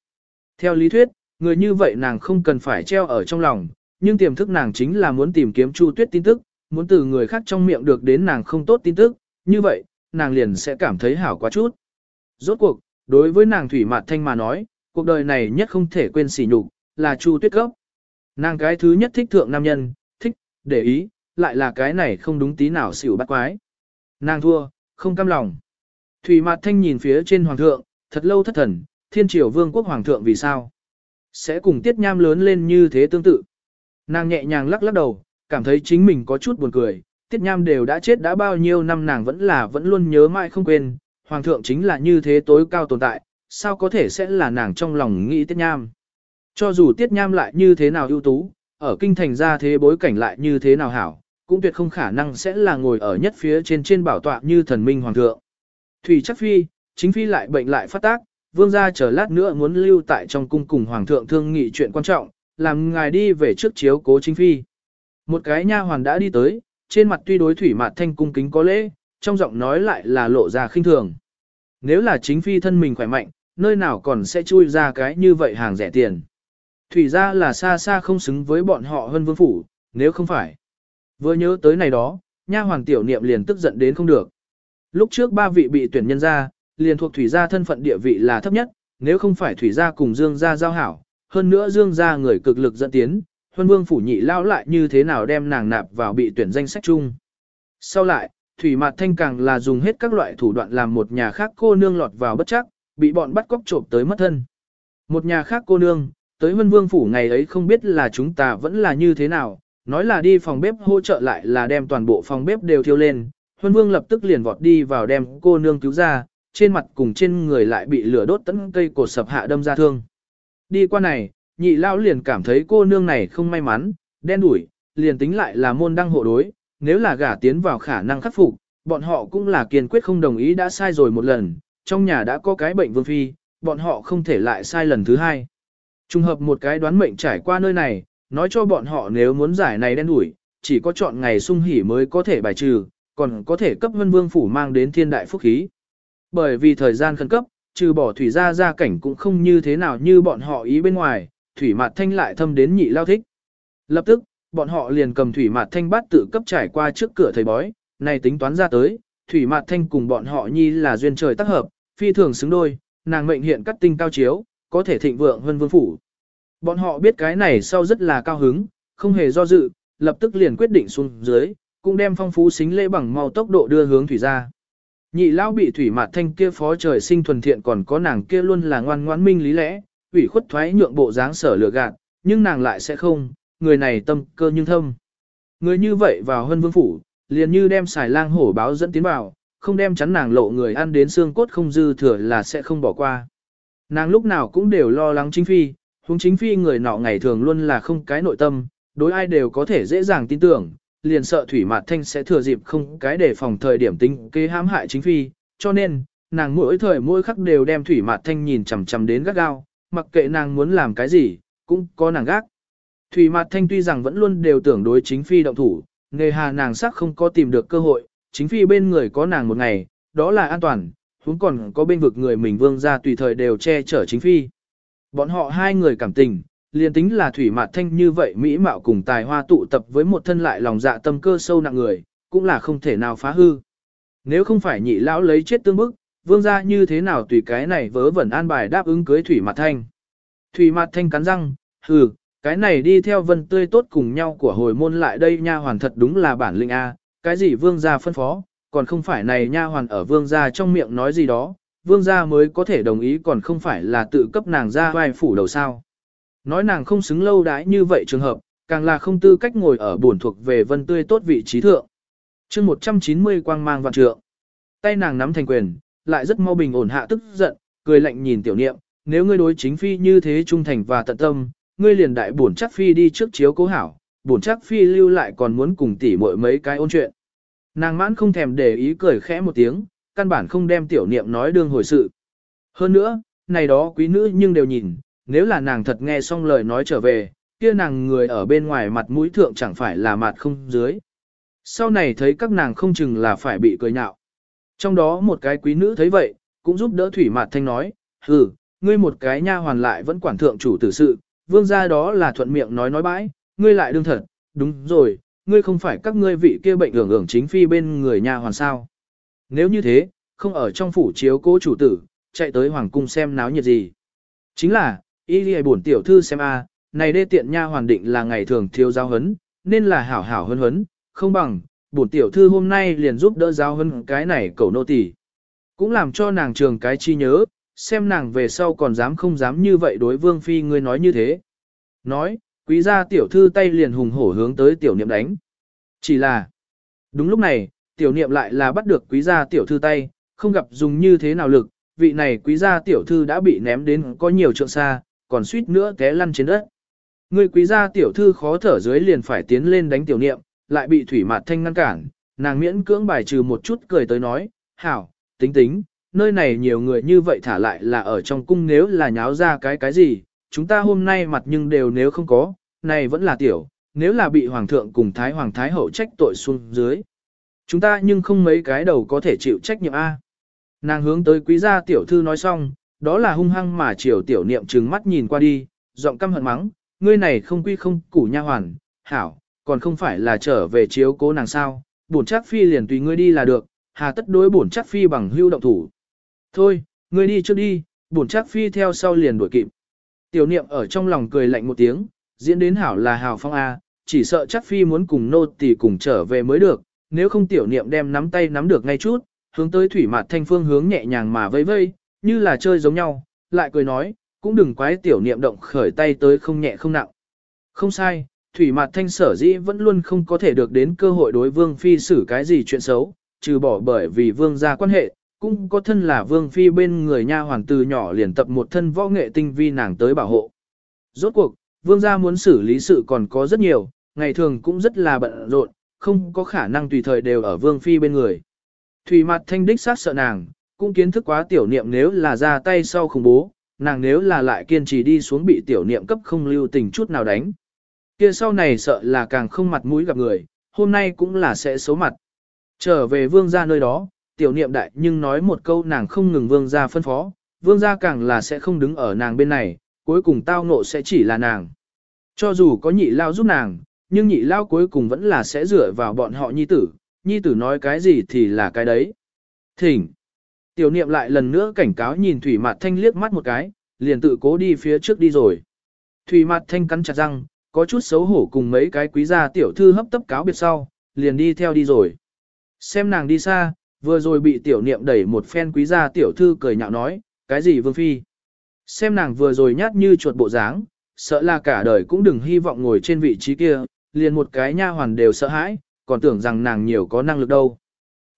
Theo lý thuyết, người như vậy nàng không cần phải treo ở trong lòng, nhưng tiềm thức nàng chính là muốn tìm kiếm Chu Tuyết tin tức, muốn từ người khác trong miệng được đến nàng không tốt tin tức, như vậy, nàng liền sẽ cảm thấy hảo quá chút. Rốt cuộc, đối với nàng Thủy Mạt Thanh mà nói, cuộc đời này nhất không thể quên sỉ nhục, là Chu Tuyết gốc. Nàng cái thứ nhất thích thượng nam nhân, để ý, lại là cái này không đúng tí nào xỉu bắt quái. Nàng thua, không cam lòng. Thủy Mạt Thanh nhìn phía trên hoàng thượng, thật lâu thất thần, thiên triều vương quốc hoàng thượng vì sao? Sẽ cùng tiết nham lớn lên như thế tương tự. Nàng nhẹ nhàng lắc lắc đầu, cảm thấy chính mình có chút buồn cười, tiết nham đều đã chết đã bao nhiêu năm nàng vẫn là vẫn luôn nhớ mãi không quên, hoàng thượng chính là như thế tối cao tồn tại, sao có thể sẽ là nàng trong lòng nghĩ tiết nham. Cho dù tiết nham lại như thế nào ưu tú, ở kinh thành ra thế bối cảnh lại như thế nào hảo, cũng tuyệt không khả năng sẽ là ngồi ở nhất phía trên trên bảo tọa như thần minh hoàng thượng. Thủy chắc phi, chính phi lại bệnh lại phát tác, vương gia chờ lát nữa muốn lưu tại trong cung cùng hoàng thượng thương nghị chuyện quan trọng, làm ngài đi về trước chiếu cố chính phi. Một cái nha hoàn đã đi tới, trên mặt tuy đối thủy mạt thanh cung kính có lễ, trong giọng nói lại là lộ ra khinh thường. Nếu là chính phi thân mình khỏe mạnh, nơi nào còn sẽ chui ra cái như vậy hàng rẻ tiền. Thủy ra là xa xa không xứng với bọn họ hơn vương phủ, nếu không phải. Vừa nhớ tới này đó, nha hoàng tiểu niệm liền tức giận đến không được. Lúc trước ba vị bị tuyển nhân ra, liền thuộc thủy gia thân phận địa vị là thấp nhất, nếu không phải thủy gia cùng dương gia giao hảo, hơn nữa dương gia người cực lực dẫn tiến, huân vương phủ nhị lao lại như thế nào đem nàng nạp vào bị tuyển danh sách chung. Sau lại, thủy mạt thanh càng là dùng hết các loại thủ đoạn làm một nhà khác cô nương lọt vào bất chắc, bị bọn bắt cóc trộm tới mất thân. Một nhà khác cô nương, tới huân vương phủ ngày ấy không biết là chúng ta vẫn là như thế nào, nói là đi phòng bếp hỗ trợ lại là đem toàn bộ phòng bếp đều thiêu lên, huân vương lập tức liền vọt đi vào đem cô nương cứu ra, trên mặt cùng trên người lại bị lửa đốt tấn cây cột sập hạ đâm ra thương. Đi qua này, nhị lão liền cảm thấy cô nương này không may mắn, đen đủi, liền tính lại là môn đăng hộ đối, nếu là gả tiến vào khả năng khắc phục, bọn họ cũng là kiên quyết không đồng ý đã sai rồi một lần, trong nhà đã có cái bệnh vương phi, bọn họ không thể lại sai lần thứ hai. Trùng hợp một cái đoán mệnh trải qua nơi này, nói cho bọn họ nếu muốn giải này đen đủi, chỉ có chọn ngày sung hỉ mới có thể bài trừ, còn có thể cấp vân vương phủ mang đến thiên đại phúc khí. Bởi vì thời gian khẩn cấp, trừ bỏ thủy gia gia cảnh cũng không như thế nào như bọn họ ý bên ngoài, thủy mạt thanh lại thâm đến nhị lao thích. Lập tức, bọn họ liền cầm thủy mạt thanh bát tự cấp trải qua trước cửa thầy bói, này tính toán ra tới, thủy mạt thanh cùng bọn họ nhi là duyên trời tác hợp, phi thường xứng đôi, nàng mệnh hiện cắt tinh cao chiếu, có thể thịnh vượng hơn vương phủ. Bọn họ biết cái này sau rất là cao hứng, không hề do dự, lập tức liền quyết định xuống dưới, cũng đem phong phú xính lễ bằng mau tốc độ đưa hướng thủy gia. Nhị lão bị thủy mạt thanh kia phó trời sinh thuần thiện còn có nàng kia luôn là ngoan ngoãn minh lý lẽ, ủy khuất thoái nhượng bộ dáng sở lừa gạt, nhưng nàng lại sẽ không, người này tâm cơ nhưng thâm. Người như vậy vào hân vương phủ, liền như đem xài lang hổ báo dẫn tiến vào, không đem chắn nàng lộ người ăn đến xương cốt không dư thừa là sẽ không bỏ qua. Nàng lúc nào cũng đều lo lắng chính phi, huống chính phi người nọ ngày thường luôn là không cái nội tâm, đối ai đều có thể dễ dàng tin tưởng, liền sợ thủy mạt thanh sẽ thừa dịp không cái để phòng thời điểm tính kế hãm hại chính phi, cho nên, nàng mỗi thời mỗi khắc đều đem thủy mạt thanh nhìn chằm chằm đến gắt gao, mặc kệ nàng muốn làm cái gì, cũng có nàng gác. Thủy mạt thanh tuy rằng vẫn luôn đều tưởng đối chính phi động thủ, nghề hà nàng sắc không có tìm được cơ hội, chính phi bên người có nàng một ngày, đó là an toàn, huống còn có bên vực người mình vương ra tùy thời đều che chở chính phi. Bọn họ hai người cảm tình, liền tính là thủy mạt thanh như vậy mỹ mạo cùng tài hoa tụ tập với một thân lại lòng dạ tâm cơ sâu nặng người, cũng là không thể nào phá hư. Nếu không phải nhị lão lấy chết tương bức, vương gia như thế nào tùy cái này vớ vẩn an bài đáp ứng cưới thủy mạt thanh. Thủy mạt thanh cắn răng, hừ, cái này đi theo vân tươi tốt cùng nhau của hồi môn lại đây nha hoàn thật đúng là bản linh A, cái gì vương gia phân phó, còn không phải này nha hoàn ở vương gia trong miệng nói gì đó, vương gia mới có thể đồng ý còn không phải là tự cấp nàng ra vai phủ đầu sao. Nói nàng không xứng lâu đãi như vậy trường hợp, càng là không tư cách ngồi ở buồn thuộc về vân tươi tốt vị trí thượng. chương 190 quang mang vạn trượng. Tay nàng nắm thành quyền, lại rất mau bình ổn hạ tức giận, cười lạnh nhìn tiểu niệm, nếu ngươi đối chính phi như thế trung thành và tận tâm, ngươi liền đại bổn chắc phi đi trước chiếu cố hảo, bổn chắc phi lưu lại còn muốn cùng tỉ mọi mấy cái ôn chuyện. Nàng mãn không thèm để ý cười khẽ một tiếng, căn bản không đem tiểu niệm nói đương hồi sự. Hơn nữa, này đó quý nữ nhưng đều nhìn, nếu là nàng thật nghe xong lời nói trở về, kia nàng người ở bên ngoài mặt mũi thượng chẳng phải là mặt không dưới. Sau này thấy các nàng không chừng là phải bị cười nhạo. Trong đó một cái quý nữ thấy vậy, cũng giúp đỡ thủy mặt thanh nói, hừ, ngươi một cái nha hoàn lại vẫn quản thượng chủ tử sự, vương gia đó là thuận miệng nói nói bãi, ngươi lại đương thật, đúng rồi, ngươi không phải các ngươi vị kia bệnh hưởng hưởng chính phi bên người nha hoàn sao. Nếu như thế, không ở trong phủ chiếu cố chủ tử, chạy tới hoàng cung xem náo nhiệt gì. Chính là, y ghi bổn tiểu thư xem a, này đê tiện nha hoàn định là ngày thường thiếu giáo hấn, nên là hảo hảo hấn hấn, không bằng, bổn tiểu thư hôm nay liền giúp đỡ giáo hấn cái này cầu nô tỳ, Cũng làm cho nàng trường cái chi nhớ, xem nàng về sau còn dám không dám như vậy đối vương phi ngươi nói như thế. Nói, quý gia tiểu thư tay liền hùng hổ hướng tới tiểu niệm đánh. Chỉ là, đúng lúc này, tiểu niệm lại là bắt được quý gia tiểu thư tay, không gặp dùng như thế nào lực, vị này quý gia tiểu thư đã bị ném đến có nhiều trượng xa, còn suýt nữa té lăn trên đất. Người quý gia tiểu thư khó thở dưới liền phải tiến lên đánh tiểu niệm, lại bị thủy mạt thanh ngăn cản, nàng miễn cưỡng bài trừ một chút cười tới nói, hảo, tính tính, nơi này nhiều người như vậy thả lại là ở trong cung nếu là nháo ra cái cái gì, chúng ta hôm nay mặt nhưng đều nếu không có, này vẫn là tiểu, nếu là bị hoàng thượng cùng thái hoàng thái hậu trách tội xuống dưới. Chúng ta nhưng không mấy cái đầu có thể chịu trách nhiệm A. Nàng hướng tới quý gia tiểu thư nói xong, đó là hung hăng mà chiều tiểu niệm trừng mắt nhìn qua đi, giọng căm hận mắng, ngươi này không quy không củ nha hoàn, hảo, còn không phải là trở về chiếu cố nàng sao, bổn chắc phi liền tùy ngươi đi là được, hà tất đối bổn chắc phi bằng hưu động thủ. Thôi, ngươi đi trước đi, bổn chắc phi theo sau liền đuổi kịp. Tiểu niệm ở trong lòng cười lạnh một tiếng, diễn đến hảo là hảo phong A, chỉ sợ chắc phi muốn cùng nô tỳ cùng trở về mới được, nếu không tiểu niệm đem nắm tay nắm được ngay chút, hướng tới thủy mặt thanh phương hướng nhẹ nhàng mà vây vây, như là chơi giống nhau, lại cười nói, cũng đừng quái tiểu niệm động khởi tay tới không nhẹ không nặng. Không sai, thủy mặt thanh sở dĩ vẫn luôn không có thể được đến cơ hội đối vương phi xử cái gì chuyện xấu, trừ bỏ bởi vì vương gia quan hệ, cũng có thân là vương phi bên người nha hoàng từ nhỏ liền tập một thân võ nghệ tinh vi nàng tới bảo hộ. Rốt cuộc, vương gia muốn xử lý sự còn có rất nhiều, ngày thường cũng rất là bận rộn, không có khả năng tùy thời đều ở vương phi bên người. Thủy mặt thanh đích sát sợ nàng, cũng kiến thức quá tiểu niệm nếu là ra tay sau khủng bố, nàng nếu là lại kiên trì đi xuống bị tiểu niệm cấp không lưu tình chút nào đánh. kia sau này sợ là càng không mặt mũi gặp người, hôm nay cũng là sẽ xấu mặt. Trở về vương gia nơi đó, tiểu niệm đại nhưng nói một câu nàng không ngừng vương gia phân phó, vương gia càng là sẽ không đứng ở nàng bên này, cuối cùng tao ngộ sẽ chỉ là nàng. Cho dù có nhị lao giúp nàng, nhưng nhị lao cuối cùng vẫn là sẽ dựa vào bọn họ nhi tử, nhi tử nói cái gì thì là cái đấy. Thỉnh. Tiểu niệm lại lần nữa cảnh cáo nhìn Thủy Mạt Thanh liếc mắt một cái, liền tự cố đi phía trước đi rồi. Thủy Mạt Thanh cắn chặt răng, có chút xấu hổ cùng mấy cái quý gia tiểu thư hấp tấp cáo biệt sau, liền đi theo đi rồi. Xem nàng đi xa, vừa rồi bị tiểu niệm đẩy một phen quý gia tiểu thư cười nhạo nói, cái gì vương phi. Xem nàng vừa rồi nhát như chuột bộ dáng, sợ là cả đời cũng đừng hy vọng ngồi trên vị trí kia, liền một cái nha hoàn đều sợ hãi, còn tưởng rằng nàng nhiều có năng lực đâu.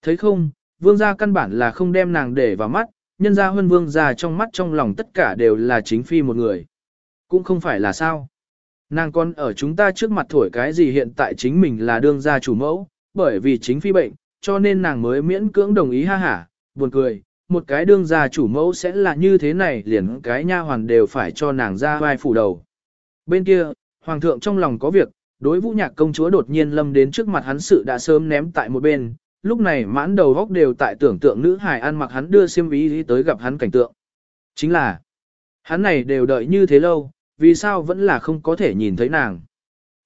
Thấy không, vương gia căn bản là không đem nàng để vào mắt, nhân gia huân vương gia trong mắt trong lòng tất cả đều là chính phi một người. Cũng không phải là sao. Nàng con ở chúng ta trước mặt thổi cái gì hiện tại chính mình là đương gia chủ mẫu, bởi vì chính phi bệnh, cho nên nàng mới miễn cưỡng đồng ý ha hả, buồn cười, một cái đương gia chủ mẫu sẽ là như thế này liền cái nha hoàn đều phải cho nàng ra vai phủ đầu. Bên kia, hoàng thượng trong lòng có việc, đối vũ nhạc công chúa đột nhiên lâm đến trước mặt hắn sự đã sớm ném tại một bên, lúc này mãn đầu góc đều tại tưởng tượng nữ hài ăn mặc hắn đưa xiêm ý tới gặp hắn cảnh tượng. Chính là, hắn này đều đợi như thế lâu, vì sao vẫn là không có thể nhìn thấy nàng.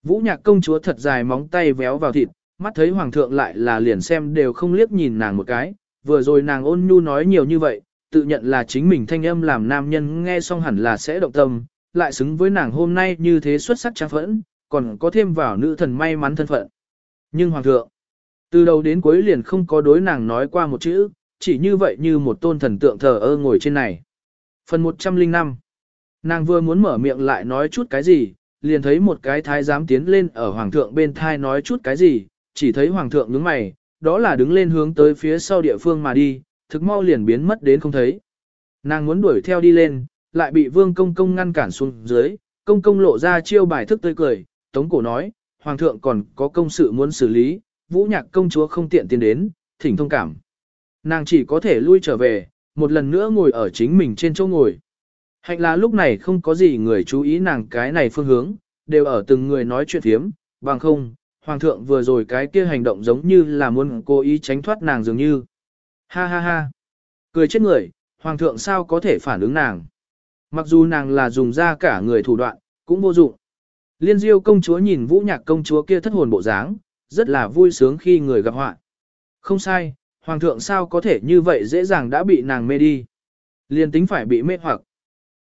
Vũ nhạc công chúa thật dài móng tay véo vào thịt, mắt thấy hoàng thượng lại là liền xem đều không liếc nhìn nàng một cái, vừa rồi nàng ôn nhu nói nhiều như vậy, tự nhận là chính mình thanh âm làm nam nhân nghe xong hẳn là sẽ động tâm, lại xứng với nàng hôm nay như thế xuất sắc trang phẫn, còn có thêm vào nữ thần may mắn thân phận. Nhưng hoàng thượng, từ đầu đến cuối liền không có đối nàng nói qua một chữ, chỉ như vậy như một tôn thần tượng thờ ơ ngồi trên này. Phần 105 Nàng vừa muốn mở miệng lại nói chút cái gì, liền thấy một cái thái giám tiến lên ở hoàng thượng bên thai nói chút cái gì, chỉ thấy hoàng thượng nhướng mày, đó là đứng lên hướng tới phía sau địa phương mà đi, thực mau liền biến mất đến không thấy. Nàng muốn đuổi theo đi lên, lại bị vương công công ngăn cản xuống dưới, công công lộ ra chiêu bài thức tươi cười, tống cổ nói, hoàng thượng còn có công sự muốn xử lý, vũ nhạc công chúa không tiện tiến đến, thỉnh thông cảm. Nàng chỉ có thể lui trở về, một lần nữa ngồi ở chính mình trên chỗ ngồi. Hạnh là lúc này không có gì người chú ý nàng cái này phương hướng, đều ở từng người nói chuyện thiếm, bằng không, hoàng thượng vừa rồi cái kia hành động giống như là muốn cố ý tránh thoát nàng dường như. Ha ha ha. Cười chết người, hoàng thượng sao có thể phản ứng nàng. Mặc dù nàng là dùng ra cả người thủ đoạn, cũng vô dụng. Liên diêu công chúa nhìn vũ nhạc công chúa kia thất hồn bộ dáng, rất là vui sướng khi người gặp họa. Không sai, hoàng thượng sao có thể như vậy dễ dàng đã bị nàng mê đi. Liên tính phải bị mê hoặc.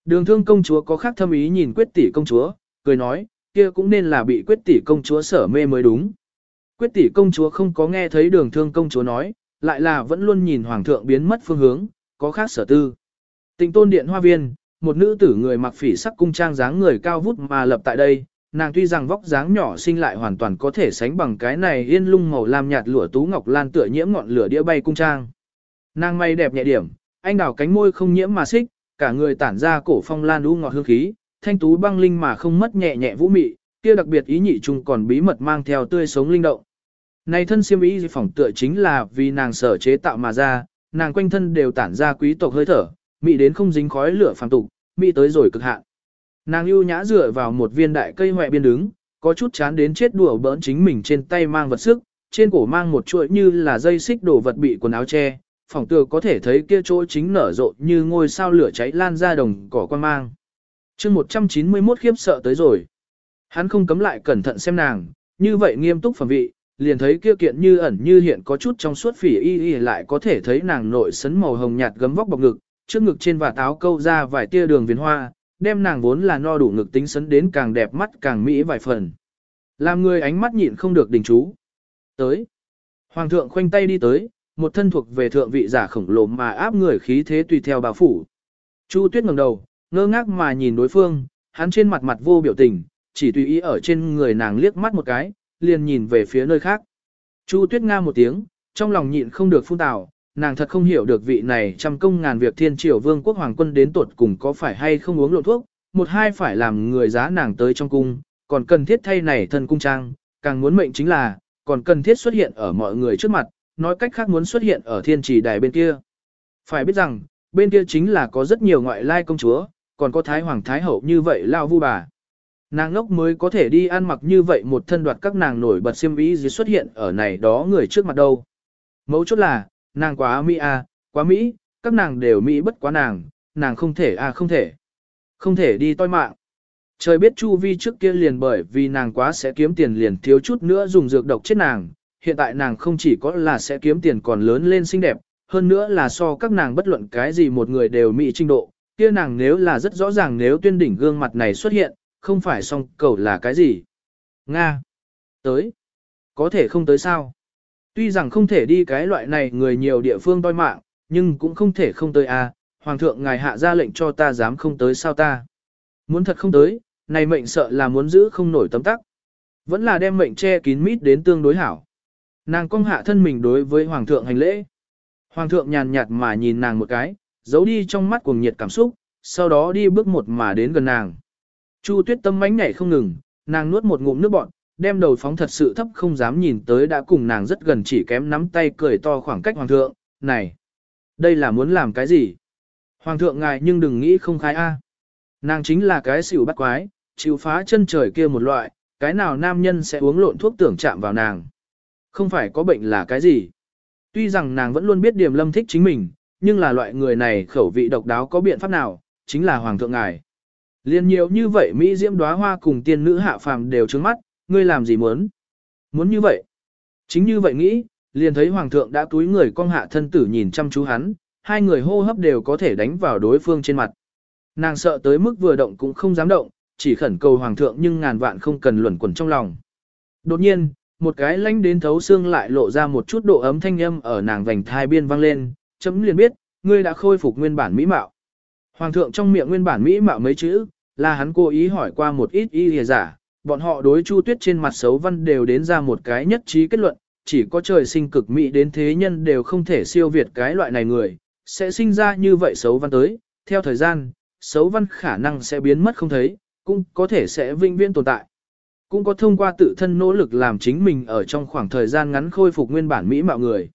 Đường thương công chúa có khác thâm ý nhìn quyết tỷ công chúa, cười nói, kia cũng nên là bị quyết tỷ công chúa sở mê mới đúng. Quyết tỷ công chúa không có nghe thấy đường thương công chúa nói, lại là vẫn luôn nhìn hoàng thượng biến mất phương hướng, có khác sở tư. Tịnh tôn điện hoa viên, một nữ tử người mặc phỉ sắc cung trang dáng người cao vút mà lập tại đây, nàng tuy rằng vóc dáng nhỏ sinh lại hoàn toàn có thể sánh bằng cái này yên lung màu lam nhạt lụa tú ngọc lan tựa nhiễm ngọn lửa đĩa bay cung trang. Nàng may đẹp nhẹ điểm, anh đào cánh môi không nhiễm mà xích, cả người tản ra cổ phong lan u ngọt hương khí, thanh tú băng linh mà không mất nhẹ nhẹ vũ mị, kia đặc biệt ý nhị chung còn bí mật mang theo tươi sống linh động. Này thân siêm ý phỏng tựa chính là vì nàng sở chế tạo mà ra, nàng quanh thân đều tản ra quý tộc hơi thở, mị đến không dính khói lửa phàm tục, mị tới rồi cực hạn. Nàng ưu nhã dựa vào một viên đại cây hoè biên đứng, có chút chán đến chết đùa bỡn chính mình trên tay mang vật sức, trên cổ mang một chuỗi như là dây xích đồ vật bị quần áo che, phỏng tựa có thể thấy kia chỗ chính nở rộ như ngôi sao lửa cháy lan ra đồng cỏ quan mang chương 191 khiếp sợ tới rồi. Hắn không cấm lại cẩn thận xem nàng, như vậy nghiêm túc phẩm vị, liền thấy kia kiện như ẩn như hiện có chút trong suốt phỉ y y lại có thể thấy nàng nội sấn màu hồng nhạt gấm vóc bọc ngực, trước ngực trên và táo câu ra vài tia đường viền hoa, đem nàng vốn là no đủ ngực tính sấn đến càng đẹp mắt càng mỹ vài phần. Làm người ánh mắt nhịn không được đình chú. Tới. Hoàng thượng khoanh tay đi tới, một thân thuộc về thượng vị giả khổng lồ mà áp người khí thế tùy theo bà phủ. Chu Tuyết ngẩng đầu, ngơ ngác mà nhìn đối phương, hắn trên mặt mặt vô biểu tình, chỉ tùy ý ở trên người nàng liếc mắt một cái, liền nhìn về phía nơi khác. Chu Tuyết nga một tiếng, trong lòng nhịn không được phun tào, nàng thật không hiểu được vị này trăm công ngàn việc thiên triều vương quốc hoàng quân đến tuột cùng có phải hay không uống lộ thuốc, một hai phải làm người giá nàng tới trong cung, còn cần thiết thay này thân cung trang, càng muốn mệnh chính là, còn cần thiết xuất hiện ở mọi người trước mặt, nói cách khác muốn xuất hiện ở thiên trì đài bên kia. Phải biết rằng, bên kia chính là có rất nhiều ngoại lai công chúa, còn có thái hoàng thái hậu như vậy lao vu bà. Nàng ngốc mới có thể đi ăn mặc như vậy một thân đoạt các nàng nổi bật xiêm ý gì xuất hiện ở này đó người trước mặt đâu. Mấu chốt là, nàng quá Mỹ à, quá Mỹ, các nàng đều Mỹ bất quá nàng, nàng không thể à không thể. Không thể đi toi mạng. Trời biết Chu Vi trước kia liền bởi vì nàng quá sẽ kiếm tiền liền thiếu chút nữa dùng dược độc chết nàng, hiện tại nàng không chỉ có là sẽ kiếm tiền còn lớn lên xinh đẹp, hơn nữa là so các nàng bất luận cái gì một người đều mỹ trình độ, kia nàng nếu là rất rõ ràng nếu tuyên đỉnh gương mặt này xuất hiện, không phải song cầu là cái gì. Nga. Tới. Có thể không tới sao. Tuy rằng không thể đi cái loại này người nhiều địa phương toi mạng, nhưng cũng không thể không tới a. À. hoàng thượng ngài hạ ra lệnh cho ta dám không tới sao ta. Muốn thật không tới, này mệnh sợ là muốn giữ không nổi tấm tắc. Vẫn là đem mệnh che kín mít đến tương đối hảo. Nàng cong hạ thân mình đối với hoàng thượng hành lễ. Hoàng thượng nhàn nhạt mà nhìn nàng một cái, giấu đi trong mắt cuồng nhiệt cảm xúc, sau đó đi bước một mà đến gần nàng. Chu tuyết tâm mánh nhảy không ngừng, nàng nuốt một ngụm nước bọt, đem đầu phóng thật sự thấp không dám nhìn tới đã cùng nàng rất gần chỉ kém nắm tay cười to khoảng cách hoàng thượng, này, đây là muốn làm cái gì? Hoàng thượng ngài nhưng đừng nghĩ không khai a. Nàng chính là cái xỉu bắt quái, chịu phá chân trời kia một loại, cái nào nam nhân sẽ uống lộn thuốc tưởng chạm vào nàng. Không phải có bệnh là cái gì. Tuy rằng nàng vẫn luôn biết điểm lâm thích chính mình, nhưng là loại người này khẩu vị độc đáo có biện pháp nào, chính là hoàng thượng ngài. Liên nhiều như vậy Mỹ diễm đóa hoa cùng tiên nữ hạ phàm đều trướng mắt, ngươi làm gì muốn? Muốn như vậy? Chính như vậy nghĩ, liền thấy hoàng thượng đã túi người cong hạ thân tử nhìn chăm chú hắn, hai người hô hấp đều có thể đánh vào đối phương trên mặt. Nàng sợ tới mức vừa động cũng không dám động, chỉ khẩn cầu hoàng thượng nhưng ngàn vạn không cần luẩn quẩn trong lòng. Đột nhiên, một cái lanh đến thấu xương lại lộ ra một chút độ ấm thanh âm ở nàng vành thai biên vang lên, chấm liền biết, ngươi đã khôi phục nguyên bản mỹ mạo. Hoàng thượng trong miệng nguyên bản mỹ mạo mấy chữ, là hắn cố ý hỏi qua một ít y lìa giả, bọn họ đối Chu Tuyết trên mặt xấu văn đều đến ra một cái nhất trí kết luận, chỉ có trời sinh cực mỹ đến thế nhân đều không thể siêu việt cái loại này người, sẽ sinh ra như vậy xấu văn tới, theo thời gian, xấu văn khả năng sẽ biến mất không thấy, cũng có thể sẽ vinh viễn tồn tại. Cũng có thông qua tự thân nỗ lực làm chính mình ở trong khoảng thời gian ngắn khôi phục nguyên bản mỹ mạo người.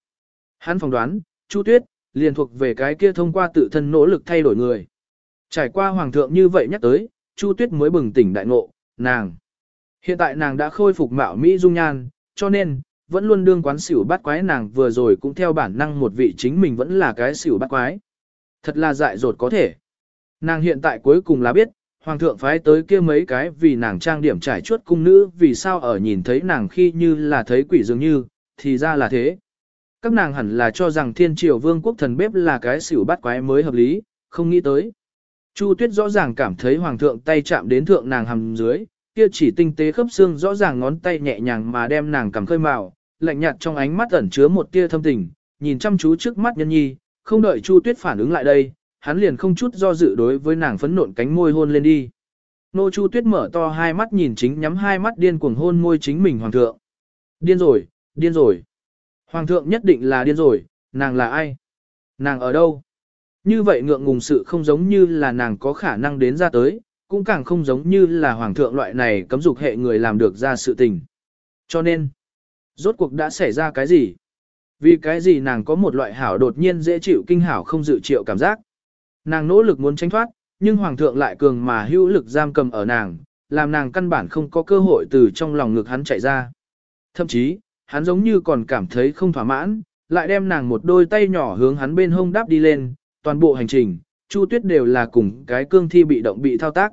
Hắn phỏng đoán, Chu Tuyết, liền thuộc về cái kia thông qua tự thân nỗ lực thay đổi người. Trải qua hoàng thượng như vậy nhắc tới, Chu Tuyết mới bừng tỉnh đại ngộ, nàng. Hiện tại nàng đã khôi phục mạo Mỹ dung nhan, cho nên, vẫn luôn đương quán xỉu bắt quái nàng vừa rồi cũng theo bản năng một vị chính mình vẫn là cái xỉu bắt quái. Thật là dại dột có thể. Nàng hiện tại cuối cùng là biết, hoàng thượng phái tới kia mấy cái vì nàng trang điểm trải chuốt cung nữ vì sao ở nhìn thấy nàng khi như là thấy quỷ dường như, thì ra là thế. Các nàng hẳn là cho rằng thiên triều vương quốc thần bếp là cái xỉu bắt quái mới hợp lý, không nghĩ tới. Chu Tuyết rõ ràng cảm thấy hoàng thượng tay chạm đến thượng nàng hầm dưới, kia chỉ tinh tế khớp xương rõ ràng ngón tay nhẹ nhàng mà đem nàng cầm khơi màu, lạnh nhạt trong ánh mắt ẩn chứa một tia thâm tình, nhìn chăm chú trước mắt nhân nhi, không đợi Chu Tuyết phản ứng lại đây, hắn liền không chút do dự đối với nàng phấn nộn cánh môi hôn lên đi. Nô Chu Tuyết mở to hai mắt nhìn chính nhắm hai mắt điên cuồng hôn môi chính mình hoàng thượng. Điên rồi, điên rồi. Hoàng thượng nhất định là điên rồi, nàng là ai? Nàng ở đâu? Như vậy ngượng ngùng sự không giống như là nàng có khả năng đến ra tới, cũng càng không giống như là hoàng thượng loại này cấm dục hệ người làm được ra sự tình. Cho nên, rốt cuộc đã xảy ra cái gì? Vì cái gì nàng có một loại hảo đột nhiên dễ chịu kinh hảo không dự triệu cảm giác. Nàng nỗ lực muốn tránh thoát, nhưng hoàng thượng lại cường mà hữu lực giam cầm ở nàng, làm nàng căn bản không có cơ hội từ trong lòng ngực hắn chạy ra. Thậm chí, hắn giống như còn cảm thấy không thỏa mãn, lại đem nàng một đôi tay nhỏ hướng hắn bên hông đáp đi lên, toàn bộ hành trình, Chu Tuyết đều là cùng cái cương thi bị động bị thao tác.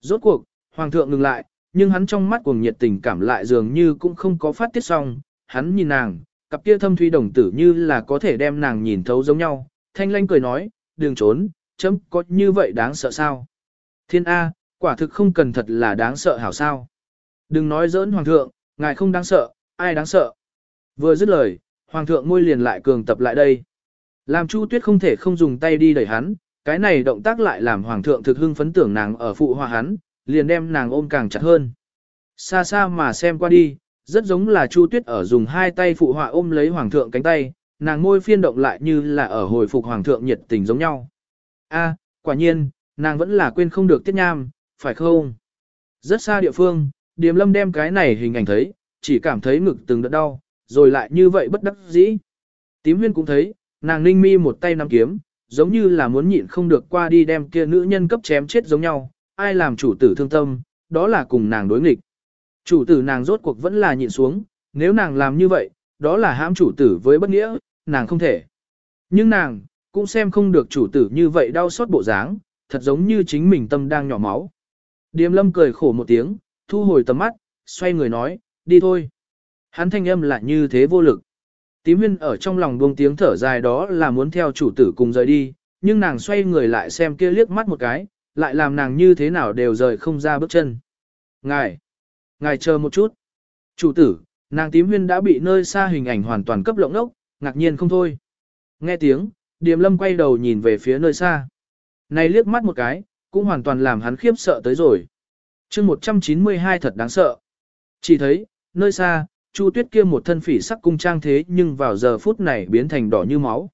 Rốt cuộc, Hoàng thượng ngừng lại, nhưng hắn trong mắt cuồng nhiệt tình cảm lại dường như cũng không có phát tiết xong, hắn nhìn nàng, cặp kia thâm thuy đồng tử như là có thể đem nàng nhìn thấu giống nhau, thanh lanh cười nói, đừng trốn, chấm có như vậy đáng sợ sao? Thiên A, quả thực không cần thật là đáng sợ hảo sao? Đừng nói giỡn Hoàng thượng, ngài không đáng sợ, ai đáng sợ? Vừa dứt lời, Hoàng thượng môi liền lại cường tập lại đây. Làm Chu Tuyết không thể không dùng tay đi đẩy hắn, cái này động tác lại làm Hoàng thượng thực hưng phấn tưởng nàng ở phụ hòa hắn, liền đem nàng ôm càng chặt hơn. Xa xa mà xem qua đi, rất giống là Chu Tuyết ở dùng hai tay phụ họa ôm lấy Hoàng thượng cánh tay, nàng môi phiên động lại như là ở hồi phục Hoàng thượng nhiệt tình giống nhau. A, quả nhiên, nàng vẫn là quên không được tiết nham, phải không? Rất xa địa phương, Điềm Lâm đem cái này hình ảnh thấy, chỉ cảm thấy ngực từng đợt đau, rồi lại như vậy bất đắc dĩ. Tím huyên cũng thấy, nàng ninh mi một tay nắm kiếm, giống như là muốn nhịn không được qua đi đem kia nữ nhân cấp chém chết giống nhau, ai làm chủ tử thương tâm, đó là cùng nàng đối nghịch. Chủ tử nàng rốt cuộc vẫn là nhịn xuống, nếu nàng làm như vậy, đó là hãm chủ tử với bất nghĩa, nàng không thể. Nhưng nàng, cũng xem không được chủ tử như vậy đau xót bộ dáng, thật giống như chính mình tâm đang nhỏ máu. Điềm lâm cười khổ một tiếng, thu hồi tầm mắt, xoay người nói, đi thôi. Hắn thanh âm lại như thế vô lực. Tím huyên ở trong lòng buông tiếng thở dài đó là muốn theo chủ tử cùng rời đi, nhưng nàng xoay người lại xem kia liếc mắt một cái, lại làm nàng như thế nào đều rời không ra bước chân. Ngài! Ngài chờ một chút. Chủ tử, nàng tím huyên đã bị nơi xa hình ảnh hoàn toàn cấp lộng ốc, ngạc nhiên không thôi. Nghe tiếng, Điềm lâm quay đầu nhìn về phía nơi xa. Này liếc mắt một cái, cũng hoàn toàn làm hắn khiếp sợ tới rồi. chương 192 thật đáng sợ. Chỉ thấy, nơi xa, Chu Tuyết kia một thân phỉ sắc cung trang thế nhưng vào giờ phút này biến thành đỏ như máu.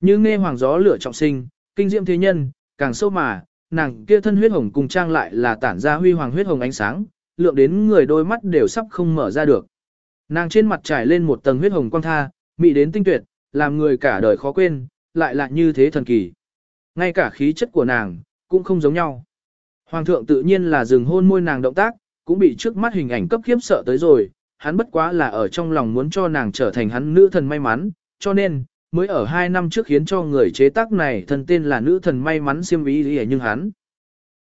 Như nghe hoàng gió lửa trọng sinh, kinh diệm thế nhân, càng sâu mà, nàng kia thân huyết hồng cung trang lại là tản ra huy hoàng huyết hồng ánh sáng, lượng đến người đôi mắt đều sắp không mở ra được. Nàng trên mặt trải lên một tầng huyết hồng quang tha, mị đến tinh tuyệt, làm người cả đời khó quên, lại là như thế thần kỳ. Ngay cả khí chất của nàng, cũng không giống nhau. Hoàng thượng tự nhiên là dừng hôn môi nàng động tác, cũng bị trước mắt hình ảnh cấp khiếp sợ tới rồi, hắn bất quá là ở trong lòng muốn cho nàng trở thành hắn nữ thần may mắn, cho nên, mới ở hai năm trước khiến cho người chế tác này thần tên là nữ thần may mắn siêm ý nhưng hắn.